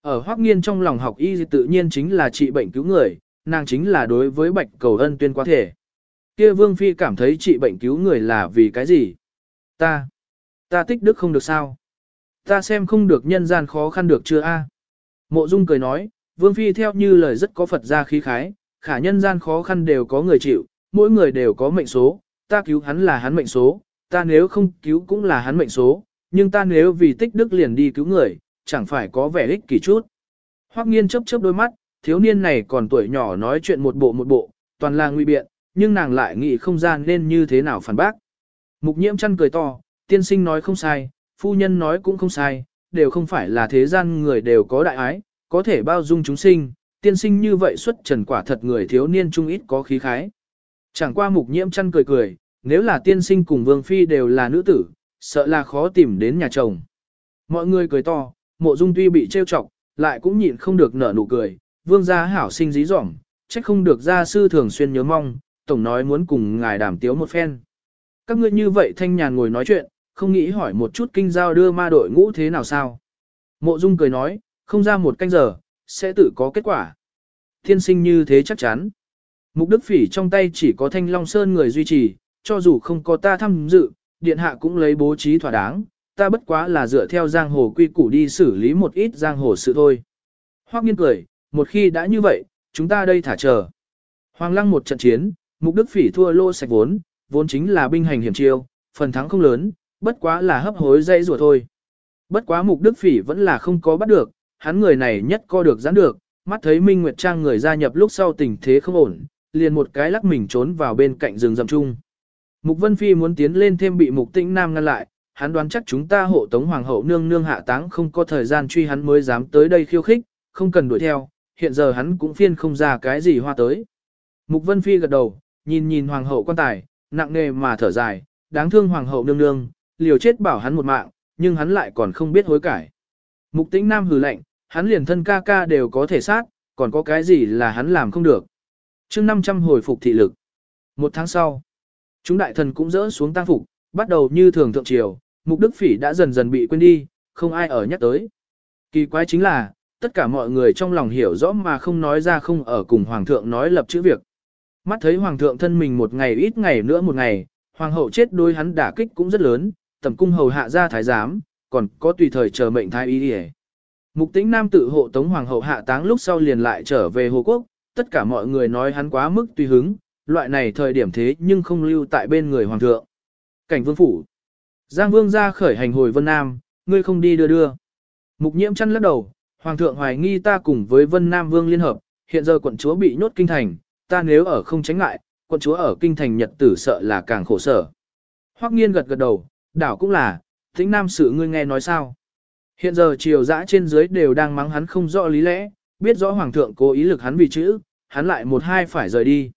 Ở Hoắc Nghiên trong lòng học y dị tự nhiên chính là trị bệnh cứu người, nàng chính là đối với Bạch Cầu Ân tuyên quá thể. Kia Vương phi cảm thấy trị bệnh cứu người là vì cái gì? Ta, ta tích đức không được sao? Ta xem không được nhân gian khó khăn được chưa a? Mộ Dung cười nói, Vương phi theo như lời rất có Phật gia khí khái, khả nhân gian khó khăn đều có người chịu, mỗi người đều có mệnh số, ta cứu hắn là hắn mệnh số, ta nếu không cứu cũng là hắn mệnh số, nhưng ta nếu vì tích đức liền đi cứu người, chẳng phải có vẻ ích kỷ chút. Hoắc nghiên chớp chớp đôi mắt, thiếu niên này còn tuổi nhỏ nói chuyện một bộ một bộ, toàn là nguy biện, nhưng nàng lại nghĩ không gian nên như thế nào phản bác. Mục nhiễm chăn cười to, tiên sinh nói không sai, phu nhân nói cũng không sai, đều không phải là thế gian người đều có đại ái, có thể bao dung chúng sinh, tiên sinh như vậy xuất trần quả thật người thiếu niên trung ít có khí khái. Chẳng qua mục nhiễm chăn cười cười, nếu là tiên sinh cùng vương phi đều là nữ tử, sợ là khó tìm đến nhà chồng. Mọi người cười to, mộ dung tuy bị trêu chọc, lại cũng nhịn không được nở nụ cười, vương gia hảo sinh dí dỏm, trách không được gia sư thường xuyên nhớ mong, tổng nói muốn cùng ngài đàm tiếu một phen. Các ngươi như vậy thanh nhàn ngồi nói chuyện, không nghĩ hỏi một chút kinh giao đưa ma đội ngũ thế nào sao. Mộ dung cười nói, không ra một canh giờ, sẽ tự có kết quả. Thiên sinh như thế chắc chắn. Mục Đức Phỉ trong tay chỉ có Thanh Long Sơn người duy trì, cho dù không có ta tham dự, điện hạ cũng lấy bố trí thỏa đáng, ta bất quá là dựa theo giang hồ quy củ đi xử lý một ít giang hồ sự thôi. Hoắc nghiên cười, một khi đã như vậy, chúng ta đây thả chờ. Hoàng lăng một trận chiến, Mục Đức Phỉ thua lô sạch vốn, vốn chính là binh hành hiểm chiêu, phần thắng không lớn, bất quá là hấp hối dây rùa thôi. Bất quá Mục Đức Phỉ vẫn là không có bắt được, hắn người này nhất co được giãn được, mắt thấy Minh Nguyệt Trang người gia nhập lúc sau tình thế không ổn, liền một cái lắc mình trốn vào bên cạnh rừng rậm chung. Mục Vân Phi muốn tiến lên thêm bị Mục Tĩnh Nam ngăn lại, hắn đoán chắc chúng ta hộ tống hoàng hậu nương nương hạ táng không có thời gian truy hắn mới dám tới đây khiêu khích, không cần đuổi theo, hiện giờ hắn cũng phiên không ra cái gì hoa tới. Mục Vân Phi gật đầu, nhìn nhìn hoàng hậu quan tài, nặng nề mà thở dài, đáng thương hoàng hậu nương nương, liều chết bảo hắn một mạng, nhưng hắn lại còn không biết hối cải. Mục Tĩnh Nam hừ lạnh, hắn liền thân ca ca đều có thể sát, còn có cái gì là hắn làm không được chương 500 hồi phục thị lực. Một tháng sau, chúng đại thần cũng dỡ xuống tăng phục, bắt đầu như thường thượng triều, mục đức phỉ đã dần dần bị quên đi, không ai ở nhắc tới. Kỳ quái chính là, tất cả mọi người trong lòng hiểu rõ mà không nói ra không ở cùng hoàng thượng nói lập chữ việc. Mắt thấy hoàng thượng thân mình một ngày ít ngày nữa một ngày, hoàng hậu chết đôi hắn đả kích cũng rất lớn, tầm cung hầu hạ ra thái giám, còn có tùy thời chờ mệnh thái y đi Mục tĩnh nam tự hộ tống hoàng hậu hạ táng lúc sau liền lại trở về Hồ Quốc, tất cả mọi người nói hắn quá mức tùy hứng, loại này thời điểm thế nhưng không lưu tại bên người hoàng thượng. Cảnh vương phủ. Giang vương ra khởi hành hồi Vân Nam, ngươi không đi đưa đưa. Mục nhiễm chăn lắc đầu, hoàng thượng hoài nghi ta cùng với Vân Nam vương liên hợp, hiện giờ quận chúa bị nhốt kinh thành, ta nếu ở không tránh ngại, quận chúa ở kinh thành nhật tử sợ là càng khổ sở. Hoắc nghiên gật gật đầu, đảo cũng là, tĩnh nam sự ngươi nghe nói sao. Hiện giờ triều dã trên dưới đều đang mắng hắn không rõ lý lẽ, biết rõ hoàng thượng cố ý lực hắn vì chữ, hắn lại một hai phải rời đi.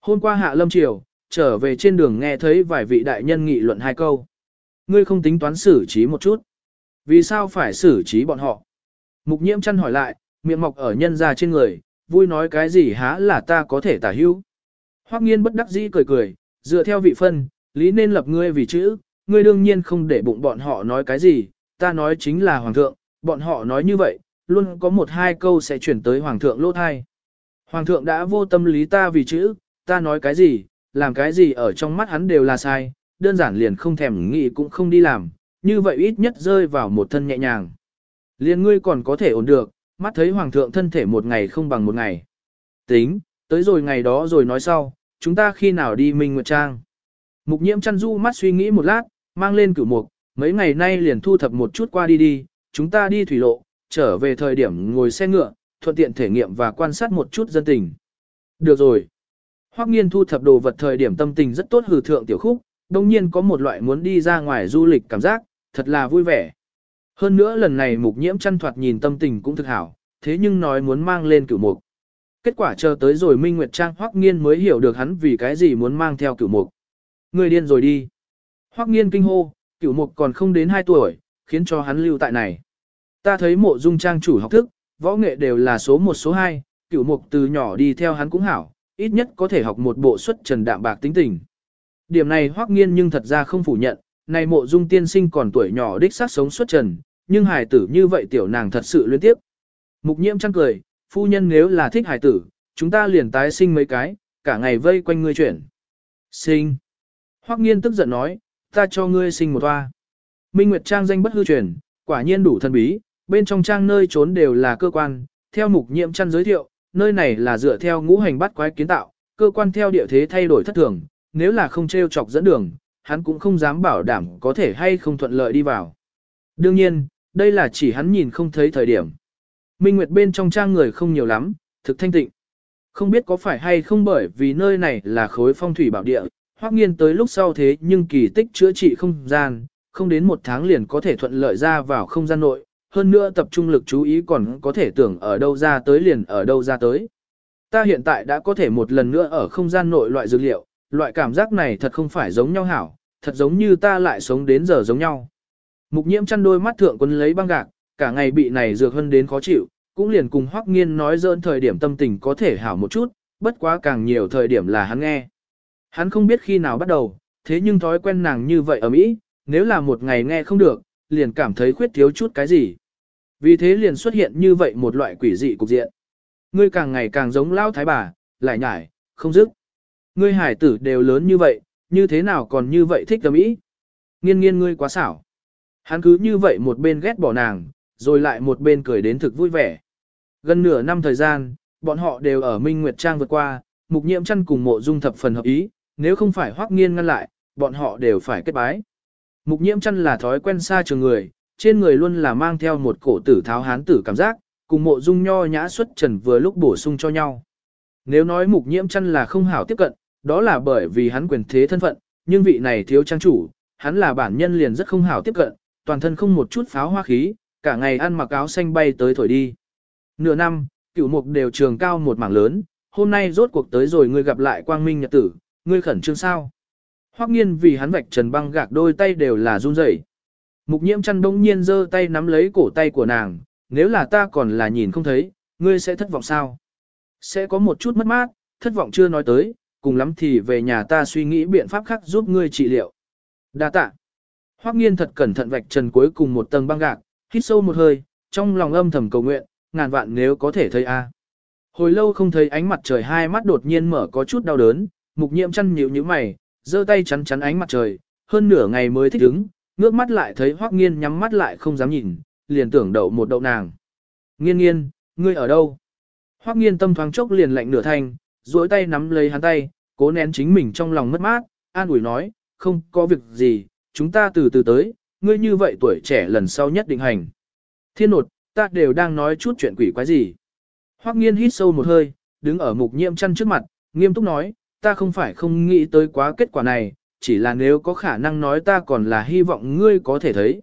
Hôm qua hạ lâm triều, trở về trên đường nghe thấy vài vị đại nhân nghị luận hai câu. Ngươi không tính toán xử trí một chút. Vì sao phải xử trí bọn họ? Mục nhiễm chăn hỏi lại, miệng mọc ở nhân ra trên người, vui nói cái gì há là ta có thể tả hữu. Hoắc nghiên bất đắc dĩ cười cười, dựa theo vị phân, lý nên lập ngươi vì chữ, ngươi đương nhiên không để bụng bọn họ nói cái gì, ta nói chính là hoàng thượng, bọn họ nói như vậy, luôn có một hai câu sẽ chuyển tới hoàng thượng lỗ thai. Hoàng thượng đã vô tâm lý ta vì chữ, ta nói cái gì, làm cái gì ở trong mắt hắn đều là sai, đơn giản liền không thèm nghĩ cũng không đi làm, như vậy ít nhất rơi vào một thân nhẹ nhàng. Liền ngươi còn có thể ổn được, mắt thấy hoàng thượng thân thể một ngày không bằng một ngày. Tính, tới rồi ngày đó rồi nói sau, chúng ta khi nào đi Minh Nguyệt Trang. Mục nhiễm chăn du mắt suy nghĩ một lát, mang lên cửu mục, mấy ngày nay liền thu thập một chút qua đi đi, chúng ta đi thủy lộ, trở về thời điểm ngồi xe ngựa, thuận tiện thể nghiệm và quan sát một chút dân tình. Được rồi. Hoắc nghiên thu thập đồ vật thời điểm tâm tình rất tốt hử thượng tiểu khúc, đồng nhiên có một loại muốn đi ra ngoài du lịch cảm giác, thật là vui vẻ. Hơn nữa lần này mục nhiễm chăn thoạt nhìn tâm tình cũng thực hảo, thế nhưng nói muốn mang lên cửu mục. Kết quả chờ tới rồi Minh Nguyệt Trang Hoắc nghiên mới hiểu được hắn vì cái gì muốn mang theo cửu mục. Người điên rồi đi. Hoắc nghiên kinh hô, cửu mục còn không đến 2 tuổi, khiến cho hắn lưu tại này. Ta thấy mộ dung trang chủ học thức, võ nghệ đều là số một số hai cửu mục từ nhỏ đi theo hắn cũng hảo, ít nhất có thể học một bộ xuất trần đạm bạc tính tình. Điểm này hoắc nghiên nhưng thật ra không phủ nhận, này mộ dung tiên sinh còn tuổi nhỏ đích xác sống xuất trần, nhưng hài tử như vậy tiểu nàng thật sự liên tiếp. Mục nhiễm chăng cười, phu nhân nếu là thích hài tử, chúng ta liền tái sinh mấy cái, cả ngày vây quanh ngươi chuyển. Sinh. Hoắc nghiên tức giận nói, ta cho ngươi sinh một toa. Minh Nguyệt Trang danh bất hư truyền, quả nhiên đủ thần bí, bên trong trang nơi trốn đều là cơ quan, theo mục nhiệm chăn giới thiệu, nơi này là dựa theo ngũ hành bắt quái kiến tạo, cơ quan theo địa thế thay đổi thất thường, nếu là không treo chọc dẫn đường, hắn cũng không dám bảo đảm có thể hay không thuận lợi đi vào. Đương nhiên, đây là chỉ hắn nhìn không thấy thời điểm. Minh Nguyệt bên trong trang người không nhiều lắm, thực thanh tịnh. Không biết có phải hay không bởi vì nơi này là khối phong thủy bảo địa, hoắc nghiên tới lúc sau thế nhưng kỳ tích chữa trị không gian, không đến một tháng liền có thể thuận lợi ra vào không gian nội, hơn nữa tập trung lực chú ý còn có thể tưởng ở đâu ra tới liền ở đâu ra tới. Ta hiện tại đã có thể một lần nữa ở không gian nội loại dược liệu, loại cảm giác này thật không phải giống nhau hảo, thật giống như ta lại sống đến giờ giống nhau. Mục nhiễm chăn đôi mắt thượng quân lấy băng gạc, cả ngày bị này dược hơn đến khó chịu, cũng liền cùng Hoắc Nghiên nói dỡn thời điểm tâm tình có thể hảo một chút, bất quá càng nhiều thời điểm là hắn nghe. Hắn không biết khi nào bắt đầu, thế nhưng thói quen nàng như vậy ở Mỹ, nếu là một ngày nghe không được, liền cảm thấy khuyết thiếu chút cái gì. Vì thế liền xuất hiện như vậy một loại quỷ dị cục diện. Ngươi càng ngày càng giống lao thái bà, lại nhải, không dứt. Ngươi hải tử đều lớn như vậy, như thế nào còn như vậy thích gầm ý. Nghiên nghiên ngươi quá xảo. Hắn cứ như vậy một bên ghét bỏ nàng, rồi lại một bên cười đến thực vui vẻ. Gần nửa năm thời gian, bọn họ đều ở Minh Nguyệt Trang vượt qua, mục nhiễm chăn cùng mộ dung thập phần hợp ý, nếu không phải hoác nghiên ngăn lại, bọn họ đều phải kết bái. Mục nhiễm chăn là thói quen xa trường người, trên người luôn là mang theo một cổ tử tháo hán tử cảm giác, cùng mộ dung nho nhã xuất trần vừa lúc bổ sung cho nhau. Nếu nói mục nhiễm chăn là không hảo tiếp cận, đó là bởi vì hắn quyền thế thân phận, nhưng vị này thiếu trang chủ, hắn là bản nhân liền rất không hảo tiếp cận, toàn thân không một chút pháo hoa khí, cả ngày ăn mặc áo xanh bay tới thổi đi. Nửa năm, cửu mục đều trường cao một mảng lớn, hôm nay rốt cuộc tới rồi ngươi gặp lại quang minh nhật tử, ngươi khẩn trương sao? Hoắc nghiên vì hắn vạch trần băng gạc đôi tay đều là run rẩy. Mục nhiễm chăn đông nhiên giơ tay nắm lấy cổ tay của nàng, nếu là ta còn là nhìn không thấy, ngươi sẽ thất vọng sao? Sẽ có một chút mất mát, thất vọng chưa nói tới, cùng lắm thì về nhà ta suy nghĩ biện pháp khác giúp ngươi trị liệu. Đa tạ. Hoắc nghiên thật cẩn thận vạch trần cuối cùng một tầng băng gạc, hít sâu một hơi, trong lòng âm thầm cầu nguyện, ngàn vạn nếu có thể thấy a. Hồi lâu không thấy ánh mặt trời hai mắt đột nhiên mở có chút đau đớn, mục nhiễm chăn nhíu nhíu mày, giơ tay chắn chắn ánh mặt trời, hơn nửa ngày mới thích ứng, ngước mắt lại thấy Hoắc Nghiên nhắm mắt lại không dám nhìn, liền tưởng đậu một đậu nàng. Nghiên nghiên, ngươi ở đâu? Hoắc Nghiên tâm thoáng chốc liền lạnh nửa thanh, duỗi tay nắm lấy hắn tay, cố nén chính mình trong lòng mất mát, an ủi nói, không có việc gì, chúng ta từ từ tới, ngươi như vậy tuổi trẻ lần sau nhất định hành. Thiên nột, ta đều đang nói chút chuyện quỷ quái gì. Hoắc nghiên hít sâu một hơi, đứng ở mục nhiễm chăn trước mặt, nghiêm túc nói, ta không phải không nghĩ tới quá kết quả này, chỉ là nếu có khả năng nói ta còn là hy vọng ngươi có thể thấy.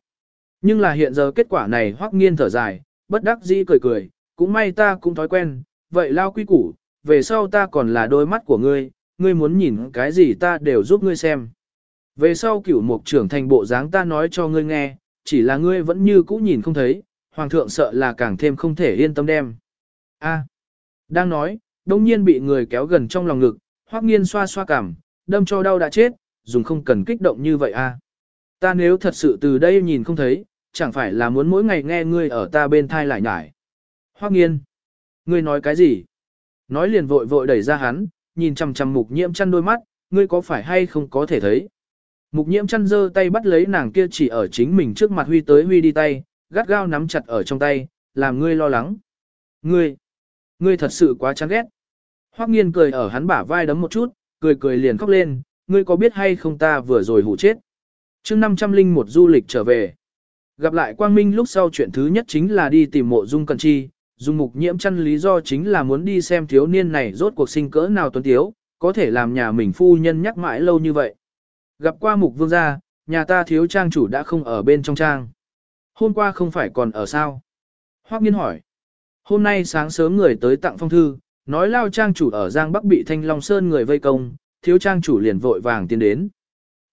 Nhưng là hiện giờ kết quả này Hoắc nghiên thở dài, bất đắc dĩ cười cười, cũng may ta cũng thói quen, vậy lao quy củ, về sau ta còn là đôi mắt của ngươi, ngươi muốn nhìn cái gì ta đều giúp ngươi xem. Về sau cửu mục trưởng thành bộ dáng ta nói cho ngươi nghe, chỉ là ngươi vẫn như cũ nhìn không thấy, hoàng thượng sợ là càng thêm không thể yên tâm đem. A. đang nói, đông nhiên bị người kéo gần trong lòng ngực, hoắc nghiên xoa xoa cảm, đâm cho đau đã chết, dùng không cần kích động như vậy a. Ta nếu thật sự từ đây nhìn không thấy, chẳng phải là muốn mỗi ngày nghe ngươi ở ta bên thai lại nhải. Hoắc nghiên. Ngươi nói cái gì? Nói liền vội vội đẩy ra hắn, nhìn chằm chằm mục nhiễm chăn đôi mắt, ngươi có phải hay không có thể thấy. Mục nhiễm chăn giơ tay bắt lấy nàng kia chỉ ở chính mình trước mặt huy tới huy đi tay, gắt gao nắm chặt ở trong tay, làm ngươi lo lắng. Ngươi, ngươi thật sự quá chán ghét. Hoắc nghiên cười ở hắn bả vai đấm một chút, cười cười liền khóc lên, ngươi có biết hay không ta vừa rồi hủ chết. chương 500 linh một du lịch trở về. Gặp lại Quang Minh lúc sau chuyện thứ nhất chính là đi tìm mộ dung cần chi, Dung mục nhiễm chăn lý do chính là muốn đi xem thiếu niên này rốt cuộc sinh cỡ nào tuấn tiếu, có thể làm nhà mình phu nhân nhắc mãi lâu như vậy. Gặp qua mục vương gia, nhà ta thiếu trang chủ đã không ở bên trong trang. Hôm qua không phải còn ở sao? Hoắc nghiên hỏi. Hôm nay sáng sớm người tới tặng phong thư, nói lao trang chủ ở Giang Bắc bị Thanh Long Sơn người vây công, thiếu trang chủ liền vội vàng tiến đến.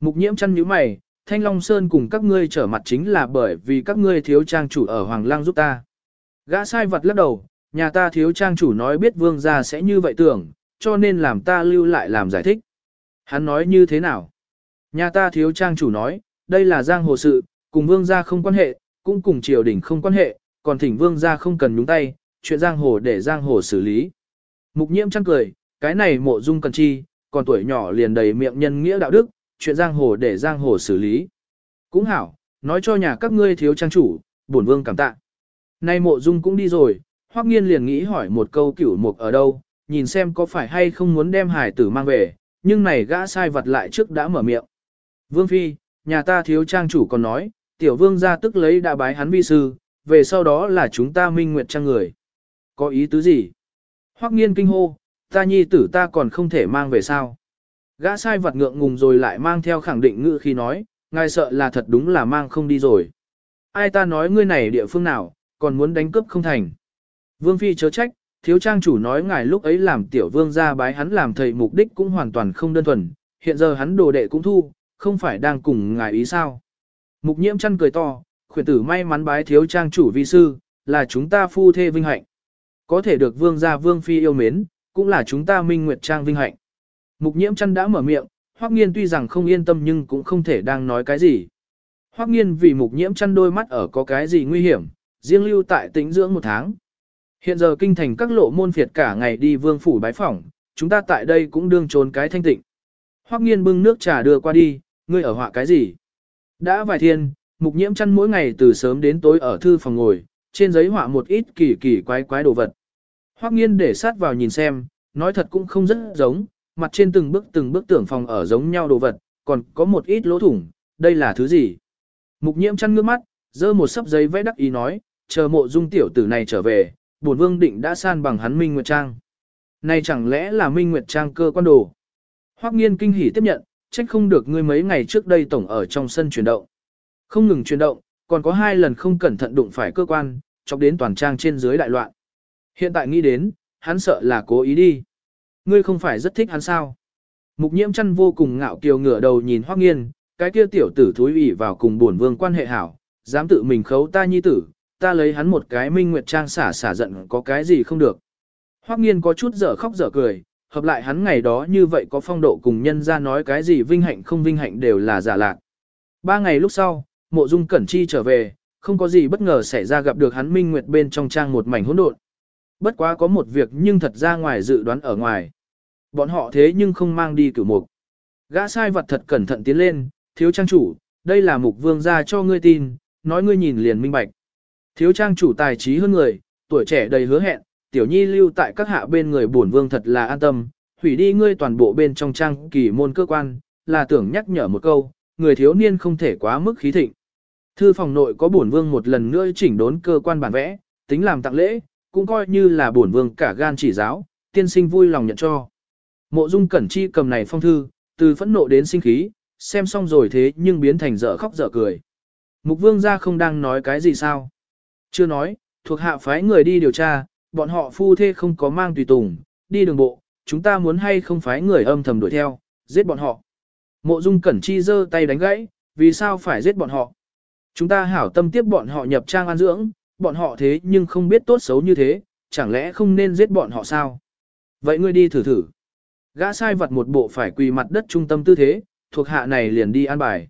Mục nhiễm chăn nhíu mày, Thanh Long Sơn cùng các ngươi trở mặt chính là bởi vì các ngươi thiếu trang chủ ở Hoàng Lang giúp ta. Gã sai vật lắc đầu, nhà ta thiếu trang chủ nói biết vương gia sẽ như vậy tưởng, cho nên làm ta lưu lại làm giải thích. Hắn nói như thế nào? Nhà ta thiếu trang chủ nói, đây là giang hồ sự, cùng vương gia không quan hệ, cũng cùng triều đình không quan hệ, còn thỉnh vương gia không cần nhúng tay, chuyện giang hồ để giang hồ xử lý. Mục nhiễm chăng cười, cái này mộ dung cần chi, còn tuổi nhỏ liền đầy miệng nhân nghĩa đạo đức, chuyện giang hồ để giang hồ xử lý. Cũng hảo, nói cho nhà các ngươi thiếu trang chủ, bổn vương cảm tạ. Nay mộ dung cũng đi rồi, hoắc nghiên liền nghĩ hỏi một câu cửu mục ở đâu, nhìn xem có phải hay không muốn đem hải tử mang về, nhưng này gã sai vật lại trước đã mở miệng. Vương Phi, nhà ta thiếu trang chủ còn nói, tiểu vương ra tức lấy đã bái hắn vi sư, về sau đó là chúng ta minh nguyệt trang người. Có ý tứ gì? Hoắc nghiên kinh hô, ta nhi tử ta còn không thể mang về sao? Gã sai vật ngượng ngùng rồi lại mang theo khẳng định ngữ khi nói, ngài sợ là thật đúng là mang không đi rồi. Ai ta nói ngươi này địa phương nào, còn muốn đánh cướp không thành. Vương Phi chớ trách, thiếu trang chủ nói ngài lúc ấy làm tiểu vương ra bái hắn làm thầy mục đích cũng hoàn toàn không đơn thuần, hiện giờ hắn đồ đệ cũng thu, không phải đang cùng ngài ý sao. Mục nhiễm chăn cười to, khuyển tử may mắn bái thiếu trang chủ vi sư, là chúng ta phu thê vinh hạnh. Có thể được vương gia vương phi yêu mến, cũng là chúng ta minh nguyệt trang vinh hạnh. Mục nhiễm chăn đã mở miệng, hoắc nghiên tuy rằng không yên tâm nhưng cũng không thể đang nói cái gì. Hoắc nghiên vì mục nhiễm chăn đôi mắt ở có cái gì nguy hiểm, riêng lưu tại tĩnh dưỡng một tháng. Hiện giờ kinh thành các lộ môn phiệt cả ngày đi vương phủ bái phỏng, chúng ta tại đây cũng đương trốn cái thanh tịnh. Hoắc nghiên bưng nước trà đưa qua đi, ngươi ở họa cái gì? Đã vài thiên, mục nhiễm chăn mỗi ngày từ sớm đến tối ở thư phòng ngồi, trên giấy họa một ít kỳ kỳ quái quái đồ vật. Hoắc nghiên để sát vào nhìn xem, nói thật cũng không rất giống, mặt trên từng bước từng bước tưởng phòng ở giống nhau đồ vật, còn có một ít lỗ thủng, đây là thứ gì? Mục nhiễm chăn ngước mắt, dơ một sấp giấy vẽ đắc ý nói, chờ mộ dung tiểu tử này trở về, bổn vương định đã san bằng hắn Minh Nguyệt Trang. Này chẳng lẽ là Minh Nguyệt Trang cơ quan đồ? Hoắc nghiên kinh hỉ tiếp nhận, trách không được ngươi mấy ngày trước đây tổng ở trong sân chuyển động. Không ngừng chuyển động, còn có hai lần không cẩn thận đụng phải cơ quan, chọc đến toàn trang trên dưới đại loạn. Hiện tại nghĩ đến, hắn sợ là cố ý đi. Ngươi không phải rất thích hắn sao? Mục nhiễm chăn vô cùng ngạo kiều ngửa đầu nhìn Hoắc nghiên, cái kia tiểu tử thúi ủy vào cùng buồn vương quan hệ hảo, dám tự mình khấu ta nhi tử, ta lấy hắn một cái minh nguyệt trang xả xả giận có cái gì không được. Hoắc nghiên có chút dở khóc dở cười, hợp lại hắn ngày đó như vậy có phong độ cùng nhân ra nói cái gì vinh hạnh không vinh hạnh đều là giả lạc. Ba ngày lúc sau, mộ dung cẩn chi trở về, không có gì bất ngờ xảy ra gặp được hắn minh nguyệt bên trong trang một mảnh hỗn độn. Bất quá có một việc nhưng thật ra ngoài dự đoán ở ngoài. Bọn họ thế nhưng không mang đi cửu mục. Gã sai vật thật cẩn thận tiến lên, thiếu trang chủ, đây là mục vương gia cho ngươi tin, nói ngươi nhìn liền minh bạch. Thiếu trang chủ tài trí hơn người, tuổi trẻ đầy hứa hẹn, tiểu nhi lưu tại các hạ bên người bổn vương thật là an tâm, hủy đi ngươi toàn bộ bên trong trang kỳ môn cơ quan, là tưởng nhắc nhở một câu, người thiếu niên không thể quá mức khí thịnh. Thư phòng nội có bổn vương một lần nữa chỉnh đốn cơ quan bản vẽ, tính làm tặng lễ, cũng coi như là bổn vương cả gan chỉ giáo, tiên sinh vui lòng nhận cho. Mộ Dung Cẩn Chi cầm này phong thư, từ phẫn nộ đến sinh khí, xem xong rồi thế nhưng biến thành dở khóc dở cười. Mục Vương gia không đang nói cái gì sao? Chưa nói, thuộc hạ phái người đi điều tra, bọn họ phu thê không có mang tùy tùng, đi đường bộ, chúng ta muốn hay không phái người âm thầm đuổi theo, giết bọn họ. Mộ Dung Cẩn Chi giơ tay đánh gãy, vì sao phải giết bọn họ? Chúng ta hảo tâm tiếp bọn họ nhập trang an dưỡng, bọn họ thế nhưng không biết tốt xấu như thế, chẳng lẽ không nên giết bọn họ sao? Vậy ngươi đi thử thử. Gã sai vật một bộ phải quỳ mặt đất trung tâm tư thế, thuộc hạ này liền đi an bài.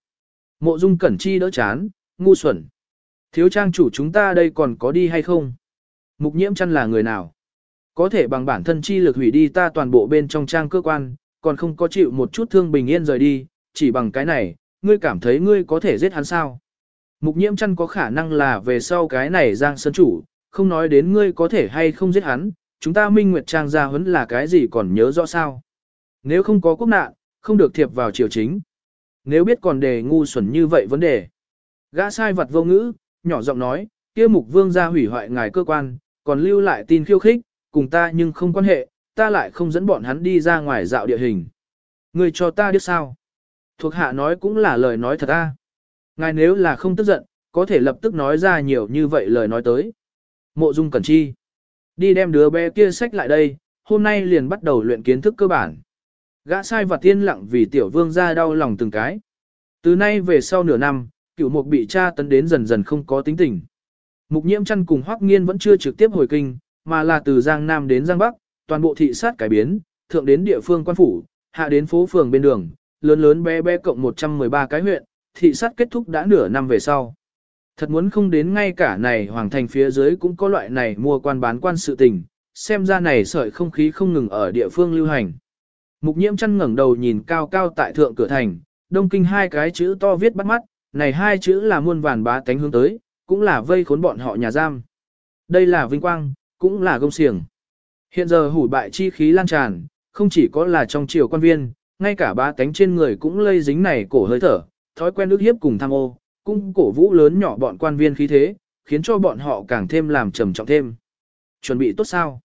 Mộ Dung Cẩn Chi đỡ chán, ngu xuẩn. Thiếu trang chủ chúng ta đây còn có đi hay không? Mục nhiễm chăn là người nào? Có thể bằng bản thân chi lực hủy đi ta toàn bộ bên trong trang cơ quan, còn không có chịu một chút thương bình yên rời đi, chỉ bằng cái này, ngươi cảm thấy ngươi có thể giết hắn sao? Mục nhiễm chăn có khả năng là về sau cái này giang sơn chủ, không nói đến ngươi có thể hay không giết hắn, chúng ta minh nguyệt trang gia huấn là cái gì còn nhớ rõ sao? Nếu không có quốc nạn, không được thiệp vào triều chính. Nếu biết còn đề ngu xuẩn như vậy vấn đề. Gã sai vật vô ngữ, nhỏ giọng nói, kia mục vương gia hủy hoại ngài cơ quan, còn lưu lại tin khiêu khích, cùng ta nhưng không quan hệ, ta lại không dẫn bọn hắn đi ra ngoài dạo địa hình. Ngươi cho ta biết sao? Thuộc hạ nói cũng là lời nói thật a. Ngài nếu là không tức giận, có thể lập tức nói ra nhiều như vậy lời nói tới. Mộ Dung Cẩn Chi. Đi đem đứa bé kia sách lại đây, hôm nay liền bắt đầu luyện kiến thức cơ bản. Gã sai và tiên lặng vì tiểu vương ra đau lòng từng cái. Từ nay về sau nửa năm, cửu mục bị tra tấn đến dần dần không có tính tình. Mục nhiễm chăn cùng Hoắc Nghiên vẫn chưa trực tiếp hồi kinh, mà là từ Giang Nam đến Giang Bắc, toàn bộ thị sát cải biến, thượng đến địa phương quan phủ, hạ đến phố phường bên đường, lớn lớn bé bé cộng 113 cái huyện, thị sát kết thúc đã nửa năm về sau. Thật muốn không đến ngay cả này hoàng thành phía dưới cũng có loại này mua quan bán quan sự tình, xem ra này sợi không khí không ngừng ở địa phương lưu hành. Mục nhiễm chăn ngẩng đầu nhìn cao cao tại thượng cửa thành, đông kinh hai cái chữ to viết bắt mắt, này hai chữ là muôn vàn bá tánh hướng tới, cũng là vây khốn bọn họ nhà giam. Đây là vinh quang, cũng là gông xiềng. Hiện giờ hủ bại chi khí lan tràn, không chỉ có là trong triều quan viên, ngay cả bá tánh trên người cũng lây dính này cổ hơi thở, thói quen ước hiếp cùng tham ô, cũng cổ vũ lớn nhỏ bọn quan viên khí thế, khiến cho bọn họ càng thêm làm trầm trọng thêm. Chuẩn bị tốt sao?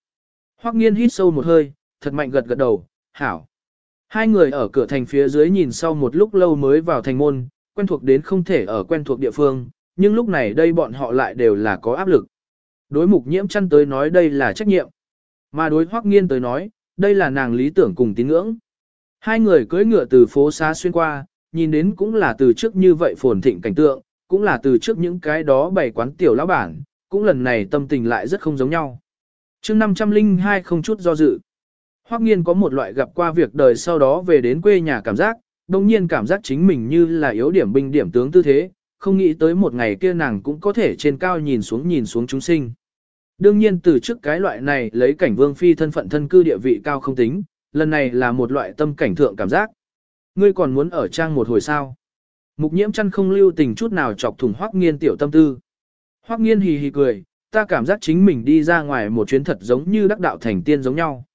Hoắc nghiên hít sâu một hơi, thật mạnh gật gật đầu, hảo. Hai người ở cửa thành phía dưới nhìn sau một lúc lâu mới vào thành môn, quen thuộc đến không thể ở quen thuộc địa phương, nhưng lúc này đây bọn họ lại đều là có áp lực. Đối mục nhiễm chăn tới nói đây là trách nhiệm, mà đối hoắc nghiên tới nói, đây là nàng lý tưởng cùng tín ngưỡng. Hai người cưỡi ngựa từ phố xá xuyên qua, nhìn đến cũng là từ trước như vậy phồn thịnh cảnh tượng, cũng là từ trước những cái đó bày quán tiểu lão bản, cũng lần này tâm tình lại rất không giống nhau. chương 502 không chút do dự. Hoắc nghiên có một loại gặp qua việc đời sau đó về đến quê nhà cảm giác, đồng nhiên cảm giác chính mình như là yếu điểm binh điểm tướng tư thế, không nghĩ tới một ngày kia nàng cũng có thể trên cao nhìn xuống nhìn xuống chúng sinh. Đương nhiên từ trước cái loại này lấy cảnh vương phi thân phận thân cư địa vị cao không tính, lần này là một loại tâm cảnh thượng cảm giác. Ngươi còn muốn ở trang một hồi sao? Mục nhiễm chăn không lưu tình chút nào chọc thủng hoắc nghiên tiểu tâm tư. Hoắc nghiên hì hì cười, ta cảm giác chính mình đi ra ngoài một chuyến thật giống như đắc đạo thành tiên giống nhau.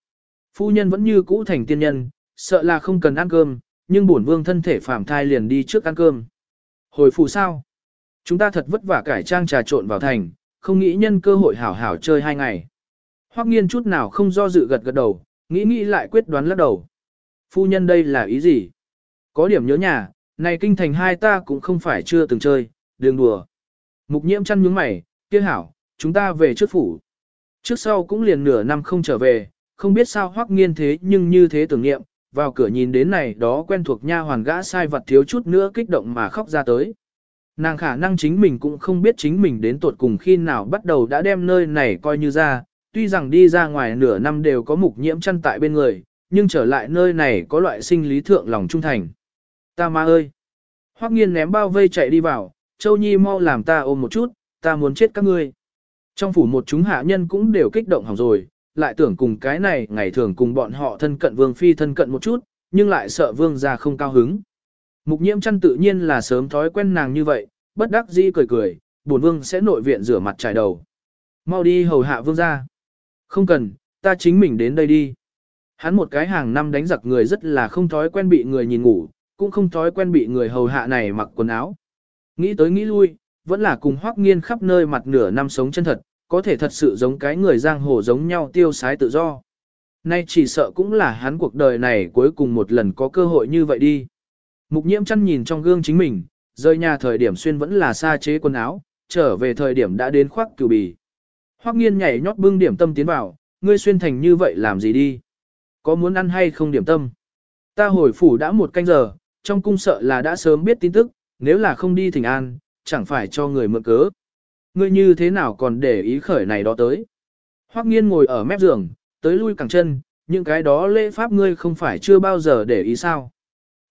Phu nhân vẫn như cũ thành tiên nhân, sợ là không cần ăn cơm, nhưng bổn vương thân thể phàm thai liền đi trước ăn cơm. Hồi phù sao? Chúng ta thật vất vả cải trang trà trộn vào thành, không nghĩ nhân cơ hội hảo hảo chơi hai ngày. Hoắc nghiên chút nào không do dự gật gật đầu, nghĩ nghĩ lại quyết đoán lắc đầu. Phu nhân đây là ý gì? Có điểm nhớ nhà, này kinh thành hai ta cũng không phải chưa từng chơi, đường đùa. Mục nhiễm chăn nhướng mày, kia hảo, chúng ta về trước phủ. Trước sau cũng liền nửa năm không trở về, không biết sao hoắc nghiên thế nhưng như thế tưởng niệm, vào cửa nhìn đến này đó quen thuộc nha hoàn gã sai vật thiếu chút nữa kích động mà khóc ra tới. Nàng khả năng chính mình cũng không biết chính mình đến tuột cùng khi nào bắt đầu đã đem nơi này coi như ra, tuy rằng đi ra ngoài nửa năm đều có mục nhiễm chăn tại bên người, nhưng trở lại nơi này có loại sinh lý thượng lòng trung thành. Ta ma ơi! Hoắc nghiên ném bao vây chạy đi vào, Châu Nhi mau làm ta ôm một chút, ta muốn chết các ngươi. Trong phủ một chúng hạ nhân cũng đều kích động hỏng rồi, lại tưởng cùng cái này ngày thường cùng bọn họ thân cận vương phi thân cận một chút, nhưng lại sợ vương gia không cao hứng. Mục nhiễm chăn tự nhiên là sớm thói quen nàng như vậy, bất đắc dĩ cười cười, bổn vương sẽ nội viện rửa mặt trải đầu. Mau đi hầu hạ vương gia. Không cần, ta chính mình đến đây đi. Hắn một cái hàng năm đánh giặc người rất là không thói quen bị người nhìn ngủ, cũng không thói quen bị người hầu hạ này mặc quần áo. Nghĩ tới nghĩ lui, vẫn là cùng hoắc nghiên khắp nơi mặt nửa năm sống chân thật, có thể thật sự giống cái người giang hồ giống nhau tiêu sái tự do. Nay chỉ sợ cũng là hắn cuộc đời này cuối cùng một lần có cơ hội như vậy đi. Mục nhiễm chăn nhìn trong gương chính mình, rời nhà thời điểm xuyên vẫn là xa chế quần áo, trở về thời điểm đã đến khoác cửu bì. Hoắc nghiên nhảy nhót bưng điểm tâm tiến vào, ngươi xuyên thành như vậy làm gì đi? Có muốn ăn hay không điểm tâm? Ta hồi phủ đã một canh giờ, trong cung sợ là đã sớm biết tin tức, nếu là không đi thỉnh an, chẳng phải cho người mượn cớ. Ngươi như thế nào còn để ý khởi này đó tới? Hoắc nghiên ngồi ở mép giường, tới lui cẳng chân, những cái đó lễ pháp ngươi không phải chưa bao giờ để ý sao?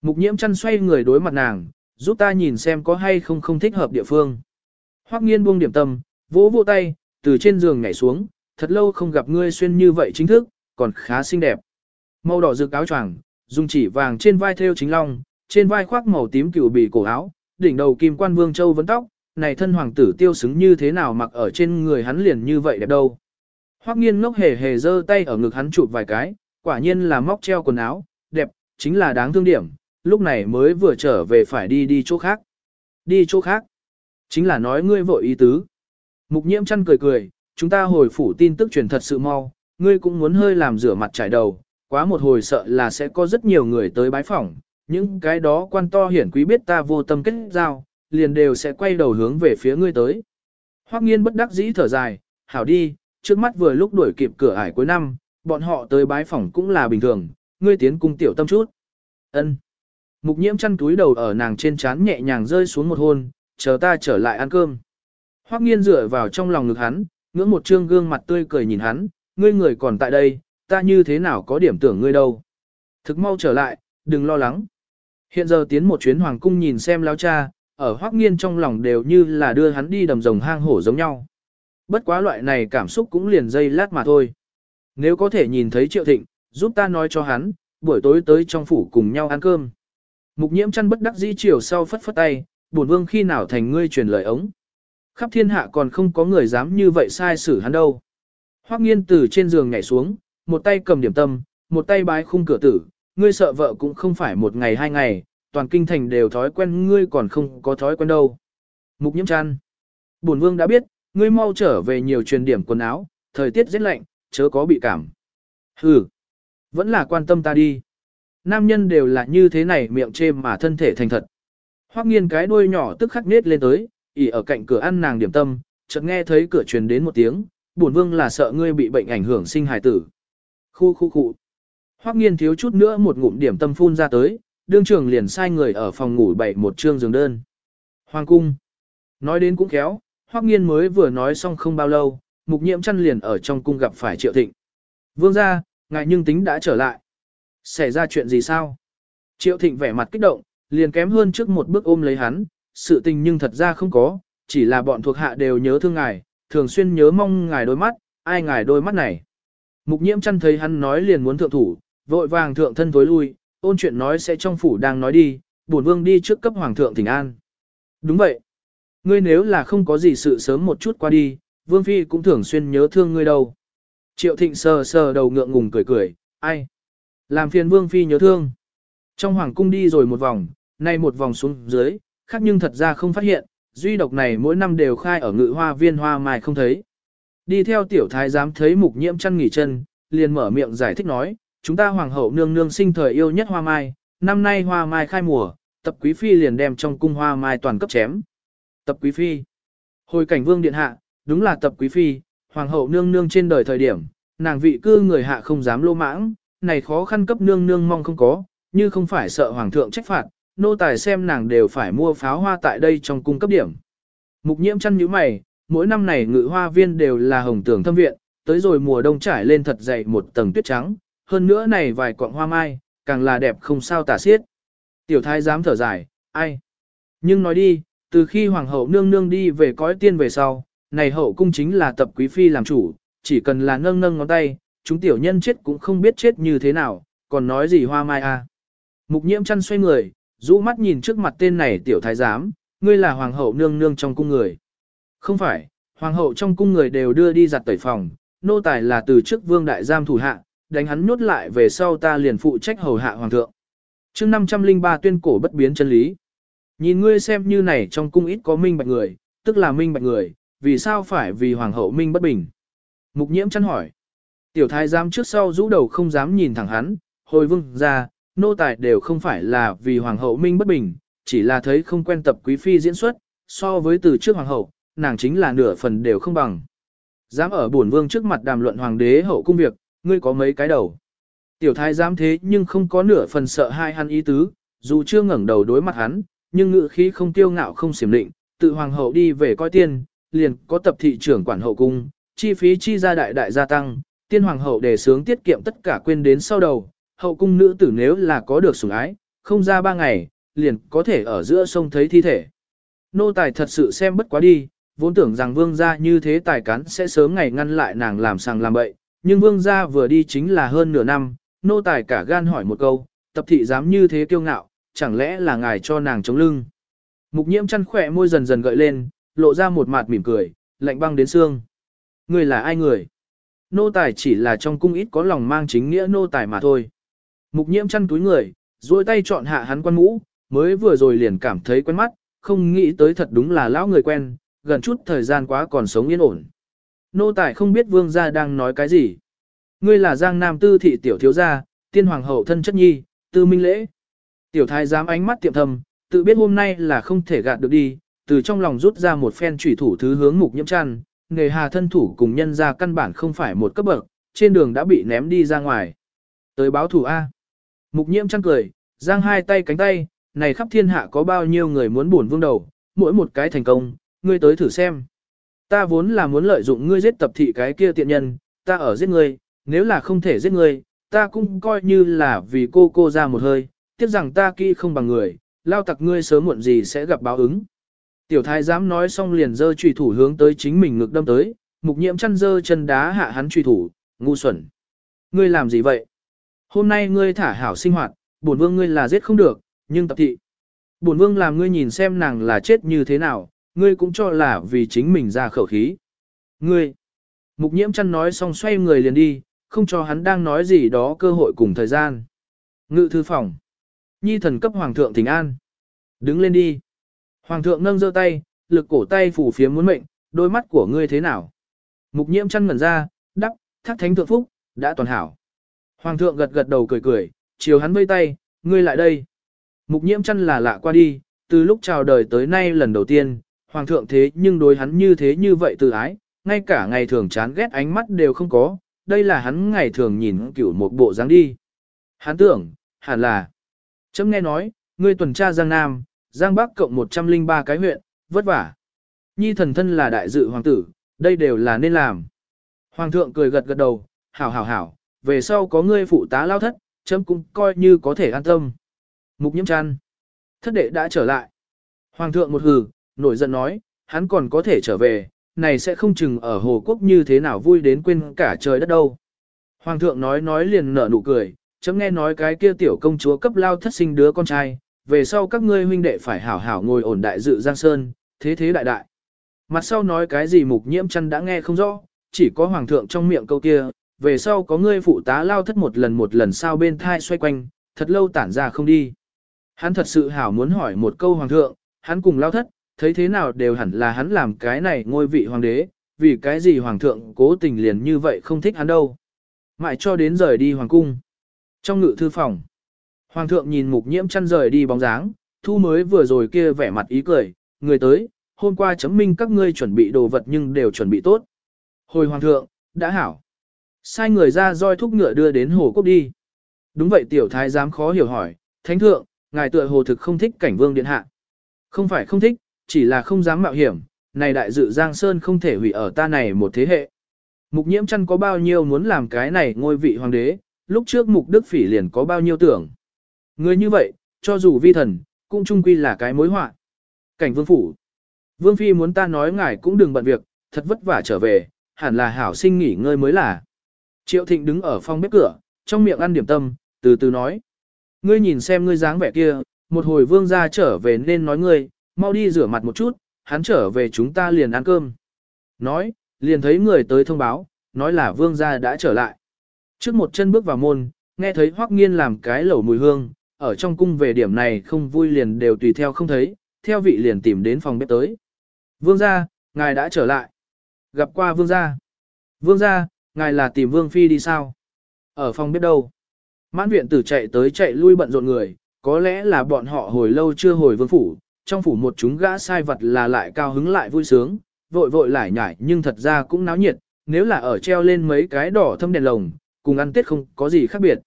Mục nhiễm chăn xoay người đối mặt nàng, giúp ta nhìn xem có hay không không thích hợp địa phương. Hoắc nghiên buông điểm tâm, vỗ vỗ tay, từ trên giường nhảy xuống, thật lâu không gặp ngươi xuyên như vậy chính thức, còn khá xinh đẹp. Màu đỏ rực áo choàng, dùng chỉ vàng trên vai thêu chính long, trên vai khoác màu tím cựu bì cổ áo, đỉnh đầu kim quan vương châu vấn tóc, này thân hoàng tử tiêu xứng như thế nào mặc ở trên người hắn liền như vậy đẹp đâu. Hoắc nghiên ngốc hề hề giơ tay ở ngực hắn chụp vài cái, quả nhiên là móc treo quần áo, đẹp, chính là đáng thương điểm, lúc này mới vừa trở về phải đi đi chỗ khác. Đi chỗ khác. Chính là nói ngươi vội ý tứ. Mục nhiễm chăn cười cười, chúng ta hồi phủ tin tức truyền thật sự mau, ngươi cũng muốn hơi làm rửa mặt trải đầu, quá một hồi sợ là sẽ có rất nhiều người tới bái phỏng, những cái đó quan to hiển quý biết ta vô tâm kết giao, liền đều sẽ quay đầu hướng về phía ngươi tới. Hoắc nghiên bất đắc dĩ thở dài, hảo đi, trước mắt vừa lúc đuổi kịp cửa ải cuối năm, bọn họ tới bái phỏng cũng là bình thường, ngươi tiến cung tiểu tâm chút. Ân. Mục nhiễm chăn túi đầu ở nàng trên trán nhẹ nhàng rơi xuống một hôn, chờ ta trở lại ăn cơm. Hoắc nghiên dựa vào trong lòng ngực hắn, ngưỡng một trương gương mặt tươi cười nhìn hắn, ngươi người còn tại đây, ta như thế nào có điểm tưởng ngươi đâu. Thực mau trở lại, đừng lo lắng. Hiện giờ tiến một chuyến hoàng cung nhìn xem lao cha, ở Hoắc nghiên trong lòng đều như là đưa hắn đi đầm rồng hang hổ giống nhau. Bất quá loại này cảm xúc cũng liền dây lát mà thôi. Nếu có thể nhìn thấy triệu thịnh, giúp ta nói cho hắn, buổi tối tới trong phủ cùng nhau ăn cơm. Mục nhiễm chăn bất đắc dĩ chiều sau phất phất tay, buồn vương khi nào thành ngươi truyền lời ống. Khắp thiên hạ còn không có người dám như vậy sai xử hắn đâu. Hoắc nghiên từ trên giường nhảy xuống, một tay cầm điểm tâm, một tay bái khung cửa tử, ngươi sợ vợ cũng không phải một ngày hai ngày, toàn kinh thành đều thói quen ngươi còn không có thói quen đâu. Mục nhiễm chăn. Bổn vương đã biết, ngươi mau trở về nhiều truyền điểm quần áo, thời tiết rất lạnh, chớ có bị cảm. Hừ, vẫn là quan tâm ta đi. Nam nhân đều là như thế này miệng chê mà thân thể thành thật. Hoắc nghiên cái đuôi nhỏ tức khắc nết lên tới, ỉ ở cạnh cửa ăn nàng điểm tâm, chợt nghe thấy cửa truyền đến một tiếng, bổn vương là sợ ngươi bị bệnh ảnh hưởng sinh hài tử. Khu khu khu. Hoắc nghiên thiếu chút nữa một ngụm điểm tâm phun ra tới, đương trưởng liền sai người ở phòng ngủ bày một trương giường đơn. Hoàng cung. Nói đến cũng khéo, Hoắc nghiên mới vừa nói xong không bao lâu, mục nhiễm chăn liền ở trong cung gặp phải triệu thịnh. Vương gia, ngài nhưng tính đã trở lại. Xảy ra chuyện gì sao? Triệu thịnh vẻ mặt kích động, liền kém hơn trước một bước ôm lấy hắn, sự tình nhưng thật ra không có, chỉ là bọn thuộc hạ đều nhớ thương ngài, thường xuyên nhớ mong ngài đôi mắt, ai ngài đôi mắt này. Mục nhiễm chăn thấy hắn nói liền muốn thượng thủ, vội vàng thượng thân tối lui, ôn chuyện nói sẽ trong phủ đang nói đi, bổn vương đi trước cấp hoàng thượng thỉnh an. Đúng vậy. Ngươi nếu là không có gì sự sớm một chút qua đi, vương phi cũng thường xuyên nhớ thương ngươi đâu. Triệu thịnh sờ sờ đầu ngượng ngùng cười cười, ai? Làm phiền vương phi nhớ thương. Trong hoàng cung đi rồi một vòng, nay một vòng xuống dưới, khác nhưng thật ra không phát hiện, duy độc này mỗi năm đều khai ở ngự hoa viên hoa mai không thấy. Đi theo tiểu thái giám thấy mục nhiễm chăn nghỉ chân, liền mở miệng giải thích nói, chúng ta hoàng hậu nương nương sinh thời yêu nhất hoa mai, năm nay hoa mai khai mùa, tập quý phi liền đem trong cung hoa mai toàn cấp chém. Tập quý phi. Hồi cảnh vương điện hạ, đúng là tập quý phi, hoàng hậu nương nương trên đời thời điểm, nàng vị cư người hạ không dám lô mãng, này khó khăn cấp nương nương mong không có, như không phải sợ hoàng thượng trách phạt, nô tài xem nàng đều phải mua pháo hoa tại đây trong cung cấp điểm. Mục nhiễm chăn nhíu mày, mỗi năm này ngự hoa viên đều là hồng tường thâm viện, tới rồi mùa đông trải lên thật dày một tầng tuyết trắng, hơn nữa này vài cọng hoa mai, càng là đẹp không sao tả xiết. Tiểu thái dám thở dài, ai? Nhưng nói đi, từ khi hoàng hậu nương nương đi về cõi tiên về sau, này hậu cung chính là tập quý phi làm chủ, chỉ cần là nâng nâng ngón tay, chúng tiểu nhân chết cũng không biết chết như thế nào, còn nói gì hoa mai à. Mục nhiễm chăn xoay người, rũ mắt nhìn trước mặt tên này tiểu thái giám, ngươi là hoàng hậu nương nương trong cung người. Không phải, hoàng hậu trong cung người đều đưa đi giặt tẩy phòng, nô tài là từ trước vương đại giam thủ hạ, đánh hắn nhốt lại về sau ta liền phụ trách hầu hạ hoàng thượng. chương 503 tuyên cổ bất biến chân lý. Nhìn ngươi xem như này trong cung ít có minh bạch người, tức là minh bạch người, vì sao phải vì hoàng hậu minh bất bình. Mục nhiễm chăn hỏi. Tiểu thái giám trước sau rũ đầu không dám nhìn thẳng hắn, hồi vương ra, nô tài đều không phải là vì hoàng hậu minh bất bình, chỉ là thấy không quen tập quý phi diễn xuất, so với từ trước hoàng hậu, nàng chính là nửa phần đều không bằng. Dám ở bổn vương trước mặt đàm luận hoàng đế hậu cung việc, ngươi có mấy cái đầu. Tiểu thái dám thế nhưng không có nửa phần sợ hai hắn ý tứ, dù chưa ngẩng đầu đối mặt hắn, nhưng ngự khí không tiêu ngạo không xiểm định, tự hoàng hậu đi về coi tiên, liền có tập thị trưởng quản hậu cung, chi phí chi ra đại đại gia tăng, tiên hoàng hậu đề sướng tiết kiệm tất cả quên đến sau đầu, hậu cung nữ tử nếu là có được sủng ái, không ra ba ngày, liền có thể ở giữa sông thấy thi thể. Nô tài thật sự xem bất quá đi, vốn tưởng rằng vương gia như thế tài cán sẽ sớm ngày ngăn lại nàng làm sàng làm bậy, nhưng vương gia vừa đi chính là hơn nửa năm, nô tài cả gan hỏi một câu, tập thị dám như thế kiêu ngạo, chẳng lẽ là ngài cho nàng chống lưng. Mục nhiễm chăn khỏe môi dần dần gợi lên, lộ ra một mặt mỉm cười, lạnh băng đến xương. Người là ai người? Nô tài chỉ là trong cung ít có lòng mang chính nghĩa nô tài mà thôi. Mục nhiễm chăn túi người, duỗi tay chọn hạ hắn quan mũ, mới vừa rồi liền cảm thấy quen mắt, không nghĩ tới thật đúng là lão người quen, gần chút thời gian quá còn sống yên ổn. Nô tài không biết vương gia đang nói cái gì. Ngươi là giang nam tư thị tiểu thiếu gia, tiên hoàng hậu thân chất nhi, tư minh lễ. Tiểu thái giám ánh mắt tiệm thầm, tự biết hôm nay là không thể gạt được đi, từ trong lòng rút ra một phen chủy thủ thứ hướng mục nhiễm chăn, nghề hà thân thủ cùng nhân ra căn bản không phải một cấp bậc, trên đường đã bị ném đi ra ngoài. Tới báo thủ A. Mục nhiễm chăn cười, giang hai tay cánh tay, này khắp thiên hạ có bao nhiêu người muốn buồn vương đầu, mỗi một cái thành công, ngươi tới thử xem. Ta vốn là muốn lợi dụng ngươi giết tập thị cái kia tiện nhân, ta ở giết ngươi, nếu là không thể giết ngươi, ta cũng coi như là vì cô cô ra một hơi, tiếc rằng ta kỹ không bằng người, lao tặc ngươi sớm muộn gì sẽ gặp báo ứng. Tiểu thái dám nói xong liền dơ trùy thủ hướng tới chính mình ngực đâm tới, mục nhiễm chăn dơ chân đá hạ hắn trùy thủ, ngu xuẩn. Ngươi làm gì vậy? Hôm nay ngươi thả hảo sinh hoạt, bổn vương ngươi là giết không được, nhưng tập thị. Bổn vương làm ngươi nhìn xem nàng là chết như thế nào, ngươi cũng cho là vì chính mình ra khẩu khí. Ngươi, mục nhiễm chăn nói xong xoay người liền đi, không cho hắn đang nói gì đó cơ hội cùng thời gian. Ngự thư phòng. Nhi thần cấp hoàng thượng thỉnh an. Đứng lên đi. Hoàng thượng nâng giơ tay, lực cổ tay phủ phía muốn mệnh, đôi mắt của ngươi thế nào? Mục nhiễm chăn ngẩn ra, đắc thác thánh thượng phúc, đã toàn hảo. Hoàng thượng gật gật đầu cười cười, chiều hắn vây tay, ngươi lại đây. Mục nhiễm chăn là lạ qua đi, từ lúc chào đời tới nay lần đầu tiên, hoàng thượng thế nhưng đối hắn như thế như vậy từ ái, ngay cả ngày thường chán ghét ánh mắt đều không có, đây là hắn ngày thường nhìn kiểu một bộ dáng đi. Hắn tưởng, hẳn là, chấm nghe nói, ngươi tuần tra Giang Nam, Giang Bắc cộng 103 cái huyện, vất vả. Nhi thần thân là đại dự hoàng tử, đây đều là nên làm. Hoàng thượng cười gật gật đầu, hảo hảo hảo, về sau có ngươi phụ tá lao thất, chấm cũng coi như có thể an tâm. Mục nhiễm chăn. Thất đệ đã trở lại. Hoàng thượng một hừ, nổi giận nói, hắn còn có thể trở về, này sẽ không chừng ở Hồ Quốc như thế nào vui đến quên cả trời đất đâu. Hoàng thượng nói nói liền nở nụ cười, chấm nghe nói cái kia tiểu công chúa cấp lao thất sinh đứa con trai, về sau các ngươi huynh đệ phải hảo hảo ngồi ổn đại dự Giang Sơn, thế thế đại đại. Mặt sau nói cái gì mục nhiễm chăn đã nghe không rõ, chỉ có hoàng thượng trong miệng câu kia, về sau có ngươi phụ tá lao thất một lần một lần sao bên thai xoay quanh, thật lâu tản ra không đi. Hắn thật sự hảo muốn hỏi một câu hoàng thượng, hắn cùng lao thất, thấy thế nào đều hẳn là hắn làm cái này ngôi vị hoàng đế, vì cái gì hoàng thượng cố tình liền như vậy không thích hắn đâu. Mãi cho đến rời đi hoàng cung. Trong ngự thư phòng, hoàng thượng nhìn mục nhiễm chăn rời đi bóng dáng, thu mới vừa rồi kia vẻ mặt ý cười, người tới, hôm qua chấm minh các ngươi chuẩn bị đồ vật nhưng đều chuẩn bị tốt. Hồi hoàng thượng, đã hảo. Sai người ra roi thúc ngựa đưa đến hồ cốc đi. Đúng vậy tiểu thái giám khó hiểu hỏi, thánh thượng, ngài tựa hồ thực không thích cảnh vương điện hạ. Không phải không thích, chỉ là không dám mạo hiểm, này đại dự Giang Sơn không thể hủy ở ta này một thế hệ. Mục nhiễm chăn có bao nhiêu muốn làm cái này ngôi vị hoàng đế, lúc trước mục đức phỉ liền có bao nhiêu tưởng. Người như vậy, cho dù vi thần, cũng chung quy là cái mối họa. Cảnh vương phủ. Vương phi muốn ta nói ngài cũng đừng bận việc, thật vất vả trở về, hẳn là hảo sinh nghỉ ngơi mới là. Triệu thịnh đứng ở phòng bếp cửa, trong miệng ăn điểm tâm, từ từ nói. Ngươi nhìn xem ngươi dáng vẻ kia, một hồi vương gia trở về nên nói ngươi, mau đi rửa mặt một chút, hắn trở về chúng ta liền ăn cơm. Nói, liền thấy người tới thông báo, nói là vương gia đã trở lại. Trước một chân bước vào môn, nghe thấy hoắc nghiên làm cái lẩu mùi hương, ở trong cung về điểm này không vui liền đều tùy theo không thấy, theo vị liền tìm đến phòng bếp tới. Vương gia, ngài đã trở lại. Gặp qua vương gia. Vương gia, ngài là tìm vương phi đi sao? Ở phòng bếp đâu? Mãn viện tử chạy tới chạy lui bận rộn người, có lẽ là bọn họ hồi lâu chưa hồi vương phủ, trong phủ một chúng gã sai vật là lại cao hứng lại vui sướng, vội vội lại nhảy nhưng thật ra cũng náo nhiệt, nếu là ở treo lên mấy cái đỏ thâm đèn lồng, cùng ăn tết không có gì khác biệt.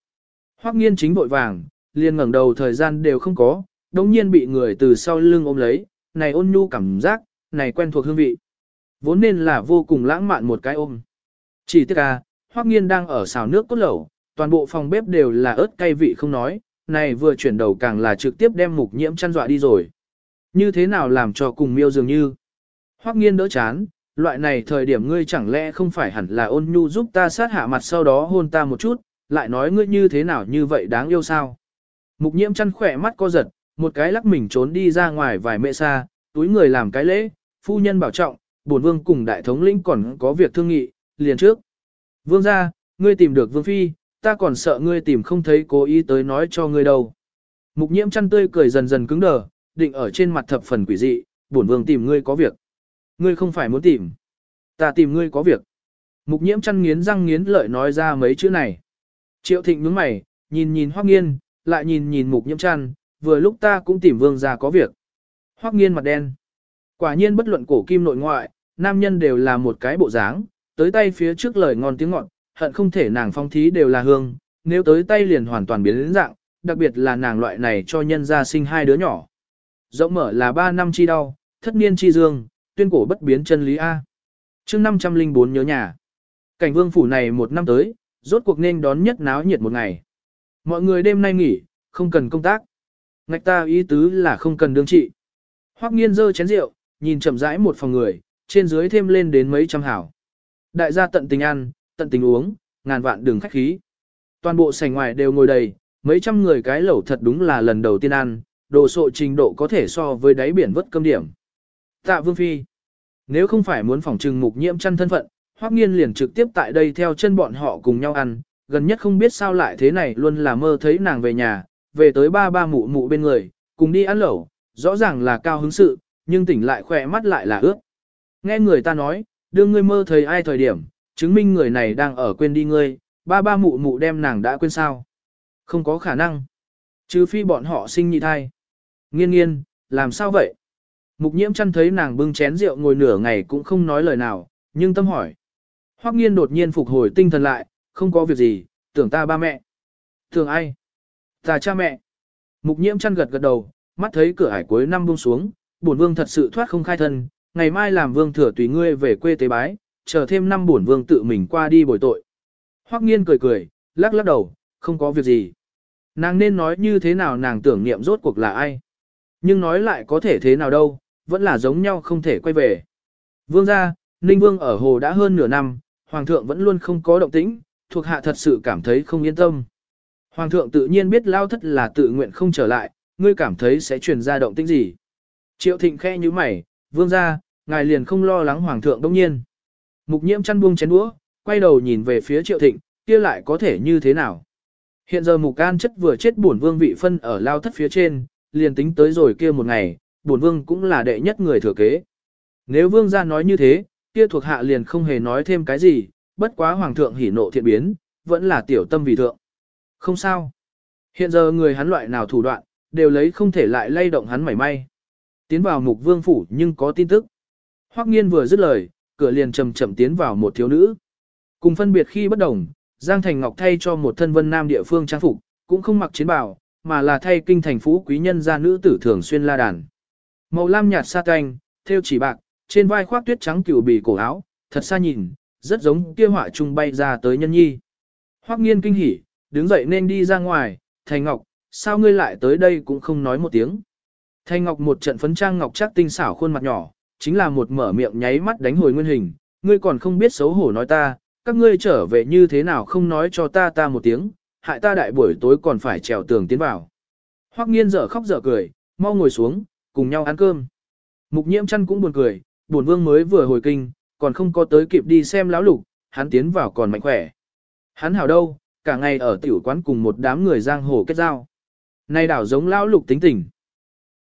Hoắc nghiên chính vội vàng, liền ngẩng đầu thời gian đều không có, đống nhiên bị người từ sau lưng ôm lấy, này ôn nhu cảm giác, này quen thuộc hương vị. Vốn nên là vô cùng lãng mạn một cái ôm. Chỉ tiếc à, Hoắc nghiên đang ở xào nước cốt lẩu, toàn bộ phòng bếp đều là ớt cay vị không nói, này vừa chuyển đầu càng là trực tiếp đem mục nhiễm chăn dọa đi rồi. Như thế nào làm cho cùng miêu dường như. Hoắc nghiên đỡ chán, loại này thời điểm ngươi chẳng lẽ không phải hẳn là ôn nhu giúp ta sát hạ mặt sau đó hôn ta một chút, lại nói ngươi như thế nào như vậy đáng yêu sao. Mục nhiễm chăn khỏe mắt co giật, một cái lắc mình trốn đi ra ngoài vài mẹ xa, túi người làm cái lễ, phu nhân bảo trọng, bổn vương cùng đại thống lĩnh còn có việc thương nghị, liền trước. Vương gia ngươi tìm được vương phi, ta còn sợ ngươi tìm không thấy cố ý tới nói cho ngươi đâu. Mục nhiễm chăn tươi cười dần dần cứng đờ, định ở trên mặt thập phần quỷ dị, bổn vương tìm ngươi có việc. Ngươi không phải muốn tìm. Ta tìm ngươi có việc. Mục nhiễm chăn nghiến răng nghiến lợi nói ra mấy chữ này. Triệu thịnh nhướng mày, nhìn nhìn hoắc nghiên, lại nhìn nhìn mục nhiễm chăn, vừa lúc ta cũng tìm vương ra có việc. Hoắc nghiên mặt đen. Quả nhiên bất luận cổ kim nội ngoại, nam nhân đều là một cái bộ dáng, tới tay phía trước lời ngon tiếng ngọt, hận không thể nàng phong thí đều là hương, nếu tới tay liền hoàn toàn biến đến dạng, đặc biệt là nàng loại này cho nhân gia sinh hai đứa nhỏ. Rộng mở là ba năm chi đau, thất niên chi dương, tuyên cổ bất biến chân lý A. chương 504 nhớ nhà. Cảnh vương phủ này một năm tới, rốt cuộc nên đón nhất náo nhiệt một ngày. Mọi người đêm nay nghỉ, không cần công tác. Ngạch ta ý tứ là không cần đương trị. Hoắc nghiên dơ chén rượu, nhìn chậm rãi một phòng người, trên dưới thêm lên đến mấy trăm hảo. Đại gia tận tình ăn, tận tình uống, ngàn vạn đường khách khí. Toàn bộ sảnh ngoài đều ngồi đầy, mấy trăm người cái lẩu thật đúng là lần đầu tiên ăn, đồ sộ trình độ có thể so với đáy biển vất cơm điểm. Tạ Vương Phi Nếu không phải muốn phòng trừng mục nhiễm chăn thân phận, Hoắc Nghiên liền trực tiếp tại đây theo chân bọn họ cùng nhau ăn, gần nhất không biết sao lại thế này luôn là mơ thấy nàng về nhà, về tới ba ba mụ mụ bên người, cùng đi ăn lẩu, rõ ràng là cao hứng sự, nhưng tỉnh lại khỏe mắt lại là ướt. Nghe người ta nói, đưa ngươi mơ thấy ai thời điểm, chứng minh người này đang ở quên đi ngươi, ba ba mụ mụ đem nàng đã quên sao. Không có khả năng. Trừ phi bọn họ sinh nhị thai. Nghiên nghiên, làm sao vậy? Mục nhiễm chăn thấy nàng bưng chén rượu ngồi nửa ngày cũng không nói lời nào, nhưng tâm hỏi. Hoắc nghiên đột nhiên phục hồi tinh thần lại, không có việc gì, tưởng ta ba mẹ. Tưởng ai? Ta cha mẹ. Mục nhiễm chăn gật gật đầu, mắt thấy cửa hải cuối năm buông xuống, bổn vương thật sự thoát không khai thân, ngày mai làm vương thừa tùy ngươi về quê tế bái, chờ thêm năm bổn vương tự mình qua đi bồi tội. Hoắc nghiên cười cười, lắc lắc đầu, không có việc gì. Nàng nên nói như thế nào nàng tưởng niệm rốt cuộc là ai. Nhưng nói lại có thể thế nào đâu, vẫn là giống nhau không thể quay về. Vương gia, Ninh Vương ở hồ đã hơn nửa năm, Hoàng thượng vẫn luôn không có động tĩnh, thuộc hạ thật sự cảm thấy không yên tâm. Hoàng thượng tự nhiên biết lao thất là tự nguyện không trở lại, ngươi cảm thấy sẽ truyền ra động tĩnh gì. Triệu thịnh khe như mày, vương gia, ngài liền không lo lắng Hoàng thượng đông nhiên. Mục nhiễm chăn buông chén đũa, quay đầu nhìn về phía triệu thịnh, kia lại có thể như thế nào. Hiện giờ mục can chất vừa chết bổn vương vị phân ở lao thất phía trên, liền tính tới rồi kia một ngày, bổn vương cũng là đệ nhất người thừa kế. Nếu vương gia nói như thế, kia thuộc hạ liền không hề nói thêm cái gì, bất quá hoàng thượng hỉ nộ thiện biến, vẫn là tiểu tâm vì thượng. Không sao. Hiện giờ người hắn loại nào thủ đoạn, đều lấy không thể lại lay động hắn mảy may. Tiến vào mục vương phủ nhưng có tin tức. Hoắc nghiên vừa dứt lời, cửa liền chậm chậm tiến vào một thiếu nữ. Cùng phân biệt khi bất đồng, Giang Thành Ngọc thay cho một thân vân nam địa phương trang phục, cũng không mặc chiến bào, mà là thay kinh thành phú quý nhân gia nữ tử thường xuyên la đàn. Màu lam nhạt sa canh, theo chỉ bạc, trên vai khoác tuyết trắng cửu bì cổ áo, thật xa nhìn, rất giống kia họa trung bay ra tới nhân nhi. Hoắc nghiên kinh hỉ, đứng dậy nên đi ra ngoài, Thành Ngọc, sao ngươi lại tới đây cũng không nói một tiếng. Thành Ngọc một trận phấn trang ngọc chắc tinh xảo khuôn mặt nhỏ, chính là một mở miệng nháy mắt đánh hồi nguyên hình, ngươi còn không biết xấu hổ nói ta, các ngươi trở về như thế nào không nói cho ta ta một tiếng, hại ta đại buổi tối còn phải trèo tường tiến vào. Hoắc nghiên dở khóc dở cười, mau ngồi xuống, cùng nhau ăn cơm. Mục nhiễm chăn cũng buồn cười, buồn vương mới vừa hồi kinh, còn không có tới kịp đi xem lão lục, hắn tiến vào còn mạnh khỏe. Hắn hảo đâu, cả ngày ở tiểu quán cùng một đám người giang hồ kết giao. Nay đảo giống lão lục tính tình.